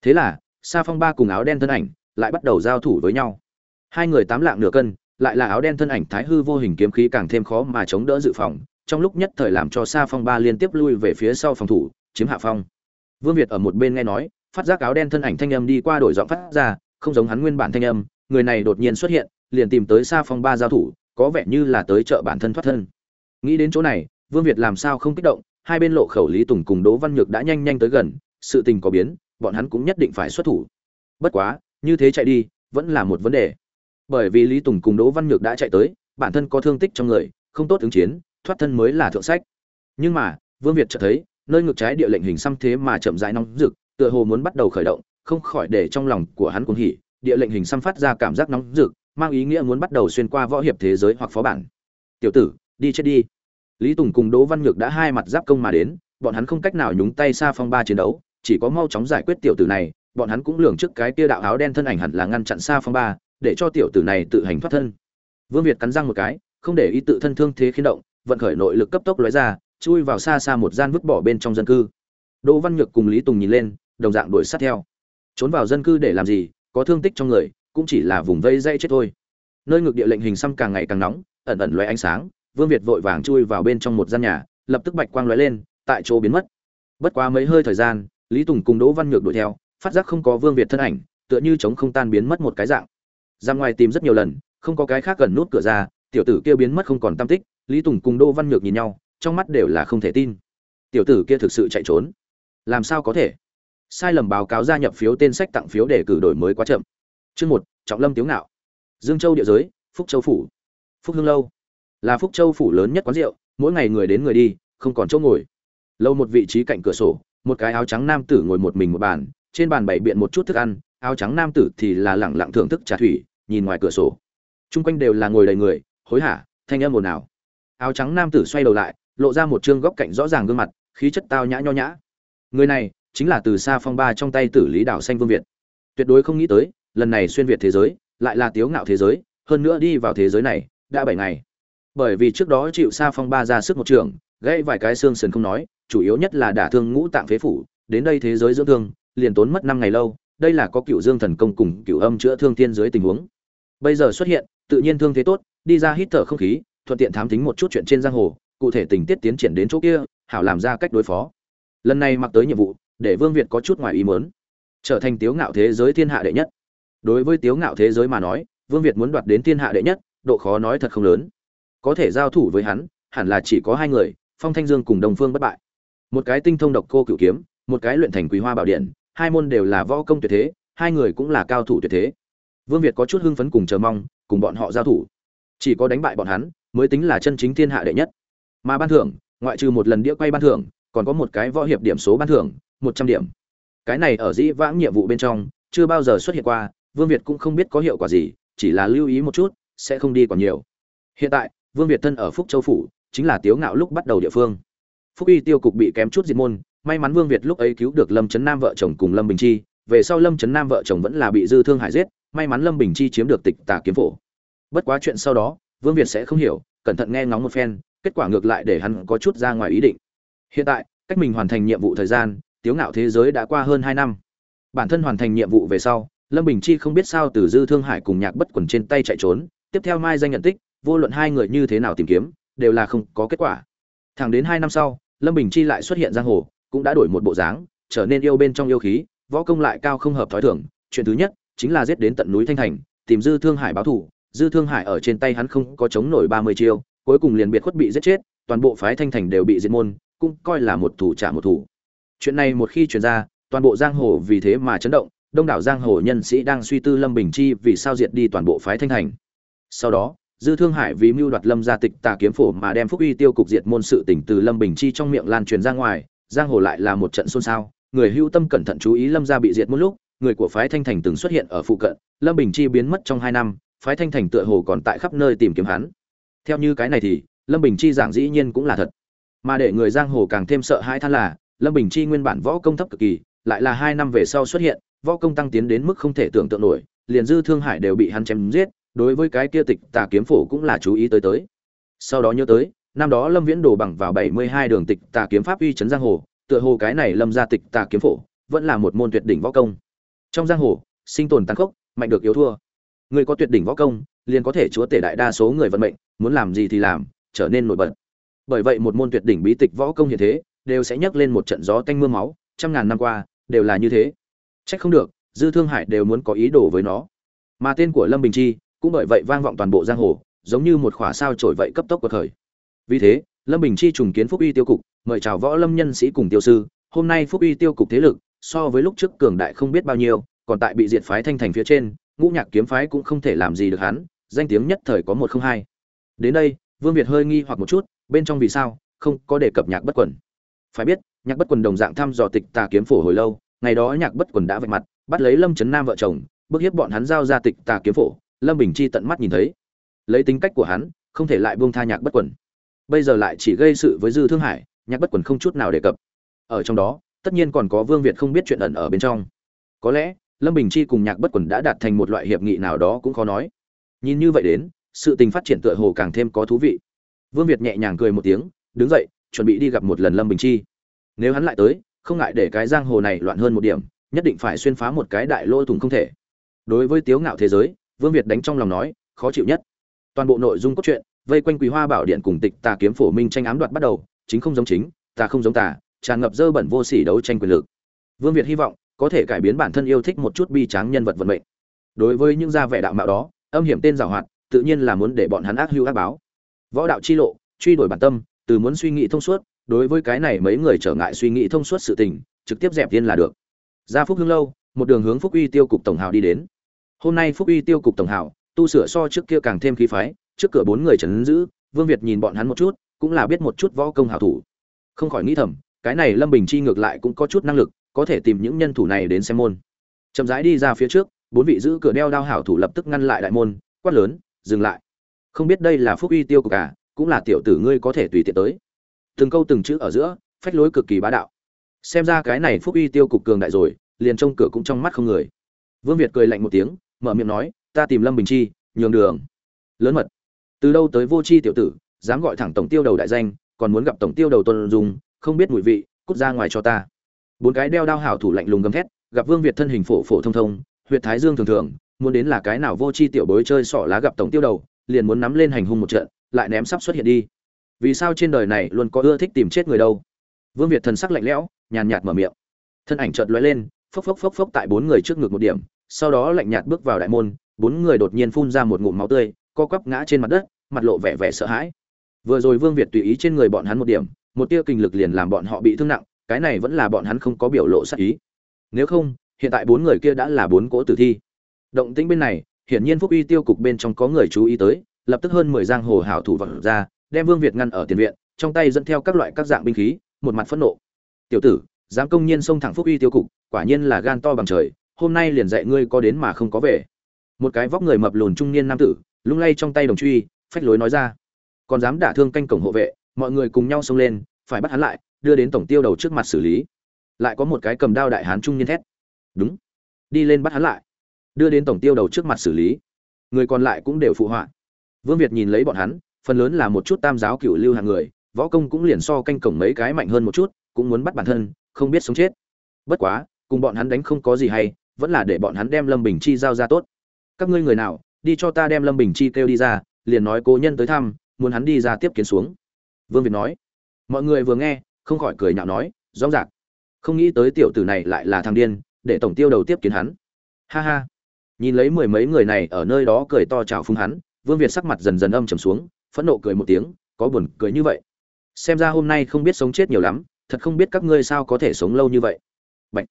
Thế là, sa phong ba cùng áo đen thân ảnh lại bắt đầu giao thủ với nhau. Hai người tám lạng nửa cân, lại là áo đen thân ảnh thái hư vô hình kiếm khí càng thêm khó mà chống đỡ dự phòng, trong lúc nhất thời làm cho sa phong ba liên tiếp lui về phía sau phòng thủ, chiếm hạ phong. Vương việt ở một bên nghe nói, phát giác áo đen thân ảnh thanh âm đi qua đổi giọng phát ra, không giống hắn nguyên bản thanh âm, người này đột nhiên xuất hiện, liền tìm tới sa phong ba giao thủ có vẻ như là tới chợ bản thân thoát thân. Nghĩ đến chỗ này, vương việt làm sao không kích động, hai bên lộ khẩu lý tùng cùng đỗ văn nhược đã nhanh nhanh tới gần, sự tình có biến, bọn hắn cũng nhất định phải xuất thủ. Bất quá, như thế chạy đi, vẫn là một vấn đề. Bởi vì lý tùng cùng đỗ văn nhược đã chạy tới, bản thân có thương tích trong người, không tốt ứng chiến, thoát thân mới là thượng sách. Nhưng mà, vương việt chợt thấy, nơi ngược trái địa lệnh hình xăm thế mà chậm rãi nóng rực, tựa hồ muốn bắt đầu khởi động, không khỏi để trong lòng của hắn cuồng hỉ, địa lệnh hình xăm phát ra cảm giác nóng rực mang ý nghĩa muốn bắt đầu xuyên qua võ hiệp thế giới hoặc phó bản. Tiểu tử, đi chết đi. Lý tùng cùng đỗ văn nhược đã hai mặt giáp công mà đến, bọn hắn không cách nào nhúng tay xa phong ba chiến đấu, chỉ có mau chóng giải quyết tiểu tử này, bọn hắn cũng lường trước cái kia đạo áo đen thân ảnh hẳn là ngăn chặn xa phong ba, để cho tiểu tử này tự hành thoát thân. Vương việt cắn răng một cái, không để ý tự thân thương thế khiến động, vận khởi nội lực cấp tốc lóe ra, chui vào xa xa một gian vứt bỏ bên trong dân cư. Đỗ văn nhược cùng lý tùng nhìn lên, đồng dạng đuổi sát theo. Trốn vào dân cư để làm gì, có thương tích trong người cũng chỉ là vùng vây dây chết thôi. Nơi ngực địa lệnh hình xăm càng ngày càng nóng, ẩn ẩn lóe ánh sáng, vương việt vội vàng chui vào bên trong một gian nhà, lập tức bạch quang lóe lên, tại chỗ biến mất. Bất quá mấy hơi thời gian, lý tùng cùng đỗ văn nhược đuổi theo, phát giác không có vương việt thân ảnh, tựa như chống không tan biến mất một cái dạng. Ra ngoài tìm rất nhiều lần, không có cái khác gần nút cửa ra, tiểu tử kia biến mất không còn tam tích, lý tùng cùng đỗ văn nhược nhìn nhau, trong mắt đều là không thể tin. Tiểu tử kia thực sự chạy trốn. Làm sao có thể? Sai lầm báo cáo gia nhập phiếu tên sách tặng phiếu để cử đổi mới quá chậm chương một, trọng lâm tiếu ngạo. Dương châu địa giới, phúc châu phủ. Phúc hương lâu. Là phúc châu phủ lớn nhất quán rượu, mỗi ngày người đến người đi, không còn chỗ ngồi. Lâu một vị trí cạnh cửa sổ, một cái áo trắng nam tử ngồi một mình một bàn, trên bàn bày biện một chút thức ăn, áo trắng nam tử thì là lẳng lặng thưởng thức trà thủy, nhìn ngoài cửa sổ. Chung quanh đều là ngồi đầy người, hối hả, thanh âm ồn ào. Áo trắng nam tử xoay đầu lại, lộ ra một trương góc cạnh rõ ràng gương mặt, khí chất tao nhã nho nhã. Người này chính là từ xa phong ba trong tay tử lý đảo xanh vương việt. Tuyệt đối không nghĩ tới lần này xuyên việt thế giới, lại là tiếu ngạo thế giới, hơn nữa đi vào thế giới này, đã bảy ngày. Bởi vì trước đó chịu sa phong ba ra sức một trường, gãy vài cái xương sườn không nói, chủ yếu nhất là đả thương ngũ tạng phế phủ, đến đây thế giới dưỡng thương, liền tốn mất năm ngày lâu, đây là có cựu dương thần công cùng cựu âm chữa thương thiên dưới tình huống. Bây giờ xuất hiện, tự nhiên thương thế tốt, đi ra hít thở không khí, thuận tiện thám tính một chút chuyện trên giang hồ, cụ thể tình tiết tiến triển đến chỗ kia, hảo làm ra cách đối phó. Lần này mặc tới nhiệm vụ, để vương việt có chút ngoài ý mớn trở thành tiếu ngạo thế giới thiên hạ đệ nhất đối với tiếu ngạo thế giới mà nói, vương việt muốn đoạt đến thiên hạ đệ nhất, độ khó nói thật không lớn. Có thể giao thủ với hắn, hẳn là chỉ có hai người, phong thanh dương cùng đồng phương bất bại. Một cái tinh thông độc cô cửu kiếm, một cái luyện thành quý hoa bảo điện, hai môn đều là võ công tuyệt thế, hai người cũng là cao thủ tuyệt thế. Vương việt có chút hưng phấn cùng chờ mong, cùng bọn họ giao thủ. Chỉ có đánh bại bọn hắn, mới tính là chân chính thiên hạ đệ nhất. Mà ban thưởng, ngoại trừ một lần đĩa quay ban thưởng, còn có một cái võ hiệp điểm số ban thưởng, một trăm điểm. Cái này ở dĩ vãng nhiệm vụ bên trong, chưa bao giờ xuất hiện qua vương việt cũng không biết có hiệu quả gì, chỉ là lưu ý một chút, sẽ không đi còn nhiều. Hiện tại, vương việt thân ở phúc châu phủ, chính là tiếu ngạo lúc bắt đầu địa phương. Phúc y tiêu cục bị kém chút diệt môn, may mắn vương việt lúc ấy cứu được lâm Chấn nam vợ chồng cùng lâm bình chi, về sau lâm Chấn nam vợ chồng vẫn là bị dư thương hại giết, may mắn lâm bình chi chiếm được tịch tà kiếm phổ. Bất quá chuyện sau đó, vương việt sẽ không hiểu, cẩn thận nghe ngóng một phen, kết quả ngược lại để hắn có chút ra ngoài ý định. Hiện tại, cách mình hoàn thành nhiệm vụ thời gian, tiếu ngạo thế giới đã qua hơn hai năm. Bản thân hoàn thành nhiệm vụ về sau lâm bình chi không biết sao từ dư thương hải cùng nhạc bất quần trên tay chạy trốn, tiếp theo mai danh nhận tích, vô luận hai người như thế nào tìm kiếm, đều là không có kết quả. Thẳng đến hai năm sau, lâm bình chi lại xuất hiện giang hồ, cũng đã đổi một bộ dáng, trở nên yêu bên trong yêu khí, võ công lại cao không hợp thói thường. Chuyện thứ nhất chính là giết đến tận núi thanh thành, tìm dư thương hải báo thù. Dư thương hải ở trên tay hắn không có chống nổi ba mươi chiêu, cuối cùng liền biệt khuất bị giết chết, toàn bộ phái thanh thành đều bị diệt môn, cũng coi là một thủ trả một thủ. Chuyện này một khi truyền ra, toàn bộ giang hồ vì thế mà chấn động đông đảo giang hồ nhân sĩ đang suy tư lâm bình chi vì sao diệt đi toàn bộ phái thanh thành. Sau đó, dư thương hải vì mưu đoạt lâm gia tịch tà kiếm phổ mà đem phúc uy tiêu cục diệt môn sự tỉnh từ lâm bình chi trong miệng lan truyền ra ngoài, giang hồ lại là một trận xôn xao. Người hưu tâm cẩn thận chú ý lâm gia bị diệt một lúc, người của phái thanh thành từng xuất hiện ở phụ cận, lâm bình chi biến mất trong hai năm, phái thanh thành tựa hồ còn tại khắp nơi tìm kiếm hắn. Theo như cái này thì, lâm bình chi giảng dĩ nhiên cũng là thật. Mà để người giang hồ càng thêm sợ hãi than là, lâm bình chi nguyên bản võ công thấp cực kỳ, lại là hai năm về sau xuất hiện võ công tăng tiến đến mức không thể tưởng tượng nổi, liền dư thương hải đều bị hắn chém giết, đối với cái kia tịch tà kiếm phổ cũng là chú ý tới tới. Sau đó nhớ tới, năm đó lâm viễn đồ bằng vào bảy mươi hai đường tịch tà kiếm pháp uy chấn giang hồ, tựa hồ cái này lâm gia tịch tà kiếm phổ vẫn là một môn tuyệt đỉnh võ công. Trong giang hồ, sinh tồn tăng khốc, mạnh được yếu thua. Người có tuyệt đỉnh võ công, liền có thể chúa tể đại đa số người vận mệnh, muốn làm gì thì làm, trở nên nổi bật. Bởi vậy một môn tuyệt đỉnh bí tịch võ công hiện thế, đều sẽ nhấc lên một trận gió tanh mưa máu, trăm ngàn năm qua, đều là như thế trách không được, dư thương hải đều muốn có ý đồ với nó. Mà tên của lâm bình chi cũng bởi vậy vang vọng toàn bộ giang hồ, giống như một khỏa sao trổi vậy cấp tốc cuộc khởi. Vì thế, lâm bình chi trùng kiến phúc uy tiêu cục, mời chào võ lâm nhân sĩ cùng tiêu sư. Hôm nay phúc uy tiêu cục thế lực, so với lúc trước cường đại không biết bao nhiêu, còn tại bị diệt phái thanh thành phía trên, ngũ nhạc kiếm phái cũng không thể làm gì được hắn, danh tiếng nhất thời có một không hai. Đến đây, vương việt hơi nghi hoặc một chút, bên trong vì sao không có đề cập nhạc bất quần. Phải biết, nhạc bất quần đồng dạng thăm dò tịch tà kiếm phổ hồi lâu ngày đó nhạc bất quần đã vạch mặt, bắt lấy lâm trấn nam vợ chồng, bức hiếp bọn hắn giao ra tịch tà kiếm phổ, lâm bình chi tận mắt nhìn thấy. Lấy tính cách của hắn, không thể lại buông tha nhạc bất quần. Bây giờ lại chỉ gây sự với dư thương hải, nhạc bất quần không chút nào đề cập. Ở trong đó, tất nhiên còn có vương việt không biết chuyện ẩn ở bên trong. Có lẽ, lâm bình chi cùng nhạc bất quần đã đạt thành một loại hiệp nghị nào đó cũng khó nói. Nhìn như vậy đến, sự tình phát triển tựa hồ càng thêm có thú vị. Vương việt nhẹ nhàng cười một tiếng, đứng dậy, chuẩn bị đi gặp một lần lâm bình chi. Nếu hắn lại tới không ngại để cái giang hồ này loạn hơn một điểm, nhất định phải xuyên phá một cái đại lỗ thủng không thể. Đối với tiếu ngạo thế giới, vương việt đánh trong lòng nói, khó chịu nhất. Toàn bộ nội dung cốt truyện, vây quanh quý hoa bảo điện cùng tịch tà kiếm phổ minh tranh ám đoạt bắt đầu, chính không giống chính ta không giống tà, tràn ngập dơ bẩn vô sỉ đấu tranh quyền lực. Vương việt hy vọng, có thể cải biến bản thân yêu thích một chút bi tráng nhân vật vận mệnh. Đối với những gia vẻ đạo mạo đó, âm hiểm tên giảo hoạt, tự nhiên là muốn để bọn hắn ác hưu ác báo. Võ đạo chi lộ, truy đuổi bản tâm, từ muốn suy nghĩ thông suốt đối với cái này mấy người trở ngại suy nghĩ thông suốt sự tình, trực tiếp dẹp viên là được. Ra phúc hương lâu, một đường hướng phúc uy tiêu cục tổng hào đi đến. Hôm nay phúc uy tiêu cục tổng hào tu sửa so trước kia càng thêm khí phái, trước cửa bốn người trấn giữ, vương việt nhìn bọn hắn một chút, cũng là biết một chút võ công hảo thủ. Không khỏi nghĩ thầm, cái này lâm bình chi ngược lại cũng có chút năng lực, có thể tìm những nhân thủ này đến xem môn. Chậm rãi đi ra phía trước, bốn vị giữ cửa đeo đao hảo thủ lập tức ngăn lại đại môn, quát lớn, dừng lại. Không biết đây là phúc uy tiêu cục cả cũng là tiểu tử ngươi có thể tùy tiện tới từng câu từng chữ ở giữa, phách lối cực kỳ bá đạo. Xem ra cái này phúc uy tiêu cục cường đại rồi, liền trông cửa cũng trong mắt không người. Vương việt cười lạnh một tiếng, mở miệng nói, ta tìm lâm bình chi, nhường đường. Lớn mật. Từ đâu tới vô chi tiểu tử, dám gọi thẳng tổng tiêu đầu đại danh, còn muốn gặp tổng tiêu đầu tôn dùng không biết mùi vị, cút ra ngoài cho ta. Bốn cái đeo đao hảo thủ lạnh lùng gầm thét, gặp vương việt thân hình phổ phổ thông thông huyện thái dương thường thường, muốn đến là cái nào vô chi tiểu bối chơi sọ lá gặp tổng tiêu đầu, liền muốn nắm lên hành hung một trận, lại ném sắp xuất hiện đi vì sao trên đời này luôn có ưa thích tìm chết người đâu? Vương việt thần sắc lạnh lẽo, nhàn nhạt mở miệng. Thân ảnh chợt lóe lên, phốc phốc phốc phốc tại bốn người trước ngực một điểm, sau đó lạnh nhạt bước vào đại môn, bốn người đột nhiên phun ra một ngụm máu tươi, co quắp ngã trên mặt đất, mặt lộ vẻ vẻ sợ hãi. Vừa rồi vương việt tùy ý trên người bọn hắn một điểm, một tia kinh lực liền làm bọn họ bị thương nặng, cái này vẫn là bọn hắn không có biểu lộ sát ý. Nếu không, hiện tại bốn người kia đã là bốn cỗ tử thi. Động tĩnh bên này, hiển nhiên phúc uy tiêu cục bên trong có người chú ý tới, lập tức hơn mười giang hồ hảo thủ vật ra đem vương việt ngăn ở tiền viện, trong tay dẫn theo các loại các dạng binh khí, một mặt phẫn nộ. Tiểu tử, dám công nhiên xông thẳng phúc uy tiêu cục, quả nhiên là gan to bằng trời, hôm nay liền dạy ngươi có đến mà không có về. Một cái vóc người mập lùn trung niên nam tử, lung lay trong tay đồng truy, phách lối nói ra. Còn dám đả thương canh cổng hộ vệ, mọi người cùng nhau xông lên, phải bắt hắn lại, đưa đến tổng tiêu đầu trước mặt xử lý. Lại có một cái cầm đao đại hán trung niên thét. Đúng, đi lên bắt hắn lại, đưa đến tổng tiêu đầu trước mặt xử lý, người còn lại cũng đều phụ họa. Vương việt nhìn lấy bọn hắn phần lớn là một chút tam giáo cựu lưu hàng người, võ công cũng liền so canh cổng mấy cái mạnh hơn một chút, cũng muốn bắt bản thân, không biết sống chết. Bất quá, cùng bọn hắn đánh không có gì hay, vẫn là để bọn hắn đem lâm bình chi giao ra tốt. Các ngươi người nào, đi cho ta đem lâm bình chi kêu đi ra, liền nói cố nhân tới thăm, muốn hắn đi ra tiếp kiến xuống. Vương việt nói. Mọi người vừa nghe, không khỏi cười nhạo nói, rõ ràng. Không nghĩ tới tiểu tử này lại là thằng điên, để tổng tiêu đầu tiếp kiến hắn. Ha ha. Nhìn lấy mười mấy người này ở nơi đó cười to chào phúng hắn, vương việt sắc mặt dần dần âm trầm xuống phẫn nộ cười một tiếng, có buồn cười như vậy. Xem ra hôm nay không biết sống chết nhiều lắm, thật không biết các ngươi sao có thể sống lâu như vậy. Bạch.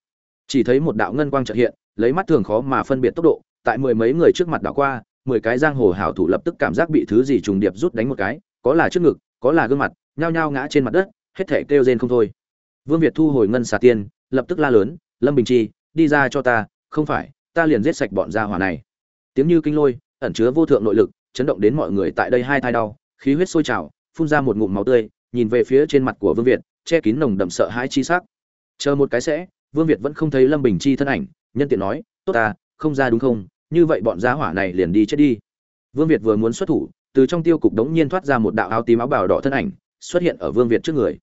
chỉ thấy một đạo ngân quang trợ hiện, lấy mắt thường khó mà phân biệt tốc độ, tại mười mấy người trước mặt đảo qua, mười cái giang hồ hảo thủ lập tức cảm giác bị thứ gì trùng điệp rút đánh một cái, có là trước ngực, có là gương mặt, nhao nhao ngã trên mặt đất, hết thể kêu rên không thôi. Vương việt thu hồi ngân xà tiên, lập tức la lớn, lâm bình chi, đi ra cho ta, không phải, ta liền giết sạch bọn gia hỏa này. Tiếng như kinh lôi, ẩn chứa vô thượng nội lực chấn động đến mọi người tại đây hai thai đau, khí huyết sôi trào, phun ra một ngụm máu tươi, nhìn về phía trên mặt của vương việt, che kín nồng đậm sợ hãi chi sắc. Chờ một cái sẽ, vương việt vẫn không thấy lâm bình chi thân ảnh, nhân tiện nói, tốt ta, không ra đúng không? Như vậy bọn gia hỏa này liền đi chết đi. Vương việt vừa muốn xuất thủ, từ trong tiêu cục đống nhiên thoát ra một đạo áo tím áo bào đỏ thân ảnh, xuất hiện ở vương việt trước người.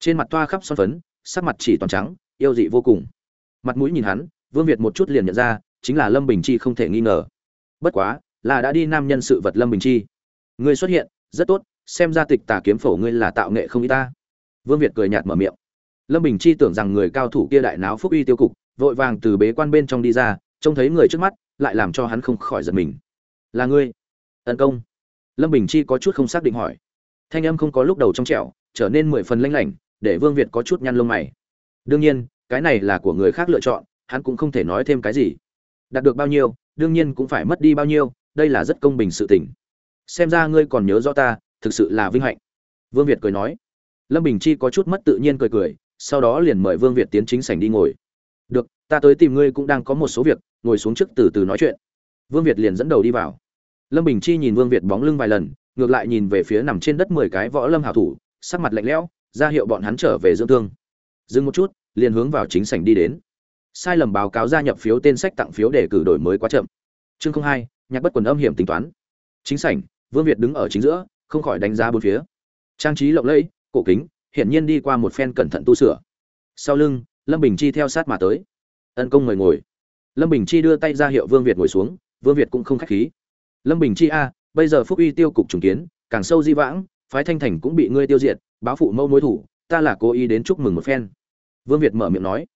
Trên mặt toa khắp son phấn, sắc mặt chỉ toàn trắng, yêu dị vô cùng. Mặt mũi nhìn hắn, vương việt một chút liền nhận ra, chính là lâm bình chi không thể nghi ngờ. Bất quá là đã đi nam nhân sự vật lâm bình chi. Ngươi xuất hiện, rất tốt, xem ra tịch tà kiếm phổ ngươi là tạo nghệ không y ta. Vương việt cười nhạt mở miệng. Lâm bình chi tưởng rằng người cao thủ kia đại náo phúc uy tiêu cục, vội vàng từ bế quan bên trong đi ra, trông thấy người trước mắt, lại làm cho hắn không khỏi giật mình. Là ngươi? Tấn công. Lâm bình chi có chút không xác định hỏi. Thanh âm không có lúc đầu trong trẻo, trở nên mười phần lanh lảnh, để vương việt có chút nhăn lông mày. Đương nhiên, cái này là của người khác lựa chọn, hắn cũng không thể nói thêm cái gì. Đạt được bao nhiêu, đương nhiên cũng phải mất đi bao nhiêu đây là rất công bình sự tình. Xem ra ngươi còn nhớ rõ ta, thực sự là vinh hạnh. Vương việt cười nói. Lâm bình chi có chút mất tự nhiên cười cười, sau đó liền mời vương việt tiến chính sảnh đi ngồi. Được, ta tới tìm ngươi cũng đang có một số việc, ngồi xuống trước từ từ nói chuyện. Vương việt liền dẫn đầu đi vào. Lâm bình chi nhìn vương việt bóng lưng vài lần, ngược lại nhìn về phía nằm trên đất mười cái võ lâm hảo thủ, sắc mặt lạnh lẽo, ra hiệu bọn hắn trở về dưỡng thương. Dừng một chút, liền hướng vào chính sảnh đi đến. Sai lầm báo cáo gia nhập phiếu tên sách tặng phiếu để cử đổi mới quá chậm. Chương không hai nhạc bất quần âm hiểm tính toán. Chính sảnh, vương việt đứng ở chính giữa, không khỏi đánh giá bốn phía. Trang trí lộng lẫy, cổ kính, hiển nhiên đi qua một phen cẩn thận tu sửa. Sau lưng, lâm bình chi theo sát mà tới. Ân công mời ngồi. Lâm bình chi đưa tay ra hiệu vương việt ngồi xuống, vương việt cũng không khách khí. Lâm bình chi, a, bây giờ phúc uy tiêu cục trùng kiến, càng sâu di vãng, phái thanh thành cũng bị ngươi tiêu diệt, báo phụ mâu mối thủ, ta là cố ý đến chúc mừng một phen. Vương việt mở miệng nói.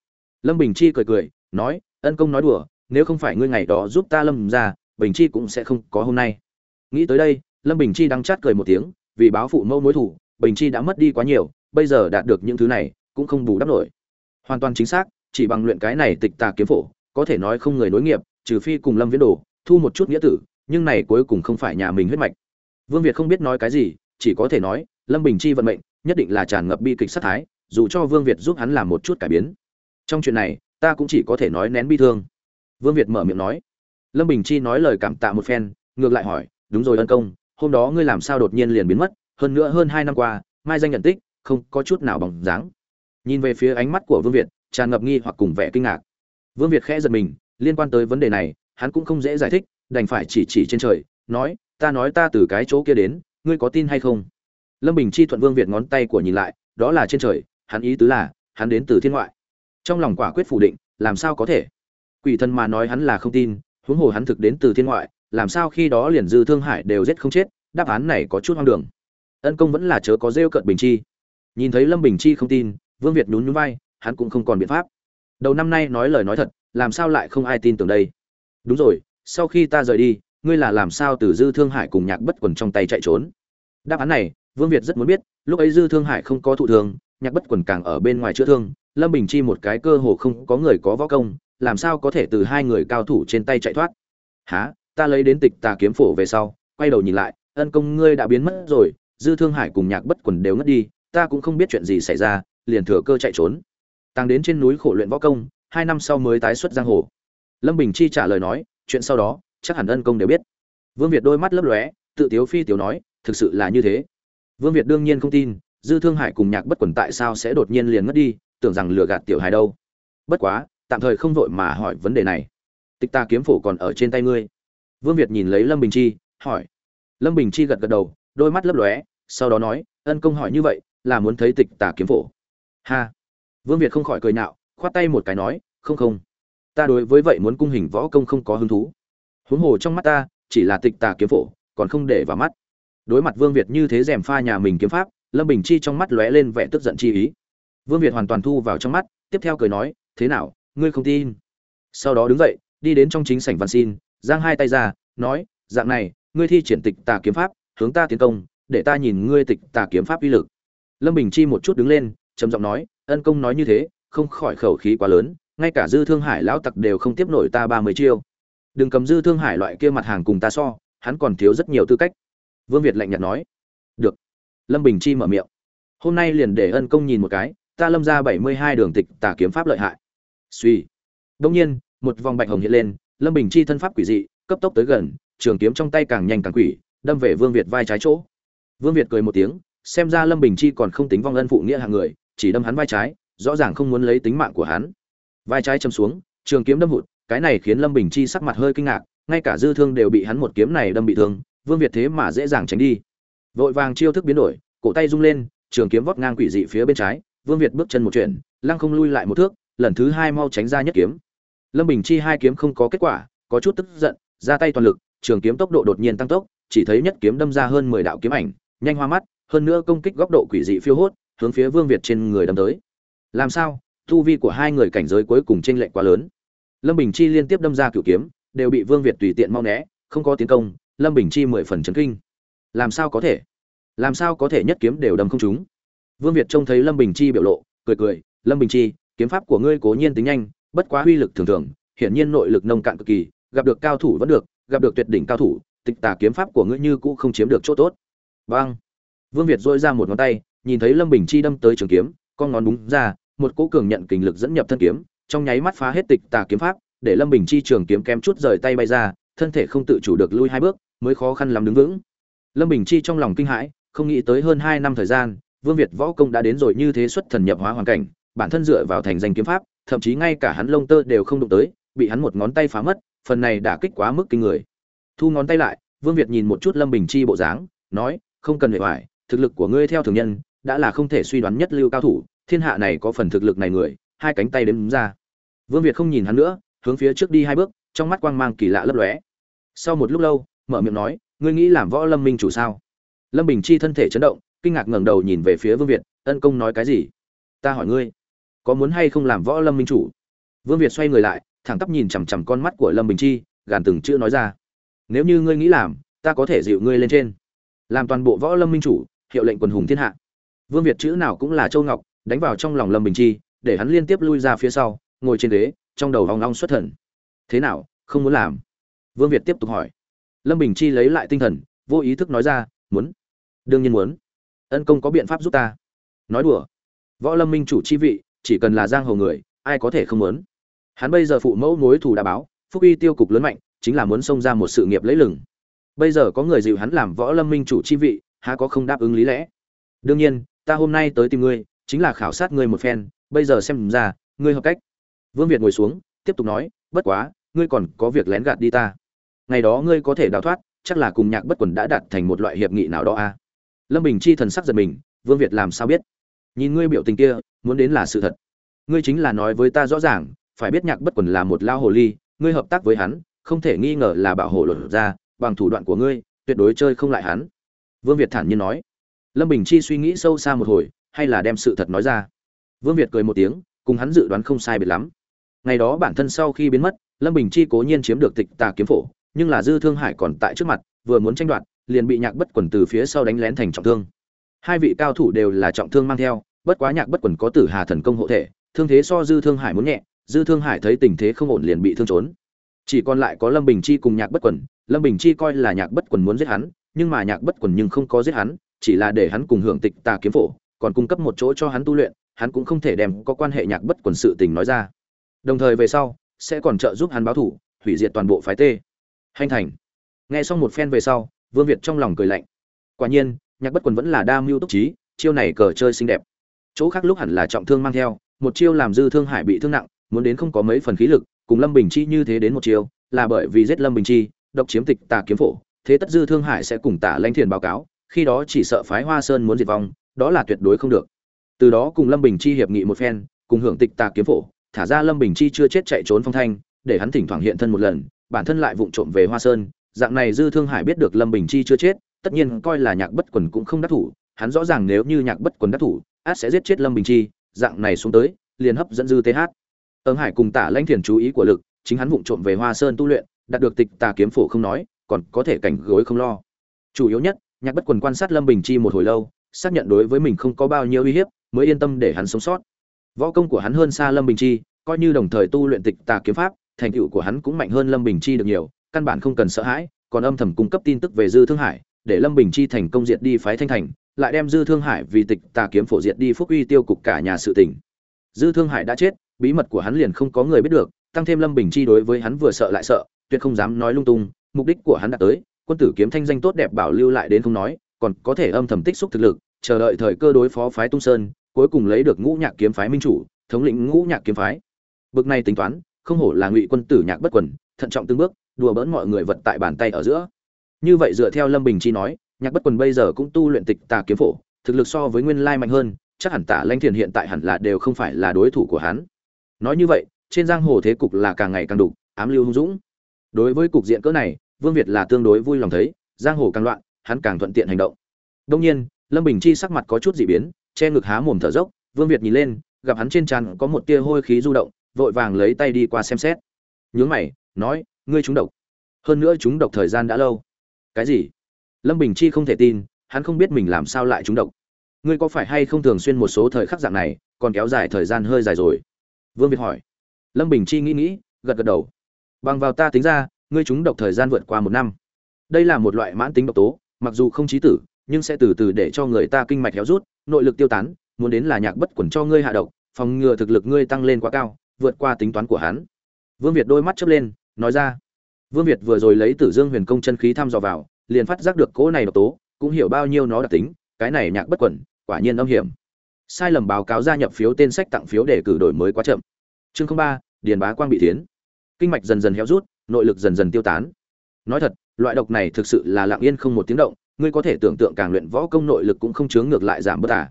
Lâm bình chi cười cười, nói, ân công nói đùa, nếu không phải ngươi ngày đó giúp ta lâm ra bình chi cũng sẽ không có hôm nay. Nghĩ tới đây, lâm bình chi đang chát cười một tiếng, vì báo phụ mâu mối thủ, bình chi đã mất đi quá nhiều, bây giờ đạt được những thứ này, cũng không bù đắp nổi. Hoàn toàn chính xác, chỉ bằng luyện cái này tịch tà kiếm phổ, có thể nói không người nối nghiệp, trừ phi cùng lâm viễn đồ, thu một chút nghĩa tử, nhưng này cuối cùng không phải nhà mình huyết mạch. Vương việt không biết nói cái gì, chỉ có thể nói, lâm bình chi vận mệnh, nhất định là tràn ngập bi kịch sát thái, dù cho vương việt giúp hắn làm một chút cải biến. Trong chuyện này, ta cũng chỉ có thể nói nén bi thương. Vương việt mở miệng nói lâm bình chi nói lời cảm tạ một phen, ngược lại hỏi, đúng rồi ân công, hôm đó ngươi làm sao đột nhiên liền biến mất? Hơn nữa hơn hai năm qua, mai danh nhận tích, không có chút nào bằng dáng. Nhìn về phía ánh mắt của vương việt, tràn ngập nghi hoặc cùng vẻ kinh ngạc. Vương việt khẽ giật mình, liên quan tới vấn đề này, hắn cũng không dễ giải thích, đành phải chỉ chỉ trên trời, nói, ta nói ta từ cái chỗ kia đến, ngươi có tin hay không? Lâm bình chi thuận vương việt ngón tay của nhìn lại, đó là trên trời, hắn ý tứ là, hắn đến từ thiên ngoại. Trong lòng quả quyết phủ định, làm sao có thể? Quỷ thần mà nói hắn là không tin huống hồ hắn thực đến từ thiên ngoại, làm sao khi đó liền dư thương hải đều giết không chết, đáp án này có chút hoang đường. Ân công vẫn là chớ có rêu cợt bình chi. Nhìn thấy lâm bình chi không tin, vương việt nhún nhún vai, hắn cũng không còn biện pháp. Đầu năm nay nói lời nói thật, làm sao lại không ai tin tưởng đây? Đúng rồi, sau khi ta rời đi, ngươi là làm sao từ dư thương hải cùng nhạc bất quần trong tay chạy trốn? Đáp án này, vương việt rất muốn biết, lúc ấy dư thương hải không có thụ thương, nhạc bất quần càng ở bên ngoài chữa thương, lâm bình chi một cái cơ hồ không có người có võ công làm sao có thể từ hai người cao thủ trên tay chạy thoát? Há ta lấy đến tịch tà kiếm phổ về sau, quay đầu nhìn lại, ân công ngươi đã biến mất rồi, dư thương hải cùng nhạc bất quần đều ngất đi, ta cũng không biết chuyện gì xảy ra, liền thừa cơ chạy trốn. Tăng đến trên núi khổ luyện võ công, hai năm sau mới tái xuất giang hồ. Lâm bình chi trả lời nói, chuyện sau đó, chắc hẳn ân công đều biết. Vương việt đôi mắt lấp lóe, tự tiếu phi tiếu nói, thực sự là như thế. Vương việt đương nhiên không tin, dư thương hải cùng nhạc bất quần tại sao sẽ đột nhiên liền ngất đi, tưởng rằng lừa gạt tiểu hài đâu. Bất quá tạm thời không vội mà hỏi vấn đề này. Tịch ta kiếm phổ còn ở trên tay ngươi. Vương việt nhìn lấy lâm bình chi, hỏi. Lâm bình chi gật gật đầu, đôi mắt lấp lóe, sau đó nói, ân công hỏi như vậy, là muốn thấy tịch tà kiếm phổ. Ha. Vương việt không khỏi cười nhạo, khoát tay một cái nói, không không. Ta đối với vậy muốn cung hình võ công không có hứng thú. Huống hồ trong mắt ta, chỉ là tịch tà kiếm phổ, còn không để vào mắt. Đối mặt vương việt như thế rèm pha nhà mình kiếm pháp, lâm bình chi trong mắt lóe lên vẻ tức giận chi ý. Vương việt hoàn toàn thu vào trong mắt, tiếp theo cười nói, thế nào ngươi không tin. Sau đó đứng dậy, đi đến trong chính sảnh văn xin, giang hai tay ra, nói, dạng này, ngươi thi triển tịch tà kiếm pháp, hướng ta tiến công, để ta nhìn ngươi tịch tà kiếm pháp uy lực. Lâm bình chi một chút đứng lên, trầm giọng nói, ân công nói như thế, không khỏi khẩu khí quá lớn, ngay cả dư thương hải lão tặc đều không tiếp nổi ta ba mươi chiêu. Đừng cầm dư thương hải loại kia mặt hàng cùng ta so, hắn còn thiếu rất nhiều tư cách. Vương việt lạnh nhạt nói. Được. Lâm bình chi mở miệng. Hôm nay liền để ân công nhìn một cái, ta lâm ra bảy mươi hai đường tịch tà kiếm pháp lợi hại suy. Đông nhiên, một vòng bạch hồng hiện lên, lâm bình chi thân pháp quỷ dị, cấp tốc tới gần, trường kiếm trong tay càng nhanh càng quỷ, đâm về vương việt vai trái chỗ. Vương việt cười một tiếng, xem ra lâm bình chi còn không tính vong ân phụ nghĩa hàng người, chỉ đâm hắn vai trái, rõ ràng không muốn lấy tính mạng của hắn. Vai trái châm xuống, trường kiếm đâm hụt, cái này khiến lâm bình chi sắc mặt hơi kinh ngạc, ngay cả dư thương đều bị hắn một kiếm này đâm bị thương, vương việt thế mà dễ dàng tránh đi. Vội vàng chiêu thức biến đổi, cổ tay rung lên, trường kiếm vót ngang quỷ dị phía bên trái, vương việt bước chân một chuyển, lăng không lui lại một thước lần thứ hai mau tránh ra nhất kiếm. Lâm bình chi hai kiếm không có kết quả, có chút tức giận, ra tay toàn lực, trường kiếm tốc độ đột nhiên tăng tốc, chỉ thấy nhất kiếm đâm ra hơn mười đạo kiếm ảnh, nhanh hoa mắt, hơn nữa công kích góc độ quỷ dị phiêu hốt, hướng phía vương việt trên người đâm tới. Làm sao? Tu vi của hai người cảnh giới cuối cùng chênh lệch quá lớn. Lâm bình chi liên tiếp đâm ra cửu kiếm, đều bị vương việt tùy tiện mau né, không có tiến công, lâm bình chi mười phần chấn kinh. Làm sao có thể? Làm sao có thể nhất kiếm đều đâm không trúng? Vương việt trông thấy lâm bình chi biểu lộ, cười cười, lâm bình chi kiếm pháp của ngươi cố nhiên tính nhanh, bất quá uy lực thường thường, hiển nhiên nội lực nông cạn cực kỳ, gặp được cao thủ vẫn được, gặp được tuyệt đỉnh cao thủ, tịch tà kiếm pháp của ngươi như cũ không chiếm được chỗ tốt. Vâng vương việt dội ra một ngón tay, nhìn thấy lâm bình chi đâm tới trường kiếm, con ngón búng ra, một cỗ cường nhận kình lực dẫn nhập thân kiếm, trong nháy mắt phá hết tịch tà kiếm pháp, để lâm bình chi trường kiếm kém chút rời tay bay ra, thân thể không tự chủ được lui hai bước, mới khó khăn lắm đứng vững. Lâm bình chi trong lòng kinh hãi, không nghĩ tới hơn hai năm thời gian, vương việt võ công đã đến rồi như thế xuất thần nhập hóa hoàn cảnh bản thân dựa vào thành danh kiếm pháp, thậm chí ngay cả hắn lông tơ đều không đụng tới, bị hắn một ngón tay phá mất, phần này đã kích quá mức kinh người. Thu ngón tay lại, vương việt nhìn một chút lâm bình chi bộ dáng, nói, không cần hệ hoài, thực lực của ngươi theo thường nhân, đã là không thể suy đoán nhất lưu cao thủ, thiên hạ này có phần thực lực này người, hai cánh tay đếm ra. Vương việt không nhìn hắn nữa, hướng phía trước đi hai bước, trong mắt quang mang kỳ lạ lấp lóe. Sau một lúc lâu, mở miệng nói, ngươi nghĩ làm võ lâm minh chủ sao? Lâm bình chi thân thể chấn động, kinh ngạc ngẩng đầu nhìn về phía vương việt, ân công nói cái gì? Ta hỏi ngươi có muốn hay không làm võ lâm minh chủ? Vương việt xoay người lại, thẳng tắp nhìn chằm chằm con mắt của lâm bình chi, gàn từng chữ nói ra. Nếu như ngươi nghĩ làm, ta có thể dịu ngươi lên trên. Làm toàn bộ võ lâm minh chủ, hiệu lệnh quần hùng thiên hạ. Vương việt chữ nào cũng là châu ngọc, đánh vào trong lòng lâm bình chi, để hắn liên tiếp lui ra phía sau, ngồi trên ghế, trong đầu hòng long xuất thần. Thế nào, không muốn làm? Vương việt tiếp tục hỏi. Lâm bình chi lấy lại tinh thần, vô ý thức nói ra, muốn. Đương nhiên muốn. Ân công có biện pháp giúp ta. Nói đùa. Võ lâm minh chủ chi vị chỉ cần là giang hồ người, ai có thể không muốn. Hắn bây giờ phụ mẫu mối thù đã báo, phúc uy tiêu cục lớn mạnh, chính là muốn xông ra một sự nghiệp lấy lừng. Bây giờ có người dịu hắn làm võ lâm minh chủ chi vị, há có không đáp ứng lý lẽ? Đương nhiên, ta hôm nay tới tìm ngươi, chính là khảo sát ngươi một phen, bây giờ xem ra, ngươi hợp cách. Vương việt ngồi xuống, tiếp tục nói, bất quá, ngươi còn có việc lén gạt đi ta. Ngày đó ngươi có thể đào thoát, chắc là cùng nhạc bất quần đã đạt thành một loại hiệp nghị nào đó a à? lâm bình chi thần sắc giật mình, vương việt làm sao biết? Nhìn ngươi biểu tình kia, muốn đến là sự thật. Ngươi chính là nói với ta rõ ràng, phải biết nhạc bất quần là một lao hồ ly, ngươi hợp tác với hắn, không thể nghi ngờ là bảo hộ luật ra, bằng thủ đoạn của ngươi, tuyệt đối chơi không lại hắn. Vương việt thản nhiên nói. Lâm bình chi suy nghĩ sâu xa một hồi, hay là đem sự thật nói ra. Vương việt cười một tiếng, cùng hắn dự đoán không sai biệt lắm. Ngày đó bản thân sau khi biến mất, lâm bình chi cố nhiên chiếm được tịch tà kiếm phổ, nhưng là dư thương hải còn tại trước mặt, vừa muốn tranh đoạt, liền bị nhạc bất quần từ phía sau đánh lén thành trọng thương hai vị cao thủ đều là trọng thương mang theo, bất quá nhạc bất quần có tử hà thần công hộ thể, thương thế so dư thương hải muốn nhẹ, dư thương hải thấy tình thế không ổn liền bị thương trốn. Chỉ còn lại có lâm bình chi cùng nhạc bất quần, lâm bình chi coi là nhạc bất quần muốn giết hắn, nhưng mà nhạc bất quần nhưng không có giết hắn, chỉ là để hắn cùng hưởng tịch tà kiếm phổ, còn cung cấp một chỗ cho hắn tu luyện, hắn cũng không thể đem có quan hệ nhạc bất quần sự tình nói ra. Đồng thời về sau, sẽ còn trợ giúp hắn báo thủ, hủy diệt toàn bộ phái tê. Hành thành. Nghe xong một phen về sau, vương việt trong lòng cười lạnh. Quả nhiên nhạc bất quần vẫn là đa mưu túc trí, chiêu này cờ chơi xinh đẹp. Chỗ khác lúc hẳn là trọng thương mang theo, một chiêu làm dư thương hải bị thương nặng, muốn đến không có mấy phần khí lực, cùng lâm bình chi như thế đến một chiêu, là bởi vì giết lâm bình chi, độc chiếm tịch tà kiếm phổ, thế tất dư thương hải sẽ cùng tả Lanh thiền báo cáo, khi đó chỉ sợ phái hoa sơn muốn diệt vong, đó là tuyệt đối không được. Từ đó cùng lâm bình chi hiệp nghị một phen, cùng hưởng tịch tà kiếm phổ, thả ra lâm bình chi chưa chết chạy trốn phong thanh, để hắn thỉnh thoảng hiện thân một lần, bản thân lại vụng trộm về hoa sơn, dạng này dư thương hải biết được lâm bình chi chưa chết tất nhiên coi là nhạc bất quần cũng không đắc thủ, hắn rõ ràng nếu như nhạc bất quần đắc thủ, át sẽ giết chết lâm bình chi, dạng này xuống tới, liền hấp dẫn dư th ấm hải cùng tả lanh thiền chú ý của lực, chính hắn vụng trộm về hoa sơn tu luyện, đạt được tịch tà kiếm phổ không nói, còn có thể cảnh gối không lo. Chủ yếu nhất, nhạc bất quần quan sát lâm bình chi một hồi lâu, xác nhận đối với mình không có bao nhiêu uy hiếp, mới yên tâm để hắn sống sót. Võ công của hắn hơn xa lâm bình chi, coi như đồng thời tu luyện tịch tà kiếm pháp, thành tựu của hắn cũng mạnh hơn lâm bình chi được nhiều, căn bản không cần sợ hãi, còn âm thầm cung cấp tin tức về dư thương hải để lâm bình chi thành công diệt đi phái thanh thành, lại đem dư thương hải vì tịch tà kiếm phổ diệt đi phúc uy tiêu cục cả nhà sự tỉnh dư thương hải đã chết, bí mật của hắn liền không có người biết được, tăng thêm lâm bình chi đối với hắn vừa sợ lại sợ, tuyệt không dám nói lung tung, mục đích của hắn đã tới, quân tử kiếm thanh danh tốt đẹp bảo lưu lại đến không nói, còn có thể âm thầm tích xúc thực lực, chờ đợi thời cơ đối phó phái tung sơn, cuối cùng lấy được ngũ nhạc kiếm phái minh chủ, thống lĩnh ngũ nhạc kiếm phái. Bực này tính toán, không hổ là ngụy quân tử nhạc bất quần, thận trọng từng bước, đùa bỡn mọi người vật tại bàn tay ở giữa như vậy dựa theo lâm bình chi nói, nhạc bất quần bây giờ cũng tu luyện tịch tà kiếm phổ, thực lực so với nguyên lai mạnh hơn, chắc hẳn tả lanh thiền hiện tại hẳn là đều không phải là đối thủ của hắn. Nói như vậy, trên giang hồ thế cục là càng ngày càng đục, ám lưu hung dũng. Đối với cục diện cỡ này, vương việt là tương đối vui lòng thấy, giang hồ càng loạn, hắn càng thuận tiện hành động. Đông nhiên, lâm bình chi sắc mặt có chút dị biến, che ngực há mồm thở dốc, vương việt nhìn lên, gặp hắn trên trán có một tia hôi khí du động, vội vàng lấy tay đi qua xem xét. Nhướng mày, nói, ngươi trúng độc. Hơn nữa trúng độc thời gian đã lâu cái gì? Lâm bình chi không thể tin, hắn không biết mình làm sao lại trúng độc. Ngươi có phải hay không thường xuyên một số thời khắc dạng này, còn kéo dài thời gian hơi dài rồi? Vương việt hỏi. Lâm bình chi nghĩ nghĩ, gật gật đầu. Bằng vào ta tính ra, ngươi trúng độc thời gian vượt qua một năm. Đây là một loại mãn tính độc tố, mặc dù không chí tử, nhưng sẽ từ từ để cho người ta kinh mạch héo rút, nội lực tiêu tán, muốn đến là nhạc bất quẩn cho ngươi hạ độc, phòng ngừa thực lực ngươi tăng lên quá cao, vượt qua tính toán của hắn. Vương việt đôi mắt chớp lên, nói ra vương việt vừa rồi lấy tử dương huyền công chân khí thăm dò vào liền phát giác được cỗ này độc tố cũng hiểu bao nhiêu nó đặc tính cái này nhạc bất quẩn quả nhiên âm hiểm. Sai lầm báo cáo gia nhập phiếu tên sách tặng phiếu để cử đổi mới quá chậm. Chương ba điền bá quang bị thiến, kinh mạch dần dần héo rút nội lực dần dần tiêu tán. Nói thật loại độc này thực sự là lặng yên không một tiếng động ngươi có thể tưởng tượng càng luyện võ công nội lực cũng không chướng ngược lại giảm bớt à.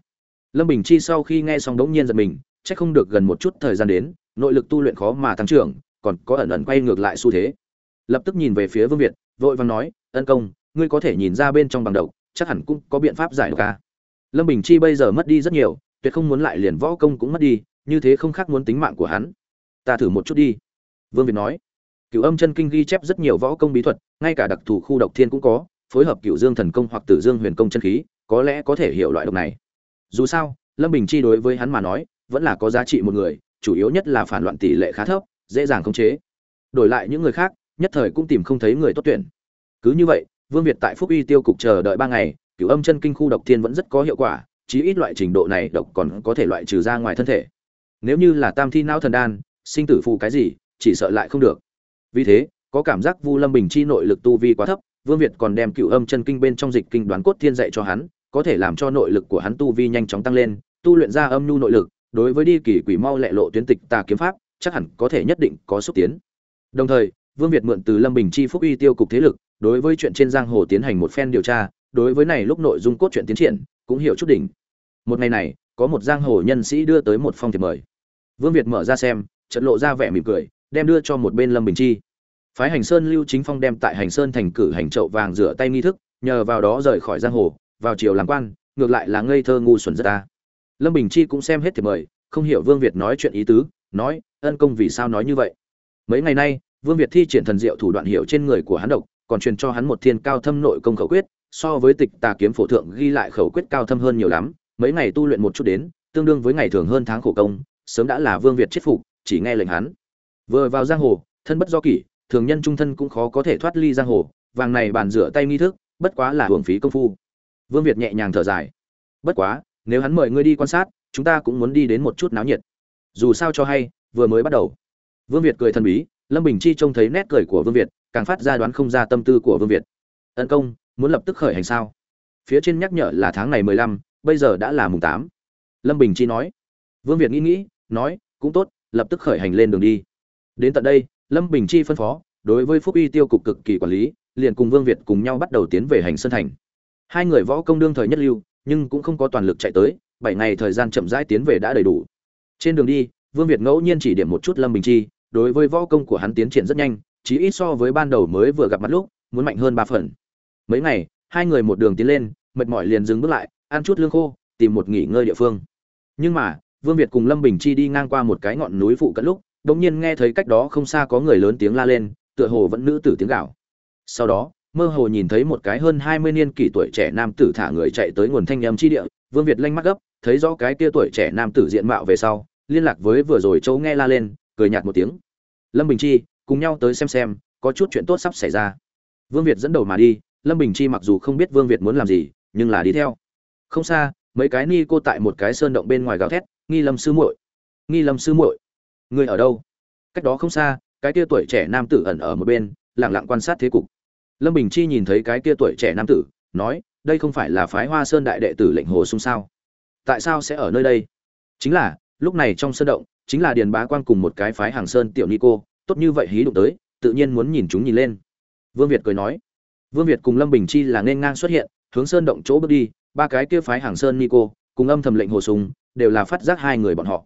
lâm bình chi sau khi nghe xong đống nhiên giật mình chắc không được gần một chút thời gian đến nội lực tu luyện khó mà tăng trưởng còn có ẩn ẩn quay ngược lại xu thế lập tức nhìn về phía vương việt vội vàng nói ân công ngươi có thể nhìn ra bên trong bằng đầu, chắc hẳn cũng có biện pháp giải độc ca lâm bình chi bây giờ mất đi rất nhiều tuyệt không muốn lại liền võ công cũng mất đi như thế không khác muốn tính mạng của hắn. Ta thử một chút đi. Vương việt nói. Cựu âm chân kinh ghi chép rất nhiều võ công bí thuật ngay cả đặc thù khu độc thiên cũng có phối hợp cựu dương thần công hoặc tử dương huyền công chân khí có lẽ có thể hiểu loại độc này. Dù sao lâm bình chi đối với hắn mà nói vẫn là có giá trị một người chủ yếu nhất là phản loạn tỷ lệ khá thấp dễ dàng khống chế. Đổi lại những người khác nhất thời cũng tìm không thấy người tốt tuyển. Cứ như vậy, vương việt tại phúc uy tiêu cục chờ đợi ba ngày, cửu âm chân kinh khu độc thiên vẫn rất có hiệu quả, chí ít loại trình độ này độc còn có thể loại trừ ra ngoài thân thể. Nếu như là tam thi não thần đan, sinh tử phụ cái gì, chỉ sợ lại không được. Vì thế, có cảm giác vu lâm bình chi nội lực tu vi quá thấp, vương việt còn đem cửu âm chân kinh bên trong dịch kinh đoán cốt thiên dạy cho hắn, có thể làm cho nội lực của hắn tu vi nhanh chóng tăng lên, tu luyện ra âm nhu nội lực, đối với đi kỳ quỷ mau lẹ lộ tuyến tịch tà kiếm pháp, chắc hẳn có thể nhất định có xúc tiến. Đồng thời vương việt mượn từ lâm bình chi phúc uy tiêu cục thế lực, đối với chuyện trên giang hồ tiến hành một phen điều tra, đối với này lúc nội dung cốt truyện tiến triển, cũng hiểu chút đỉnh. Một ngày này, có một giang hồ nhân sĩ đưa tới một phong thiệp mời. Vương việt mở ra xem trận lộ ra vẻ mỉm cười, đem đưa cho một bên lâm bình chi. Phái hành sơn lưu chính phong đem tại hành sơn thành cử hành chậu vàng rửa tay nghi thức, nhờ vào đó rời khỏi giang hồ, vào chiều làm quan, ngược lại là ngây thơ ngu xuẩn rất ta. Lâm bình chi cũng xem hết thiệp mời, không hiểu vương việt nói chuyện ý tứ, nói, ân công vì sao nói như vậy? Mấy ngày nay vương việt thi triển thần diệu thủ đoạn hiểu trên người của hắn độc, còn truyền cho hắn một thiên cao thâm nội công khẩu quyết, so với tịch tà kiếm phổ thượng ghi lại khẩu quyết cao thâm hơn nhiều lắm, mấy ngày tu luyện một chút đến, tương đương với ngày thường hơn tháng khổ công, sớm đã là vương việt chết phục, chỉ nghe lệnh hắn. Vừa vào giang hồ, thân bất do kỷ, thường nhân trung thân cũng khó có thể thoát ly giang hồ, vàng này bàn rửa tay nghi thức, bất quá là hưởng phí công phu. Vương việt nhẹ nhàng thở dài. Bất quá, nếu hắn mời ngươi đi quan sát, chúng ta cũng muốn đi đến một chút náo nhiệt. Dù sao cho hay, vừa mới bắt đầu. Vương việt cười thần bí lâm bình chi trông thấy nét cười của vương việt, càng phát ra đoán không ra tâm tư của vương việt. Tấn công, muốn lập tức khởi hành sao? Phía trên nhắc nhở là tháng này mười lăm, bây giờ đã là mùng tám. Lâm bình chi nói. Vương việt nghĩ nghĩ, nói, cũng tốt, lập tức khởi hành lên đường đi. Đến tận đây, lâm bình chi phân phó, đối với phúc y tiêu cục cực kỳ quản lý, liền cùng vương việt cùng nhau bắt đầu tiến về hành sơn thành. Hai người võ công đương thời nhất lưu, nhưng cũng không có toàn lực chạy tới, bảy ngày thời gian chậm rãi tiến về đã đầy đủ. Trên đường đi, vương việt ngẫu nhiên chỉ điểm một chút lâm bình chi đối với võ công của hắn tiến triển rất nhanh, chí ít so với ban đầu mới vừa gặp mặt lúc, muốn mạnh hơn ba phần. Mấy ngày, hai người một đường tiến lên, mệt mỏi liền dừng bước lại, ăn chút lương khô, tìm một nghỉ ngơi địa phương. Nhưng mà, vương việt cùng lâm bình chi đi ngang qua một cái ngọn núi phụ cận lúc đ ỗ n g nhiên nghe thấy cách đó không xa có người lớn tiếng la lên, tựa hồ vẫn nữ tử tiếng gạo. Sau đó, mơ hồ nhìn thấy một cái hơn hai mươi niên kỷ tuổi trẻ nam tử thả người chạy tới nguồn thanh âm chi địa, vương việt lanh mắt gấp, thấy rõ cái kia tuổi trẻ nam tử diện mạo về sau, liên lạc với vừa rồi châu nghe la lên cười nhạt một tiếng. Lâm bình chi, cùng nhau tới xem xem, có chút chuyện tốt sắp xảy ra. Vương việt dẫn đầu mà đi, lâm bình chi mặc dù không biết vương việt muốn làm gì, nhưng là đi theo. Không xa, mấy cái ni cô tại một cái sơn động bên ngoài gào thét, nghi lâm sư muội! Nghi lâm sư muội! Người ở đâu? Cách đó không xa, cái kia tuổi trẻ nam tử ẩn ở một bên lẳng lặng quan sát thế cục. Lâm bình chi nhìn thấy cái kia tuổi trẻ nam tử, nói, đây không phải là phái hoa sơn đại đệ tử lệnh hồ sung sao? Tại sao sẽ ở nơi đây? Chính là, lúc này trong sơn động chính là điền bá Quang cùng một cái phái hàng sơn tiểu ni cô, tốt như vậy hí đụng tới, tự nhiên muốn nhìn chúng nhìn lên. Vương việt cười nói, vương việt cùng lâm bình chi là nên ngang xuất hiện, hướng sơn động chỗ bước đi, ba cái kia phái hàng sơn nico cùng âm thầm lệnh hồ sùng đều là phát giác hai người bọn họ.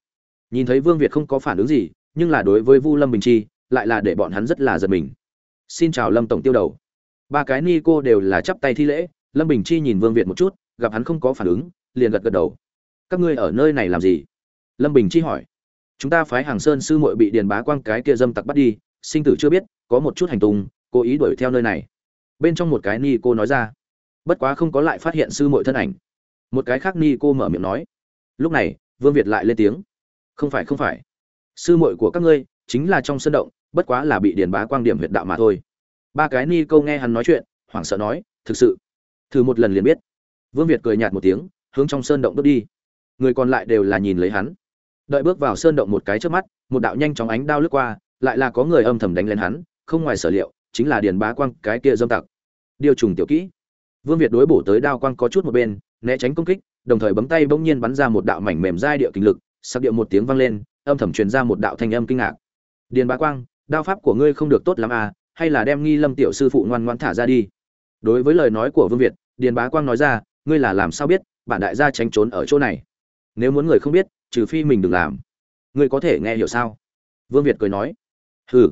Nhìn thấy vương việt không có phản ứng gì, nhưng là đối với vu lâm bình chi, lại là để bọn hắn rất là giật mình. Xin chào lâm tổng tiêu đầu. Ba cái nico đều là chắp tay thi lễ, lâm bình chi nhìn vương việt một chút, gặp hắn không có phản ứng, liền gật gật đầu. Các ngươi ở nơi này làm gì? Lâm bình chi hỏi chúng ta phái hàng sơn sư muội bị điền bá quang cái kia dâm tặc bắt đi, sinh tử chưa biết, có một chút hành tùng cố ý đuổi theo nơi này. Bên trong một cái ni cô nói ra. Bất quá không có lại phát hiện sư muội thân ảnh. Một cái khác ni cô mở miệng nói. Lúc này, vương việt lại lên tiếng. Không phải không phải. Sư muội của các ngươi chính là trong sân động, bất quá là bị điền bá quang điểm huyệt đạo mà thôi. Ba cái ni câu nghe hắn nói chuyện, hoảng sợ nói, thực sự, thử một lần liền biết. Vương việt cười nhạt một tiếng, hướng trong sơn động bước đi. Người còn lại đều là nhìn lấy hắn đợi bước vào sơn động một cái trước mắt, một đạo nhanh chóng ánh đao lướt qua, lại là có người âm thầm đánh lên hắn, không ngoài sở liệu, chính là điền bá quang, cái kia dâm tặc. Điều trùng tiểu kỹ. Vương việt đối bổ tới đao quang có chút một bên, né tránh công kích, đồng thời bấm tay bỗng nhiên bắn ra một đạo mảnh mềm dai địa kinh lực, sắc điệu một tiếng vang lên, âm thầm truyền ra một đạo thanh âm kinh ngạc. Điền bá quang, đao pháp của ngươi không được tốt lắm à hay là đem nghi lâm tiểu sư phụ ngoan ngoãn thả ra đi? Đối với lời nói của vương việt, điền bá quang nói ra, ngươi là làm sao biết, bản đại gia tránh trốn ở chỗ này? Nếu muốn người không biết trừ phi mình đừng làm. Ngươi có thể nghe hiểu sao? Vương việt cười nói. Hừ.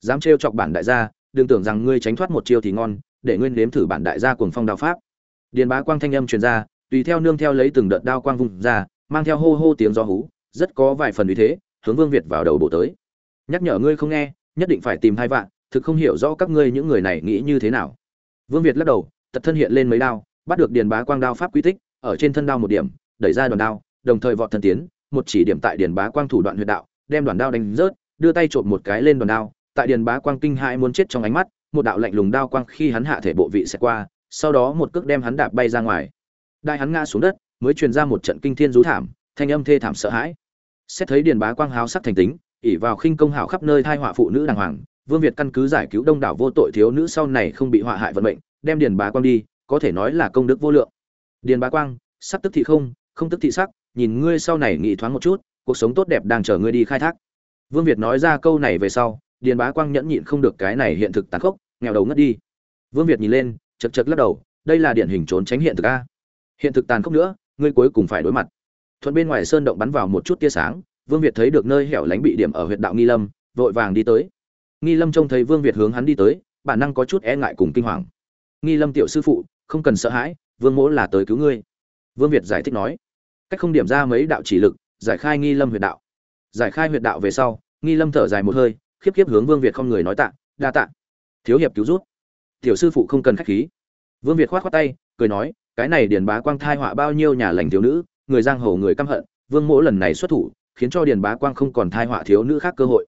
Dám trêu chọc bản đại gia, đừng tưởng rằng ngươi tránh thoát một chiêu thì ngon, để ngươi nếm thử bản đại gia cuồng phong đao pháp. Điền bá quang thanh âm truyền ra, tùy theo nương theo lấy từng đợt đao quang vùng ra, mang theo hô hô tiếng gió hú, rất có vài phần uy thế, hướng vương việt vào đầu bộ tới. Nhắc nhở ngươi không nghe, nhất định phải tìm hai vạn, thực không hiểu rõ các ngươi những người này nghĩ như thế nào. Vương việt lắc đầu, tật thân hiện lên mấy đao, bắt được điền bá quang đao pháp quy tích, ở trên thân đao một điểm, đẩy ra đoàn đao, đồng thời vọt thân tiến một chỉ điểm tại điền bá quang thủ đoạn huyệt đạo, đem đoàn đao đánh rớt, đưa tay trộm một cái lên đoàn đao. Tại điền bá quang kinh hãi muốn chết trong ánh mắt, một đạo lạnh lùng đao quang khi hắn hạ thể bộ vị sẽ qua, sau đó một cước đem hắn đạp bay ra ngoài. Đại hắn ngã xuống đất, mới truyền ra một trận kinh thiên rú thảm, thanh âm thê thảm sợ hãi. Xét thấy điền bá quang háo sắc thành tính ỉ vào khinh công hảo khắp nơi thai họa phụ nữ đàng hoàng, vương việt căn cứ giải cứu đông đảo vô tội thiếu nữ sau này không bị họa hại vận mệnh, đem điền bá quang đi, có thể nói là công đức vô lượng. Điền bá quang, sắc tức thị không không tức thị sắc nhìn ngươi sau này nghĩ thoáng một chút, cuộc sống tốt đẹp đang chờ ngươi đi khai thác. Vương việt nói ra câu này về sau, điền bá quang nhẫn nhịn không được cái này hiện thực tàn khốc, nghèo đầu ngất đi. Vương việt nhìn lên, chật chật lắc đầu, đây là điển hình trốn tránh hiện thực a. Hiện thực tàn khốc nữa, ngươi cuối cùng phải đối mặt. Thuận bên ngoài sơn động bắn vào một chút tia sáng, vương việt thấy được nơi hẻo lánh bị điểm ở huyện đạo nghi lâm, vội vàng đi tới. Nghi lâm trông thấy vương việt hướng hắn đi tới, bản năng có chút e ngại cùng kinh hoàng. Nghi lâm tiểu sư phụ, không cần sợ hãi, vương mỗ là tới cứu ngươi. Vương việt giải thích nói cách không điểm ra mấy đạo chỉ lực, giải khai nghi lâm huyệt đạo. Giải khai huyệt đạo về sau, nghi lâm thở dài một hơi, khiếp khiếp hướng vương việt không người nói tạ, đa tạ. Thiếu hiệp cứu rút tiểu sư phụ không cần khách khí. Vương việt khoát khoát tay, cười nói, cái này điền bá quang thai họa bao nhiêu nhà lành thiếu nữ, người giang hồ người căm hận, vương mỗ lần này xuất thủ, khiến cho điền bá quang không còn thai họa thiếu nữ khác cơ hội.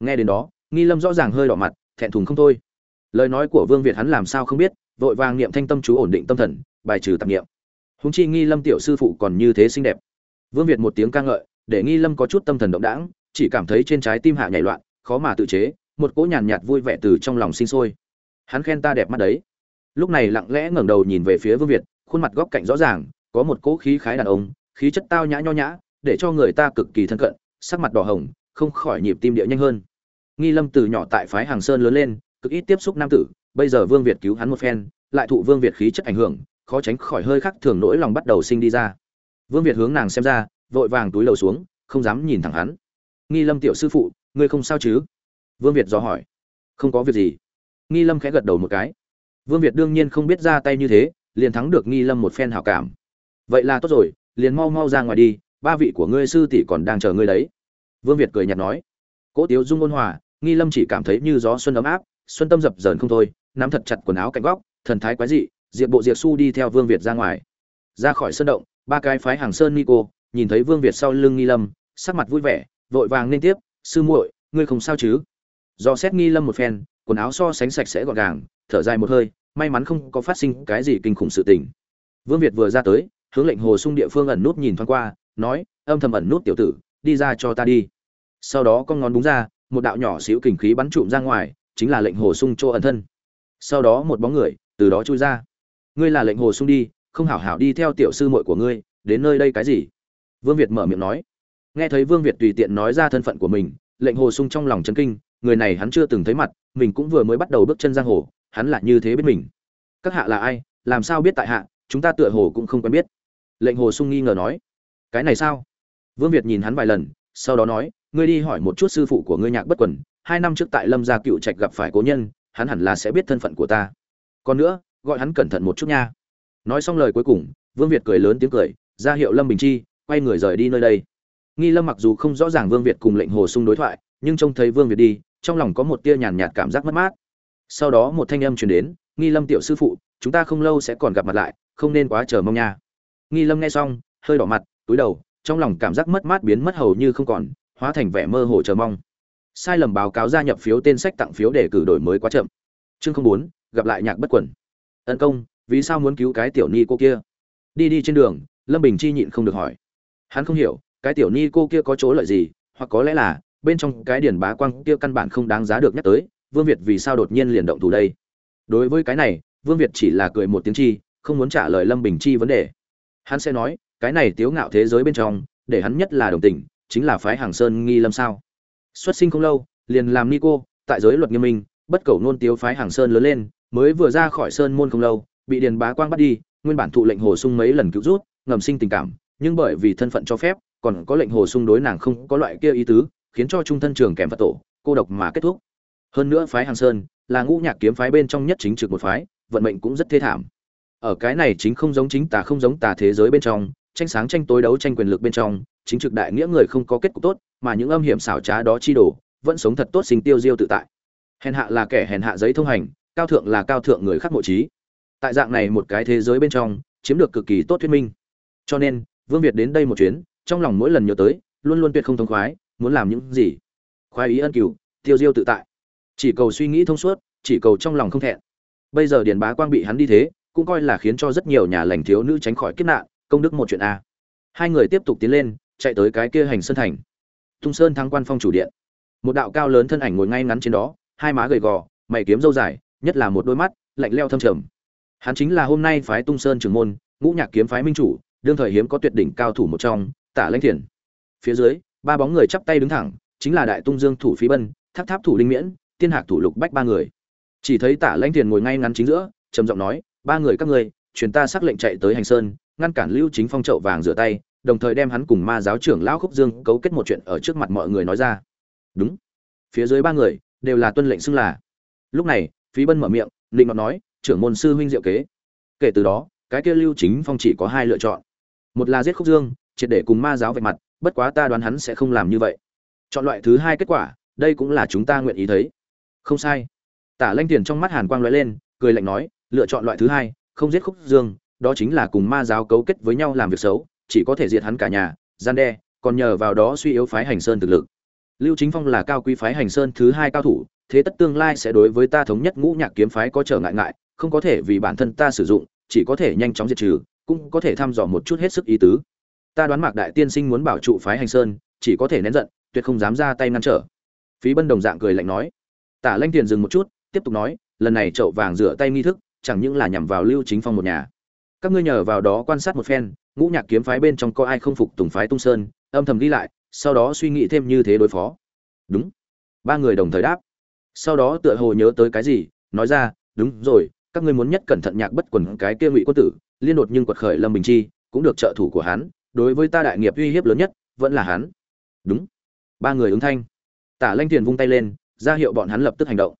Nghe đến đó, nghi lâm rõ ràng hơi đỏ mặt, thẹn thùng không thôi. Lời nói của vương việt hắn làm sao không biết, vội vàng niệm thanh tâm chú ổn định tâm thần, bài trừ tạp niệm húng chi nghi lâm tiểu sư phụ còn như thế xinh đẹp. Vương việt một tiếng ca ngợi để nghi lâm có chút tâm thần động đãng chỉ cảm thấy trên trái tim hạ nhảy loạn khó mà tự chế một cỗ nhàn nhạt, nhạt vui vẻ từ trong lòng sinh sôi. Hắn khen ta đẹp mắt đấy. Lúc này lặng lẽ ngẩng đầu nhìn về phía vương việt khuôn mặt góc cạnh rõ ràng có một cỗ khí khái đàn ông khí chất tao nhã nho nhã để cho người ta cực kỳ thân cận sắc mặt đỏ hồng không khỏi nhịp tim địa nhanh hơn. Nghi lâm từ nhỏ tại phái hàng sơn lớn lên cực ít tiếp xúc nam tử bây giờ vương việt cứu hắn một phen lại thụ vương việt khí chất ảnh hưởng khó tránh khỏi hơi khắc thường nỗi lòng bắt đầu sinh đi ra. Vương việt hướng nàng xem ra, vội vàng túi lầu xuống, không dám nhìn thẳng hắn. Nghi lâm tiểu sư phụ, ngươi không sao chứ? Vương việt dò hỏi. Không có việc gì. Nghi lâm khẽ gật đầu một cái. Vương việt đương nhiên không biết ra tay như thế, liền thắng được nghi lâm một phen hảo cảm. Vậy là tốt rồi, liền mau mau ra ngoài đi, ba vị của ngươi sư tỷ còn đang chờ ngươi đấy. Vương việt cười nhạt nói. Cỗ tiếu dung ôn hòa, nghi lâm chỉ cảm thấy như gió xuân ấm áp, xuân tâm dập dờn không thôi, nắm thật chặt quần áo cạnh góc, thần thái quái dị diệp bộ diệp su đi theo vương việt ra ngoài. Ra khỏi sân động, ba cái phái hàng sơn nico, nhìn thấy vương việt sau lưng nghi lâm, sắc mặt vui vẻ, vội vàng nên tiếp, sư muội, ngươi không sao chứ? Do xét nghi lâm một phen, quần áo so sánh sạch sẽ gọn gàng, thở dài một hơi, may mắn không có phát sinh cái gì kinh khủng sự tình. Vương việt vừa ra tới, hướng lệnh hồ sung địa phương ẩn nút nhìn thoáng qua, nói, âm thầm ẩn nút tiểu tử, đi ra cho ta đi. Sau đó con ngón búng ra, một đạo nhỏ xíu kình khí bắn trụm ra ngoài, chính là lệnh hồ sung chỗ ẩn thân. Sau đó một bóng người từ đó chui ra ngươi là lệnh hồ sung đi, không hảo hảo đi theo tiểu sư muội của ngươi, đến nơi đây cái gì? Vương việt mở miệng nói. Nghe thấy vương việt tùy tiện nói ra thân phận của mình, lệnh hồ sung trong lòng chấn kinh, người này hắn chưa từng thấy mặt, mình cũng vừa mới bắt đầu bước chân giang hồ, hắn là như thế biết mình. Các hạ là ai, làm sao biết tại hạ, chúng ta tựa hồ cũng không quen biết. Lệnh hồ sung nghi ngờ nói. Cái này sao? Vương việt nhìn hắn vài lần, sau đó nói, ngươi đi hỏi một chút sư phụ của ngươi nhạc bất quần, hai năm trước tại lâm gia cựu trạch gặp phải cố nhân, hắn hẳn là sẽ biết thân phận của ta. Còn nữa gọi hắn cẩn thận một chút nha. Nói xong lời cuối cùng, vương việt cười lớn tiếng cười, ra hiệu lâm bình chi, quay người rời đi nơi đây. Nghi lâm mặc dù không rõ ràng vương việt cùng lệnh hồ sung đối thoại, nhưng trông thấy vương việt đi, trong lòng có một tia nhàn nhạt cảm giác mất mát. Sau đó một thanh âm truyền đến, nghi lâm tiểu sư phụ, chúng ta không lâu sẽ còn gặp mặt lại, không nên quá chờ mong nha. Nghi lâm nghe xong, hơi đỏ mặt, túi đầu, trong lòng cảm giác mất mát biến mất hầu như không còn, hóa thành vẻ mơ hồ chờ mong. Sai lầm báo cáo gia nhập phiếu tên sách tặng phiếu để cử đổi mới quá chậm. Chương không bốn, gặp lại nhạc bất quẩn tấn công, vì sao muốn cứu cái tiểu ni cô kia? Đi đi trên đường, lâm bình chi nhịn không được hỏi. Hắn không hiểu, cái tiểu ni cô kia có chỗ lợi gì, hoặc có lẽ là, bên trong cái điển bá quang kia căn bản không đáng giá được nhắc tới, vương việt vì sao đột nhiên liền động thủ đây? Đối với cái này, vương việt chỉ là cười một tiếng chi, không muốn trả lời lâm bình chi vấn đề. Hắn sẽ nói, cái này tiếu ngạo thế giới bên trong, để hắn nhất là đồng tình, chính là phái hàng sơn nghi lâm sao? Xuất sinh không lâu, liền làm ni cô, tại giới luật nghiêm minh, bất cầu nôn tiếu phái hàng sơn lớn lên mới vừa ra khỏi sơn môn không lâu, bị điền bá quang bắt đi, nguyên bản thụ lệnh hồ sung mấy lần cứu rút, ngầm sinh tình cảm, nhưng bởi vì thân phận cho phép, còn có lệnh hồ sung đối nàng không có loại kia ý tứ, khiến cho trung thân trường kèm phật tổ, cô độc mà kết thúc. Hơn nữa phái hàng sơn là ngũ nhạc kiếm phái bên trong nhất chính trực một phái, vận mệnh cũng rất thê thảm. Ở cái này chính không giống chính tà không giống tà thế giới bên trong, tranh sáng tranh tối đấu tranh quyền lực bên trong, chính trực đại nghĩa người không có kết cục tốt, mà những âm hiểm xảo trá đó chi đổ vẫn sống thật tốt sinh tiêu diêu tự tại. Hèn hạ là kẻ hèn hạ giấy thông hành cao thượng là cao thượng người khác mộ trí. Tại dạng này một cái thế giới bên trong, chiếm được cực kỳ tốt thuyết minh. Cho nên, vương việt đến đây một chuyến, trong lòng mỗi lần nhớ tới, luôn luôn tuyệt không thông khoái, muốn làm những gì. Khoái ý ân cửu, tiêu diêu tự tại. Chỉ cầu suy nghĩ thông suốt, chỉ cầu trong lòng không thẹn. Bây giờ điền bá quang bị hắn đi thế, cũng coi là khiến cho rất nhiều nhà lành thiếu nữ tránh khỏi kiếp nạn, công đức một chuyện a. Hai người tiếp tục tiến lên, chạy tới cái kia hành sơn thành. Tung sơn thắng quan phong chủ điện. Một đạo cao lớn thân ảnh ngồi ngay ngắn trên đó, hai má gầy gò, mày kiếm râu dài nhất là một đôi mắt, lạnh leo thâm trầm. Hắn chính là hôm nay phái tung sơn trưởng môn, ngũ nhạc kiếm phái minh chủ, đương thời hiếm có tuyệt đỉnh cao thủ một trong, tả lãnh thiền. Phía dưới, ba bóng người chắp tay đứng thẳng, chính là đại tung dương thủ phí bân tháp tháp thủ linh miễn, tiên hạc thủ lục bách ba người. Chỉ thấy tả lãnh thiền ngồi ngay ngắn chính giữa, trầm giọng nói, ba người các ngươi, truyền ta xác lệnh chạy tới hành sơn, ngăn cản lưu chính phong trậu vàng rửa tay, đồng thời đem hắn cùng ma giáo trưởng lão khúc dương cấu kết một chuyện ở trước mặt mọi người nói ra. Đúng. Phía dưới ba người, đều là tuân lệnh xưng là. Lúc này phí bân mở miệng định ngọt nói, trưởng môn sư huynh diệu kế. Kể từ đó, cái kia lưu chính phong chỉ có hai lựa chọn. Một là giết khúc dương, triệt để cùng ma giáo vạch mặt, bất quá ta đoán hắn sẽ không làm như vậy. Chọn loại thứ hai kết quả, đây cũng là chúng ta nguyện ý thấy. Không sai. Tả lanh tiền trong mắt hàn quang lóe lên, cười lạnh nói, lựa chọn loại thứ hai, không giết khúc dương, đó chính là cùng ma giáo cấu kết với nhau làm việc xấu, chỉ có thể diệt hắn cả nhà, gian đe, còn nhờ vào đó suy yếu phái hành sơn thực lực. Lưu chính phong là cao quý phái hành sơn thứ hai cao thủ thế tất tương lai sẽ đối với ta thống nhất ngũ nhạc kiếm phái có trở ngại ngại, không có thể vì bản thân ta sử dụng, chỉ có thể nhanh chóng diệt trừ, cũng có thể thăm dò một chút hết sức ý tứ. Ta đoán mạc đại tiên sinh muốn bảo trụ phái hành sơn, chỉ có thể nén giận, tuyệt không dám ra tay ngăn trở. Phí bân đồng dạng cười lạnh nói. Tả lanh tiền dừng một chút, tiếp tục nói, lần này chậu vàng rửa tay nghi thức, chẳng những là nhằm vào lưu chính phong một nhà. Các ngươi nhờ vào đó quan sát một phen, ngũ nhạc kiếm phái bên trong có ai không phục tùng phái tung sơn, âm thầm đi lại, sau đó suy nghĩ thêm như thế đối phó. Đúng. Ba người đồng thời đáp sau đó tựa hồ nhớ tới cái gì, nói ra, đúng rồi, các ngươi muốn nhất cẩn thận nhạc bất quần cái kia ngụy quân tử, liên đột nhưng quật khởi lâm bình chi, cũng được trợ thủ của hắn, đối với ta đại nghiệp uy hiếp lớn nhất, vẫn là hắn. Đúng. Ba người ứng thanh. Tả lanh thiền vung tay lên, ra hiệu bọn hắn lập tức hành động.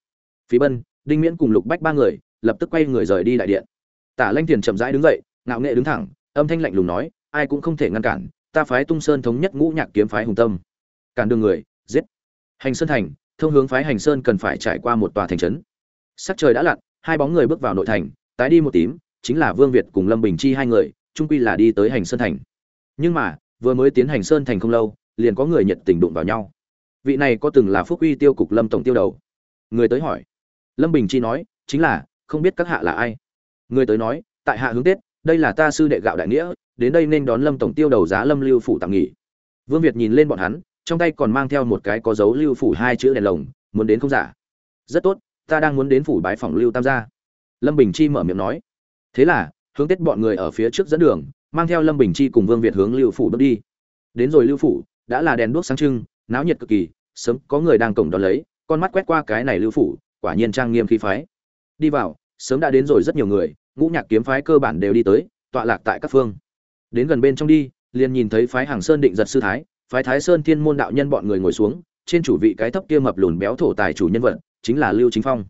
Phí bân, đinh miễn cùng lục bách ba người, lập tức quay người rời đi đại điện. Tả lanh thiền chậm rãi đứng dậy, ngạo nghệ đứng thẳng, âm thanh lạnh lùng nói, ai cũng không thể ngăn cản, ta phái tung sơn thống nhất ngũ nhạc kiếm phái hùng tâm. Cản đường người, giết. Hành sơn thành thông hướng phái hành sơn cần phải trải qua một tòa thành trấn. Sắc trời đã lặn, hai bóng người bước vào nội thành, tái đi một tím, chính là vương việt cùng lâm bình chi hai người trung quy là đi tới hành sơn thành. Nhưng mà, vừa mới tiến hành sơn thành không lâu, liền có người nhiệt tình đụng vào nhau. Vị này có từng là phúc uy tiêu cục lâm tổng tiêu đầu. Người tới hỏi. Lâm bình chi nói, chính là, không biết các hạ là ai. Người tới nói, tại hạ hướng tết, đây là ta sư đệ gạo đại nghĩa, đến đây nên đón lâm tổng tiêu đầu giá lâm lưu phủ tạm nghỉ. Vương việt nhìn lên bọn hắn trong tay còn mang theo một cái có dấu lưu phủ hai chữ đèn lồng, muốn đến không giả? Rất tốt, ta đang muốn đến phủ bái phòng lưu tam gia. Lâm bình chi mở miệng nói. Thế là, hướng tết bọn người ở phía trước dẫn đường, mang theo lâm bình chi cùng vương việt hướng lưu phủ bước đi. Đến rồi lưu phủ, đã là đèn đuốc sáng trưng, náo nhiệt cực kỳ, sớm có người đang cổng đón lấy, con mắt quét qua cái này lưu phủ, quả nhiên trang nghiêm khí phái. Đi vào, sớm đã đến rồi rất nhiều người, ngũ nhạc kiếm phái cơ bản đều đi tới, tọa lạc tại các phương. Đến gần bên trong đi, liền nhìn thấy phái hàng sơn định giật sư thái phái thái sơn thiên môn đạo nhân bọn người ngồi xuống, trên chủ vị cái thấp kia mập lùn béo thổ tài chủ nhân vật, chính là lưu chính phong.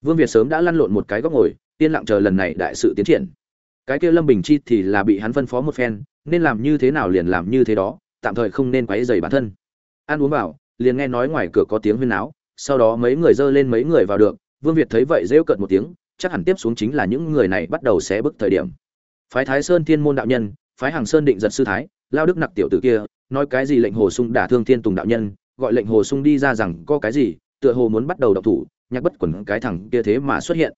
Vương việt sớm đã lăn lộn một cái góc ngồi, yên lặng chờ lần này đại sự tiến triển. Cái kia lâm bình chi thì là bị hắn phân phó một phen, nên làm như thế nào liền làm như thế đó, tạm thời không nên quấy dày bản thân. Ăn uống vào, liền nghe nói ngoài cửa có tiếng huyên náo, sau đó mấy người dơ lên mấy người vào được, vương việt thấy vậy rêu cợt một tiếng, chắc hẳn tiếp xuống chính là những người này bắt đầu xé bức thời điểm. Phái thái sơn thiên môn đạo nhân, phái hàng sơn định giật sư thái, lao đức nặc tiểu tử kia nói cái gì lệnh hồ sung đả thương thiên tùng đạo nhân, gọi lệnh hồ sung đi ra rằng có cái gì, tựa hồ muốn bắt đầu độc thủ nhắc bất quần cái thằng kia thế mà xuất hiện.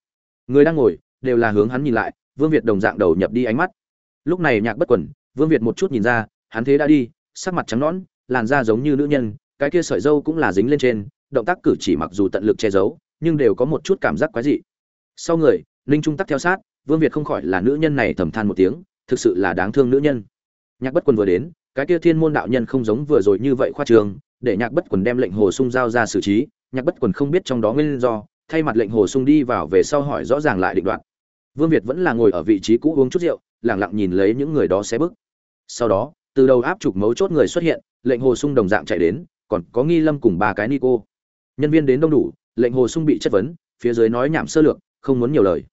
Người đang ngồi, đều là hướng hắn nhìn lại, vương việt đồng dạng đầu nhập đi ánh mắt. Lúc này nhạc bất quần vương việt một chút nhìn ra, hắn thế đã đi, sắc mặt trắng nõn, làn da giống như nữ nhân, cái kia sợi dâu cũng là dính lên trên, động tác cử chỉ mặc dù tận lực che giấu, nhưng đều có một chút cảm giác quái dị. Sau người, ninh trung tắc theo sát, vương việt không khỏi là nữ nhân này thầm than một tiếng, thực sự là đáng thương nữ nhân. Nhạc bất quần vừa đến cái kia thiên môn đạo nhân không giống vừa rồi như vậy khoa trường, để nhạc bất quần đem lệnh hồ sung giao ra xử trí, nhạc bất quần không biết trong đó nguyên do, thay mặt lệnh hồ sung đi vào về sau hỏi rõ ràng lại định đoạn vương việt vẫn là ngồi ở vị trí cũ uống chút rượu lẳng lặng nhìn lấy những người đó xé bước. Sau đó, từ đầu áp trục mấu chốt người xuất hiện, lệnh hồ sung đồng dạng chạy đến, còn có nghi lâm cùng ba cái ni cô. Nhân viên đến đông đủ, lệnh hồ sung bị chất vấn, phía dưới nói nhảm sơ lược, không muốn nhiều lời.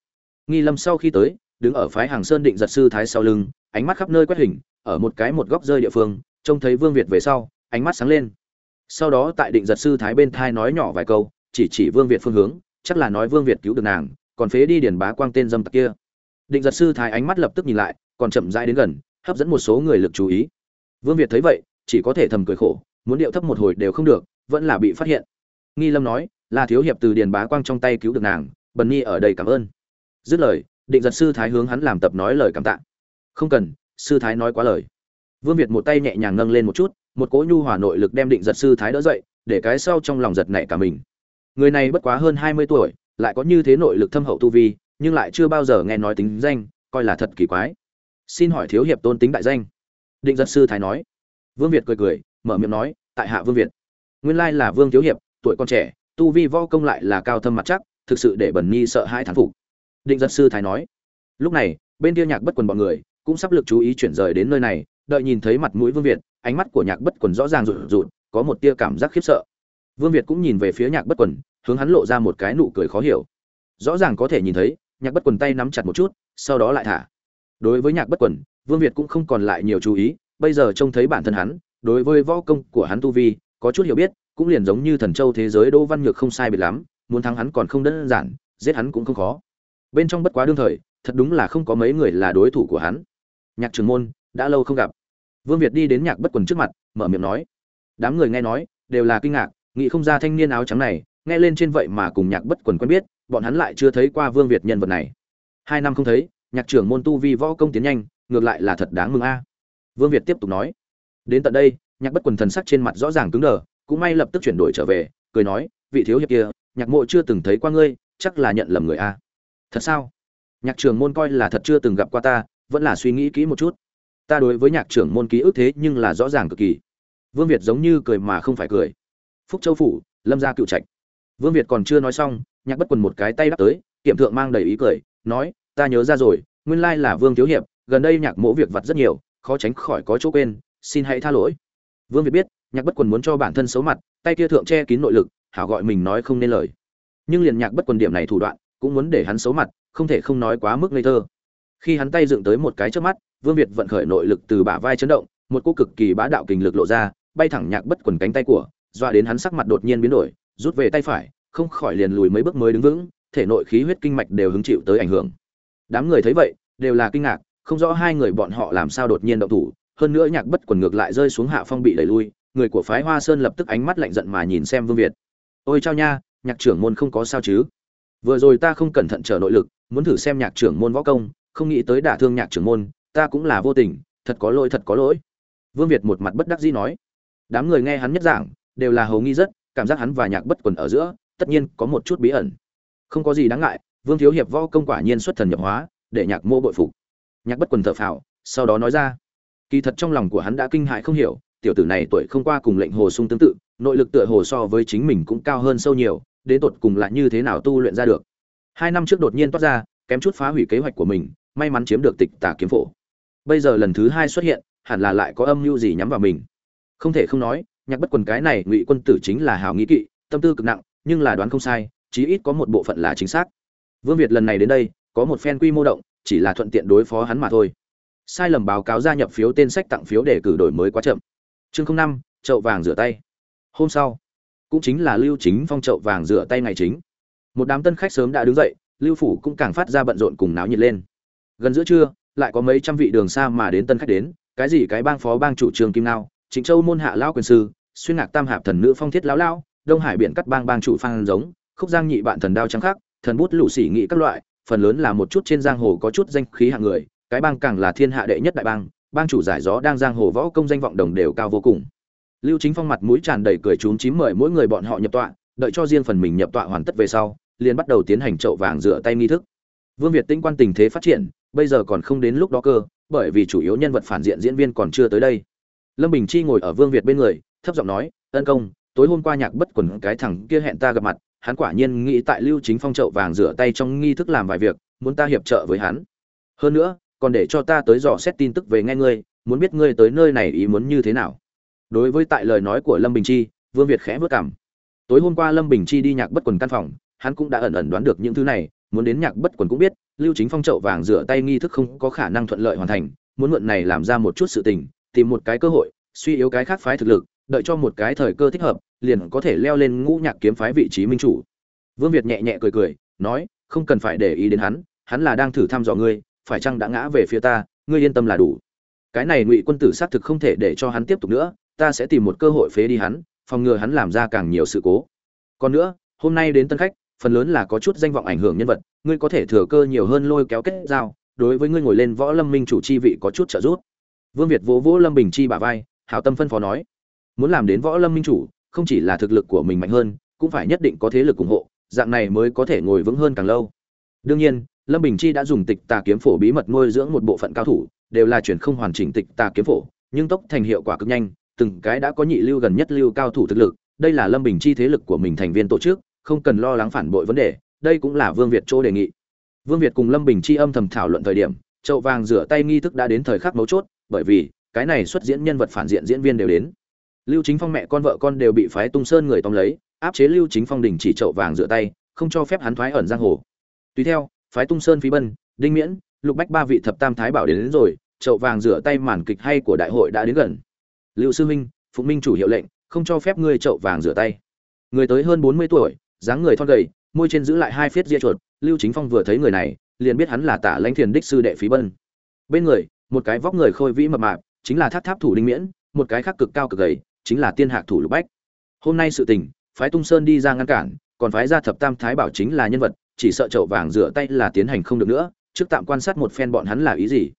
Nghi lâm sau khi tới, đứng ở phái hàng sơn định giật sư thái sau lưng, ánh mắt khắp nơi quét hình ở một cái một góc rơi địa phương, trông thấy vương việt về sau, ánh mắt sáng lên. Sau đó tại định giật sư thái bên thai nói nhỏ vài câu, chỉ chỉ vương việt phương hướng, chắc là nói vương việt cứu được nàng, còn phế đi điền bá quang tên dâm tặc kia. Định giật sư thái ánh mắt lập tức nhìn lại, còn chậm rãi đến gần, hấp dẫn một số người lực chú ý. Vương việt thấy vậy, chỉ có thể thầm cười khổ, muốn điệu thấp một hồi đều không được, vẫn là bị phát hiện. Nghi lâm nói, là thiếu hiệp từ điền bá quang trong tay cứu được nàng, bần nhi ở đây cảm ơn. Dứt lời, định giật sư thái hướng hắn làm tập nói lời cảm tạ. Không cần sư thái nói quá lời. Vương việt một tay nhẹ nhàng nâng lên một chút, một cỗ nhu hòa nội lực đem định giật sư thái đỡ dậy, để cái sau trong lòng giật nảy cả mình. Người này bất quá hơn hai mươi tuổi, lại có như thế nội lực thâm hậu tu vi, nhưng lại chưa bao giờ nghe nói tính danh, coi là thật kỳ quái. Xin hỏi thiếu hiệp tôn tính đại danh? Định giật sư thái nói. Vương việt cười cười, mở miệng nói, tại hạ vương việt. Nguyên lai là vương thiếu hiệp, tuổi còn trẻ, tu vi võ công lại là cao thâm mặt chắc, thực sự để bẩn nhi sợ hai thán phục. Định giật sư thái nói. Lúc này, bên kia nhạc bất quần bọn người cũng sắp lực chú ý chuyển rời đến nơi này, đợi nhìn thấy mặt mũi vương việt, ánh mắt của nhạc bất quần rõ ràng rụt rụt, có một tia cảm giác khiếp sợ. Vương việt cũng nhìn về phía nhạc bất quần, hướng hắn lộ ra một cái nụ cười khó hiểu. Rõ ràng có thể nhìn thấy, nhạc bất quần tay nắm chặt một chút, sau đó lại thả. Đối với nhạc bất quần, vương việt cũng không còn lại nhiều chú ý, bây giờ trông thấy bản thân hắn, đối với võ công của hắn tu vi, có chút hiểu biết, cũng liền giống như thần châu thế giới đỗ văn nhược không sai biệt lắm, muốn thắng hắn còn không đơn giản, giết hắn cũng không khó. Bên trong bất quá đương thời, thật đúng là không có mấy người là đối thủ của hắn nhạc trường môn, đã lâu không gặp. Vương việt đi đến nhạc bất quần trước mặt, mở miệng nói. Đám người nghe nói, đều là kinh ngạc, nghĩ không ra thanh niên áo trắng này, nghe lên trên vậy mà cùng nhạc bất quần quen biết, bọn hắn lại chưa thấy qua vương việt nhân vật này. Hai năm không thấy, nhạc trưởng môn tu vi võ công tiến nhanh, ngược lại là thật đáng mừng a. Vương việt tiếp tục nói. Đến tận đây, nhạc bất quần thần sắc trên mặt rõ ràng cứng đờ, cũng may lập tức chuyển đổi trở về, cười nói, vị thiếu hiệp kia, nhạc mộ chưa từng thấy qua ngươi, chắc là nhận lầm người a. Thật sao? Nhạc trưởng môn coi là thật chưa từng gặp qua ta vẫn là suy nghĩ kỹ một chút. Ta đối với nhạc trưởng môn ký ức thế nhưng là rõ ràng cực kỳ. Vương việt giống như cười mà không phải cười. Phúc châu phủ, lâm gia cựu trạch. Vương việt còn chưa nói xong, nhạc bất quần một cái tay đắp tới, kiểm thượng mang đầy ý cười, nói, ta nhớ ra rồi, nguyên lai là vương thiếu hiệp, gần đây nhạc mỗ việc vặt rất nhiều, khó tránh khỏi có chỗ quên, xin hãy tha lỗi. Vương việt biết, nhạc bất quần muốn cho bản thân xấu mặt, tay kia thượng che kín nội lực, hảo gọi mình nói không nên lời. Nhưng liền nhạc bất quần điểm này thủ đoạn, cũng muốn để hắn xấu mặt, không thể không nói quá mức ngây thơ khi hắn tay dựng tới một cái trước mắt, vương việt vận khởi nội lực từ bả vai chấn động, một cô cực kỳ bá đạo kình lực lộ ra, bay thẳng nhạc bất quần cánh tay của, dọa đến hắn sắc mặt đột nhiên biến đổi, rút về tay phải, không khỏi liền lùi mấy bước mới đứng vững, thể nội khí huyết kinh mạch đều hứng chịu tới ảnh hưởng. Đám người thấy vậy, đều là kinh ngạc, không rõ hai người bọn họ làm sao đột nhiên động thủ, hơn nữa nhạc bất quần ngược lại rơi xuống hạ phong bị đẩy lui, người của phái hoa sơn lập tức ánh mắt lạnh giận mà nhìn xem vương việt. Ôi chao nha, nhạc trưởng môn không có sao chứ? Vừa rồi ta không cẩn thận trở nội lực, muốn thử xem nhạc trưởng môn võ công không nghĩ tới đả thương nhạc trưởng môn, ta cũng là vô tình, thật có lỗi, thật có lỗi. Vương việt một mặt bất đắc dĩ nói. Đám người nghe hắn nhất giảng, đều là hầu nghi rất, cảm giác hắn và nhạc bất quần ở giữa, tất nhiên có một chút bí ẩn. Không có gì đáng ngại, vương thiếu hiệp võ công quả nhiên xuất thần nhập hóa, để nhạc mô bội phục. Nhạc bất quần thở phào, sau đó nói ra. Kỳ thật trong lòng của hắn đã kinh hại không hiểu, tiểu tử này tuổi không qua cùng lệnh hồ sung tương tự, nội lực tựa hồ so với chính mình cũng cao hơn sâu nhiều, đến tột cùng lại như thế nào tu luyện ra được. Hai năm trước đột nhiên toát ra, kém chút phá hủy kế hoạch của mình may mắn chiếm được tịch tả kiếm phổ. Bây giờ lần thứ hai xuất hiện, hẳn là lại có âm mưu gì nhắm vào mình. Không thể không nói, nhạc bất quần cái này ngụy quân tử chính là hào nghĩ kỵ, tâm tư cực nặng, nhưng là đoán không sai, chí ít có một bộ phận là chính xác. Vương việt lần này đến đây, có một phen quy mô động, chỉ là thuận tiện đối phó hắn mà thôi. Sai lầm báo cáo gia nhập phiếu tên sách tặng phiếu để cử đổi mới quá chậm. Chương năm, chậu vàng rửa tay. Hôm sau, cũng chính là lưu chính phong chậu vàng rửa tay ngày chính. Một đám tân khách sớm đã đứng dậy, lưu phủ cũng càng phát ra bận rộn cùng náo nhiệt lên gần giữa trưa, lại có mấy trăm vị đường xa mà đến tân khách đến, cái gì cái bang phó bang chủ trường kim nao trịnh châu môn hạ lao quyền sư, xuyên ngạc tam hạp thần nữ phong thiết lão lao đông hải biển cắt bang bang chủ phan giống, khúc giang nhị bạn thần đao trắng khắc, thần bút lũ xỉ nghị các loại, phần lớn là một chút trên giang hồ có chút danh khí hạng người, cái bang càng là thiên hạ đệ nhất đại bang bang chủ giải gió đang giang hồ võ công danh vọng đồng đều cao vô cùng. Lưu chính phong mặt mũi tràn đầy cười trúng chím mời mỗi người bọn họ nhập tọa, đợi cho riêng phần mình nhập tọa hoàn tất về sau, liền bắt đầu tiến hành chậu vàng rửa tay nghi thức. Vương việt tinh quan tình thế phát triển bây giờ còn không đến lúc đó cơ, bởi vì chủ yếu nhân vật phản diện diễn viên còn chưa tới đây. Lâm bình chi ngồi ở vương việt bên người, thấp giọng nói ân công, tối hôm qua nhạc bất quần cái thằng kia hẹn ta gặp mặt, hắn quả nhiên nghĩ tại lưu chính phong chậu vàng rửa tay trong nghi thức làm vài việc, muốn ta hiệp trợ với hắn. Hơn nữa, còn để cho ta tới dò xét tin tức về nghe ngươi, muốn biết ngươi tới nơi này ý muốn như thế nào. Đối với tại lời nói của lâm bình chi, vương việt khẽ vất cảm tối hôm qua lâm bình chi đi nhạc bất quần căn phòng, hắn cũng đã ẩn ẩn đoán được những thứ này muốn đến nhạc bất quần cũng biết, lưu chính phong trậu vàng rửa tay nghi thức không có khả năng thuận lợi hoàn thành, muốn mượn này làm ra một chút sự tình, tìm một cái cơ hội, suy yếu cái khác phái thực lực, đợi cho một cái thời cơ thích hợp, liền có thể leo lên ngũ nhạc kiếm phái vị trí minh chủ. Vương việt nhẹ nhẹ cười cười, nói, không cần phải để ý đến hắn hắn là đang thử thăm dò ngươi, phải chăng đã ngã về phía ta, ngươi yên tâm là đủ. Cái này ngụy quân tử xác thực không thể để cho hắn tiếp tục nữa, ta sẽ tìm một cơ hội phế đi hắn, phòng ngừa hắn làm ra càng nhiều sự cố. Còn nữa, hôm nay đến tân khách phần lớn là có chút danh vọng ảnh hưởng nhân vật, ngươi có thể thừa cơ nhiều hơn lôi kéo kết giao, đối với ngươi ngồi lên võ lâm minh chủ chi vị có chút trợ giúp. Vương việt vỗ vỗ lâm bình chi bả vai, hảo tâm phân phó nói, muốn làm đến võ lâm minh chủ, không chỉ là thực lực của mình mạnh hơn, cũng phải nhất định có thế lực ủng hộ, dạng này mới có thể ngồi vững hơn càng lâu. Đương nhiên, lâm bình chi đã dùng tịch tà kiếm phổ bí mật nuôi dưỡng một bộ phận cao thủ, đều là chuyển không hoàn chỉnh tịch tà kiếm phổ, nhưng tốc thành hiệu quả cực nhanh, từng cái đã có nhị lưu gần nhất lưu cao thủ thực lực, đây là lâm bình chi thế lực của mình thành viên tổ chức không cần lo lắng phản bội vấn đề đây cũng là vương việt chỗ đề nghị. Vương việt cùng lâm bình chi âm thầm thảo luận thời điểm chậu vàng rửa tay nghi thức đã đến thời khắc mấu chốt bởi vì cái này xuất diễn nhân vật phản diện diễn viên đều đến. Lưu chính phong mẹ con vợ con đều bị phái tung sơn người tóm lấy áp chế lưu chính phong đình chỉ chậu vàng rửa tay không cho phép hắn thoái ẩn giang hồ. Tùy theo phái tung sơn phí bân đinh miễn lục bách ba vị thập tam thái bảo đến, đến rồi chậu vàng rửa tay màn kịch hay của đại hội đã đến gần. Lưu sư huynh phụng minh chủ hiệu lệnh không cho phép ngươi chậu vàng rửa tay. Người tới hơn bốn mươi tuổi dáng người thon gầy, môi trên giữ lại hai phiết ria chuột, lưu chính phong vừa thấy người này, liền biết hắn là tả lãnh thiền đích sư đệ phí bân. Bên người, một cái vóc người khôi vĩ mập mạp, chính là tháp tháp thủ đinh miễn, một cái khác cực cao cực gầy, chính là tiên hạc thủ lục bách. Hôm nay sự tình, phái tung sơn đi ra ngăn cản, còn phái ra thập tam thái bảo chính là nhân vật, chỉ sợ chậu vàng rửa tay là tiến hành không được nữa, trước tạm quan sát một phen bọn hắn là ý gì.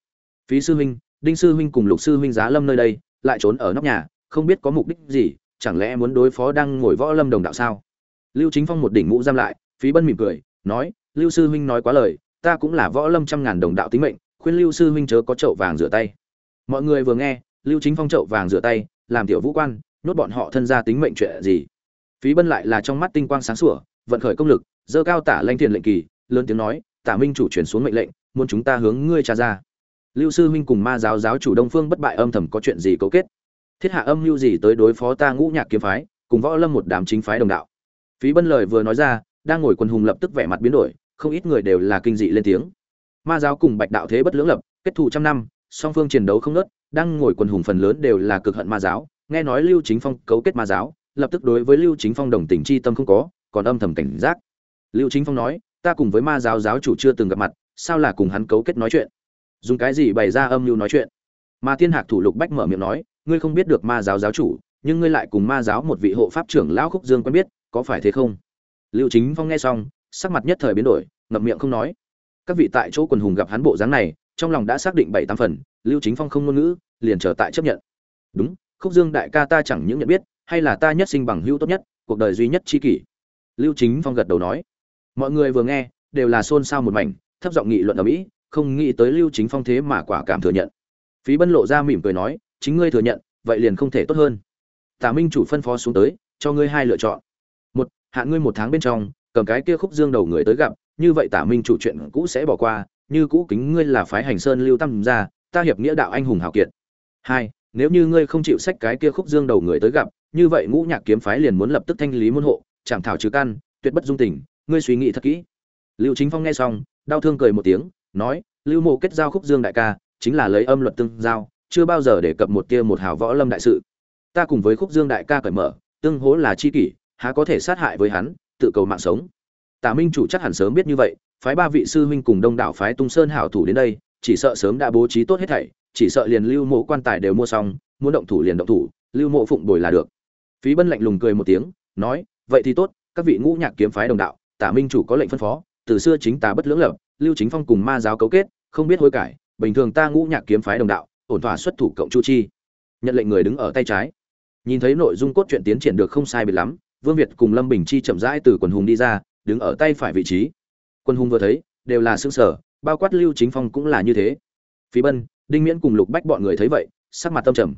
Phí sư huynh, đinh sư huynh cùng lục sư huynh giá lâm nơi đây, lại trốn ở nóc nhà, không biết có mục đích gì, chẳng lẽ muốn đối phó đang ngồi võ lâm đồng đạo sao? Lưu chính phong một đỉnh mũ giam lại, phí bân mỉm cười, nói, lưu sư huynh nói quá lời, ta cũng là võ lâm trăm ngàn đồng đạo tính mệnh, khuyên lưu sư huynh chớ có chậu vàng rửa tay. Mọi người vừa nghe, lưu chính phong chậu vàng rửa tay, làm tiểu vũ quan, nhốt bọn họ thân ra tính mệnh chuyện gì? Phí bân lại là trong mắt tinh quang sáng sủa, vận khởi công lực dơ cao tả lanh thiền lệnh kỳ, lớn tiếng nói, tả minh chủ chuyển xuống mệnh lệnh, muốn chúng ta hướng ngươi tra ra. Lưu sư huynh cùng ma giáo giáo chủ đông phương bất bại âm thầm có chuyện gì cấu kết? Thiết hạ âm mưu gì tới đối phó ta ngũ nhạc kiếm phái, cùng võ lâm một đám chính phái đồng đạo? Phí bân lời vừa nói ra, đang ngồi quần hùng lập tức vẻ mặt biến đổi, không ít người đều là kinh dị lên tiếng. Ma giáo cùng bạch đạo thế bất lưỡng lập, kết thù trăm năm, song phương chiến đấu không nớt đang ngồi quần hùng phần lớn đều là cực hận ma giáo. Nghe nói lưu chính phong cấu kết ma giáo, lập tức đối với lưu chính phong đồng tình chi tâm không có, còn âm thầm cảnh giác. Lưu chính phong nói, ta cùng với ma giáo giáo chủ chưa từng gặp mặt, sao là cùng hắn cấu kết nói chuyện? Dùng cái gì bày ra âm mưu nói chuyện? Mà Thiên hạc thủ lục bách mở miệng nói, ngươi không biết được ma giáo giáo chủ, nhưng ngươi lại cùng ma giáo một vị hộ pháp trưởng lão khúc dương quen biết có phải thế không? Lưu chính phong nghe xong, sắc mặt nhất thời biến đổi, ngậm miệng không nói. Các vị tại chỗ quần hùng gặp hắn bộ dáng này, trong lòng đã xác định bảy tám phần, lưu chính phong không ngôn ngữ, liền trở tại chấp nhận. Đúng, khúc dương đại ca ta chẳng những nhận biết, hay là ta nhất sinh bằng hữu tốt nhất, cuộc đời duy nhất chi kỷ. Lưu chính phong gật đầu nói. Mọi người vừa nghe, đều là xôn xao một mảnh, thấp giọng nghị luận ở mỹ, không nghĩ tới lưu chính phong thế mà quả cảm thừa nhận. Phí bân lộ ra mỉm cười nói, chính ngươi thừa nhận, vậy liền không thể tốt hơn. Tả minh chủ phân phó xuống tới, cho ngươi hai lựa chọn hạn ngươi một tháng bên trong, cầm cái kia khúc dương đầu người tới gặp, như vậy tả minh chủ chuyện cũ sẽ bỏ qua, như cũ kính ngươi là phái hành sơn lưu tâm ra, ta hiệp nghĩa đạo anh hùng hào kiệt. Hai, nếu như ngươi không chịu sách cái kia khúc dương đầu người tới gặp, như vậy ngũ nhạc kiếm phái liền muốn lập tức thanh lý môn hộ chẳng thảo trừ căn, tuyệt bất dung tình, ngươi suy nghĩ thật kỹ. Lưu chính phong nghe xong, đau thương cười một tiếng, nói, lưu mộ kết giao khúc dương đại ca, chính là lấy âm luật tương giao, chưa bao giờ để cập một tia một hào võ lâm đại sự. Ta cùng với khúc dương đại ca cởi mở, tương hố là chi kỷ há có thể sát hại với hắn, tự cầu mạng sống. Tả minh chủ chắc hẳn sớm biết như vậy, phái ba vị sư huynh cùng đông đảo phái tung sơn hảo thủ đến đây, chỉ sợ sớm đã bố trí tốt hết thảy, chỉ sợ liền lưu mộ quan tài đều mua xong, muốn động thủ liền động thủ, lưu mộ phụng bồi là được. Phí bân lạnh lùng cười một tiếng, nói, vậy thì tốt, các vị ngũ nhạc kiếm phái đồng đạo, tả minh chủ có lệnh phân phó, từ xưa chính ta bất lưỡng lập, lưu chính phong cùng ma giáo cấu kết, không biết hối cải, bình thường ta ngũ nhạc kiếm phái đồng đạo, ổn thỏa xuất thủ cộng chu chi. Nhận lệnh người đứng ở tay trái. Nhìn thấy nội dung cốt truyện tiến triển được không sai biệt lắm vương việt cùng lâm bình chi chậm rãi từ quần hùng đi ra, đứng ở tay phải vị trí. Quân hùng vừa thấy, đều là xương sở bao quát lưu chính phong cũng là như thế. Phí bân, đinh miễn cùng lục bách bọn người thấy vậy, sắc mặt tâm trầm.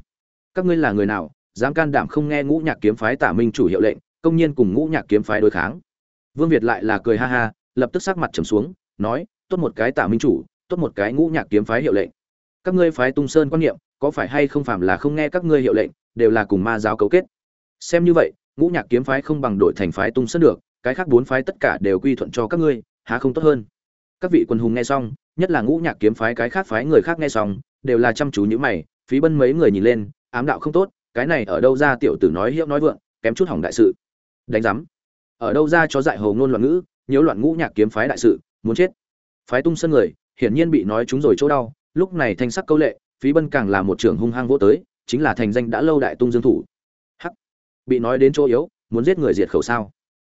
Các ngươi là người nào, dám can đảm không nghe ngũ nhạc kiếm phái tả minh chủ hiệu lệnh, công nhiên cùng ngũ nhạc kiếm phái đối kháng? Vương việt lại là cười ha ha, lập tức sắc mặt trầm xuống, nói, tốt một cái tả minh chủ, tốt một cái ngũ nhạc kiếm phái hiệu lệnh. Các ngươi phái tung sơn quan niệm, có phải hay không phạm là không nghe các ngươi hiệu lệnh, đều là cùng ma giáo cấu kết? Xem như vậy ngũ nhạc kiếm phái không bằng đội thành phái tung sơn được, cái khác bốn phái tất cả đều quy thuận cho các ngươi, há không tốt hơn? Các vị quân hùng nghe xong, nhất là ngũ nhạc kiếm phái cái khác phái người khác nghe xong, đều là chăm chú như mày, phí bân mấy người nhìn lên, ám đạo không tốt, cái này ở đâu ra tiểu tử nói hiệu nói vượng, kém chút hỏng đại sự. Đánh giám. Ở đâu ra cho dại hầu ngôn loạn ngữ, nhiễu loạn ngũ nhạc kiếm phái đại sự, muốn chết. Phái tung sân người, hiển nhiên bị nói chúng rồi chỗ đau, lúc này thanh sắc câu lệ, phí bân càng là một trưởng hung hăng vỗ tới, chính là thành danh đã lâu đại tung dương thủ bị nói đến chỗ yếu, muốn giết người diệt khẩu sao?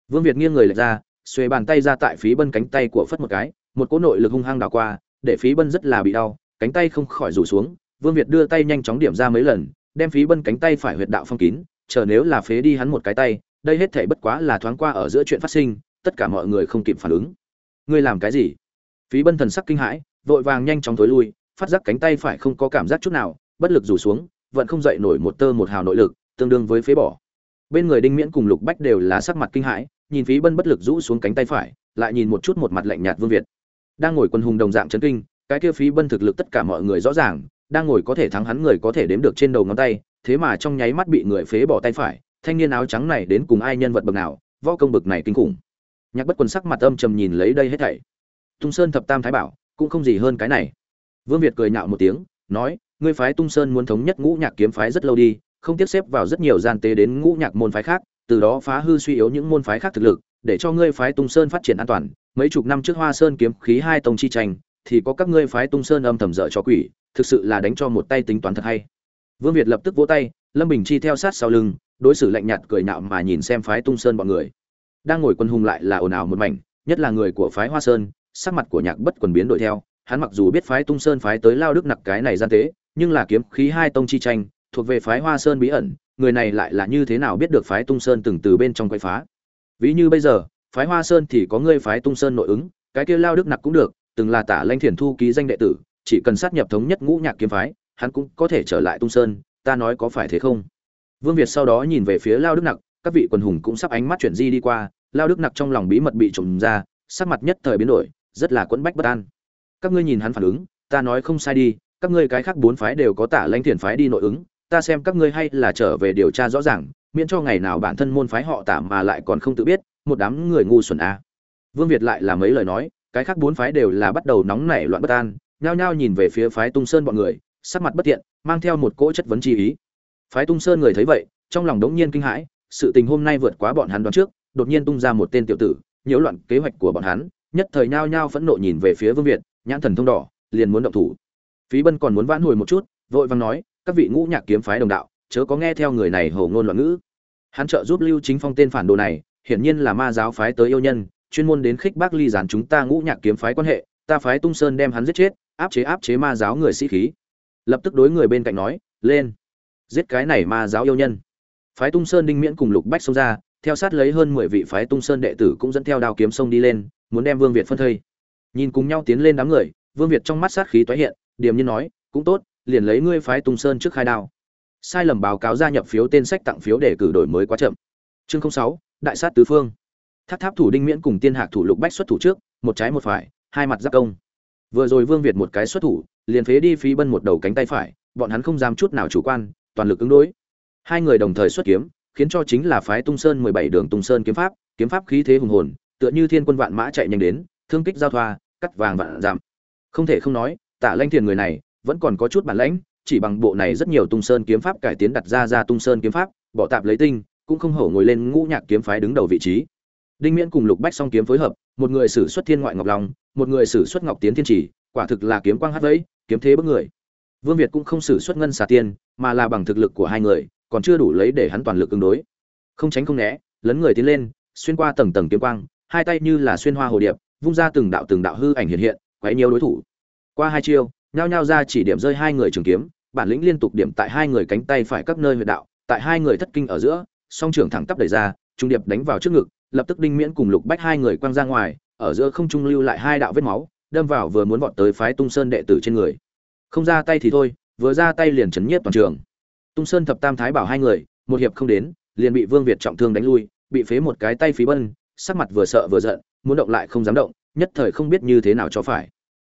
Vương việt nghiêng người lệch ra, xuề bàn tay ra tại phí bân cánh tay của phất một cái, một cỗ nội lực hung hăng đảo qua, để phí bân rất là bị đau, cánh tay không khỏi rủ xuống. Vương việt đưa tay nhanh chóng điểm ra mấy lần, đem phí bân cánh tay phải huyệt đạo phong kín, chờ nếu là phế đi hắn một cái tay, đây hết thể bất quá là thoáng qua ở giữa chuyện phát sinh, tất cả mọi người không kịp phản ứng. Ngươi làm cái gì? Phí bân thần sắc kinh hãi, vội vàng nhanh chóng thối lui, phát giác cánh tay phải không có cảm giác chút nào, bất lực rủ xuống, vẫn không dậy nổi một tơ một hào nội lực, tương đương với phế bỏ bên người đinh miễn cùng lục bách đều là sắc mặt kinh hãi, nhìn phí bân bất lực rũ xuống cánh tay phải, lại nhìn một chút một mặt lạnh nhạt vương việt. Đang ngồi quân hùng đồng dạng chấn kinh, cái kia phí bân thực lực tất cả mọi người rõ ràng, đang ngồi có thể thắng hắn người có thể đếm được trên đầu ngón tay, thế mà trong nháy mắt bị người phế bỏ tay phải, thanh niên áo trắng này đến cùng ai nhân vật bậc nào, võ công bậc này kinh khủng. Nhạc bất quân sắc mặt âm trầm nhìn lấy đây hết thảy. Tung sơn thập tam thái bảo, cũng không gì hơn cái này. Vương việt cười nhạo một tiếng, nói, ngươi phái tung sơn muốn thống nhất ngũ nhạc kiếm phái rất lâu đi không tiếp xếp vào rất nhiều gian tế đến ngũ nhạc môn phái khác từ đó phá hư suy yếu những môn phái khác thực lực, để cho ngươi phái Tung Sơn phát triển an toàn. Mấy chục năm trước Hoa Sơn kiếm khí hai tông chi tranh, thì có các ngươi phái Tung Sơn âm thầm dở cho quỷ, thực sự là đánh cho một tay tính toán thật hay. Vương Việt lập tức vỗ tay, Lâm Bình Chi theo sát sau lưng, đối xử lạnh nhạt cười nhạo mà nhìn xem phái Tung Sơn bọn người. Đang ngồi quân hùng lại là ồn ào một mảnh, nhất là người của phái Hoa Sơn, sắc mặt của Nhạc Bất quần biến đổi theo, hắn mặc dù biết phái Tung Sơn phái tới lao đức nặc cái này gian tế, nhưng là kiếm khí hai tông chi tranh, thuộc về phái Hoa Sơn bí ẩn, người này lại là như thế nào biết được phái Tung Sơn từng từ bên trong quay phá. Ví như bây giờ, phái Hoa Sơn thì có người phái Tung Sơn nội ứng, cái kia Lao Đức Nặc cũng được, từng là Tả lãnh Thiền thu ký danh đệ tử, chỉ cần sát nhập thống nhất ngũ nhạc kiếm phái, hắn cũng có thể trở lại Tung Sơn, ta nói có phải thế không? Vương Việt sau đó nhìn về phía Lao Đức Nặc, các vị quần hùng cũng sắp ánh mắt chuyển di đi qua, Lao Đức Nặc trong lòng bí mật bị trùng ra, sắc mặt nhất thời biến đổi, rất là quẫn bách bất an. Các ngươi nhìn hắn phản ứng, ta nói không sai đi, các ngươi cái khác bốn phái đều có Tả lãnh Thiền phái đi nội ứng, ta xem các ngươi hay là trở về điều tra rõ ràng, miễn cho ngày nào bản thân môn phái họ tả mà lại còn không tự biết, một đám người ngu xuẩn a à. vương việt lại là mấy lời nói, cái khác bốn phái đều là bắt đầu nóng nảy loạn bất an, nhao nhao nhìn về phía phái tung sơn bọn người, sắc mặt bất tiện, mang theo một cỗ chất vấn chi ý phái tung sơn người thấy vậy, trong lòng đống nhiên kinh hãi, sự tình hôm nay vượt quá bọn hắn đoán trước, đột nhiên tung ra một tên tiểu tử, nhiễu loạn kế hoạch của bọn hắn, nhất thời nhao nhao phẫn nộ nhìn về phía vương việt, nhãn thần thông đỏ, liền muốn động thủ phí bân còn muốn vãn hồi một chút, vội vàng nói các vị ngũ nhạc kiếm phái đồng đạo, chớ có nghe theo người này hầu ngôn loạn ngữ. Hắn trợ giúp lưu chính phong tên phản đồ này, hiển nhiên là ma giáo phái tới yêu nhân, chuyên môn đến khích bác ly gián chúng ta ngũ nhạc kiếm phái quan hệ, ta phái tung sơn đem hắn giết chết, áp chế áp chế ma giáo người sĩ khí. Lập tức đối người bên cạnh nói, lên, giết cái này ma giáo yêu nhân. Phái tung sơn đinh miễn cùng lục bách xông ra, theo sát lấy hơn mười vị phái tung sơn đệ tử cũng dẫn theo đao kiếm sông đi lên, muốn đem vương việt phân thây. Nhìn cùng nhau tiến lên đám người, vương việt trong mắt sát khí toái hiện, điềm nhiên nói, cũng tốt liền lấy ngươi phái tung sơn trước khai đao. Sai lầm báo cáo gia nhập phiếu tên sách tặng phiếu để cử đổi mới quá chậm. Chương sáu, đại sát tứ phương. Tháp tháp thủ đinh miễn cùng tiên hạc thủ lục bách xuất thủ trước, một trái một phải, hai mặt giáp công. Vừa rồi vương việt một cái xuất thủ, liền phế đi phí bân một đầu cánh tay phải, bọn hắn không dám chút nào chủ quan, toàn lực ứng đối. Hai người đồng thời xuất kiếm, khiến cho chính là phái tung sơn mười bảy đường tung sơn kiếm pháp kiếm pháp khí thế hùng hồn, tựa như thiên quân vạn mã chạy nhanh đến, thương kích giao thoa, cắt vàng vạn giảm. Không thể không nói tạ lanh thiền người này vẫn còn có chút bản lãnh, chỉ bằng bộ này rất nhiều tung sơn kiếm pháp cải tiến đặt ra ra tung sơn kiếm pháp, bỏ tạp lấy tinh, cũng không hổ ngồi lên ngũ nhạc kiếm phái đứng đầu vị trí. Đinh miễn cùng lục bách song kiếm phối hợp, một người sử xuất thiên ngoại ngọc long, một người sử xuất ngọc tiến thiên chỉ, quả thực là kiếm quang hát vẫy, kiếm thế bức người. Vương việt cũng không sử xuất ngân xà tiên, mà là bằng thực lực của hai người, còn chưa đủ lấy để hắn toàn lực ứng đối. Không tránh không né, lấn người tiến lên, xuyên qua tầng tầng kiếm quang, hai tay như là xuyên hoa hồ điệp, vung ra từng đạo từng đạo hư ảnh hiện hiện, quấy nhiều đối thủ. Qua hai chiêu nhao nhao ra chỉ điểm rơi hai người trường kiếm, bản lĩnh liên tục điểm tại hai người cánh tay phải các nơi huyệt đạo, tại hai người thất kinh ở giữa, song trưởng thẳng tắp đẩy ra, trung điệp đánh vào trước ngực, lập tức đinh miễn cùng lục bách hai người quăng ra ngoài, ở giữa không trung lưu lại hai đạo vết máu, đâm vào vừa muốn vọt tới phái tung sơn đệ tử trên người. Không ra tay thì thôi, vừa ra tay liền chấn nhiếp toàn trường. Tung sơn thập tam thái bảo hai người, một hiệp không đến, liền bị vương việt trọng thương đánh lui, bị phế một cái tay phí bân, sắc mặt vừa sợ vừa giận, muốn động lại không dám động, nhất thời không biết như thế nào cho phải.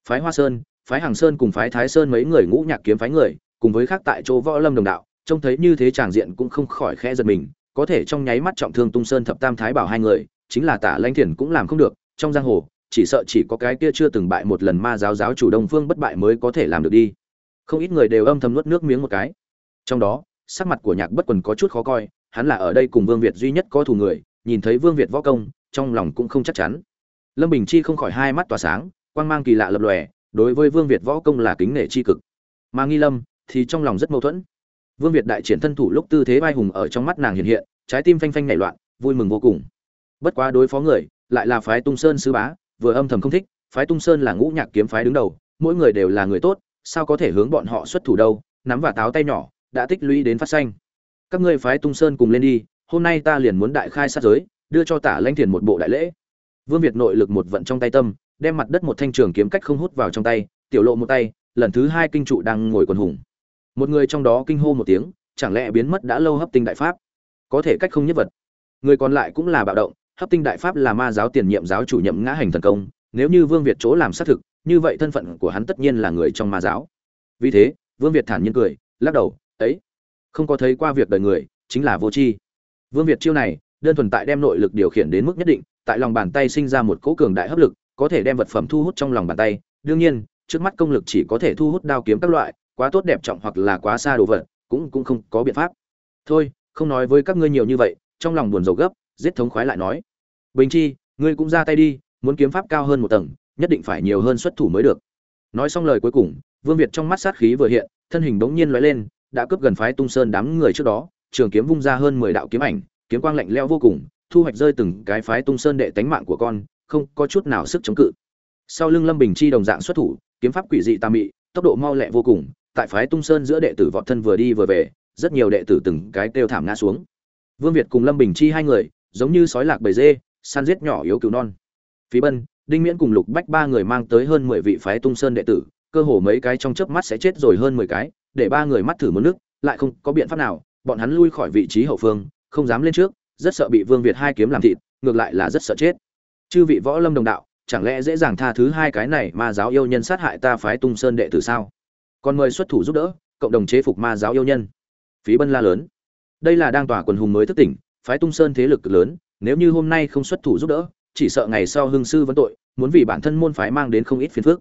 Phái hoa sơn phái hàng sơn cùng phái thái sơn mấy người ngũ nhạc kiếm phái người, cùng với khác tại chỗ võ lâm đồng đạo, trông thấy như thế tràng diện cũng không khỏi khẽ giật mình, có thể trong nháy mắt trọng thương tung sơn thập tam thái bảo hai người, chính là tả lanh thiền cũng làm không được, trong giang hồ, chỉ sợ chỉ có cái kia chưa từng bại một lần ma giáo giáo chủ đông phương bất bại mới có thể làm được đi. Không ít người đều âm thầm nuốt nước miếng một cái. Trong đó, sắc mặt của nhạc bất quần có chút khó coi, hắn là ở đây cùng vương việt duy nhất có thù người, nhìn thấy vương việt võ công, trong lòng cũng không chắc chắn. Lâm bình chi không khỏi hai mắt tỏa sáng, quang mang kỳ lạ lập lòe đối với vương việt võ công là kính nể chi cực. Mà nghi lâm thì trong lòng rất mâu thuẫn. Vương việt đại triển thân thủ lúc tư thế vai hùng ở trong mắt nàng hiện hiện, trái tim phanh phanh nảy loạn, vui mừng vô cùng. Bất quá đối phó người, lại là phái tung sơn sứ bá, vừa âm thầm không thích, phái tung sơn là ngũ nhạc kiếm phái đứng đầu, mỗi người đều là người tốt, sao có thể hướng bọn họ xuất thủ đâu, nắm và táo tay nhỏ, đã tích lũy đến phát xanh. Các ngươi phái tung sơn cùng lên đi, hôm nay ta liền muốn đại khai sát giới, đưa cho tả lanh thiền một bộ đại lễ. Vương việt nội lực một vận trong tay tâm đem mặt đất một thanh trường kiếm cách không hút vào trong tay, tiểu lộ một tay, lần thứ hai kinh trụ đang ngồi quần hùng. Một người trong đó kinh hô một tiếng, chẳng lẽ biến mất đã lâu hấp tinh đại pháp? Có thể cách không nhất vật. Người còn lại cũng là bạo động, hấp tinh đại pháp là ma giáo tiền nhiệm giáo chủ nhậm ngã hành thần công, nếu như vương việt chỗ làm xác thực, như vậy thân phận của hắn tất nhiên là người trong ma giáo. Vì thế, vương việt thản nhiên cười, lắc đầu, ấy, không có thấy qua việc đời người, chính là vô tri. Vương việt chiêu này, đơn thuần tại đem nội lực điều khiển đến mức nhất định, tại lòng bàn tay sinh ra một cỗ cường đại hấp lực có thể đem vật phẩm thu hút trong lòng bàn tay. Đương nhiên, trước mắt công lực chỉ có thể thu hút đao kiếm các loại, quá tốt đẹp trọng hoặc là quá xa đồ vật, cũng cũng không có biện pháp. Thôi, không nói với các ngươi nhiều như vậy, trong lòng buồn rầu gấp, giết thống khoái lại nói. Bình chi, ngươi cũng ra tay đi, muốn kiếm pháp cao hơn một tầng, nhất định phải nhiều hơn xuất thủ mới được. Nói xong lời cuối cùng, vương việt trong mắt sát khí vừa hiện, thân hình bỗng nhiên lóe lên, đã cướp gần phái tung sơn đám người trước đó, trường kiếm vung ra hơn mười đạo kiếm ảnh, kiếm quang lạnh lẽo vô cùng, thu hoạch rơi từng cái phái tung sơn đệ tánh mạng của con không có chút nào sức chống cự. Sau lưng lâm bình chi đồng dạng xuất thủ, kiếm pháp quỷ dị tà mị, tốc độ mau lẹ vô cùng, tại phái tung sơn giữa đệ tử vọt thân vừa đi vừa về, rất nhiều đệ tử từng cái kêu thảm ngã xuống. Vương việt cùng lâm bình chi hai người, giống như sói lạc bầy dê, săn giết nhỏ yếu cứu non. Phí bân, đinh miễn cùng lục bách ba người mang tới hơn mười vị phái tung sơn đệ tử, cơ hồ mấy cái trong chớp mắt sẽ chết rồi hơn mười cái, để ba người mắt thử một nước, lại không có biện pháp nào, bọn hắn lui khỏi vị trí hậu phương, không dám lên trước, rất sợ bị vương việt hai kiếm làm thịt, ngược lại là rất sợ chết chư vị võ lâm đồng đạo chẳng lẽ dễ dàng tha thứ hai cái này ma giáo yêu nhân sát hại ta phái tung sơn đệ tử sao còn mời xuất thủ giúp đỡ cộng đồng chế phục ma giáo yêu nhân phí bân la lớn đây là đang tỏa quần hùng mới thức tỉnh phái tung sơn thế lực lớn nếu như hôm nay không xuất thủ giúp đỡ chỉ sợ ngày sau hương sư vấn tội muốn vì bản thân môn phái mang đến không ít phiền phức.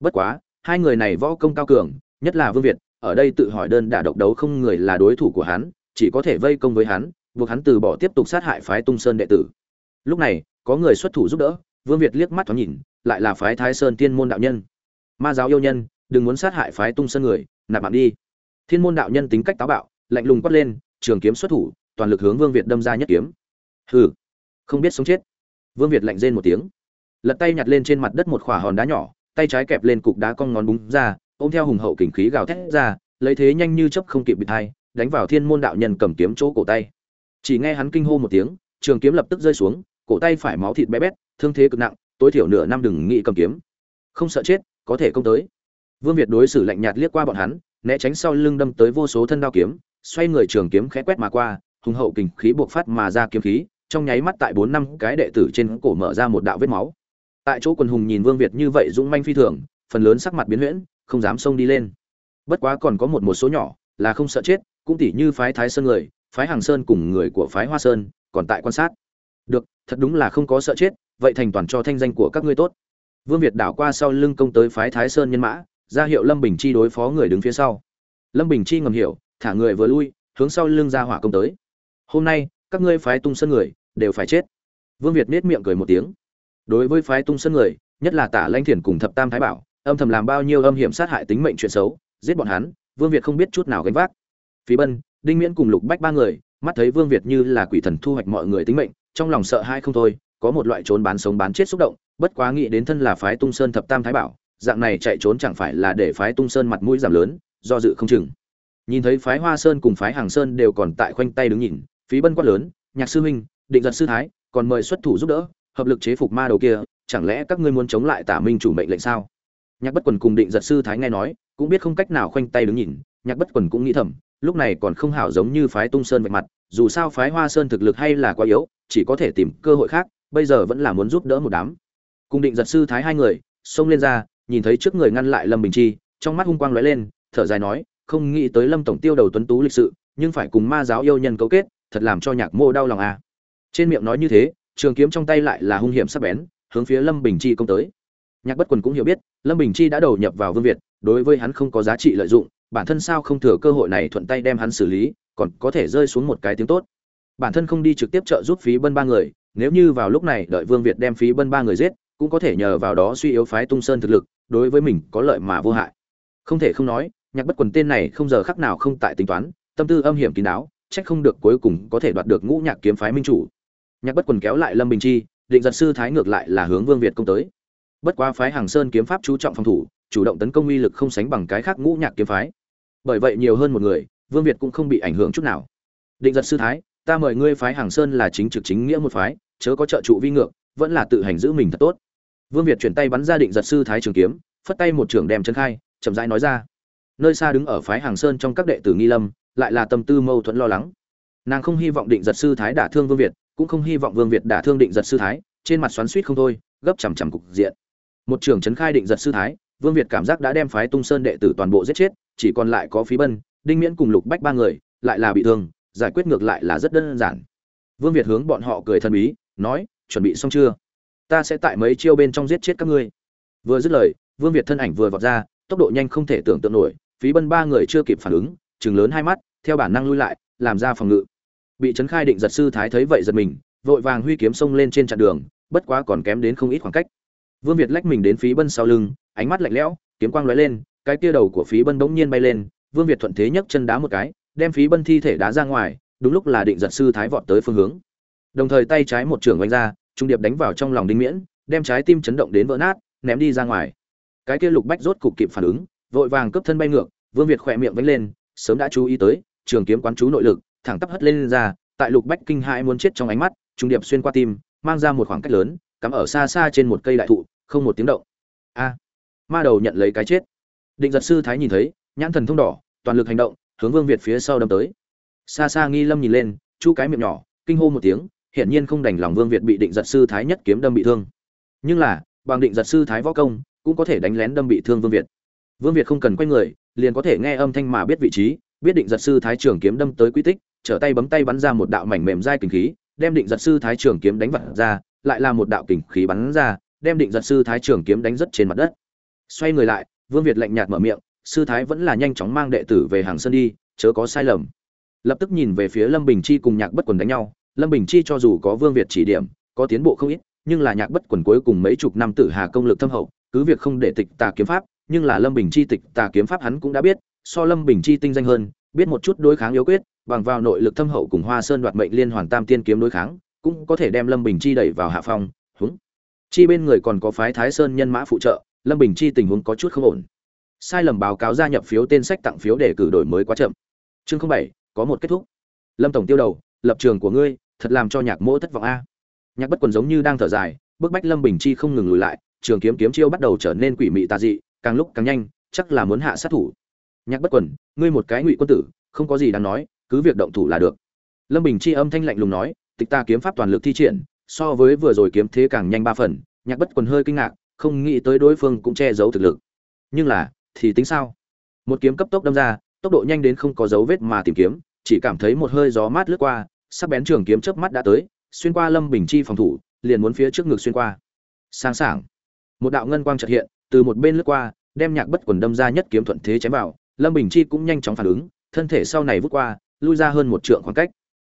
Bất quá, hai người này võ công cao cường, nhất là Vương Việt, ở đây tự hỏi đơn đả độc đấu không người là đối thủ của hắn, chỉ có thể vây công với hắn, buộc hắn từ bỏ tiếp tục sát hại phái Tung Sơn đệ tử. Lúc này, có người xuất thủ giúp đỡ, Vương Việt liếc mắt thoáng nhìn, lại là phái Thái Sơn Tiên môn đạo nhân. Ma giáo yêu nhân, đừng muốn sát hại phái Tung Sơn người, nạp mạng đi. Thiên môn đạo nhân tính cách táo bạo, lạnh lùng quát lên, trường kiếm xuất thủ, toàn lực hướng Vương Việt đâm ra nhất kiếm. Hừ, không biết sống chết. Vương Việt lạnh rên một tiếng, lật tay nhặt lên trên mặt đất một khỏa hòn đá nhỏ, tay trái kẹp lên cục đá cong ngón búng ra, ôm theo hùng hậu kình khí gào thét ra, lấy thế nhanh như chớp không kịp bị thay, đánh vào Thiên môn đạo nhân cầm kiếm chỗ cổ tay. Chỉ nghe hắn kinh hô một tiếng, trường kiếm lập tức rơi xuống, cổ tay phải máu thịt bé bét, thương thế cực nặng, tối thiểu nửa năm đừng nghĩ cầm kiếm. Không sợ chết, có thể công tới. Vương Việt đối xử lạnh nhạt liếc qua bọn hắn, né tránh sau lưng đâm tới vô số thân đao kiếm, xoay người trường kiếm khẽ quét mà qua, hùng hậu kình khí buộc phát mà ra kiếm khí, trong nháy mắt tại bốn năm cái đệ tử trên cổ mở ra một đạo vết máu. Tại chỗ quần hùng nhìn Vương Việt như vậy dũng manh phi thường, phần lớn sắc mặt biến huyễn, không dám xông đi lên. Bất quá còn có một một số nhỏ, là không sợ chết, cũng tỉ như phái Thái Sơn người, phái Hàng Sơn cùng người của phái Hoa Sơn, còn tại quan sát. Thật đúng là không có sợ chết, vậy thành toàn cho thanh danh của các ngươi tốt. Vương Việt đảo qua sau lưng công tới phái Thái Sơn nhân mã, ra hiệu Lâm Bình Chi đối phó người đứng phía sau. Lâm Bình Chi ngầm hiểu, thả người vừa lui, hướng sau lưng ra hỏa công tới. Hôm nay, các ngươi phái Tung Sơn người đều phải chết. Vương Việt nét miệng cười một tiếng. Đối với phái Tung Sơn người, nhất là Tả Lãnh Thiền cùng Thập Tam Thái Bảo, âm thầm làm bao nhiêu âm hiểm sát hại tính mệnh chuyện xấu, giết bọn hắn, Vương Việt không biết chút nào gánh vác. Phí Bân, Đinh Miễn cùng Lục Bách ba người, mắt thấy Vương Việt như là quỷ thần thu hoạch mọi người tính mệnh, trong lòng sợ hãi không thôi, có một loại trốn bán sống bán chết xúc động, bất quá nghĩ đến thân là phái Tung Sơn Thập Tam Thái Bảo, dạng này chạy trốn chẳng phải là để phái Tung Sơn mặt mũi giảm lớn, do dự không chừng. Nhìn thấy phái Hoa Sơn cùng phái Hàng Sơn đều còn tại khoanh tay đứng nhìn, Phí Bân quát lớn, "Nhạc sư huynh, định giật sư thái, còn mời xuất thủ giúp đỡ, hợp lực chế phục ma đầu kia, chẳng lẽ các ngươi muốn chống lại Tả Minh chủ mệnh lệnh sao?" Nhạc Bất Quần cùng định giật sư thái nghe nói, cũng biết không cách nào khoanh tay đứng nhìn, Nhạc Bất Quần cũng nghĩ thầm, lúc này còn không hảo giống như phái Tung Sơn vạch mặt, dù sao phái Hoa Sơn thực lực hay là quá yếu, chỉ có thể tìm cơ hội khác, bây giờ vẫn là muốn giúp đỡ một đám. Cùng định giật sư thái hai người, xông lên ra, nhìn thấy trước người ngăn lại Lâm Bình Chi, trong mắt hung quang lóe lên, thở dài nói, không nghĩ tới Lâm tổng tiêu đầu tuấn tú lịch sự, nhưng phải cùng ma giáo yêu nhân cấu kết, thật làm cho Nhạc Mô đau lòng à. Trên miệng nói như thế, trường kiếm trong tay lại là hung hiểm sắc bén, hướng phía Lâm Bình Chi công tới. Nhạc Bất Quần cũng hiểu biết, Lâm Bình Chi đã đầu nhập vào Vương Việt, đối với hắn không có giá trị lợi dụng, bản thân sao không thừa cơ hội này thuận tay đem hắn xử lý, còn có thể rơi xuống một cái tiếng tốt. Bản thân không đi trực tiếp trợ giúp phí bân ba người, nếu như vào lúc này đợi Vương Việt đem phí bân ba người giết, cũng có thể nhờ vào đó suy yếu phái Tung Sơn thực lực, đối với mình có lợi mà vô hại. Không thể không nói, Nhạc Bất Quần tên này không giờ khắc nào không tại tính toán, tâm tư âm hiểm kín đáo, chắc không được cuối cùng có thể đoạt được Ngũ Nhạc kiếm phái minh chủ. Nhạc Bất Quần kéo lại Lâm Bình Chi, định giật sư thái ngược lại là hướng Vương Việt công tới. Bất quá phái Hàng Sơn kiếm pháp chú trọng phòng thủ, chủ động tấn công uy lực không sánh bằng cái khác Ngũ Nhạc kiếm phái. Bởi vậy nhiều hơn một người, Vương Việt cũng không bị ảnh hưởng chút nào. Định giật sư thái, ta mời ngươi phái Hàng Sơn là chính trực chính nghĩa một phái, chớ có trợ trụ vi ngược, vẫn là tự hành giữ mình thật tốt. Vương Việt chuyển tay bắn ra định giật sư thái trường kiếm, phất tay một trường đem chân khai, chậm rãi nói ra. Nơi xa đứng ở phái Hàng Sơn trong các đệ tử Nghi Lâm, lại là tâm tư mâu thuẫn lo lắng. Nàng không hy vọng định giật sư thái đả thương Vương Việt, cũng không hy vọng Vương Việt đả thương định giật sư thái, trên mặt xoắn suýt không thôi, gấp chằm chằm cục diện. Một trường trấn khai định giật sư thái, Vương Việt cảm giác đã đem phái Tung Sơn đệ tử toàn bộ giết chết, chỉ còn lại có Phí Bân, Đinh Miễn cùng Lục Bách ba người, lại là bị thương, giải quyết ngược lại là rất đơn giản. Vương Việt hướng bọn họ cười thần bí, nói, chuẩn bị xong chưa? Ta sẽ tại mấy chiêu bên trong giết chết các ngươi. Vừa dứt lời, Vương Việt thân ảnh vừa vọt ra, tốc độ nhanh không thể tưởng tượng nổi, Phí Bân ba người chưa kịp phản ứng, chừng lớn hai mắt, theo bản năng lui lại, làm ra phòng ngự. Bị trấn khai định giật sư thái thấy vậy giật mình, vội vàng huy kiếm xông lên trên chặn đường, bất quá còn kém đến không ít khoảng cách. Vương Việt lách mình đến Phí Bân sau lưng, ánh mắt lạnh lẽo, kiếm quang lóe lên, cái kia đầu của Phí Bân bỗng nhiên bay lên, Vương Việt thuận thế nhấc chân đá một cái, đem Phí Bân thi thể đá ra ngoài, đúng lúc là định giật sư thái vọt tới phương hướng. Đồng thời tay trái một trường vung ra, trung điệp đánh vào trong lòng Đinh Miễn, đem trái tim chấn động đến vỡ nát, ném đi ra ngoài. Cái kia Lục Bách rốt cục kịp phản ứng, vội vàng cấp thân bay ngược, Vương Việt khỏe miệng vẫy lên, sớm đã chú ý tới, trường kiếm quán chú nội lực, thẳng tắp hất lên, lên ra, tại Lục Bách kinh hãi muốn chết trong ánh mắt, trung điệp xuyên qua tim, mang ra một khoảng cách lớn, cắm ở xa xa trên một cây đại thụ, không một tiếng động. A! ma đầu nhận lấy cái chết. Định giật sư thái nhìn thấy, nhãn thần thông đỏ, toàn lực hành động, hướng Vương Việt phía sau đâm tới. Xa xa Nghi Lâm nhìn lên, chu cái miệng nhỏ, kinh hô một tiếng, hiển nhiên không đành lòng Vương Việt bị định giật sư thái nhất kiếm đâm bị thương. Nhưng là, bằng định giật sư thái võ công, cũng có thể đánh lén đâm bị thương Vương Việt. Vương Việt không cần quay người, liền có thể nghe âm thanh mà biết vị trí, biết định giật sư thái trưởng kiếm đâm tới quy tích, trở tay bấm tay bắn ra một đạo mảnh mềm dai kình khí, đem định giật sư thái trưởng kiếm đánh vặt ra, lại là một đạo kình khí bắn ra, đem định giật sư thái trưởng kiếm đánh rất trên mặt đất xoay người lại vương việt lạnh nhạt mở miệng sư thái vẫn là nhanh chóng mang đệ tử về hàng sơn đi, chớ có sai lầm. Lập tức nhìn về phía lâm bình chi cùng nhạc bất quần đánh nhau. Lâm bình chi cho dù có vương việt chỉ điểm, có tiến bộ không ít, nhưng là nhạc bất quần cuối cùng mấy chục năm tử hà công lực thâm hậu, cứ việc không để tịch tà kiếm pháp, nhưng là lâm bình chi tịch tà kiếm pháp hắn cũng đã biết, so lâm bình chi tinh danh hơn, biết một chút đối kháng yếu quyết, bằng vào nội lực thâm hậu cùng hoa sơn đoạt mệnh liên hoàn tam tiên kiếm đối kháng, cũng có thể đem lâm bình chi đẩy vào hạ phong húng chi bên người còn có phái thái sơn nhân mã phụ trợ, lâm bình chi tình huống có chút không ổn sai lầm báo cáo gia nhập phiếu tên sách tặng phiếu để cử đổi mới quá chậm. Chương không bảy, có một kết thúc. Lâm tổng tiêu đầu, lập trường của ngươi, thật làm cho nhạc mỗ thất vọng a. Nhạc bất quần giống như đang thở dài, bức bách lâm bình chi không ngừng lùi lại, trường kiếm kiếm chiêu bắt đầu trở nên quỷ mị tà dị, càng lúc càng nhanh, chắc là muốn hạ sát thủ. Nhạc bất quần, ngươi một cái ngụy quân tử, không có gì đáng nói, cứ việc động thủ là được. Lâm bình chi âm thanh lạnh lùng nói, tịch ta kiếm pháp toàn lực thi triển, so với vừa rồi kiếm thế càng nhanh ba phần, nhạc bất quần hơi kinh ngạc, không nghĩ tới đối phương cũng che giấu thực lực. Nhưng là thì tính sao? Một kiếm cấp tốc đâm ra, tốc độ nhanh đến không có dấu vết mà tìm kiếm, chỉ cảm thấy một hơi gió mát lướt qua, sắc bén trường kiếm chớp mắt đã tới, xuyên qua lâm bình chi phòng thủ, liền muốn phía trước ngực xuyên qua. Sang sảng một đạo ngân quang chợt hiện, từ một bên lướt qua, đem nhạc bất quần đâm ra nhất kiếm thuận thế chém vào, lâm bình chi cũng nhanh chóng phản ứng, thân thể sau này vút qua, lui ra hơn một trượng khoảng cách.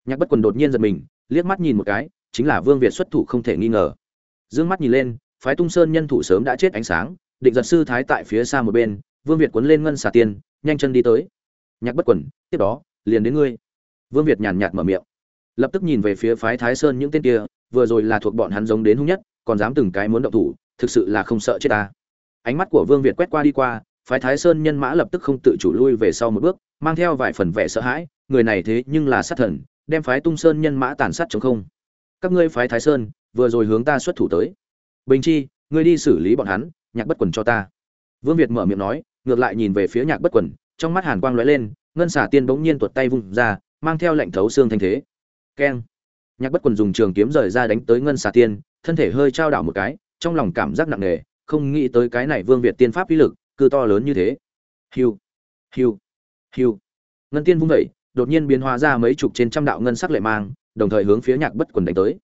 Nhạc bất quần đột nhiên giật mình, liếc mắt nhìn một cái, chính là vương việt xuất thủ không thể nghi ngờ. Dương mắt nhìn lên, phái tung sơn nhân thủ sớm đã chết ánh sáng định giật sư thái tại phía xa một bên, vương việt cuốn lên ngân xà tiên nhanh chân đi tới. Nhạc bất quần, tiếp đó, liền đến ngươi. Vương việt nhàn nhạt mở miệng. Lập tức nhìn về phía phái thái sơn những tên kia, vừa rồi là thuộc bọn hắn giống đến hung nhất, còn dám từng cái muốn động thủ, thực sự là không sợ chết ta. Ánh mắt của vương việt quét qua đi qua, phái thái sơn nhân mã lập tức không tự chủ lui về sau một bước, mang theo vài phần vẻ sợ hãi, người này thế nhưng là sát thần, đem phái tung sơn nhân mã tàn sát chống không. Các ngươi phái thái sơn, vừa rồi hướng ta xuất thủ tới. Bình chi, ngươi đi xử lý bọn hắn nhạc bất quần cho ta. Vương việt mở miệng nói, ngược lại nhìn về phía nhạc bất quần, trong mắt hàn quang lóe lên, ngân xả tiên bỗng nhiên tuột tay vung ra, mang theo lệnh thấu xương thanh thế. Keng. Nhạc bất quần dùng trường kiếm rời ra đánh tới ngân xà tiên, thân thể hơi trao đảo một cái, trong lòng cảm giác nặng nề, không nghĩ tới cái này vương việt tiên pháp uy lực, cư to lớn như thế. Hiu. Hiu. Hiu. Ngân tiên vung vẩy đột nhiên biến hóa ra mấy chục trên trăm đạo ngân sắc lệ mang, đồng thời hướng phía nhạc bất quần đánh tới.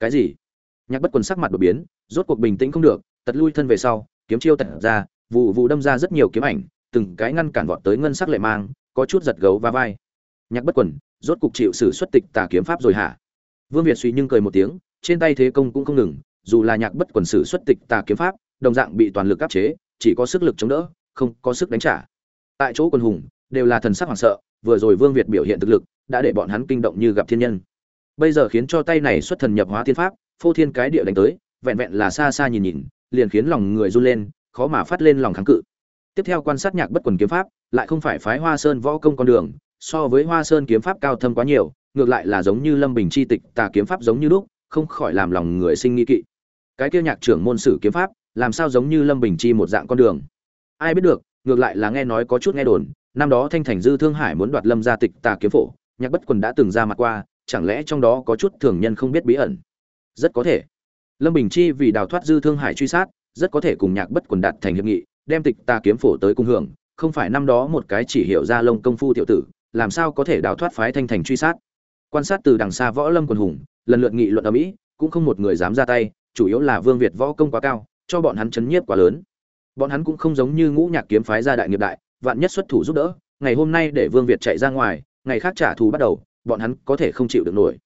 Cái gì? Nhạc bất quần sắc mặt đột biến, rốt cuộc bình tĩnh không được, tật lui thân về sau kiếm chiêu tận ra, vụ vụ đâm ra rất nhiều kiếm ảnh, từng cái ngăn cản vọt tới ngân sắc lệ mang, có chút giật gấu và vai. Nhạc bất quần, rốt cục chịu sử xuất tịch tà kiếm pháp rồi hả? Vương việt suy nhưng cười một tiếng, trên tay thế công cũng không ngừng, dù là nhạc bất quần sử xuất tịch tà kiếm pháp, đồng dạng bị toàn lực áp chế, chỉ có sức lực chống đỡ, không có sức đánh trả. Tại chỗ quân hùng, đều là thần sắc hoảng sợ, vừa rồi vương việt biểu hiện thực lực, đã để bọn hắn kinh động như gặp thiên nhân. Bây giờ khiến cho tay này xuất thần nhập hóa thiên pháp, phô thiên cái địa đánh tới, vẹn vẹn là xa xa nhìn nhìn liền khiến lòng người run lên, khó mà phát lên lòng kháng cự. Tiếp theo quan sát nhạc bất quần kiếm pháp, lại không phải phái hoa sơn võ công con đường, so với hoa sơn kiếm pháp cao thâm quá nhiều, ngược lại là giống như lâm bình chi tịch, tà kiếm pháp giống như lúc, không khỏi làm lòng người sinh nghi kỵ. Cái kia nhạc trưởng môn sử kiếm pháp, làm sao giống như lâm bình chi một dạng con đường? Ai biết được, ngược lại là nghe nói có chút nghe đồn, năm đó thanh thành dư thương hải muốn đoạt lâm gia tịch tà kiếm phổ, nhạc bất quần đã từng ra mặt qua, chẳng lẽ trong đó có chút thường nhân không biết bí ẩn? Rất có thể lâm bình chi vì đào thoát dư thương hải truy sát, rất có thể cùng nhạc bất quần đạt thành hiệp nghị, đem tịch ta kiếm phổ tới cung hưởng, không phải năm đó một cái chỉ hiểu ra lông công phu tiểu tử, làm sao có thể đào thoát phái thanh thành truy sát. Quan sát từ đằng xa võ lâm quần hùng, lần lượt nghị luận ở mỹ, cũng không một người dám ra tay, chủ yếu là vương việt võ công quá cao, cho bọn hắn chấn nhiếp quá lớn. Bọn hắn cũng không giống như ngũ nhạc kiếm phái gia đại nghiệp đại, vạn nhất xuất thủ giúp đỡ, ngày hôm nay để vương việt chạy ra ngoài, ngày khác trả thù bắt đầu, bọn hắn có thể không chịu được nổi.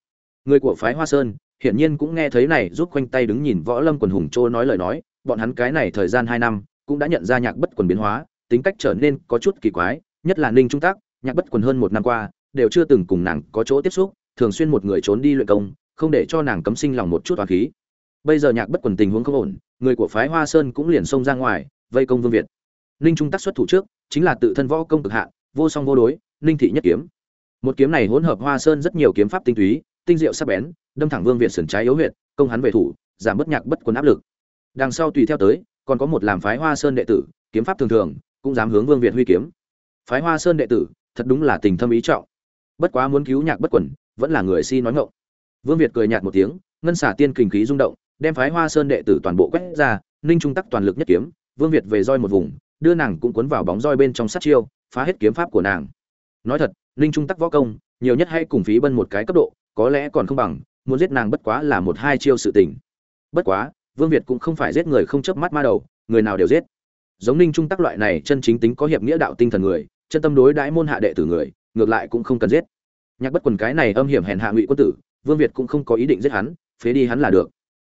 Người của phái hoa sơn hiển nhiên cũng nghe thấy này rút quanh tay đứng nhìn võ lâm quần hùng trôi nói lời nói, bọn hắn cái này thời gian hai năm cũng đã nhận ra nhạc bất quần biến hóa, tính cách trở nên có chút kỳ quái, nhất là ninh trung tác nhạc bất quần hơn một năm qua, đều chưa từng cùng nàng có chỗ tiếp xúc, thường xuyên một người trốn đi luyện công, không để cho nàng cấm sinh lòng một chút toàn khí. Bây giờ nhạc bất quần tình huống không ổn, người của phái hoa sơn cũng liền xông ra ngoài, vây công vương việt. Ninh trung tác xuất thủ trước, chính là tự thân võ công cực hạn, vô song vô đối, ninh thị nhất kiếm. Một kiếm này hỗn hợp hoa sơn rất nhiều kiếm pháp tinh túy tinh diệu sắc bén, đâm thẳng vương việt sườn trái yếu huyệt, công hắn về thủ, giảm bất nhạc bất quần áp lực. Đằng sau tùy theo tới, còn có một làm phái hoa sơn đệ tử, kiếm pháp thường thường, cũng dám hướng vương việt huy kiếm. Phái hoa sơn đệ tử, thật đúng là tình thâm ý trọng. Bất quá muốn cứu nhạc bất quần, vẫn là người si nói ngọng. vương việt cười nhạt một tiếng, ngân xả tiên kình khí rung động, đem phái hoa sơn đệ tử toàn bộ quét ra, ninh trung tắc toàn lực nhất kiếm, vương việt về roi một vùng, đưa nàng cũng cuốn vào bóng roi bên trong sát chiêu, phá hết kiếm pháp của nàng. Nói thật, ninh trung tắc võ công, nhiều nhất hay cùng phí bân một cái cấp độ có lẽ còn không bằng, muốn giết nàng bất quá là một hai chiêu sự tình. Bất quá, vương việt cũng không phải giết người không chớp mắt ma đầu, người nào đều giết. Giống ninh trung tắc loại này chân chính tính có hiệp nghĩa đạo tinh thần người, chân tâm đối đãi môn hạ đệ tử người, ngược lại cũng không cần giết. Nhạc bất quần cái này âm hiểm hèn hạ ngụy quân tử, vương việt cũng không có ý định giết hắn, phế đi hắn là được.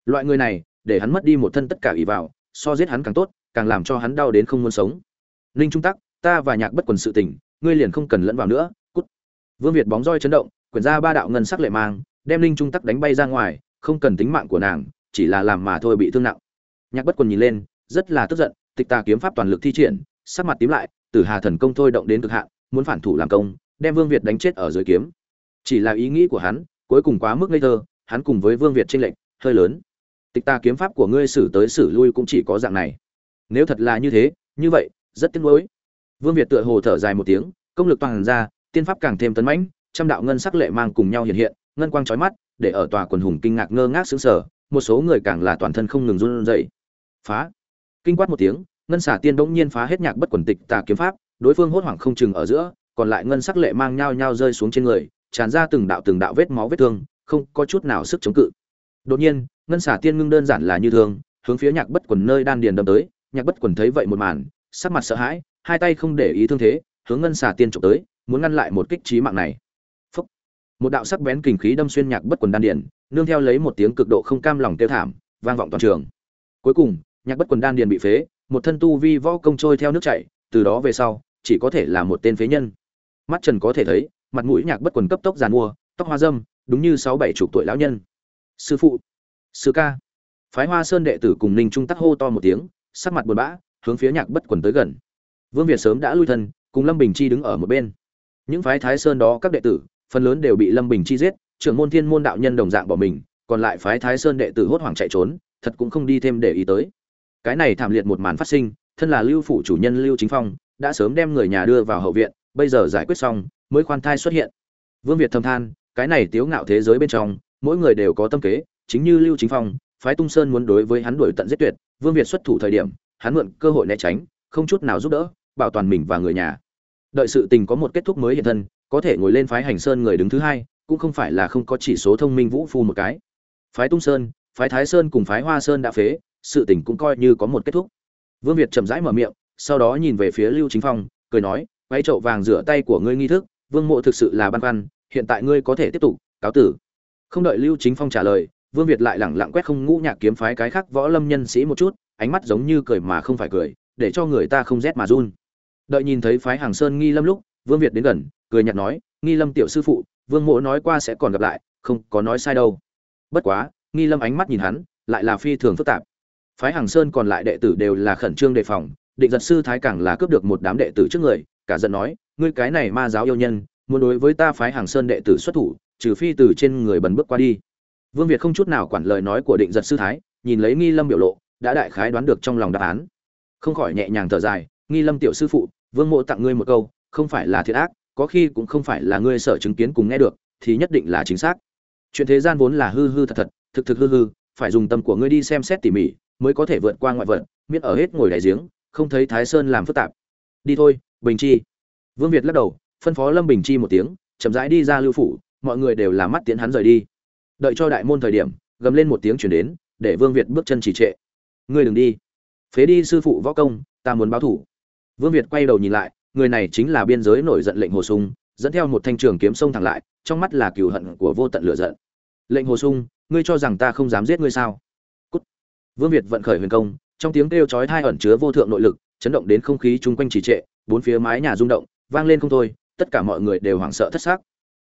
Loại người này, để hắn mất đi một thân tất cả ỷ vào, so giết hắn càng tốt, càng làm cho hắn đau đến không muốn sống. Ninh trung tắc, ta và nhạc bất quần sự tình, ngươi liền không cần lẫn vào nữa, cút. Vương việt bóng roi chấn động quyển ra ba đạo ngân sắc lệ mang, đem linh trung tắc đánh bay ra ngoài, không cần tính mạng của nàng, chỉ là làm mà thôi bị thương nặng. Nhạc bất quần nhìn lên, rất là tức giận, tịch tà kiếm pháp toàn lực thi triển, sắc mặt tím lại, tử hà thần công thôi động đến cực hạn, muốn phản thủ làm công, đem vương việt đánh chết ở dưới kiếm. Chỉ là ý nghĩ của hắn, cuối cùng quá mức ngây thơ, hắn cùng với vương việt chênh lệch, hơi lớn. Tịch tà kiếm pháp của ngươi xử tới xử lui cũng chỉ có dạng này. Nếu thật là như thế, như vậy, rất tiếc nuối. Vương việt tựa hồ thở dài một tiếng, công lực toàn ra, tiên pháp càng thêm tấn mãnh trăm đạo ngân sắc lệ mang cùng nhau hiện hiện, ngân quang chói mắt, để ở tòa quần hùng kinh ngạc ngơ ngác sững sờ, một số người càng là toàn thân không ngừng run rẩy. Phá. Kinh quát một tiếng, ngân xả tiên bỗng nhiên phá hết nhạc bất quần tịch tà kiếm pháp, đối phương hốt hoảng không chừng ở giữa, còn lại ngân sắc lệ mang nhau nhau rơi xuống trên người, tràn ra từng đạo từng đạo vết máu vết thương, không có chút nào sức chống cự. Đột nhiên, ngân xả tiên ngưng đơn giản là như thường, hướng phía nhạc bất quần nơi đan điền đâm tới, nhạc bất quần thấy vậy một màn, sắc mặt sợ hãi, hai tay không để ý thương thế, hướng ngân xả tiên chụp tới, muốn ngăn lại một kích chí mạng này một đạo sắc bén kình khí đâm xuyên nhạc bất quần đan điền, nương theo lấy một tiếng cực độ không cam lòng tiêu thảm, vang vọng toàn trường. Cuối cùng, nhạc bất quần đan điền bị phế, một thân tu vi võ công trôi theo nước chảy, từ đó về sau, chỉ có thể là một tên phế nhân. Mắt trần có thể thấy, mặt mũi nhạc bất quần cấp tốc giàn mua, tóc hoa dâm, đúng như sáu bảy chục tuổi lão nhân. Sư phụ, sư ca. Phái hoa sơn đệ tử cùng ninh trung tắc hô to một tiếng, sắc mặt buồn bã, hướng phía nhạc bất quần tới gần. Vương việt sớm đã lui thân, cùng lâm bình chi đứng ở một bên. Những phái thái sơn đó các đệ tử phần lớn đều bị lâm bình chi giết, trưởng môn thiên môn đạo nhân đồng dạng bỏ mình, còn lại phái thái sơn đệ tử hốt hoảng chạy trốn, thật cũng không đi thêm để ý tới. Cái này thảm liệt một màn phát sinh, thân là lưu phủ chủ nhân lưu chính phong, đã sớm đem người nhà đưa vào hậu viện, bây giờ giải quyết xong, mới khoan thai xuất hiện. Vương việt thầm than, cái này tiếu ngạo thế giới bên trong, mỗi người đều có tâm kế, chính như lưu chính phong, phái tung sơn muốn đối với hắn đuổi tận giết tuyệt, vương việt xuất thủ thời điểm, hắn mượn cơ hội né tránh, không chút nào giúp đỡ, bảo toàn mình và người nhà. Đợi sự tình có một kết thúc mới hiện thân có thể ngồi lên phái hành sơn người đứng thứ hai, cũng không phải là không có chỉ số thông minh vũ phu một cái. Phái tung sơn, phái thái sơn cùng phái hoa sơn đã phế, sự tình cũng coi như có một kết thúc. Vương việt chậm rãi mở miệng, sau đó nhìn về phía lưu chính phong, cười nói quay chậu vàng rửa tay của ngươi nghi thức, vương mộ thực sự là băn khoăn, hiện tại ngươi có thể tiếp tục, cáo tử. Không đợi lưu chính phong trả lời, vương việt lại lẳng lặng quét không ngũ nhạc kiếm phái cái khác võ lâm nhân sĩ một chút, ánh mắt giống như cười mà không phải cười, để cho người ta không rét mà run. Đợi nhìn thấy phái hàng sơn nghi lâm lúc, vương việt đến gần cười nhạt nói, nghi lâm tiểu sư phụ, vương mộ nói qua sẽ còn gặp lại, không có nói sai đâu. Bất quá, nghi lâm ánh mắt nhìn hắn, lại là phi thường phức tạp. Phái hàng sơn còn lại đệ tử đều là khẩn trương đề phòng, định giật sư thái càng là cướp được một đám đệ tử trước người, cả giận nói, ngươi cái này ma giáo yêu nhân, muốn đối với ta phái hàng sơn đệ tử xuất thủ, trừ phi từ trên người bần bước qua đi. Vương việt không chút nào quản lời nói của định giật sư thái, nhìn lấy nghi lâm biểu lộ, đã đại khái đoán được trong lòng đáp án. Không khỏi nhẹ nhàng thở dài, nghi lâm tiểu sư phụ, vương mộ tặng ngươi một câu, không phải là thiệt ác có khi cũng không phải là ngươi sợ chứng kiến cùng nghe được, thì nhất định là chính xác. Chuyện thế gian vốn là hư hư thật thật, thực thực hư hư, phải dùng tâm của ngươi đi xem xét tỉ mỉ, mới có thể vượt qua ngoại vật miết ở hết ngồi đại giếng, không thấy thái sơn làm phức tạp. Đi thôi, bình chi. Vương việt lắc đầu, phân phó lâm bình chi một tiếng, chậm rãi đi ra lưu phủ, mọi người đều là mắt tiến hắn rời đi. Đợi cho đại môn thời điểm, gầm lên một tiếng chuyển đến, để vương việt bước chân trì trệ. Ngươi đừng đi. Phế đi sư phụ võ công, ta muốn báo thủ. Vương việt quay đầu nhìn lại người này chính là biên giới nổi giận lệnh hồ sung, dẫn theo một thanh trường kiếm sông thẳng lại, trong mắt là cừu hận của vô tận lửa giận. Lệnh hồ sung, ngươi cho rằng ta không dám giết ngươi sao? Cút. vương việt vận khởi huyền công, trong tiếng kêu chói tai ẩn chứa vô thượng nội lực, chấn động đến không khí chung quanh trì trệ, bốn phía mái nhà rung động, vang lên không thôi, tất cả mọi người đều hoảng sợ thất xác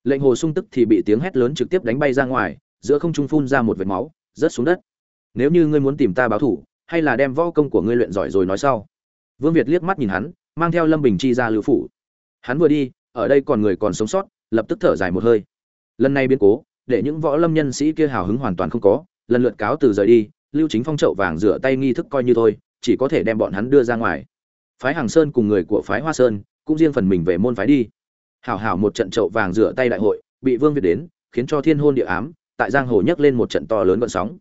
lệnh hồ sung tức thì bị tiếng hét lớn trực tiếp đánh bay ra ngoài, giữa không trung phun ra một vệt máu, rớt xuống đất. Nếu như ngươi muốn tìm ta báo thủ, hay là đem võ công của ngươi luyện giỏi rồi nói sau? Vương việt liếc mắt nhìn hắn mang theo lâm bình chi ra lưu phủ. Hắn vừa đi, ở đây còn người còn sống sót, lập tức thở dài một hơi. Lần này biến cố, để những võ lâm nhân sĩ kia hào hứng hoàn toàn không có, lần lượt cáo từ rời đi, lưu chính phong trậu vàng rửa tay nghi thức coi như thôi, chỉ có thể đem bọn hắn đưa ra ngoài. Phái hàng sơn cùng người của phái hoa sơn, cũng riêng phần mình về môn phái đi. Hảo hảo một trận trậu vàng rửa tay đại hội, bị vương việt đến, khiến cho thiên hôn địa ám, tại giang hồ nhấc lên một trận to lớn vận sóng.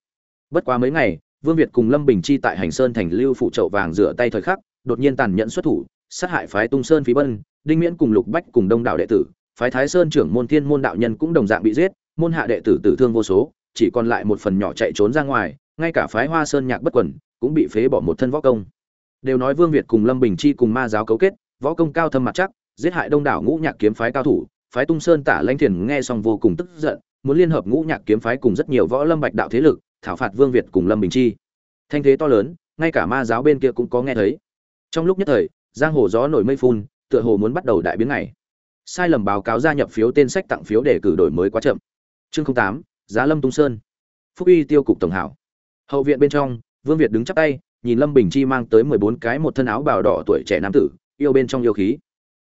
Bất quá mấy ngày, vương việt cùng lâm bình chi tại hành sơn thành lưu phụ trậu vàng rửa tay thời khắc, đột nhiên tàn nhẫn xuất thủ sát hại phái tung sơn phí bân, đinh miễn cùng lục bách cùng đông đảo đệ tử, phái thái sơn trưởng môn thiên môn đạo nhân cũng đồng dạng bị giết, môn hạ đệ tử tử thương vô số, chỉ còn lại một phần nhỏ chạy trốn ra ngoài, ngay cả phái hoa sơn nhạc bất quần cũng bị phế bỏ một thân võ công. Đều nói vương việt cùng lâm bình chi cùng ma giáo cấu kết, võ công cao thâm mặt chắc, giết hại đông đảo ngũ nhạc kiếm phái cao thủ, phái tung sơn tả lãnh thiền nghe xong vô cùng tức giận, muốn liên hợp ngũ nhạc kiếm phái cùng rất nhiều võ lâm bạch đạo thế lực, thảo phạt vương việt cùng lâm bình chi. Thanh thế to lớn, ngay cả ma giáo bên kia cũng có nghe thấy. Trong lúc nhất thời giang hồ gió nổi mây phun, tựa hồ muốn bắt đầu đại biến này sai lầm báo cáo gia nhập phiếu tên sách tặng phiếu để cử đổi mới quá chậm. Chương tám, giá lâm tung sơn. Phúc uy tiêu cục tổng hảo. Hậu viện bên trong, vương việt đứng chắp tay, nhìn lâm bình chi mang tới mười bốn cái một thân áo bào đỏ tuổi trẻ nam tử, yêu bên trong yêu khí.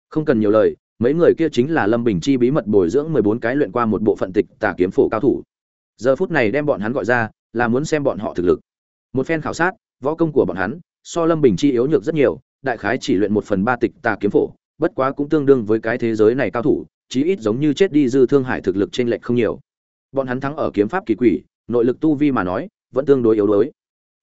Không cần nhiều lời, mấy người kia chính là lâm bình chi bí mật bồi dưỡng mười bốn cái luyện qua một bộ phận tịch tà kiếm phổ cao thủ. Giờ phút này đem bọn hắn gọi ra, là muốn xem bọn họ thực lực. Một phen khảo sát, võ công của bọn hắn so lâm bình chi yếu nhược rất nhiều đại khái chỉ luyện một phần ba tịch tà kiếm phổ bất quá cũng tương đương với cái thế giới này cao thủ chí ít giống như chết đi dư thương hải thực lực trên lệch không nhiều. Bọn hắn thắng ở kiếm pháp kỳ quỷ nội lực tu vi mà nói vẫn tương đối yếu đuối.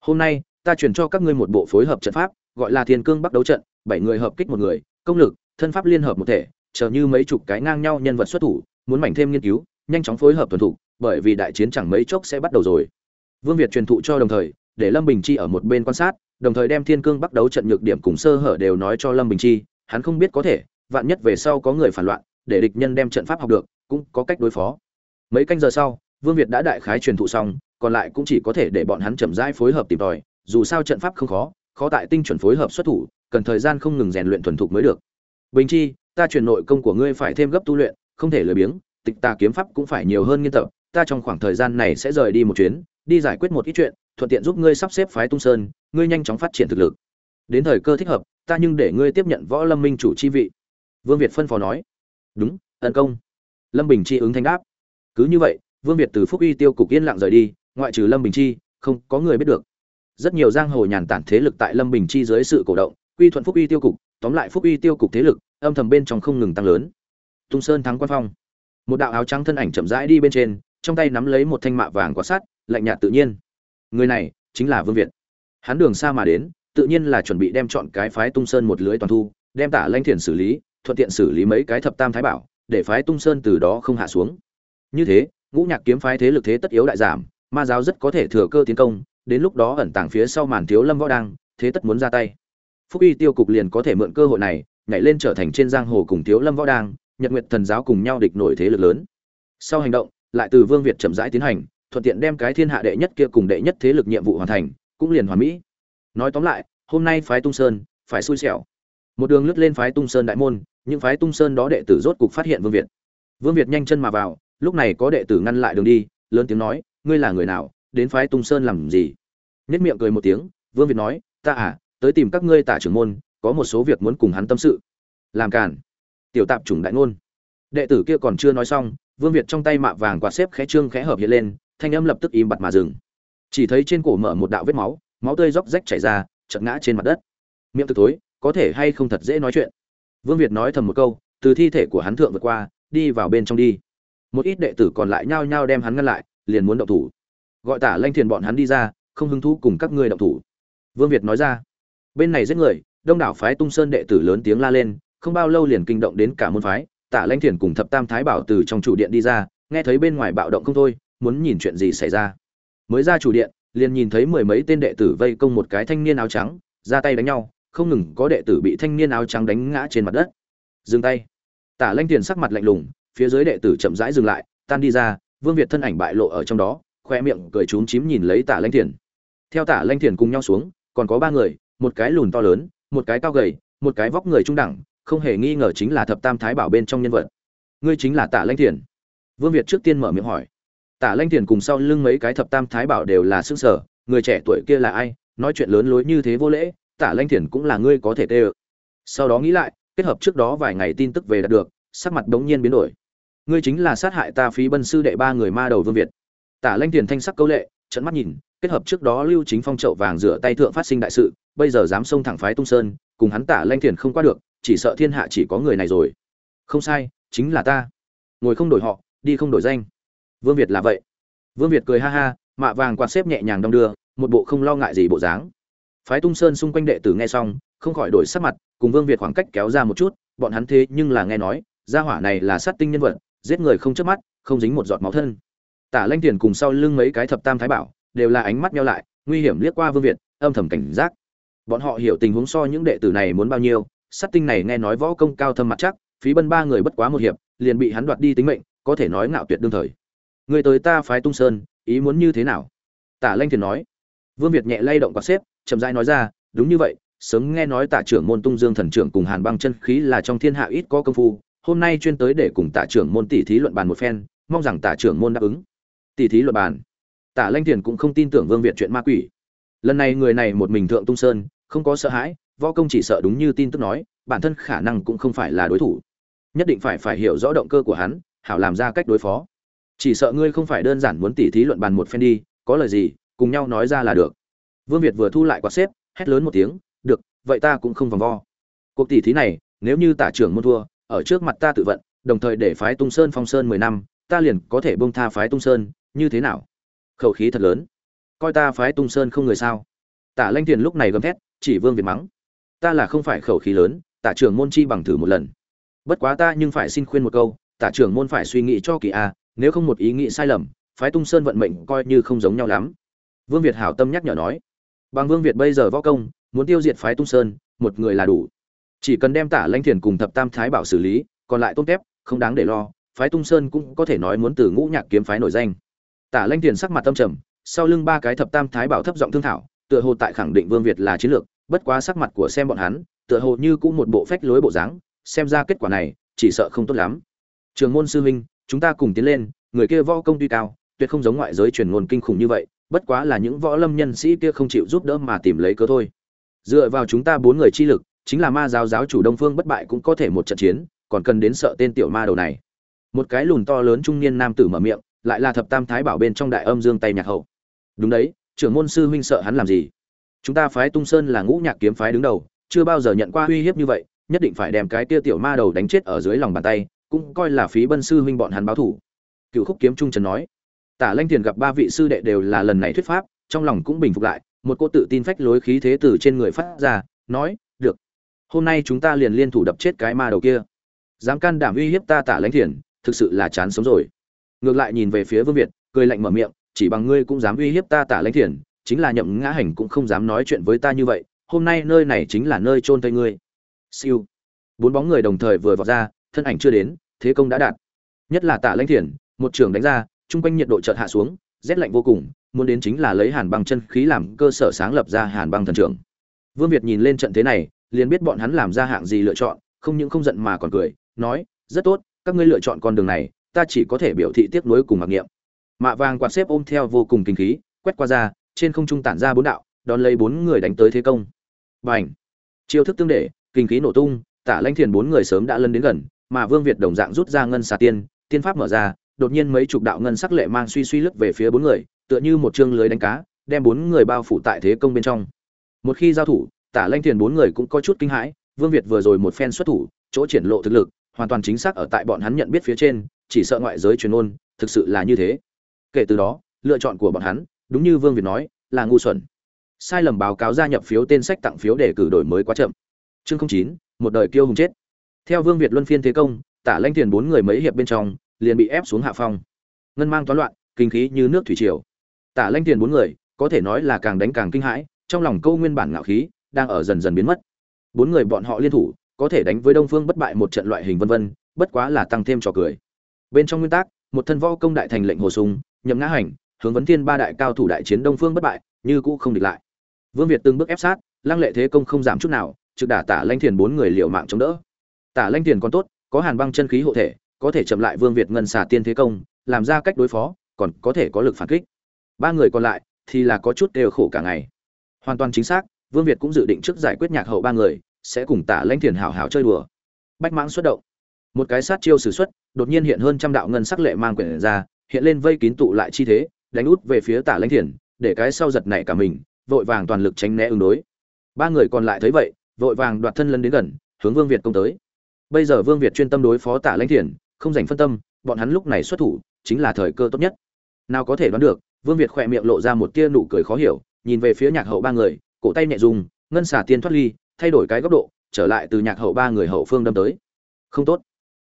Hôm nay ta truyền cho các ngươi một bộ phối hợp trận pháp gọi là thiên cương bắc đấu trận bảy người hợp kích một người công lực thân pháp liên hợp một thể chờ như mấy chục cái ngang nhau nhân vật xuất thủ muốn mảnh thêm nghiên cứu nhanh chóng phối hợp thuần thủ, bởi vì đại chiến chẳng mấy chốc sẽ bắt đầu rồi. Vương việt truyền thụ cho đồng thời để lâm bình chi ở một bên quan sát đồng thời đem thiên cương bắt đấu trận nhược điểm cùng sơ hở đều nói cho lâm bình chi hắn không biết có thể vạn nhất về sau có người phản loạn để địch nhân đem trận pháp học được cũng có cách đối phó mấy canh giờ sau vương việt đã đại khái truyền thụ xong còn lại cũng chỉ có thể để bọn hắn chậm rãi phối hợp tìm tòi dù sao trận pháp không khó khó tại tinh chuẩn phối hợp xuất thủ cần thời gian không ngừng rèn luyện thuần thục mới được bình chi ta truyền nội công của ngươi phải thêm gấp tu luyện không thể lười biếng tịch tà kiếm pháp cũng phải nhiều hơn nghiên tập ta trong khoảng thời gian này sẽ rời đi một chuyến đi giải quyết một ít chuyện thuận tiện giúp ngươi sắp xếp phái tung sơn, ngươi nhanh chóng phát triển thực lực. Đến thời cơ thích hợp, ta nhưng để ngươi tiếp nhận võ lâm minh chủ chi vị. Vương việt phân phó nói. Đúng, tấn công. Lâm bình chi ứng thanh đáp. Cứ như vậy, vương việt từ phúc uy tiêu cục yên lặng rời đi, ngoại trừ lâm bình chi, không có người biết được. Rất nhiều giang hồ nhàn tản thế lực tại lâm bình chi dưới sự cổ động, quy thuận phúc uy tiêu cục, tóm lại phúc uy tiêu cục thế lực, âm thầm bên trong không ngừng tăng lớn. Tung sơn thắng quan phong. Một đạo áo trắng thân ảnh chậm rãi đi bên trên, trong tay nắm lấy một thanh mạ vàng quả sát lạnh nhạt tự nhiên người này chính là vương việt. Hắn đường xa mà đến, tự nhiên là chuẩn bị đem chọn cái phái tung sơn một lưới toàn thu, đem tả lanh thiền xử lý, thuận tiện xử lý mấy cái thập tam thái bảo, để phái tung sơn từ đó không hạ xuống. Như thế, ngũ nhạc kiếm phái thế lực thế tất yếu đại giảm, ma giáo rất có thể thừa cơ tiến công, đến lúc đó ẩn tàng phía sau màn thiếu lâm võ đang, thế tất muốn ra tay. Phúc y tiêu cục liền có thể mượn cơ hội này, nhảy lên trở thành trên giang hồ cùng thiếu lâm võ đang, nhật nguyệt thần giáo cùng nhau địch nổi thế lực lớn. Sau hành động, lại từ vương việt chậm rãi tiến hành thuận tiện đem cái thiên hạ đệ nhất kia cùng đệ nhất thế lực nhiệm vụ hoàn thành, cũng liền hoàn mỹ. Nói tóm lại, hôm nay phái tung sơn, phải xui xẻo. Một đường lướt lên phái tung sơn đại môn, những phái tung sơn đó đệ tử rốt cục phát hiện vương việt. Vương việt nhanh chân mà vào, lúc này có đệ tử ngăn lại đường đi, lớn tiếng nói, ngươi là người nào, đến phái tung sơn làm gì? Nhếch miệng cười một tiếng, vương việt nói, ta à tới tìm các ngươi tả trưởng môn, có một số việc muốn cùng hắn tâm sự. Làm cản tiểu tạp chủng đại ngôn. Đệ tử kia còn chưa nói xong, vương việt trong tay mạ vàng quạt xếp khẽ trương khẽ hợp hiện lên thanh âm lập tức im bặt mà dừng. Chỉ thấy trên cổ mở một đạo vết máu máu tươi róc rách chảy ra chật ngã trên mặt đất. Miệng thực tối, có thể hay không thật dễ nói chuyện? Vương việt nói thầm một câu, từ thi thể của hắn thượng vượt qua, đi vào bên trong đi. Một ít đệ tử còn lại nhao nhao đem hắn ngăn lại, liền muốn động thủ. Gọi tả lanh thiền bọn hắn đi ra, không hứng thú cùng các ngươi động thủ. Vương việt nói ra, bên này giết người, đông đảo phái tung sơn đệ tử lớn tiếng la lên, không bao lâu liền kinh động đến cả môn phái. Tả lanh thiền cùng thập tam thái bảo từ trong chủ điện đi ra, nghe thấy bên ngoài bạo động không thôi muốn nhìn chuyện gì xảy ra. Mới ra chủ điện, liền nhìn thấy mười mấy tên đệ tử vây công một cái thanh niên áo trắng, ra tay đánh nhau, không ngừng có đệ tử bị thanh niên áo trắng đánh ngã trên mặt đất. Dừng tay. Tả lanh Tiền sắc mặt lạnh lùng, phía dưới đệ tử chậm rãi dừng lại, tan đi ra, vương việt thân ảnh bại lộ ở trong đó, khoe miệng cười trúng chím nhìn lấy tả lanh thiền theo tả lanh thiền cùng nhau xuống, còn có ba người, một cái lùn to lớn, một cái cao gầy, một cái vóc người trung đẳng, không hề nghi ngờ chính là thập tam thái bảo bên trong nhân vật. Ngươi chính là tả lanh thiền vương việt trước tiên mở miệng hỏi tả lanh thiền cùng sau lưng mấy cái thập tam thái bảo đều là xương sở người trẻ tuổi kia là ai, nói chuyện lớn lối như thế vô lễ, tả lanh thiền cũng là ngươi có thể tê ơ. Sau đó nghĩ lại, kết hợp trước đó vài ngày tin tức về đạt được, sắc mặt đống nhiên biến đổi. Ngươi chính là sát hại ta phí bân sư đệ ba người ma đầu vương việt. Tả lanh thiền thanh sắc câu lệ trận mắt nhìn, kết hợp trước đó lưu chính phong trậu vàng rửa tay thượng phát sinh đại sự, bây giờ dám xông thẳng phái tung sơn, cùng hắn tả lanh thiền không qua được, chỉ sợ thiên hạ chỉ có người này rồi. Không sai, chính là ta. Ngồi không đổi họ, đi không đổi danh vương việt là vậy. Vương việt cười ha ha, mạ vàng quạt xếp nhẹ nhàng đong đưa, một bộ không lo ngại gì bộ dáng. Phái tung sơn xung quanh đệ tử nghe xong, không khỏi đổi sắc mặt, cùng vương việt khoảng cách kéo ra một chút, bọn hắn thế nhưng là nghe nói, gia hỏa này là sát tinh nhân vật, giết người không chớp mắt, không dính một giọt máu thân. Tả lanh tiền cùng sau lưng mấy cái thập tam thái bảo, đều là ánh mắt nhau lại, nguy hiểm liếc qua vương việt, âm thầm cảnh giác. Bọn họ hiểu tình huống so những đệ tử này muốn bao nhiêu, sát tinh này nghe nói võ công cao thâm mặt chắc, phí bân ba người bất quá một hiệp, liền bị hắn đoạt đi tính mệnh, có thể nói ngạo tuyệt đương thời người tới ta phái tung sơn, ý muốn như thế nào? Tả lanh thiền nói. Vương việt nhẹ lay động quạt xếp, chậm rãi nói ra, đúng như vậy, sớm nghe nói tạ trưởng môn tung dương thần trưởng cùng hàn băng chân khí là trong thiên hạ ít có công phu, hôm nay chuyên tới để cùng tạ trưởng môn tỷ thí luận bàn một phen, mong rằng tạ trưởng môn đáp ứng. Tỷ thí luận bàn. Tả lanh thiền cũng không tin tưởng vương việt chuyện ma quỷ. Lần này người này một mình thượng tung sơn, không có sợ hãi, võ công chỉ sợ đúng như tin tức nói, bản thân khả năng cũng không phải là đối thủ. Nhất định phải phải hiểu rõ động cơ của hắn, hảo làm ra cách đối phó chỉ sợ ngươi không phải đơn giản muốn tỉ thí luận bàn một phen đi, có lời gì, cùng nhau nói ra là được. Vương việt vừa thu lại quạt xếp, hét lớn một tiếng, được, vậy ta cũng không vòng vo. Cuộc tỉ thí này, nếu như tả trưởng môn thua, ở trước mặt ta tự vận, đồng thời để phái tung sơn phong sơn mười năm, ta liền có thể bông tha phái tung sơn, như thế nào? Khẩu khí thật lớn. Coi ta phái tung sơn không người sao? Tả lanh tiền lúc này gầm thét, chỉ vương việt mắng. Ta là không phải khẩu khí lớn, tả trưởng môn chi bằng thử một lần. Bất quá ta nhưng phải xin khuyên một câu, tả trưởng môn phải suy nghĩ cho kỳ a nếu không một ý nghĩ sai lầm, phái tung sơn vận mệnh coi như không giống nhau lắm. Vương việt hảo tâm nhắc nhở nói, bằng vương việt bây giờ võ công, muốn tiêu diệt phái tung sơn, một người là đủ. Chỉ cần đem tả lanh thiền cùng thập tam thái bảo xử lý, còn lại tôn kép không đáng để lo, phái tung sơn cũng có thể nói muốn từ ngũ nhạc kiếm phái nổi danh. Tả lanh thiền sắc mặt tâm trầm, sau lưng ba cái thập tam thái bảo thấp giọng thương thảo, tựa hồ tại khẳng định vương việt là chiến lược, bất quá sắc mặt của xem bọn hắn, tựa hồ như cũng một bộ phách lối bộ dáng, xem ra kết quả này, chỉ sợ không tốt lắm. Trường môn sư huynh chúng ta cùng tiến lên, người kia võ công tuy cao, tuyệt không giống ngoại giới truyền ngôn kinh khủng như vậy, bất quá là những võ lâm nhân sĩ kia không chịu giúp đỡ mà tìm lấy cớ thôi. Dựa vào chúng ta bốn người chi lực, chính là ma giáo giáo chủ đông phương bất bại cũng có thể một trận chiến, còn cần đến sợ tên tiểu ma đầu này. Một cái lùn to lớn trung niên nam tử mở miệng, lại là thập tam thái bảo bên trong đại âm dương tay nhạc hậu. Đúng đấy, trưởng môn sư huynh sợ hắn làm gì? Chúng ta phái tung sơn là ngũ nhạc kiếm phái đứng đầu, chưa bao giờ nhận qua uy hiếp như vậy, nhất định phải đem cái kia tiểu ma đầu đánh chết ở dưới lòng bàn tay cũng coi là phí bân sư huynh bọn hắn báo thủ. Cựu khúc kiếm trung trần nói, tả lanh thiền gặp ba vị sư đệ đều là lần này thuyết pháp, trong lòng cũng bình phục lại, một cô tự tin phách lối khí thế từ trên người phát ra, nói, được, hôm nay chúng ta liền liên thủ đập chết cái ma đầu kia. Dám can đảm uy hiếp ta tả lanh thiền thực sự là chán sống rồi. Ngược lại nhìn về phía vương việt, cười lạnh mở miệng, chỉ bằng ngươi cũng dám uy hiếp ta tả lanh thiền chính là nhậm ngã hành cũng không dám nói chuyện với ta như vậy, hôm nay nơi này chính là nơi chôn thây ngươi. Siêu. Bốn bóng người đồng thời vừa vọt ra, thân ảnh chưa đến thế công đã đạt. Nhất là tạ lãnh thiền một trường đánh ra, chung quanh nhiệt độ chợt hạ xuống, rét lạnh vô cùng, muốn đến chính là lấy hàn băng chân khí làm cơ sở sáng lập ra hàn băng thần trưởng. Vương việt nhìn lên trận thế này, liền biết bọn hắn làm ra hạng gì lựa chọn, không những không giận mà còn cười, nói, rất tốt, các ngươi lựa chọn con đường này, ta chỉ có thể biểu thị tiếc nuối cùng mặc niệm. Mạ vàng quạt xếp ôm theo vô cùng kinh khí, quét qua ra, trên không trung tản ra bốn đạo, đón lấy bốn người đánh tới thế công. Bành! Chiêu thức tương đệ kinh khí nổ tung tả lanh thiền bốn người sớm đã lân đến gần mà vương việt đồng dạng rút ra ngân xà tiên tiên pháp mở ra đột nhiên mấy chục đạo ngân sắc lệ mang suy suy lướt về phía bốn người tựa như một chương lưới đánh cá đem bốn người bao phủ tại thế công bên trong. Một khi giao thủ tả Lanh Tiền bốn người cũng có chút kinh hãi vương việt vừa rồi một phen xuất thủ chỗ triển lộ thực lực hoàn toàn chính xác ở tại bọn hắn nhận biết phía trên chỉ sợ ngoại giới truyền ngôn, thực sự là như thế. Kể từ đó lựa chọn của bọn hắn đúng như vương việt nói là ngu xuẩn. Sai lầm báo cáo gia nhập phiếu tên sách tặng phiếu để cử đổi mới quá chậm. Chương chín một đời kiêu hùng chết theo vương việt luân phiên thế công, tả lanh thiền bốn người mấy hiệp bên trong, liền bị ép xuống hạ phong. Ngân mang toán loạn, kinh khí như nước thủy triều. Tả lanh thiền bốn người, có thể nói là càng đánh càng kinh hãi, trong lòng câu nguyên bản ngạo khí, đang ở dần dần biến mất. Bốn người bọn họ liên thủ, có thể đánh với đông phương bất bại một trận loại hình vân vân, bất quá là tăng thêm trò cười. Bên trong nguyên tắc, một thân võ công đại thành lệnh hồ sung, nhậm ngã hành, hướng vấn thiên ba đại cao thủ đại chiến đông phương bất bại, như cũ không địch lại. Vương việt từng bước ép sát, lăng lệ thế công không giảm chút nào, trực đả tả lanh thiền bốn người liều mạng chống đỡ tả lanh thiền còn tốt có hàn băng chân khí hộ thể có thể chậm lại vương việt ngân xả tiên thế công làm ra cách đối phó còn có thể có lực phản kích. Ba người còn lại thì là có chút đều khổ cả ngày. Hoàn toàn chính xác vương việt cũng dự định trước giải quyết nhạc hậu ba người sẽ cùng tả lanh thiền hảo hảo chơi đùa. Bách mãng xuất động. Một cái sát chiêu sử xuất, đột nhiên hiện hơn trăm đạo ngân sắc lệ mang quyển ra hiện lên vây kín tụ lại chi thế đánh út về phía tả lanh thiền để cái sau giật nảy cả mình vội vàng toàn lực tránh né ứng đối. Ba người còn lại thấy vậy vội vàng đoạt thân lân đến gần hướng vương việt công tới bây giờ vương việt chuyên tâm đối phó tả lãnh thiền, không dành phân tâm, bọn hắn lúc này xuất thủ chính là thời cơ tốt nhất. Nào có thể đoán được, vương việt khỏe miệng lộ ra một tia nụ cười khó hiểu, nhìn về phía nhạc hậu ba người, cổ tay nhẹ dùng, ngân xả tiên thoát ly, thay đổi cái góc độ, trở lại từ nhạc hậu ba người hậu phương đâm tới. Không tốt.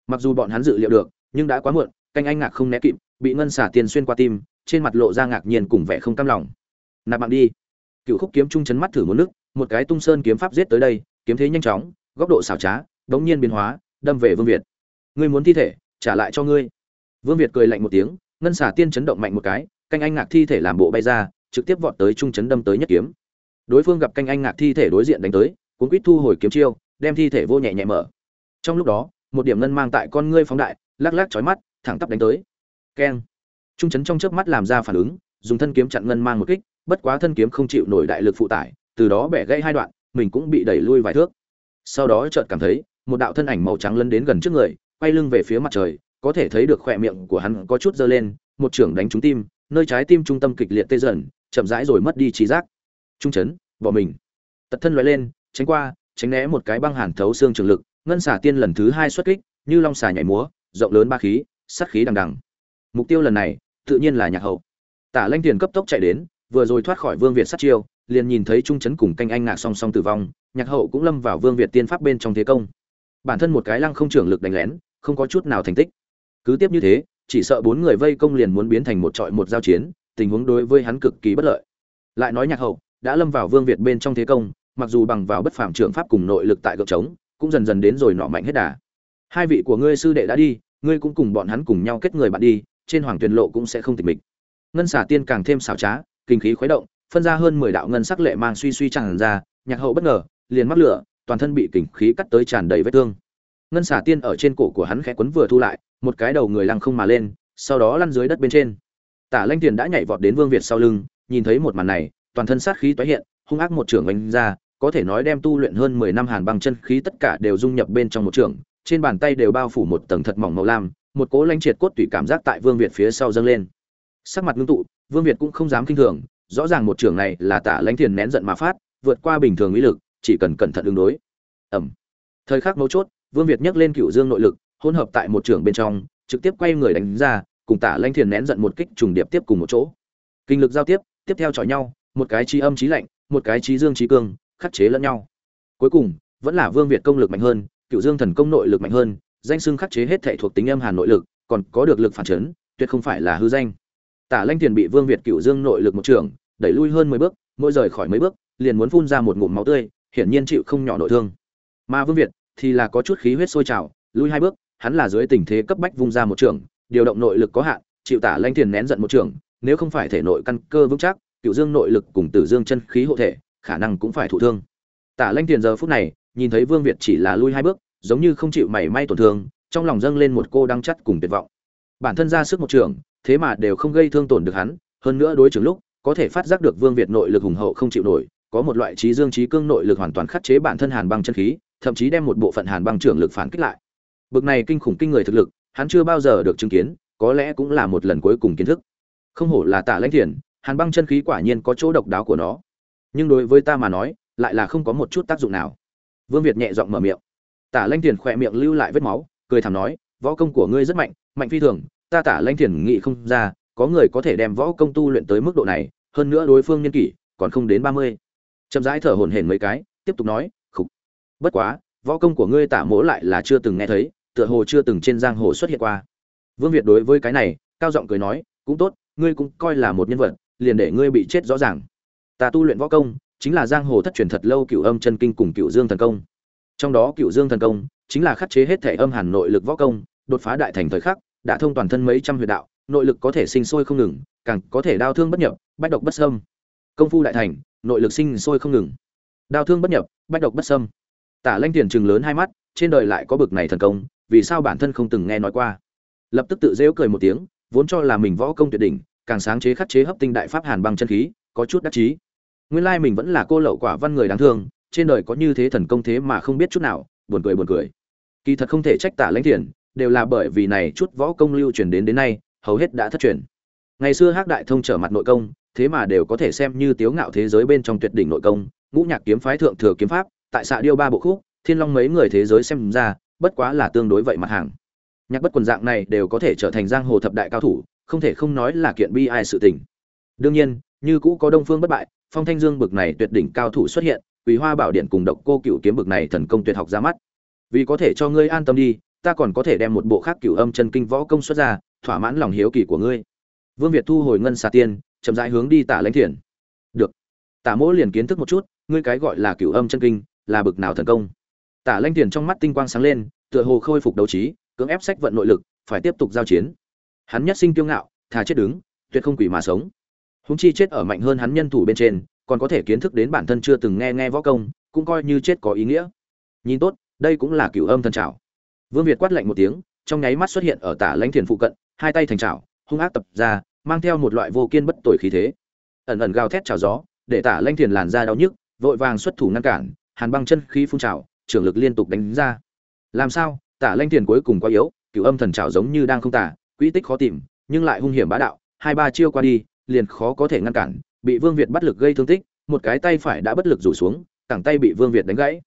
Mặc dù bọn hắn dự liệu được, nhưng đã quá muộn, canh anh ngạc không né kịp, bị ngân xả tiên xuyên qua tim, trên mặt lộ ra ngạc nhiên cùng vẻ không cam lòng. Nạp mạng đi. Cựu khúc kiếm trung chấn mắt thử một nước, một cái tung sơn kiếm pháp giết tới đây, kiếm thế nhanh chóng, góc độ xảo trá đống nhiên biến hóa, đâm về vương việt. Ngươi muốn thi thể, trả lại cho ngươi. Vương việt cười lạnh một tiếng, ngân xả tiên chấn động mạnh một cái, canh anh ngạc thi thể làm bộ bay ra, trực tiếp vọt tới trung chấn đâm tới nhất kiếm. Đối phương gặp canh anh ngạc thi thể đối diện đánh tới, cuốn quýt thu hồi kiếm chiêu, đem thi thể vô nhẹ nhẹ mở. Trong lúc đó, một điểm ngân mang tại con ngươi phóng đại, lắc lắc chói mắt, thẳng tắp đánh tới. Keng. Trung chấn trong chớp mắt làm ra phản ứng, dùng thân kiếm chặn ngân mang một kích, bất quá thân kiếm không chịu nổi đại lực phụ tải, từ đó bẻ gãy hai đoạn, mình cũng bị đẩy lui vài thước. Sau đó chợt cảm thấy một đạo thân ảnh màu trắng lấn đến gần trước người, quay lưng về phía mặt trời, có thể thấy được khỏe miệng của hắn có chút dơ lên, một trưởng đánh trúng tim, nơi trái tim trung tâm kịch liệt tê dần, chậm rãi rồi mất đi trí giác. Trung chấn, bỏ mình. Tật thân loại lên, tránh qua, tránh né một cái băng hàn thấu xương trường lực, ngân xả tiên lần thứ hai xuất kích, như long xà nhảy múa, rộng lớn ba khí, sát khí đằng đằng. Mục tiêu lần này, tự nhiên là nhạc hậu. Tả lanh tiền cấp tốc chạy đến, vừa rồi thoát khỏi vương việt sát chiêu, liền nhìn thấy trung chấn cùng canh anh ngạc song song tử vong, nhạc hậu cũng lâm vào vương việt tiên pháp bên trong thế công bản thân một cái lăng không trưởng lực đánh lén, không có chút nào thành tích. Cứ tiếp như thế, chỉ sợ bốn người vây công liền muốn biến thành một trọi một giao chiến, tình huống đối với hắn cực kỳ bất lợi. Lại nói nhạc hậu, đã lâm vào vương việt bên trong thế công, mặc dù bằng vào bất phàm trưởng pháp cùng nội lực tại gợp trống, cũng dần dần đến rồi nọ mạnh hết đà. Hai vị của ngươi sư đệ đã đi, ngươi cũng cùng bọn hắn cùng nhau kết người bạn đi, trên hoàng tuyền lộ cũng sẽ không tịch mịch. Ngân xả tiên càng thêm xảo trá, kinh khí khuấy động, phân ra hơn mười đạo ngân sắc lệ mang suy suy tràn ra, nhạc hậu bất ngờ, liền mắc lửa toàn thân bị kình khí cắt tới tràn đầy vết thương ngân xả tiên ở trên cổ của hắn khẽ quấn vừa thu lại một cái đầu người lăng không mà lên sau đó lăn dưới đất bên trên tả lanh tiền đã nhảy vọt đến vương việt sau lưng nhìn thấy một màn này toàn thân sát khí tái hiện hung ác một trưởng oanh ra có thể nói đem tu luyện hơn mười năm hàn băng chân khí tất cả đều dung nhập bên trong một trường, trên bàn tay đều bao phủ một tầng thật mỏng màu lam, một cố lãnh triệt cốt tủy cảm giác tại Vương Việt phía sau dâng lên. Sắc mặt ngưng tụ, Vương Việt cũng không dám kinh thường, rõ ràng một trường này là Tả Lanh Tiền nén giận mà phát, vượt qua bình thường uy lực, chỉ cần cẩn thận ứng đối. Ầm. Thời khắc mấu chốt, Vương Việt nhấc lên Cửu Dương nội lực, hỗn hợp tại một trường bên trong, trực tiếp quay người đánh ra, cùng Tạ Lãnh Thiền nén giận một kích trùng điệp tiếp cùng một chỗ. Kinh lực giao tiếp, tiếp theo chọi nhau, một cái chi âm chí lạnh, một cái chí dương chí cương, khắc chế lẫn nhau cuối cùng vẫn là vương việt công lực mạnh hơn cựu dương thần công nội lực mạnh hơn danh xưng khắc chế hết thảy thuộc tính âm hàn nội lực còn có được lực phản chấn tuyệt không phải là hư danh tả lanh thiền bị vương việt cựu dương nội lực một trường đẩy lui hơn mười bước mỗi rời khỏi mấy bước liền muốn phun ra một ngụm máu tươi hiển nhiên chịu không nhỏ nội thương. Mà vương việt thì là có chút khí huyết sôi trào, lui hai bước, hắn là dưới tình thế cấp bách vung ra một trường, điều động nội lực có hạn, chịu tả lanh tiền nén giận một trường, nếu không phải thể nội căn cơ vững chắc, cựu dương nội lực cùng tử dương chân khí hộ thể, khả năng cũng phải thụ thương. Tả lanh tiền giờ phút này, nhìn thấy vương việt chỉ là lui hai bước, giống như không chịu mảy may tổn thương, trong lòng dâng lên một cô đắng chắt cùng tuyệt vọng. Bản thân ra sức một trường, thế mà đều không gây thương tổn được hắn, hơn nữa đối trường lúc, có thể phát giác được vương việt nội lực hùng hậu không chịu nổi có một loại trí dương trí cương nội lực hoàn toàn khắc chế bản thân hàn băng chân khí, thậm chí đem một bộ phận hàn băng trưởng lực phản kích lại. Bực này kinh khủng kinh người thực lực, hắn chưa bao giờ được chứng kiến, có lẽ cũng là một lần cuối cùng kiến thức. Không hổ là tả lãnh thiền, hàn băng chân khí quả nhiên có chỗ độc đáo của nó. Nhưng đối với ta mà nói, lại là không có một chút tác dụng nào. Vương việt nhẹ giọng mở miệng. Tả lanh tiền khỏe miệng lưu lại vết máu, cười thảm nói, võ công của ngươi rất mạnh mạnh phi thường, ta tả lanh tiền nghĩ không ra, có người có thể đem võ công tu luyện tới mức độ này, hơn nữa đối phương nhân kỷ còn không đến ba mươi chậm rãi thở hổn hển mấy cái, tiếp tục nói, khục, bất quá, võ công của ngươi tả mỗ lại là chưa từng nghe thấy, tựa hồ chưa từng trên giang hồ xuất hiện qua. Vương việt đối với cái này, cao giọng cười nói, cũng tốt, ngươi cũng coi là một nhân vật, liền để ngươi bị chết rõ ràng. Ta tu luyện võ công, chính là giang hồ thất truyền thật lâu cựu âm chân kinh cùng cựu dương thần công. Trong đó cựu dương thần công, chính là khắc chế hết thể âm hàn nội lực võ công, đột phá đại thành thời khắc, đã thông toàn thân mấy trăm huyệt đạo, nội lực có thể sinh sôi không ngừng, càng có thể đau thương bất nhập, bách độc bất sâm công phu đại thành nội lực sinh sôi không ngừng. Đao thương bất nhập, bách độc bất sâm tả lanh tiền chừng lớn hai mắt, trên đời lại có bực này thần công, vì sao bản thân không từng nghe nói qua? Lập tức tự dễu cười một tiếng, vốn cho là mình võ công tuyệt đỉnh, càng sáng chế khắc chế hấp tinh đại pháp hàn bằng chân khí, có chút đắc chí. Nguyên lai mình vẫn là cô lậu quả văn người đáng thương, trên đời có như thế thần công thế mà không biết chút nào, buồn cười buồn cười. Kỳ thật không thể trách tả lãnh thiền đều là bởi vì này chút võ công lưu truyền đến đến nay, hầu hết đã thất truyền. Ngày xưa hắc đại thông trở mặt nội công thế mà đều có thể xem như tiếu ngạo thế giới bên trong tuyệt đỉnh nội công, ngũ nhạc kiếm phái thượng thừa kiếm pháp, tại xạ điêu ba bộ khúc, thiên long mấy người thế giới xem ra, bất quá là tương đối vậy mặt hàng. Nhạc bất quần dạng này đều có thể trở thành giang hồ thập đại cao thủ, không thể không nói là kiện bi ai sự tình. Đương nhiên, như cũ có đông phương bất bại, phong thanh dương bực này tuyệt đỉnh cao thủ xuất hiện quý hoa bảo điện cùng độc cô cựu kiếm bực này thần công tuyệt học ra mắt. Vì có thể cho ngươi an tâm đi, ta còn có thể đem một bộ khác cựu âm chân kinh võ công xuất ra, thỏa mãn lòng hiếu kỳ của ngươi. Vương việt thu hồi ngân xà tiên chậm rãi hướng đi tả lãnh thiền. Được. Tả mỗ liền kiến thức một chút, ngươi cái gọi là cửu âm chân kinh, là bực nào thần công? Tả lãnh thiền trong mắt tinh quang sáng lên, tựa hồ khôi phục đấu trí, cưỡng ép sách vận nội lực, phải tiếp tục giao chiến. Hắn nhất sinh kiêu ngạo, thà chết đứng, tuyệt không quỷ mà sống. Húng chi chết ở mạnh hơn hắn nhân thủ bên trên, còn có thể kiến thức đến bản thân chưa từng nghe nghe võ công, cũng coi như chết có ý nghĩa. Nhìn tốt, đây cũng là cửu âm thần trảo. Vương việt quát lạnh một tiếng, trong nháy mắt xuất hiện ở tả lãnh thiền phụ cận, hai tay thành trảo, hung ác tập ra mang theo một loại vô kiên bất tồi khí thế. Ẩn ẩn gào thét trào gió, để tả Lanh thiền làn ra đau nhức, vội vàng xuất thủ ngăn cản, hàn băng chân khí phun trào, trường lực liên tục đánh ra. Làm sao? Tả Lanh thiền cuối cùng quá yếu, cửu âm thần trào giống như đang không tả, quỹ tích khó tìm, nhưng lại hung hiểm bá đạo, hai ba chiêu qua đi, liền khó có thể ngăn cản, bị vương việt bắt lực gây thương tích, một cái tay phải đã bất lực rủ xuống, cẳng tay bị vương việt đánh gãy.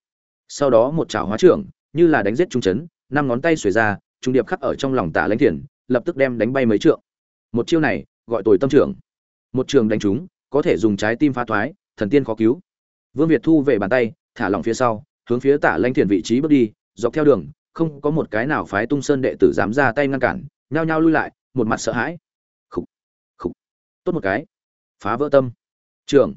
Sau đó một chảo hóa trưởng, như là đánh giết trung chấn, năm ngón tay xuề ra, trung điệp khắc ở trong lòng tả lãnh thiền, lập tức đem đánh bay mấy trượng một chiêu này, gọi tồi tâm trưởng. Một trường đánh trúng, có thể dùng trái tim phá thoái, thần tiên khó cứu. Vương việt thu về bàn tay, thả lỏng phía sau, hướng phía tả lanh thiền vị trí bước đi, dọc theo đường, không có một cái nào phái tung sơn đệ tử dám ra tay ngăn cản, nhao nhao lui lại, một mặt sợ hãi. Khục khục. Tốt một cái. Phá vỡ tâm. Trường.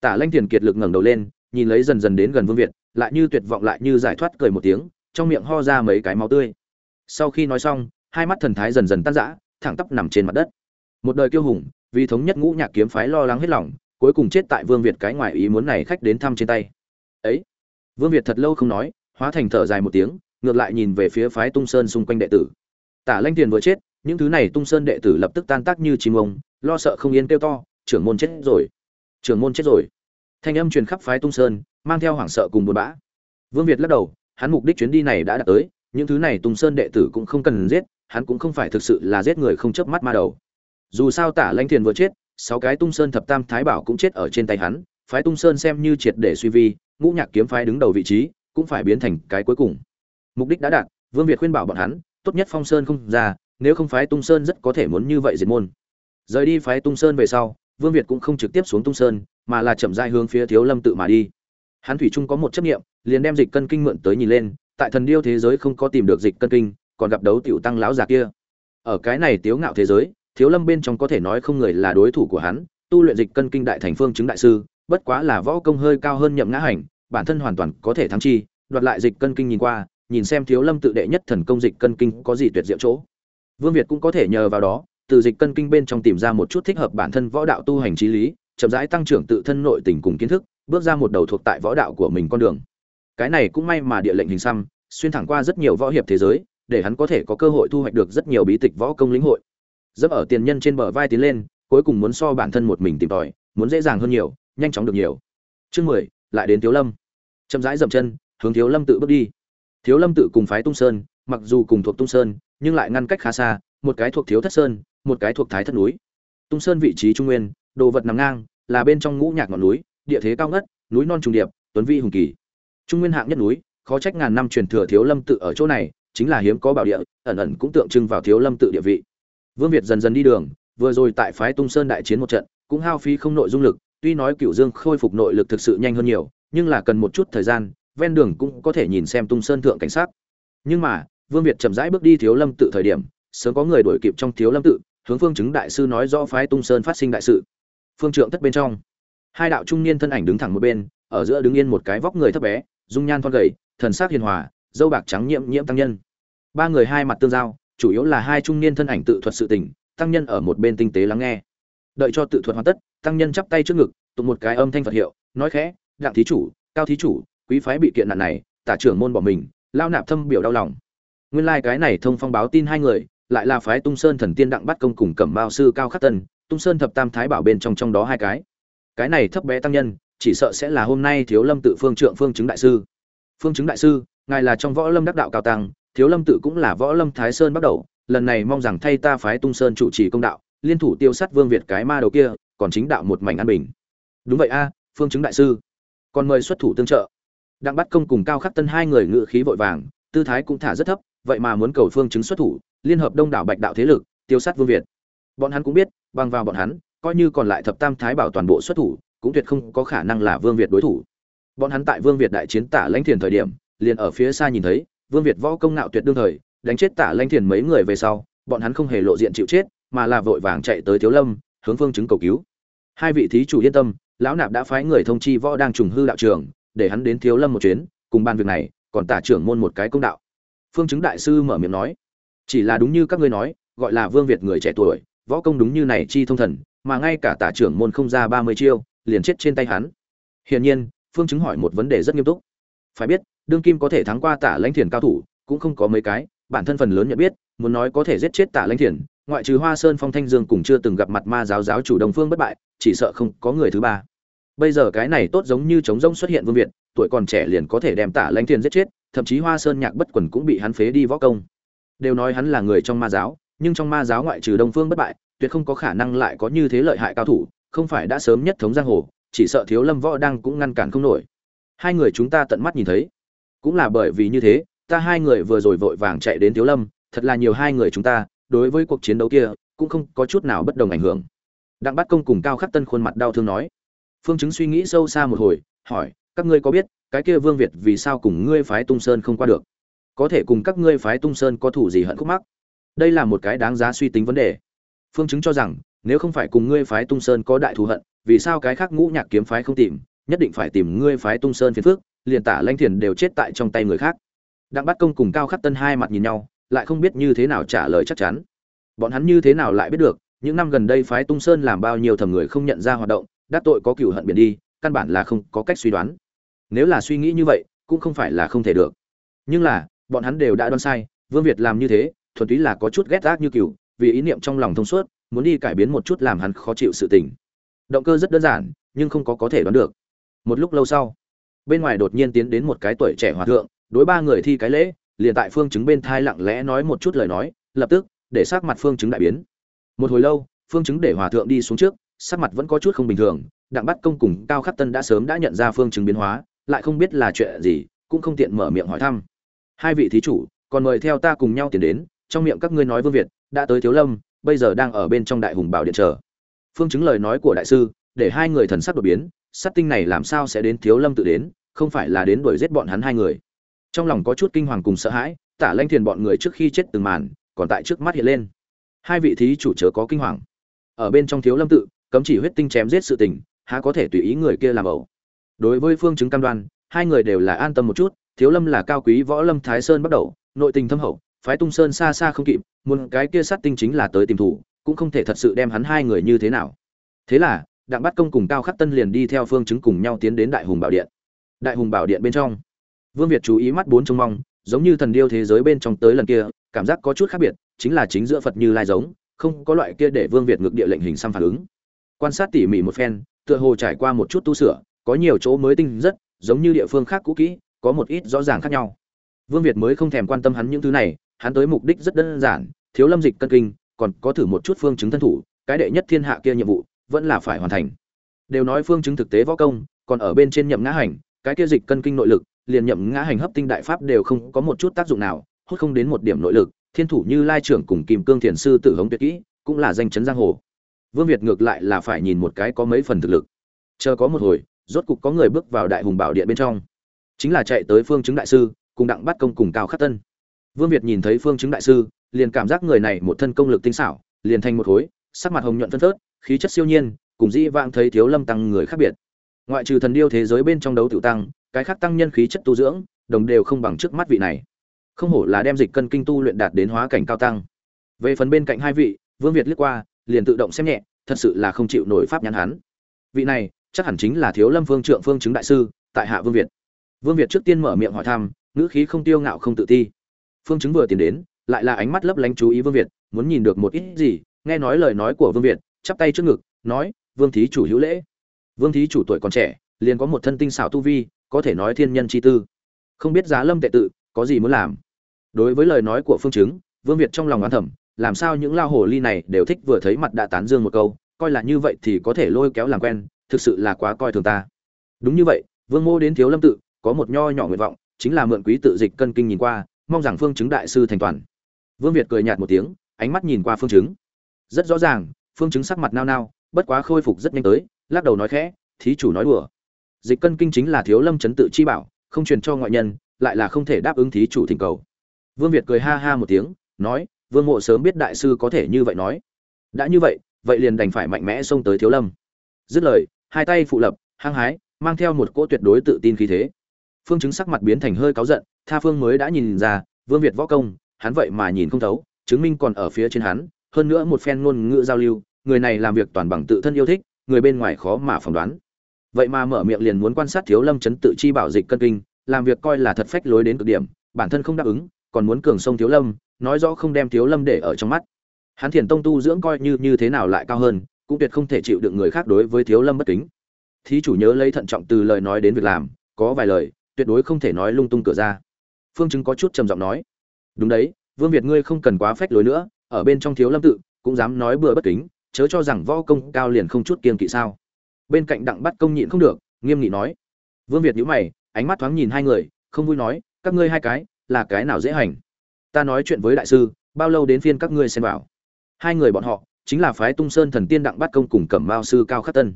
Tả lanh thiền kiệt lực ngẩng đầu lên, nhìn lấy dần dần đến gần vương việt, lại như tuyệt vọng lại như giải thoát cười một tiếng, trong miệng ho ra mấy cái máu tươi. Sau khi nói xong, hai mắt thần thái dần dần tan rã thẳng tắp nằm trên mặt đất. Một đời kiêu hùng, vì thống nhất ngũ nhạc kiếm phái lo lắng hết lòng, cuối cùng chết tại vương việt cái ngoài ý muốn này khách đến thăm trên tay. Ấy, vương việt thật lâu không nói, hóa thành thở dài một tiếng, ngược lại nhìn về phía phái tung sơn xung quanh đệ tử. Tả lanh tiền vừa chết, những thứ này tung sơn đệ tử lập tức tan tác như chim ông, lo sợ không yên kêu to, trưởng môn chết rồi! Trưởng môn chết rồi! Thanh âm truyền khắp phái tung sơn, mang theo hoảng sợ cùng buồn bã. Vương việt lắc đầu, hắn mục đích chuyến đi này đã đạt tới những thứ này tung sơn đệ tử cũng không cần giết, hắn cũng không phải thực sự là giết người không chớp mắt ma đầu. Dù sao tả lãnh thiền vừa chết, sáu cái tung sơn thập tam thái bảo cũng chết ở trên tay hắn, phái tung sơn xem như triệt để suy vi, ngũ nhạc kiếm phái đứng đầu vị trí, cũng phải biến thành cái cuối cùng. Mục đích đã đạt, vương việt khuyên bảo bọn hắn, tốt nhất phong sơn không ra, nếu không phái tung sơn rất có thể muốn như vậy diệt môn. Rời đi phái tung sơn về sau, vương việt cũng không trực tiếp xuống tung sơn, mà là chậm rãi hướng phía thiếu lâm tự mà đi. Hắn thủy trung có một chấp nghiệm liền đem dịch cân kinh mượn tới nhìn lên tại thần điêu thế giới không có tìm được dịch cân kinh, còn gặp đấu tiểu tăng lão già kia. Ở cái này tiếu ngạo thế giới, thiếu lâm bên trong có thể nói không người là đối thủ của hắn, tu luyện dịch cân kinh đại thành phương chứng đại sư, bất quá là võ công hơi cao hơn nhậm ngã hành, bản thân hoàn toàn có thể thắng chi, đoạt lại dịch cân kinh nhìn qua, nhìn xem thiếu lâm tự đệ nhất thần công dịch cân kinh có gì tuyệt diệu chỗ. Vương việt cũng có thể nhờ vào đó, từ dịch cân kinh bên trong tìm ra một chút thích hợp bản thân võ đạo tu hành trí lý, chậm rãi tăng trưởng tự thân nội tình cùng kiến thức, bước ra một đầu thuộc tại võ đạo của mình con đường cái này cũng may mà địa lệnh hình xăm, xuyên thẳng qua rất nhiều võ hiệp thế giới, để hắn có thể có cơ hội thu hoạch được rất nhiều bí tịch võ công lĩnh hội. Dẫm ở tiền nhân trên bờ vai tiến lên, cuối cùng muốn so bản thân một mình tìm tòi, muốn dễ dàng hơn nhiều, nhanh chóng được nhiều. Chương mười, lại đến thiếu lâm. Chậm rãi dậm chân, hướng thiếu lâm tự bước đi. Thiếu lâm tự cùng phái tung sơn, mặc dù cùng thuộc tung sơn, nhưng lại ngăn cách khá xa, một cái thuộc thiếu thất sơn, một cái thuộc thái thất núi. Tung sơn vị trí trung nguyên, đồ vật nằm ngang, là bên trong ngũ nhạc ngọn núi, địa thế cao ngất, núi non trùng điệp, tuấn vi hùng kỳ trung nguyên hạng nhất núi, khó trách ngàn năm truyền thừa thiếu lâm tự ở chỗ này, chính là hiếm có bảo địa, ẩn ẩn cũng tượng trưng vào thiếu lâm tự địa vị. Vương việt dần dần đi đường, vừa rồi tại phái tung sơn đại chiến một trận, cũng hao phí không nội dung lực, tuy nói cựu dương khôi phục nội lực thực sự nhanh hơn nhiều, nhưng là cần một chút thời gian, ven đường cũng có thể nhìn xem tung sơn thượng cảnh sát. Nhưng mà, vương việt chậm rãi bước đi thiếu lâm tự thời điểm, sớm có người đuổi kịp trong thiếu lâm tự, hướng phương chứng đại sư nói rõ phái tung sơn phát sinh đại sự. Phương trượng thất bên trong. Hai đạo trung niên thân ảnh đứng thẳng một bên, ở giữa đứng yên một cái vóc người thấp bé dung nhan thon gầy, thần sắc hiền hòa, dâu bạc trắng nhiễm nhiễm tăng nhân. Ba người hai mặt tương giao, chủ yếu là hai trung niên thân ảnh tự thuật sự tình, tăng nhân ở một bên tinh tế lắng nghe. Đợi cho tự thuật hoàn tất, tăng nhân chắp tay trước ngực, tụng một cái âm thanh phật hiệu, nói khẽ, đặng thí chủ, cao thí chủ, quý phái bị kiện nạn này, tả trưởng môn bỏ mình, lao nạp thâm biểu đau lòng. Nguyên lai cái này thông phong báo tin hai người, lại là phái tung sơn thần tiên đặng bắt công cùng cẩm Mao sư cao khắc tân, tung sơn thập tam thái bảo bên trong trong đó hai cái. Cái này thấp bé tăng nhân chỉ sợ sẽ là hôm nay thiếu lâm tự phương trượng phương chứng đại sư. Phương chứng đại sư, ngài là trong võ lâm đắc đạo cao tăng, thiếu lâm tự cũng là võ lâm thái sơn bắt đầu, lần này mong rằng thay ta phái tung sơn chủ trì công đạo, liên thủ tiêu sát vương việt cái ma đầu kia, còn chính đạo một mảnh an bình. Đúng vậy a, phương chứng đại sư. Còn mời xuất thủ tương trợ. Đặng bắt công cùng cao khắc tân hai người ngự khí vội vàng, tư thái cũng thả rất thấp, vậy mà muốn cầu phương chứng xuất thủ, liên hợp đông đảo bạch đạo thế lực, tiêu sát vương việt. Bọn hắn cũng biết, bằng vào bọn hắn, coi như còn lại thập tam thái bảo toàn bộ xuất thủ cũng tuyệt không có khả năng là vương việt đối thủ. Bọn hắn tại vương việt đại chiến tả lãnh thiền thời điểm liền ở phía xa nhìn thấy vương việt võ công ngạo tuyệt đương thời đánh chết tả lãnh thiền mấy người về sau bọn hắn không hề lộ diện chịu chết mà là vội vàng chạy tới thiếu lâm hướng phương chứng cầu cứu. Hai vị thí chủ yên tâm lão nạp đã phái người thông chi võ đang trùng hư đạo trưởng, để hắn đến thiếu lâm một chuyến cùng ban việc này còn tả trưởng môn một cái công đạo. Phương chứng đại sư mở miệng nói chỉ là đúng như các ngươi nói gọi là vương việt người trẻ tuổi võ công đúng như này chi thông thần mà ngay cả tả trưởng môn không ra ba mươi chiêu liền chết trên tay hắn. Hiển nhiên, phương chứng hỏi một vấn đề rất nghiêm túc. Phải biết, đương kim có thể thắng qua tả lãnh thiền cao thủ, cũng không có mấy cái, bản thân phần lớn nhận biết, muốn nói có thể giết chết tả lãnh thiền, ngoại trừ hoa sơn phong thanh dương cùng chưa từng gặp mặt ma giáo giáo chủ đồng phương bất bại, chỉ sợ không có người thứ ba. Bây giờ cái này tốt giống như trống rỗng xuất hiện vương việt, tuổi còn trẻ liền có thể đem tả lãnh thiền giết chết, thậm chí hoa sơn nhạc bất quần cũng bị hắn phế đi võ công. Đều nói hắn là người trong ma giáo, nhưng trong ma giáo ngoại trừ đông phương bất bại, tuyệt không có khả năng lại có như thế lợi hại cao thủ không phải đã sớm nhất thống giang hồ, chỉ sợ thiếu lâm võ đang cũng ngăn cản không nổi. Hai người chúng ta tận mắt nhìn thấy. Cũng là bởi vì như thế, ta hai người vừa rồi vội vàng chạy đến thiếu lâm, thật là nhiều hai người chúng ta, đối với cuộc chiến đấu kia, cũng không có chút nào bất đồng ảnh hưởng. Đặng bát công cùng cao khắc tân khuôn mặt đau thương nói. Phương chứng suy nghĩ sâu xa một hồi, hỏi, các ngươi có biết, cái kia vương việt vì sao cùng ngươi phái tung sơn không qua được? Có thể cùng các ngươi phái tung sơn có thủ gì hận khúc mắc? Đây là một cái đáng giá suy tính vấn đề. Phương chứng cho rằng nếu không phải cùng ngươi phái tung sơn có đại thù hận vì sao cái khác ngũ nhạc kiếm phái không tìm? Nhất định phải tìm ngươi phái tung sơn phiền phức, liền tả Lãnh thiền đều chết tại trong tay người khác. Đặng bát công cùng cao khắc tân hai mặt nhìn nhau lại không biết như thế nào trả lời chắc chắn. Bọn hắn như thế nào lại biết được những năm gần đây phái tung sơn làm bao nhiêu thầm người không nhận ra hoạt động đắc tội có cửu hận biển đi căn bản là không có cách suy đoán. Nếu là suy nghĩ như vậy cũng không phải là không thể được. Nhưng là bọn hắn đều đã đoán sai vương việt làm như thế thuần túy là có chút ghét ác như cửu, vì ý niệm trong lòng thông suốt muốn đi cải biến một chút làm hắn khó chịu sự tình. Động cơ rất đơn giản, nhưng không có có thể đoán được. Một lúc lâu sau, bên ngoài đột nhiên tiến đến một cái tuổi trẻ hòa thượng, đối ba người thi cái lễ, liền tại phương chứng bên thai lặng lẽ nói một chút lời nói, lập tức, để sắc mặt phương chứng đại biến. Một hồi lâu, phương chứng để hòa thượng đi xuống trước, sắc mặt vẫn có chút không bình thường, đặng bắt công cùng cao khắc tân đã sớm đã nhận ra phương chứng biến hóa, lại không biết là chuyện gì, cũng không tiện mở miệng hỏi thăm. Hai vị thí chủ, còn mời theo ta cùng nhau tiến đến, trong miệng các ngươi nói vương việt, đã tới thiếu lâm bây giờ đang ở bên trong đại hùng bảo điện chờ. Phương chứng lời nói của đại sư, để hai người thần sắc đột biến, sát tinh này làm sao sẽ đến thiếu lâm tự đến, không phải là đến đuổi giết bọn hắn hai người. Trong lòng có chút kinh hoàng cùng sợ hãi, tả lanh thiền bọn người trước khi chết từng màn, còn tại trước mắt hiện lên. Hai vị thí chủ chớ có kinh hoàng. Ở bên trong thiếu lâm tự, cấm chỉ huyết tinh chém giết sự tình, há có thể tùy ý người kia làm ẩu. Đối với phương chứng cam đoan, hai người đều là an tâm một chút, thiếu lâm là cao quý võ lâm thái sơn bắt đầu, nội tình thâm hậu phái tung sơn xa xa không kịp, muốn cái kia sát tinh chính là tới tìm thủ, cũng không thể thật sự đem hắn hai người như thế nào. Thế là, đặng bắt công cùng cao khắc tân liền đi theo phương chứng cùng nhau tiến đến đại hùng bảo điện. Đại hùng bảo điện bên trong, vương việt chú ý mắt bốn trông mong, giống như thần điêu thế giới bên trong tới lần kia, cảm giác có chút khác biệt, chính là chính giữa phật như lai giống, không có loại kia để vương việt ngược địa lệnh hình xăm phản ứng. Quan sát tỉ mỉ một phen, tựa hồ trải qua một chút tu sửa, có nhiều chỗ mới tinh rất, giống như địa phương khác cũ kỹ, có một ít rõ ràng khác nhau. Vương việt mới không thèm quan tâm hắn những thứ này hắn tới mục đích rất đơn giản, thiếu lâm dịch cân kinh, còn có thử một chút phương chứng thân thủ, cái đệ nhất thiên hạ kia nhiệm vụ vẫn là phải hoàn thành. Đều nói phương chứng thực tế võ công, còn ở bên trên nhậm ngã hành, cái kia dịch cân kinh nội lực, liền nhậm ngã hành hấp tinh đại pháp đều không có một chút tác dụng nào, hút không đến một điểm nội lực, thiên thủ như lai trưởng cùng kim cương thiền sư tử hống tuyệt kỹ, cũng là danh chấn giang hồ. Vương việt ngược lại là phải nhìn một cái có mấy phần thực lực. Chờ có một hồi, rốt cục có người bước vào đại hùng bảo điện bên trong. Chính là chạy tới phương chứng đại sư, cùng đặng bát công cùng cao khắc tân vương việt nhìn thấy phương chứng đại sư, liền cảm giác người này một thân công lực tinh xảo, liền thành một khối, sắc mặt hồng nhuận phân phớt, khí chất siêu nhiên, cùng dĩ vãng thấy thiếu lâm tăng người khác biệt. Ngoại trừ thần điêu thế giới bên trong đấu tiểu tăng, cái khác tăng nhân khí chất tu dưỡng, đồng đều không bằng trước mắt vị này. Không hổ là đem dịch cân kinh tu luyện đạt đến hóa cảnh cao tăng. Về phần bên cạnh hai vị, vương việt liếc qua, liền tự động xem nhẹ, thật sự là không chịu nổi pháp nhãn hắn. Vị này, chắc hẳn chính là thiếu lâm phương trượng phương chứng đại sư, tại hạ vương việt. Vương việt trước tiên mở miệng hỏi thăm, ngữ khí không tiêu ngạo không tự ti phương chứng vừa tiến đến, lại là ánh mắt lấp lánh chú ý vương việt, muốn nhìn được một ít gì, nghe nói lời nói của vương việt, chắp tay trước ngực, nói, vương thí chủ hữu lễ. Vương thí chủ tuổi còn trẻ, liền có một thân tinh xảo tu vi, có thể nói thiên nhân chi tư. Không biết giá lâm tệ tự, có gì muốn làm? Đối với lời nói của phương chứng, vương việt trong lòng oán thẩm làm sao những lao hồ ly này đều thích vừa thấy mặt đã tán dương một câu, coi là như vậy thì có thể lôi kéo làm quen, thực sự là quá coi thường ta. Đúng như vậy, vương mô đến thiếu lâm tự, có một nho nhỏ nguyện vọng, chính là mượn quý tự dịch cân kinh nhìn qua mong rằng phương chứng đại sư thành toàn. Vương việt cười nhạt một tiếng, ánh mắt nhìn qua phương chứng. Rất rõ ràng, phương chứng sắc mặt nao nao, bất quá khôi phục rất nhanh tới, lắc đầu nói khẽ, thí chủ nói đùa. Dịch cân kinh chính là thiếu lâm chấn tự chi bảo, không truyền cho ngoại nhân, lại là không thể đáp ứng thí chủ thỉnh cầu. Vương việt cười ha ha một tiếng, nói, vương mộ sớm biết đại sư có thể như vậy nói. Đã như vậy vậy liền đành phải mạnh mẽ xông tới thiếu lâm. Dứt lời, hai tay phụ lập, hăng hái, mang theo một cỗ tuyệt đối tự tin khí thế. Phương chứng sắc mặt biến thành hơi cáu giận tha phương mới đã nhìn ra, vương việt võ công, hắn vậy mà nhìn không thấu, chứng minh còn ở phía trên hắn, hơn nữa một phen ngôn ngữ giao lưu, người này làm việc toàn bằng tự thân yêu thích, người bên ngoài khó mà phỏng đoán. Vậy mà mở miệng liền muốn quan sát thiếu lâm chấn tự chi bảo dịch cân kinh, làm việc coi là thật phách lối đến cực điểm, bản thân không đáp ứng, còn muốn cường sông thiếu lâm, nói rõ không đem thiếu lâm để ở trong mắt. Hắn thiền tông tu dưỡng coi như như thế nào lại cao hơn, cũng tuyệt không thể chịu được người khác đối với thiếu lâm bất kính. Thí chủ nhớ lấy thận trọng từ lời nói đến việc làm, có vài lời, tuyệt đối không thể nói lung tung cửa ra phương chứng có chút trầm giọng nói. Đúng đấy, vương việt ngươi không cần quá phách lối nữa, ở bên trong thiếu lâm tự, cũng dám nói bừa bất kính, chớ cho rằng võ công cao liền không chút kiên kỵ sao. Bên cạnh đặng bắt công nhịn không được, nghiêm nghị nói. Vương việt nhíu mày, ánh mắt thoáng nhìn hai người, không vui nói, các ngươi hai cái, là cái nào dễ hành? Ta nói chuyện với đại sư, bao lâu đến phiên các ngươi xem vào? Hai người bọn họ, chính là phái tung sơn thần tiên đặng bắt công cùng cẩm mao sư cao khắc tân.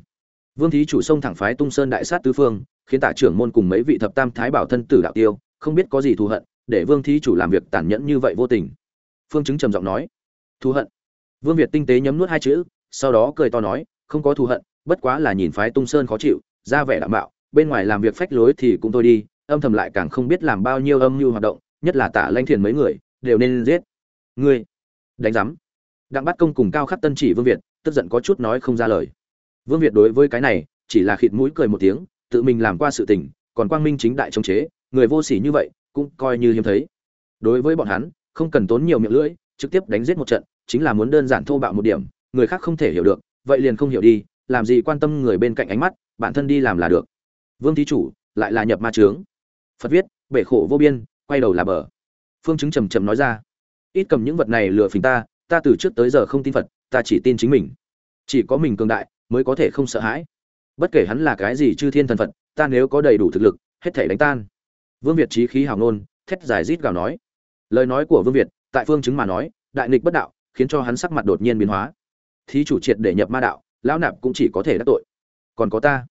Vương thí chủ sông thẳng phái tung sơn đại sát tứ phương, khiến tả trưởng môn cùng mấy vị thập tam thái bảo thân tử đạo tiêu không biết có gì thù hận, để vương thí chủ làm việc tàn nhẫn như vậy vô tình. Phương chứng trầm giọng nói, thù hận? Vương việt tinh tế nhấm nuốt hai chữ, sau đó cười to nói, không có thù hận, bất quá là nhìn phái tung sơn khó chịu, ra vẻ đạm bạo bên ngoài làm việc phách lối thì cũng thôi đi, âm thầm lại càng không biết làm bao nhiêu âm mưu hoạt động, nhất là tả lanh thiền mấy người, đều nên giết. Ngươi? Đánh giám. Đặng bắt công cùng cao khắc tân chỉ vương việt, tức giận có chút nói không ra lời. Vương việt đối với cái này, chỉ là khịt mũi cười một tiếng, tự mình làm qua sự tình, còn quang minh chính đại chống chế người vô sỉ như vậy cũng coi như hiếm thấy. Đối với bọn hắn, không cần tốn nhiều miệng lưỡi, trực tiếp đánh giết một trận, chính là muốn đơn giản thô bạo một điểm, người khác không thể hiểu được, vậy liền không hiểu đi, làm gì quan tâm người bên cạnh ánh mắt, bản thân đi làm là được. Vương thí chủ, lại là nhập ma trướng phật viết, bể khổ vô biên, quay đầu là bờ. Phương chứng trầm trầm nói ra, ít cầm những vật này lừa phình ta ta từ trước tới giờ không tin phật, ta chỉ tin chính mình. Chỉ có mình cường đại, mới có thể không sợ hãi. Bất kể hắn là cái gì chư thiên thần phật, ta nếu có đầy đủ thực lực, hết thể đánh tan vương việt trí khí hào nôn, thét dài rít gào nói. Lời nói của vương việt, tại phương chứng mà nói, đại nghịch bất đạo, khiến cho hắn sắc mặt đột nhiên biến hóa. Thí chủ triệt để nhập ma đạo, lão nạp cũng chỉ có thể đắc tội. Còn có ta.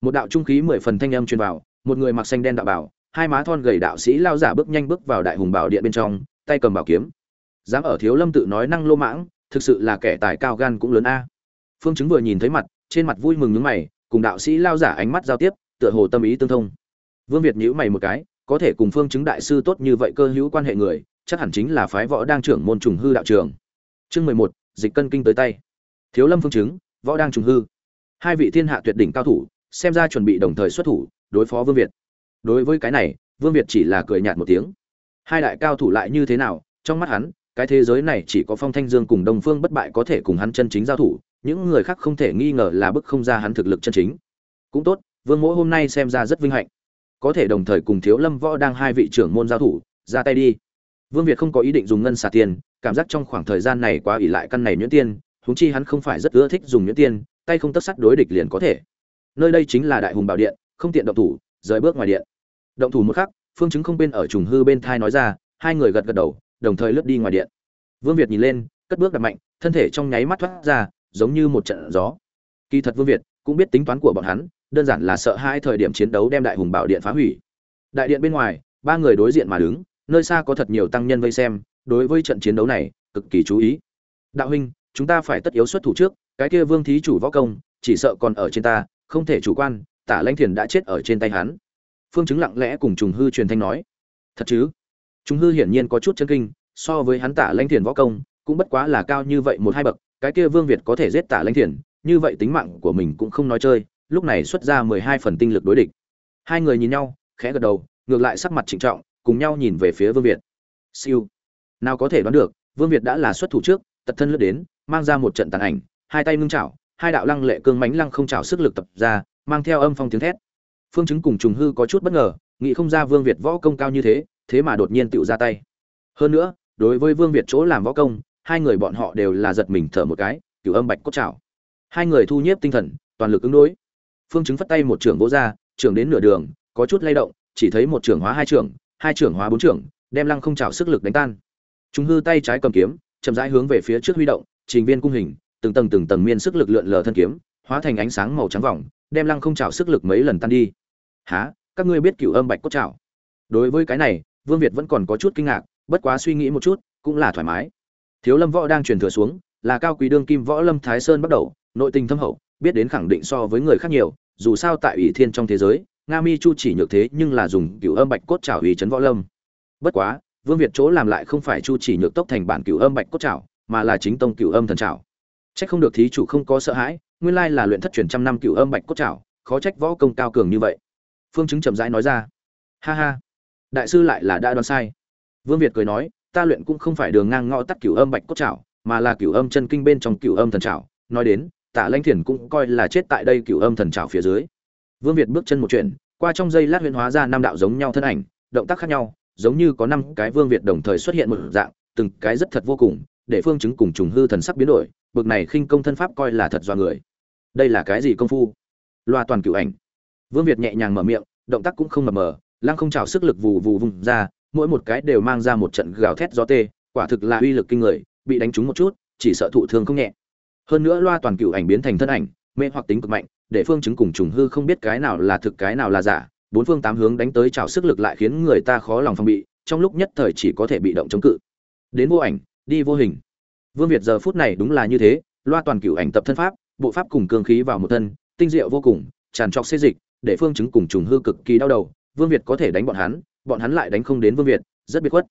Một đạo trung khí mười phần thanh âm truyền vào, một người mặc xanh đen đạo bảo, hai má thon gầy đạo sĩ lao giả bước nhanh bước vào đại hùng bảo điện bên trong, tay cầm bảo kiếm. Dám ở thiếu lâm tự nói năng lô mãng, thực sự là kẻ tài cao gan cũng lớn a. Phương chứng vừa nhìn thấy mặt, trên mặt vui mừng nhướng mày, cùng đạo sĩ lao giả ánh mắt giao tiếp, tựa hồ tâm ý tương thông. Vương việt nhíu mày một cái có thể cùng phương chứng đại sư tốt như vậy cơ hữu quan hệ người, chắc hẳn chính là phái võ đang trưởng môn trùng hư đạo trường. Chương mười một, dịch cân kinh tới tay. Thiếu lâm phương chứng, võ đang trùng hư. Hai vị thiên hạ tuyệt đỉnh cao thủ, xem ra chuẩn bị đồng thời xuất thủ, đối phó vương việt. Đối với cái này, vương việt chỉ là cười nhạt một tiếng. Hai đại cao thủ lại như thế nào, trong mắt hắn, cái thế giới này chỉ có phong thanh dương cùng đông phương bất bại có thể cùng hắn chân chính giao thủ, những người khác không thể nghi ngờ là bức không ra hắn thực lực chân chính. Cũng tốt, vương mỗi hôm nay xem ra rất vinh hạnh có thể đồng thời cùng thiếu lâm võ đang hai vị trưởng môn giao thủ, ra tay đi. Vương việt không có ý định dùng ngân xà tiền, cảm giác trong khoảng thời gian này quá ỉ lại căn này nhuyễn tiên, huống chi hắn không phải rất ưa thích dùng nhuyễn tiên, tay không tất sắt đối địch liền có thể. Nơi đây chính là đại hùng bảo điện, không tiện động thủ, rời bước ngoài điện. Động thủ một khắc, phương chứng không bên ở trùng hư bên thai nói ra, hai người gật gật đầu, đồng thời lướt đi ngoài điện. Vương việt nhìn lên, cất bước đặt mạnh, thân thể trong nháy mắt thoát ra, giống như một trận gió. Kỳ thật vương việt cũng biết tính toán của bọn hắn đơn giản là sợ hai thời điểm chiến đấu đem đại hùng bảo điện phá hủy. Đại điện bên ngoài, ba người đối diện mà đứng, nơi xa có thật nhiều tăng nhân vây xem, đối với trận chiến đấu này, cực kỳ chú ý. Đạo huynh, chúng ta phải tất yếu xuất thủ trước, cái kia vương thí chủ võ công, chỉ sợ còn ở trên ta, không thể chủ quan, tả lãnh thiền đã chết ở trên tay hắn. Phương chứng lặng lẽ cùng trùng hư truyền thanh nói. Thật chứ? Trùng hư hiển nhiên có chút chân kinh, so với hắn tả lãnh thiền võ công, cũng bất quá là cao như vậy một hai bậc, cái kia vương việt có thể giết tả lãnh thiền, như vậy tính mạng của mình cũng không nói chơi lúc này xuất ra mười hai phần tinh lực đối địch. Hai người nhìn nhau, khẽ gật đầu, ngược lại sắc mặt trịnh trọng, cùng nhau nhìn về phía vương việt. Siêu. Nào có thể đoán được, vương việt đã là xuất thủ trước, tật thân lướt đến, mang ra một trận tàn ảnh, hai tay ngưng chảo, hai đạo lăng lệ cương mánh lăng không chảo sức lực tập ra, mang theo âm phong tiếng thét. Phương chứng cùng trùng hư có chút bất ngờ, nghĩ không ra vương việt võ công cao như thế thế mà đột nhiên tựu ra tay. Hơn nữa, đối với vương việt chỗ làm võ công, hai người bọn họ đều là giật mình thở một cái, cửu âm bạch cốt chảo. Hai người thu nhiếp tinh thần, toàn lực ứng đối phương chứng phất tay một trưởng vỗ ra, trưởng đến nửa đường, có chút lay động, chỉ thấy một trưởng hóa hai trưởng hai trưởng hóa bốn trưởng, đem lăng không trào sức lực đánh tan. Chúng hư tay trái cầm kiếm, chậm rãi hướng về phía trước huy động, trình viên cung hình, từng tầng từng tầng miên sức lực lượn lờ thân kiếm, hóa thành ánh sáng màu trắng vòng, đem lăng không trào sức lực mấy lần tan đi. Há các ngươi biết cửu âm bạch cốt trào đối với cái này, vương việt vẫn còn có chút kinh ngạc, bất quá suy nghĩ một chút, cũng là thoải mái. Thiếu lâm võ đang truyền thừa xuống, là cao quý đương kim võ lâm thái sơn bắt đầu, nội tình thâm hậu biết đến khẳng định so với người khác nhiều, dù sao tại ủy thiên trong thế giới, nga mi chu chỉ nhược thế nhưng là dùng cựu âm bạch cốt trào ủy trấn võ lâm. Bất quá, vương việt chỗ làm lại không phải chu chỉ nhược tốc thành bản cựu âm bạch cốt trào mà là chính tông cựu âm thần trào trách không được thí chủ không có sợ hãi, nguyên lai là luyện thất truyền trăm năm cựu âm bạch cốt trào khó trách võ công cao cường như vậy. Phương chứng chậm rãi nói ra. Ha ha, đại sư lại là đã đoán sai. Vương việt cười nói, ta luyện cũng không phải đường ngang ngõ tắt cửu âm bạch cốt trảo, mà là cửu âm chân kinh bên trong cửu âm thần trảo. Nói đến tạ lanh thiền cũng coi là chết tại đây cửu âm thần trào phía dưới. Vương việt bước chân một chuyện qua trong giây lát huyễn hóa ra năm đạo giống nhau thân ảnh, động tác khác nhau, giống như có năm cái vương việt đồng thời xuất hiện một dạng, từng cái rất thật vô cùng, để phương chứng cùng trùng hư thần sắc biến đổi, bực này khinh công thân pháp coi là thật do người. Đây là cái gì công phu? Loa toàn cửu ảnh. Vương việt nhẹ nhàng mở miệng, động tác cũng không mờ mờ, lăng không trào sức lực vù vù vùng ra, mỗi một cái đều mang ra một trận gào thét gió tê, quả thực là uy lực kinh người, bị đánh trúng một chút, chỉ sợ thụ thương không nhẹ hơn nữa loa toàn cựu ảnh biến thành thân ảnh, mê hoặc tính cực mạnh, để phương chứng cùng trùng hư không biết cái nào là thực cái nào là giả, bốn phương tám hướng đánh tới trào sức lực lại khiến người ta khó lòng phòng bị, trong lúc nhất thời chỉ có thể bị động chống cự. Đến vô ảnh, đi vô hình. Vương việt giờ phút này đúng là như thế, loa toàn cựu ảnh tập thân pháp, bộ pháp cùng cương khí vào một thân, tinh diệu vô cùng, tràn trọc xê dịch, để phương chứng cùng trùng hư cực kỳ đau đầu, vương việt có thể đánh bọn hắn bọn hắn lại đánh không đến vương việt, rất biệt khuất.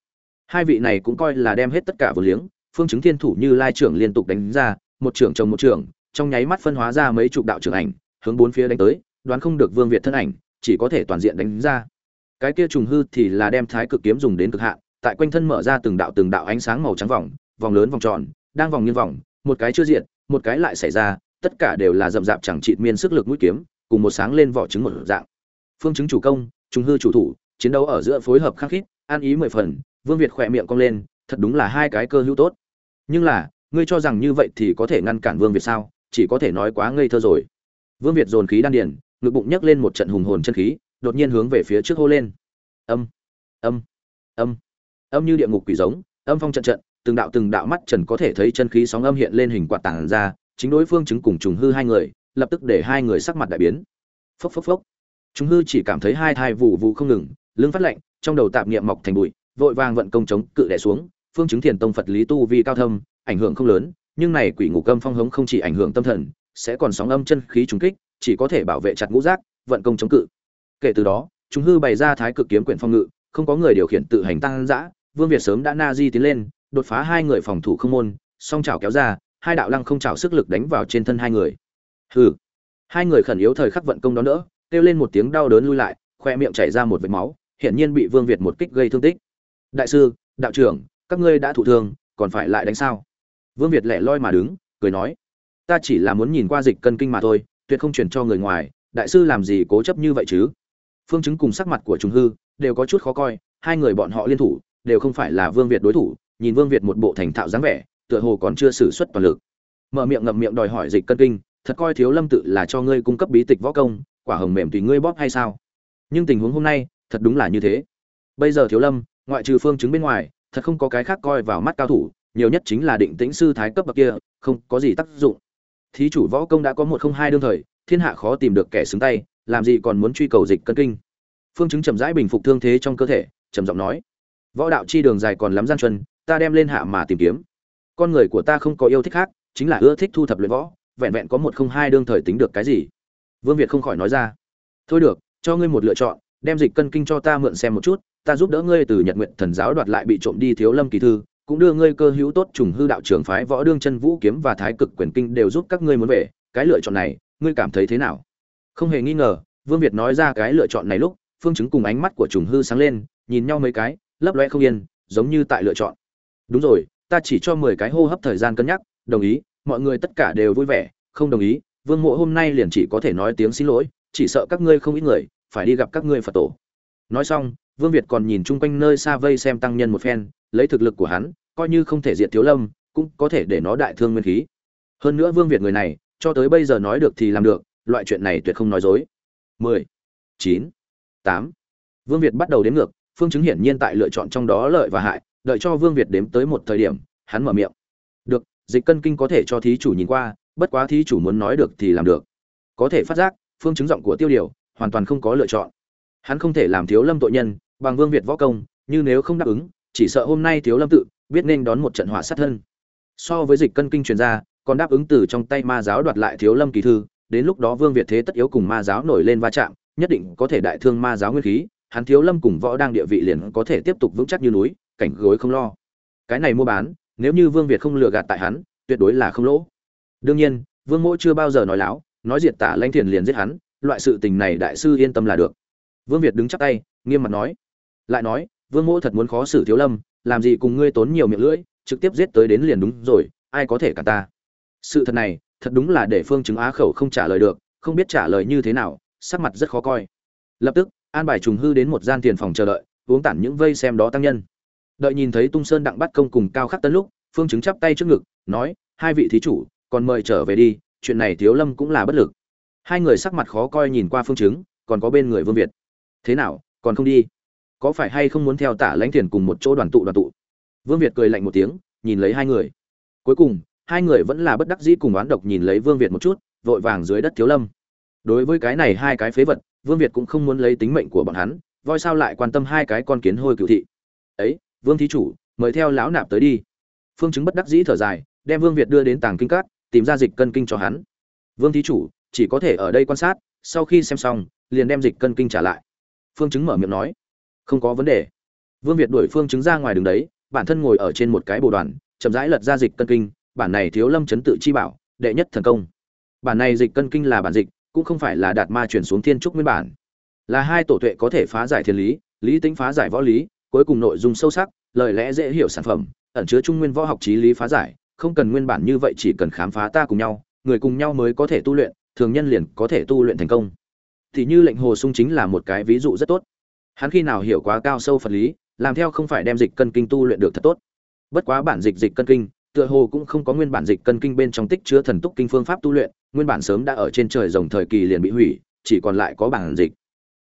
Hai vị này cũng coi là đem hết tất cả vừa liếng, phương chứng thiên thủ như lai trưởng liên tục đánh ra một trưởng chồng một trưởng, trong nháy mắt phân hóa ra mấy chục đạo trưởng ảnh, hướng bốn phía đánh tới, đoán không được vương việt thân ảnh, chỉ có thể toàn diện đánh ra. Cái kia trùng hư thì là đem thái cực kiếm dùng đến cực hạn, tại quanh thân mở ra từng đạo từng đạo ánh sáng màu trắng vòng vòng lớn vòng tròn, đang vòng như vòng, một cái chưa diện một cái lại xảy ra, tất cả đều là rậm rạp chẳng trị miên sức lực mũi kiếm, cùng một sáng lên vỏ trứng một dạng. Phương chứng chủ công, trùng hư chủ thủ, chiến đấu ở giữa phối hợp khắc khít, an ý mười phần, vương việt khỏe miệng cong lên, thật đúng là hai cái cơ hữu tốt. Nhưng là ngươi cho rằng như vậy thì có thể ngăn cản vương việt sao? Chỉ có thể nói quá ngây thơ rồi. Vương việt dồn khí đan điền, ngực bụng nhấc lên một trận hùng hồn chân khí, đột nhiên hướng về phía trước hô lên. Âm âm âm. Âm như địa ngục quỷ giống, âm phong trận trận, từng đạo từng đạo mắt trần có thể thấy chân khí sóng âm hiện lên hình quạt tàng ra, chính đối phương chứng cùng trùng hư hai người, lập tức để hai người sắc mặt đại biến. Phốc phốc phốc. Trùng hư chỉ cảm thấy hai thai vụ vụ không ngừng, lưng phát lạnh, trong đầu tạp niệm mọc thành bụi, vội vàng vận công chống cự đè xuống, phương chứng thiền tông phật lý tu vi cao thâm ảnh hưởng không lớn, nhưng này quỷ ngục âm phong hống không chỉ ảnh hưởng tâm thần, sẽ còn sóng âm chân khí trúng kích, chỉ có thể bảo vệ chặt ngũ giác, vận công chống cự. Kể từ đó, chúng hư bày ra thái cực kiếm quyển phong ngự, không có người điều khiển tự hành tăng dã vương việt sớm đã na di tiến lên, đột phá hai người phòng thủ không môn, song chảo kéo ra, hai đạo lăng không chảo sức lực đánh vào trên thân hai người. Hừ. Hai người khẩn yếu thời khắc vận công đó nữa, kêu lên một tiếng đau đớn lui lại, khoe miệng chảy ra một vệt máu, hiển nhiên bị vương việt một kích gây thương tích. Đại sư, đạo trưởng, các ngươi đã thụ thương, còn phải lại đánh sao? Vương việt lẻ loi mà đứng, cười nói, ta chỉ là muốn nhìn qua dịch cân kinh mà thôi, tuyệt không chuyển cho người ngoài, đại sư làm gì cố chấp như vậy chứ? Phương chứng cùng sắc mặt của chúng hư đều có chút khó coi, hai người bọn họ liên thủ, đều không phải là vương việt đối thủ, nhìn vương việt một bộ thành thạo dáng vẻ, tựa hồ còn chưa xử suất toàn lực. Mở miệng ngậm miệng đòi hỏi dịch cân kinh, thật coi thiếu lâm tự là cho ngươi cung cấp bí tịch võ công, quả hồng mềm tùy ngươi bóp hay sao? Nhưng tình huống hôm nay, thật đúng là như thế. Bây giờ thiếu lâm, ngoại trừ phương chứng bên ngoài, thật không có cái khác coi vào mắt cao thủ nhiều nhất chính là định tĩnh sư thái cấp bậc kia, không có gì tác dụng. Thí chủ võ công đã có một không hai đương thời, thiên hạ khó tìm được kẻ xứng tay, làm gì còn muốn truy cầu dịch cân kinh. Phương chứng chậm rãi bình phục thương thế trong cơ thể, trầm giọng nói, võ đạo chi đường dài còn lắm gian chân ta đem lên hạ mà tìm kiếm. Con người của ta không có yêu thích khác, chính là ưa thích thu thập luyện võ, vẹn vẹn có một không hai đương thời tính được cái gì? Vương việt không khỏi nói ra, thôi được, cho ngươi một lựa chọn, đem dịch cân kinh cho ta mượn xem một chút, ta giúp đỡ ngươi từ nhật nguyện thần giáo đoạt lại bị trộm đi thiếu lâm kỳ thư cũng đưa ngươi cơ hữu tốt trùng hư đạo trưởng phái võ đương chân vũ kiếm và thái cực quyền kinh đều giúp các ngươi muốn về, cái lựa chọn này, ngươi cảm thấy thế nào? Không hề nghi ngờ, vương việt nói ra cái lựa chọn này lúc, phương chứng cùng ánh mắt của trùng hư sáng lên, nhìn nhau mấy cái, lấp loe không yên, giống như tại lựa chọn. Đúng rồi, ta chỉ cho mười cái hô hấp thời gian cân nhắc, đồng ý, mọi người tất cả đều vui vẻ, không đồng ý, vương mộ hôm nay liền chỉ có thể nói tiếng xin lỗi, chỉ sợ các ngươi không ít người, phải đi gặp các ngươi phật tổ. Nói xong, vương việt còn nhìn chung quanh nơi xa vây xem tăng nhân một phen lấy thực lực của hắn, coi như không thể diệt thiếu lâm, cũng có thể để nó đại thương nguyên khí. Hơn nữa vương việt người này, cho tới bây giờ nói được thì làm được, loại chuyện này tuyệt không nói dối. Mười, chín, tám. Vương việt bắt đầu đếm ngược, phương chứng hiển nhiên tại lựa chọn trong đó lợi và hại, đợi cho vương việt đếm tới một thời điểm, hắn mở miệng. Được, dịch cân kinh có thể cho thí chủ nhìn qua, bất quá thí chủ muốn nói được thì làm được. Có thể phát giác, phương chứng giọng của tiêu điều, hoàn toàn không có lựa chọn. Hắn không thể làm thiếu lâm tội nhân, bằng vương việt võ công, như nếu không đáp ứng chỉ sợ hôm nay thiếu lâm tự biết nên đón một trận hỏa sát thân. So với dịch cân kinh truyền ra, còn đáp ứng từ trong tay ma giáo đoạt lại thiếu lâm kỳ thư, đến lúc đó vương việt thế tất yếu cùng ma giáo nổi lên va chạm, nhất định có thể đại thương ma giáo nguyên khí, hắn thiếu lâm cùng võ đang địa vị liền có thể tiếp tục vững chắc như núi, cảnh gối không lo. Cái này mua bán, nếu như vương việt không lừa gạt tại hắn, tuyệt đối là không lỗ. Đương nhiên, vương mỗ chưa bao giờ nói láo, nói diệt tả lanh thiền liền giết hắn, loại sự tình này đại sư yên tâm là được. Vương việt đứng chắc tay, nghiêm mặt nói. Lại nói vương mỗ thật muốn khó xử thiếu lâm, làm gì cùng ngươi tốn nhiều miệng lưỡi, trực tiếp giết tới đến liền đúng rồi, ai có thể cả ta? Sự thật này, thật đúng là để phương chứng á khẩu không trả lời được, không biết trả lời như thế nào, sắc mặt rất khó coi. Lập tức, an bài trùng hư đến một gian tiền phòng chờ đợi, uống tản những vây xem đó tăng nhân. Đợi nhìn thấy tung sơn đặng bắt công cùng cao khắc tân lúc, phương chứng chắp tay trước ngực, nói, hai vị thí chủ, còn mời trở về đi, chuyện này thiếu lâm cũng là bất lực. Hai người sắc mặt khó coi nhìn qua phương chứng, còn có bên người vương việt. Thế nào, còn không đi? Có phải hay không muốn theo tả lãnh thiền cùng một chỗ đoàn tụ đoàn tụ? Vương việt cười lạnh một tiếng, nhìn lấy hai người. Cuối cùng, hai người vẫn là bất đắc dĩ cùng oán độc nhìn lấy vương việt một chút, vội vàng dưới đất thiếu lâm. Đối với cái này hai cái phế vật, vương việt cũng không muốn lấy tính mệnh của bọn hắn, voi sao lại quan tâm hai cái con kiến hôi cựu thị? Ấy, vương thí chủ, mời theo lão nạp tới đi. Phương chứng bất đắc dĩ thở dài, đem vương việt đưa đến tàng kinh cát tìm ra dịch cân kinh cho hắn. Vương thí chủ, chỉ có thể ở đây quan sát, sau khi xem xong, liền đem dịch cân kinh trả lại. Phương chứng mở miệng nói không có vấn đề. Vương việt đuổi phương chứng ra ngoài đường đấy, bản thân ngồi ở trên một cái bồ đoàn, chậm rãi lật ra dịch cân kinh, bản này thiếu lâm chấn tự chi bảo, đệ nhất thần công. Bản này dịch cân kinh là bản dịch, cũng không phải là đạt ma chuyển xuống thiên trúc nguyên bản. Là hai tổ tuệ có thể phá giải thiên lý lý tính phá giải võ lý, cuối cùng nội dung sâu sắc, lời lẽ dễ hiểu sản phẩm, ẩn chứa trung nguyên võ học trí lý phá giải, không cần nguyên bản như vậy chỉ cần khám phá ta cùng nhau, người cùng nhau mới có thể tu luyện, thường nhân liền có thể tu luyện thành công. Thì như lệnh hồ sung chính là một cái ví dụ rất tốt hắn khi nào hiểu quá cao sâu phật lý, làm theo không phải đem dịch cân kinh tu luyện được thật tốt. Bất quá bản dịch dịch cân kinh, tựa hồ cũng không có nguyên bản dịch cân kinh bên trong tích chứa thần túc kinh phương pháp tu luyện, nguyên bản sớm đã ở trên trời rồng thời kỳ liền bị hủy, chỉ còn lại có bản dịch.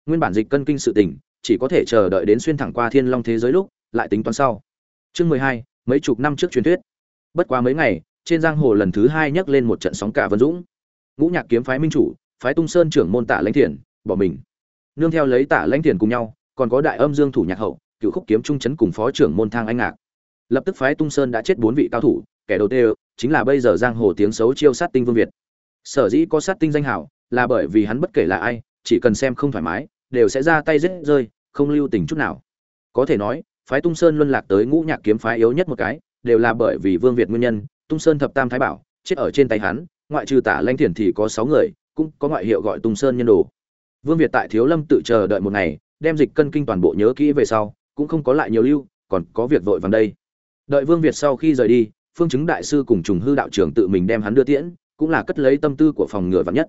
Nguyên bản dịch cân kinh sự tình, chỉ có thể chờ đợi đến xuyên thẳng qua thiên long thế giới lúc, lại tính toán sau. Chương mười hai, mấy chục năm trước truyền thuyết. Bất quá mấy ngày, trên giang hồ lần thứ hai nhắc lên một trận sóng cả vân dũng. Ngũ nhạc kiếm phái minh chủ, phái tung sơn trưởng môn tạ lãnh thiền, bỏ mình. Nương theo lấy tạ lãnh thiền cùng nhau còn có đại âm dương thủ nhạc hậu, cựu khúc kiếm trung chấn cùng phó trưởng môn thang anh ngạc. Lập tức phái tung sơn đã chết bốn vị cao thủ, kẻ đầu tiên chính là bây giờ giang hồ tiếng xấu chiêu sát tinh vương việt. Sở dĩ có sát tinh danh hảo là bởi vì hắn bất kể là ai, chỉ cần xem không thoải mái, đều sẽ ra tay rết rơi, không lưu tình chút nào. Có thể nói, phái tung sơn luân lạc tới ngũ nhạc kiếm phái yếu nhất một cái, đều là bởi vì vương việt nguyên nhân, tung sơn thập tam thái bảo, chết ở trên tay hắn, ngoại trừ tả lanh thiền thì có sáu người, cũng có ngoại hiệu gọi tung sơn nhân đồ. Vương việt tại thiếu lâm tự chờ đợi một ngày đem dịch cân kinh toàn bộ nhớ kỹ về sau, cũng không có lại nhiều lưu, còn có việc vội vàng đây. Đợi vương việt sau khi rời đi, phương chứng đại sư cùng trùng hư đạo trưởng tự mình đem hắn đưa tiễn, cũng là cất lấy tâm tư của phòng ngừa vắn nhất.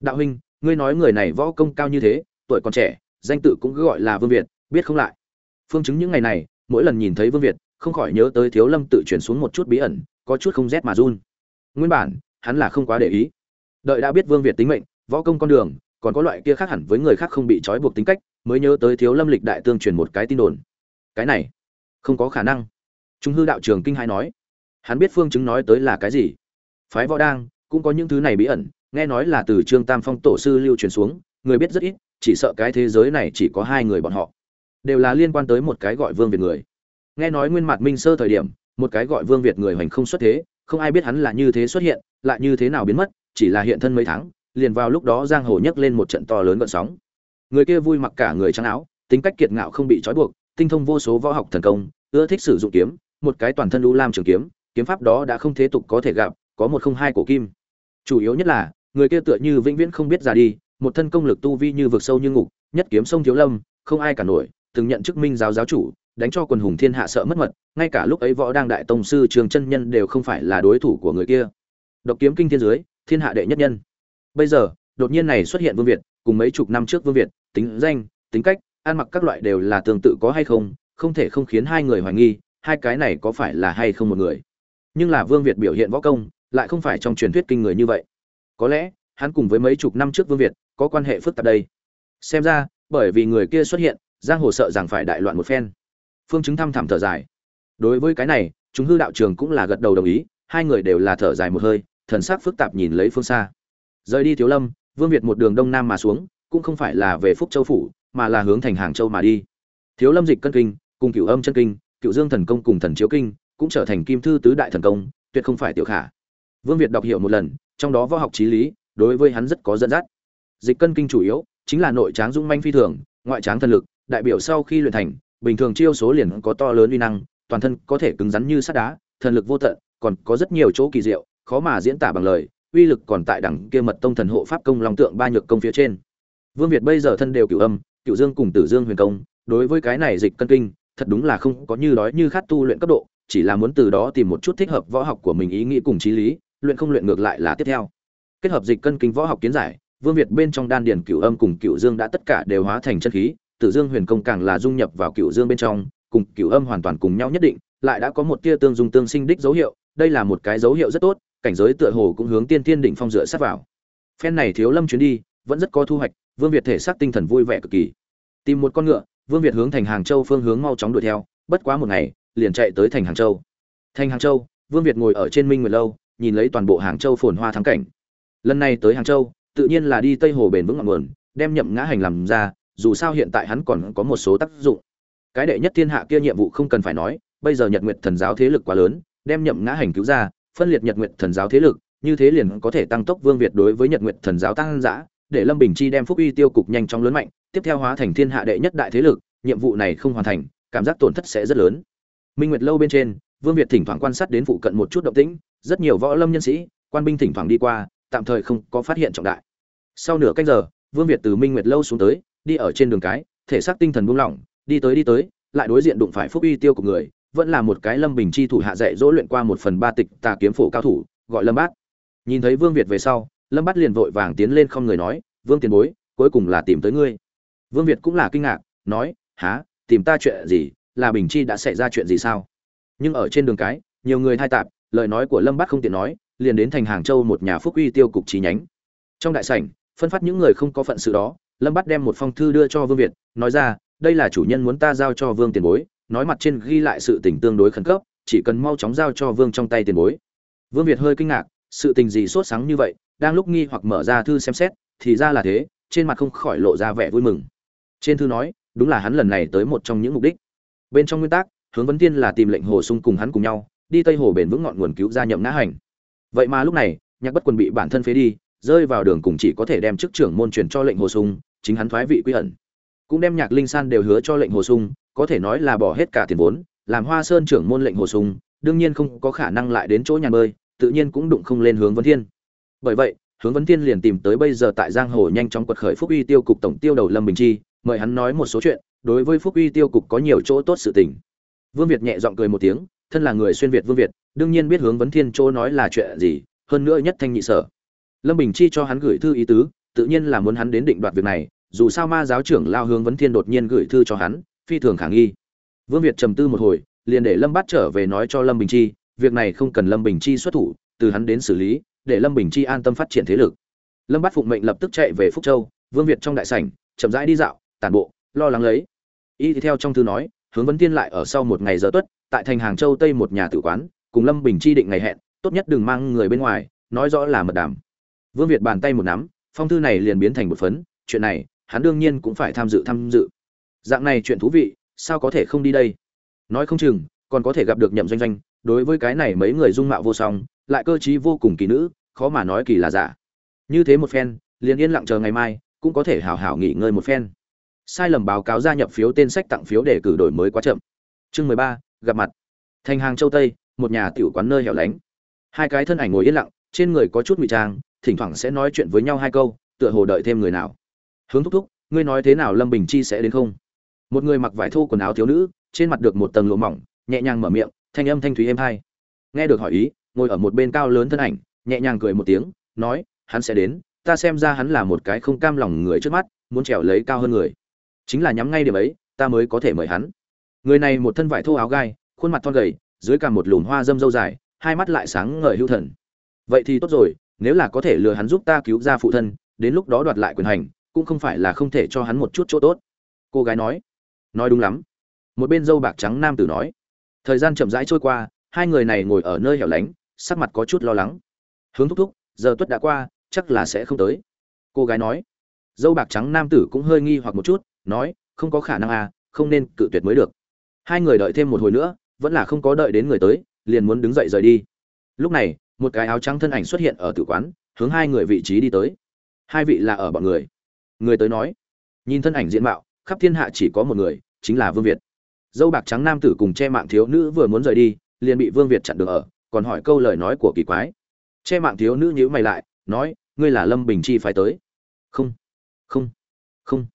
Đạo huynh, ngươi nói người này võ công cao như thế, tuổi còn trẻ, danh tự cũng cứ gọi là vương việt, biết không lại? Phương chứng những ngày này, mỗi lần nhìn thấy vương việt, không khỏi nhớ tới thiếu lâm tự chuyển xuống một chút bí ẩn, có chút không rét mà run. Nguyên bản, hắn là không quá để ý. Đợi đã biết vương việt tính mệnh, võ công con đường, còn có loại kia khác hẳn với người khác không bị trói buộc tính cách mới nhớ tới thiếu lâm lịch đại tương truyền một cái tin đồn. Cái này, không có khả năng. Trung hư đạo trường kinh hai nói. Hắn biết phương chứng nói tới là cái gì. Phái võ đang, cũng có những thứ này bí ẩn, nghe nói là từ trương tam phong tổ sư lưu truyền xuống, người biết rất ít, chỉ sợ cái thế giới này chỉ có hai người bọn họ. Đều là liên quan tới một cái gọi vương việt người. Nghe nói nguyên mặt minh sơ thời điểm, một cái gọi vương việt người hoành không xuất thế, không ai biết hắn là như thế xuất hiện, lại như thế nào biến mất, chỉ là hiện thân mấy tháng, liền vào lúc đó giang hồ nhấc lên một trận to lớn gợn sóng người kia vui mặc cả người trắng áo, tính cách kiệt ngạo không bị trói buộc, tinh thông vô số võ học thần công, ưa thích sử dụng kiếm, một cái toàn thân lũ lam trường kiếm kiếm pháp đó đã không thế tục có thể gặp, có một không hai cổ kim. Chủ yếu nhất là, người kia tựa như vĩnh viễn không biết ra đi, một thân công lực tu vi như vực sâu như ngục, nhất kiếm sông thiếu lâm, không ai cả nổi, từng nhận chức minh giáo giáo chủ, đánh cho quần hùng thiên hạ sợ mất mật, ngay cả lúc ấy võ đang đại tông sư trường chân nhân đều không phải là đối thủ của người kia. Độc kiếm kinh thiên dưới, thiên hạ đệ nhất nhân. Bây giờ, đột nhiên này xuất hiện vương việt, cùng mấy chục năm trước vương việt tính danh, tính cách, ăn mặc các loại đều là tương tự có hay không không thể không khiến hai người hoài nghi, hai cái này có phải là hay không một người. Nhưng là vương việt biểu hiện võ công, lại không phải trong truyền thuyết kinh người như vậy. Có lẽ, hắn cùng với mấy chục năm trước vương việt, có quan hệ phức tạp đây. Xem ra, bởi vì người kia xuất hiện, giang hồ sợ rằng phải đại loạn một phen. Phương chứng thăm thẳm thở dài. Đối với cái này, chúng hư đạo trường cũng là gật đầu đồng ý, hai người đều là thở dài một hơi, thần sắc phức tạp nhìn lấy phương xa. Rời đi thiếu lâm, vương việt một đường đông nam mà xuống cũng không phải là về phúc châu phủ, mà là hướng thành hàng châu mà đi. Thiếu lâm dịch cân kinh, cùng cửu âm chân kinh cựu dương thần công cùng thần chiếu kinh, cũng trở thành kim thư tứ đại thần công, tuyệt không phải tiểu khả. Vương việt đọc hiểu một lần, trong đó võ học trí lý, đối với hắn rất có dẫn dắt. Dịch cân kinh chủ yếu, chính là nội tráng dung manh phi thường, ngoại tráng thần lực, đại biểu sau khi luyện thành, bình thường chiêu số liền có to lớn uy năng, toàn thân có thể cứng rắn như sắt đá, thần lực vô tận, còn có rất nhiều chỗ kỳ diệu, khó mà diễn tả bằng lời, uy lực còn tại đẳng kia mật tông thần hộ pháp công long tượng ba nhược công phía trên vương việt bây giờ thân đều cửu âm, cửu dương cùng tử dương huyền công, đối với cái này dịch cân kinh, thật đúng là không có như đói như khát tu luyện cấp độ, chỉ là muốn từ đó tìm một chút thích hợp võ học của mình ý nghĩ cùng trí lý, luyện không luyện ngược lại là tiếp theo. Kết hợp dịch cân kinh võ học kiến giải, vương việt bên trong đan điền cửu âm cùng cửu dương đã tất cả đều hóa thành chân khí, tử dương huyền công càng là dung nhập vào cửu dương bên trong, cùng cửu âm hoàn toàn cùng nhau nhất định, lại đã có một tia tương dung tương sinh đích dấu hiệu, đây là một cái dấu hiệu rất tốt, cảnh giới tựa hồ cũng hướng tiên tiên đỉnh phong dựa sát vào. Phen này thiếu lâm chuyến đi vẫn rất có thu hoạch, vương việt thể xác tinh thần vui vẻ cực kỳ. Tìm một con ngựa, vương việt hướng thành hàng châu phương hướng mau chóng đuổi theo, bất quá một ngày, liền chạy tới thành hàng châu. Thành hàng châu, vương việt ngồi ở trên minh nguyệt lâu, nhìn lấy toàn bộ hàng châu phồn hoa thắng cảnh. Lần này tới hàng châu, tự nhiên là đi tây hồ bền vững ngọn nguồn, đem nhậm ngã hành làm ra, dù sao hiện tại hắn còn có một số tác dụng. Cái đệ nhất thiên hạ kia nhiệm vụ không cần phải nói, bây giờ nhật nguyệt thần giáo thế lực quá lớn, đem nhậm ngã hành cứu ra, phân liệt nhật nguyệt thần giáo thế lực, như thế liền có thể tăng tốc vương việt đối với nhật nguyệt thần giáo tăng giã để lâm bình chi đem phúc uy tiêu cục nhanh chóng lớn mạnh, tiếp theo hóa thành thiên hạ đệ nhất đại thế lực, nhiệm vụ này không hoàn thành, cảm giác tổn thất sẽ rất lớn. Minh nguyệt lâu bên trên, vương việt thỉnh thoảng quan sát đến phụ cận một chút động tĩnh, rất nhiều võ lâm nhân sĩ, quan binh thỉnh thoảng đi qua, tạm thời không có phát hiện trọng đại. Sau nửa canh giờ, vương việt từ minh nguyệt lâu xuống tới, đi ở trên đường cái, thể xác tinh thần buông lỏng, đi tới đi tới, lại đối diện đụng phải phúc uy tiêu của người, vẫn là một cái lâm bình chi thủ hạ dạy dỗ luyện qua một phần ba tịch tà kiếm phổ cao thủ, gọi lâm bát. Nhìn thấy vương việt về sau lâm bát liền vội vàng tiến lên không người nói, vương tiền bối, cuối cùng là tìm tới ngươi. Vương việt cũng là kinh ngạc, nói há tìm ta chuyện gì? Là bình chi đã xảy ra chuyện gì sao? Nhưng ở trên đường cái, nhiều người thay tạp, lời nói của lâm bát không tiện nói, liền đến thành hàng châu một nhà phúc uy tiêu cục chi nhánh. Trong đại sảnh, phân phát những người không có phận sự đó, lâm bát đem một phong thư đưa cho vương việt, nói ra, đây là chủ nhân muốn ta giao cho vương tiền bối, nói mặt trên ghi lại sự tình tương đối khẩn cấp, chỉ cần mau chóng giao cho vương trong tay tiền bối. Vương việt hơi kinh ngạc, sự tình gì sốt sáng như vậy? Đang lúc nghi hoặc mở ra thư xem xét, thì ra là thế, trên mặt không khỏi lộ ra vẻ vui mừng. Trên thư nói, đúng là hắn lần này tới một trong những mục đích. Bên trong nguyên tắc, hướng vấn tiên là tìm lệnh hồ sung cùng hắn cùng nhau, đi tây hồ bền vững ngọn nguồn cứu ra nhậm ngã hành. Vậy mà lúc này, nhạc bất quân bị bản thân phế đi, rơi vào đường cùng chỉ có thể đem chức trưởng môn truyền cho lệnh hồ sung, chính hắn thoái vị quy ẩn. Cũng đem nhạc linh san đều hứa cho lệnh hồ sung, có thể nói là bỏ hết cả tiền vốn, làm hoa sơn trưởng môn lệnh hồ sung, đương nhiên không có khả năng lại đến chỗ nhà bơi, tự nhiên cũng đụng không lên hướng vấn thiên bởi vậy, hướng vấn thiên liền tìm tới bây giờ tại giang hồ nhanh chóng quật khởi phúc uy tiêu cục tổng tiêu đầu lâm bình chi, mời hắn nói một số chuyện, đối với phúc uy tiêu cục có nhiều chỗ tốt sự tình. Vương việt nhẹ giọng cười một tiếng, thân là người xuyên việt vương việt, đương nhiên biết hướng vấn thiên chỗ nói là chuyện gì, hơn nữa nhất thanh nhị sở. Lâm bình chi cho hắn gửi thư ý tứ, tự nhiên là muốn hắn đến định đoạt việc này, dù sao ma giáo trưởng lao hướng vấn thiên đột nhiên gửi thư cho hắn, phi thường khả nghi. Vương việt trầm tư một hồi, liền để lâm bát trở về nói cho lâm bình chi, việc này không cần lâm bình chi xuất thủ, từ hắn đến xử lý để lâm bình chi an tâm phát triển thế lực. Lâm bát phụng mệnh lập tức chạy về phúc châu, vương việt trong đại sảnh, chậm rãi đi dạo, tản bộ, lo lắng lấy. Y theo trong thư nói, hướng vấn tiên lại ở sau một ngày giờ tuất, tại thành hàng châu tây một nhà tử quán, cùng lâm bình chi định ngày hẹn, tốt nhất đừng mang người bên ngoài, nói rõ là mật đàm. Vương việt bàn tay một nắm, phong thư này liền biến thành một phấn, chuyện này, hắn đương nhiên cũng phải tham dự tham dự. Dạng này chuyện thú vị, sao có thể không đi đây? Nói không chừng, còn có thể gặp được nhậm doanh doanh, đối với cái này mấy người dung mạo vô song lại cơ trí vô cùng kỳ nữ, khó mà nói kỳ là giả. Như thế một phen, liền yên lặng chờ ngày mai, cũng có thể hào hào nghỉ ngơi một phen. Sai lầm báo cáo gia nhập phiếu tên sách tặng phiếu để cử đổi mới quá chậm. Chương mười ba, gặp mặt. Thành hàng châu tây, một nhà tiểu quán nơi hẻo lánh. Hai cái thân ảnh ngồi yên lặng, trên người có chút ngụy trang, thỉnh thoảng sẽ nói chuyện với nhau hai câu, tựa hồ đợi thêm người nào. Hướng thúc thúc, ngươi nói thế nào lâm bình chi sẽ đến không? Một người mặc vải thô quần áo thiếu nữ, trên mặt được một tầng lụa mỏng, nhẹ nhàng mở miệng, thanh âm thanh thúy êm hai. Nghe được hỏi ý ngồi ở một bên cao lớn thân ảnh, nhẹ nhàng cười một tiếng, nói, hắn sẽ đến, ta xem ra hắn là một cái không cam lòng người trước mắt, muốn trèo lấy cao hơn người. Chính là nhắm ngay điểm ấy, ta mới có thể mời hắn. Người này một thân vải thô áo gai, khuôn mặt thon gầy, dưới cằm một lùm hoa dâm dâu dài, hai mắt lại sáng ngời hưu thần. Vậy thì tốt rồi, nếu là có thể lừa hắn giúp ta cứu ra phụ thân, đến lúc đó đoạt lại quyền hành, cũng không phải là không thể cho hắn một chút chỗ tốt. Cô gái nói. Nói đúng lắm. Một bên dâu bạc trắng nam tử nói. Thời gian chậm rãi trôi qua, hai người này ngồi ở nơi hẻo lánh sắc mặt có chút lo lắng. Hướng thúc thúc, giờ tuất đã qua, chắc là sẽ không tới. Cô gái nói. Dâu bạc trắng nam tử cũng hơi nghi hoặc một chút, nói, không có khả năng à không nên cự tuyệt mới được. Hai người đợi thêm một hồi nữa, vẫn là không có đợi đến người tới, liền muốn đứng dậy rời đi. Lúc này, một cái áo trắng thân ảnh xuất hiện ở tử quán, hướng hai người vị trí đi tới. Hai vị là ở bọn người. Người tới nói. Nhìn thân ảnh diện mạo, khắp thiên hạ chỉ có một người, chính là vương việt. Dâu bạc trắng nam tử cùng che mạng thiếu nữ vừa muốn rời đi, liền bị vương việt chặn được ở còn hỏi câu lời nói của kỳ quái. Che mạng thiếu nữ nhíu mày lại, nói, ngươi là lâm bình chi phải tới? Không không không.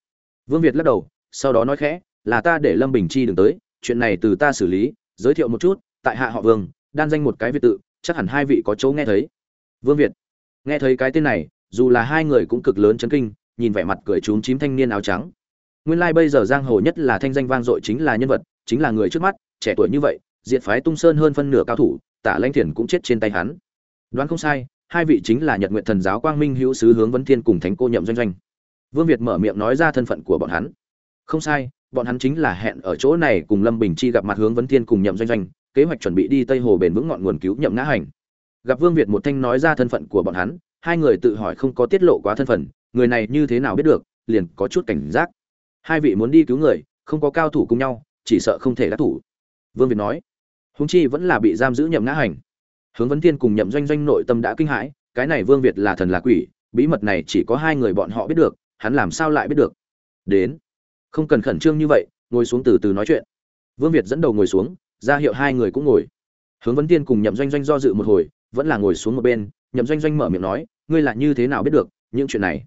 Vương việt lắc đầu, sau đó nói khẽ, là ta để lâm bình chi đừng tới, chuyện này từ ta xử lý, giới thiệu một chút, tại hạ họ vương, đan danh một cái việt tự, chắc hẳn hai vị có chỗ nghe thấy. Vương việt nghe thấy cái tên này, dù là hai người cũng cực lớn chấn kinh, nhìn vẻ mặt cười trúng chím thanh niên áo trắng. Nguyên lai bây giờ giang hồ nhất là thanh danh vang dội chính là nhân vật, chính là người trước mắt, trẻ tuổi như vậy, diệt phái tung sơn hơn phân nửa cao thủ tả lanh thiền cũng chết trên tay hắn. Đoán không sai, hai vị chính là nhật nguyện thần giáo quang minh hữu sứ hướng vấn thiên cùng thánh cô nhậm doanh doanh. Vương việt mở miệng nói ra thân phận của bọn hắn. Không sai, bọn hắn chính là hẹn ở chỗ này cùng lâm bình chi gặp mặt hướng vấn thiên cùng nhậm doanh doanh, kế hoạch chuẩn bị đi tây hồ bền vững ngọn nguồn cứu nhậm ngã hành. Gặp vương việt một thanh nói ra thân phận của bọn hắn, hai người tự hỏi không có tiết lộ quá thân phận, người này như thế nào biết được, liền có chút cảnh giác. Hai vị muốn đi cứu người, không có cao thủ cùng nhau, chỉ sợ không thể đắc thủ. Vương việt nói húng chi vẫn là bị giam giữ nhậm ngã hành. Hướng vấn thiên cùng nhậm doanh doanh nội tâm đã kinh hãi, cái này vương việt là thần là quỷ, bí mật này chỉ có hai người bọn họ biết được, hắn làm sao lại biết được? Đến. Không cần khẩn trương như vậy, ngồi xuống từ từ nói chuyện. Vương việt dẫn đầu ngồi xuống, ra hiệu hai người cũng ngồi. Hướng vấn tiên cùng nhậm doanh doanh do dự một hồi, vẫn là ngồi xuống một bên, nhậm doanh doanh mở miệng nói, ngươi là như thế nào biết được những chuyện này?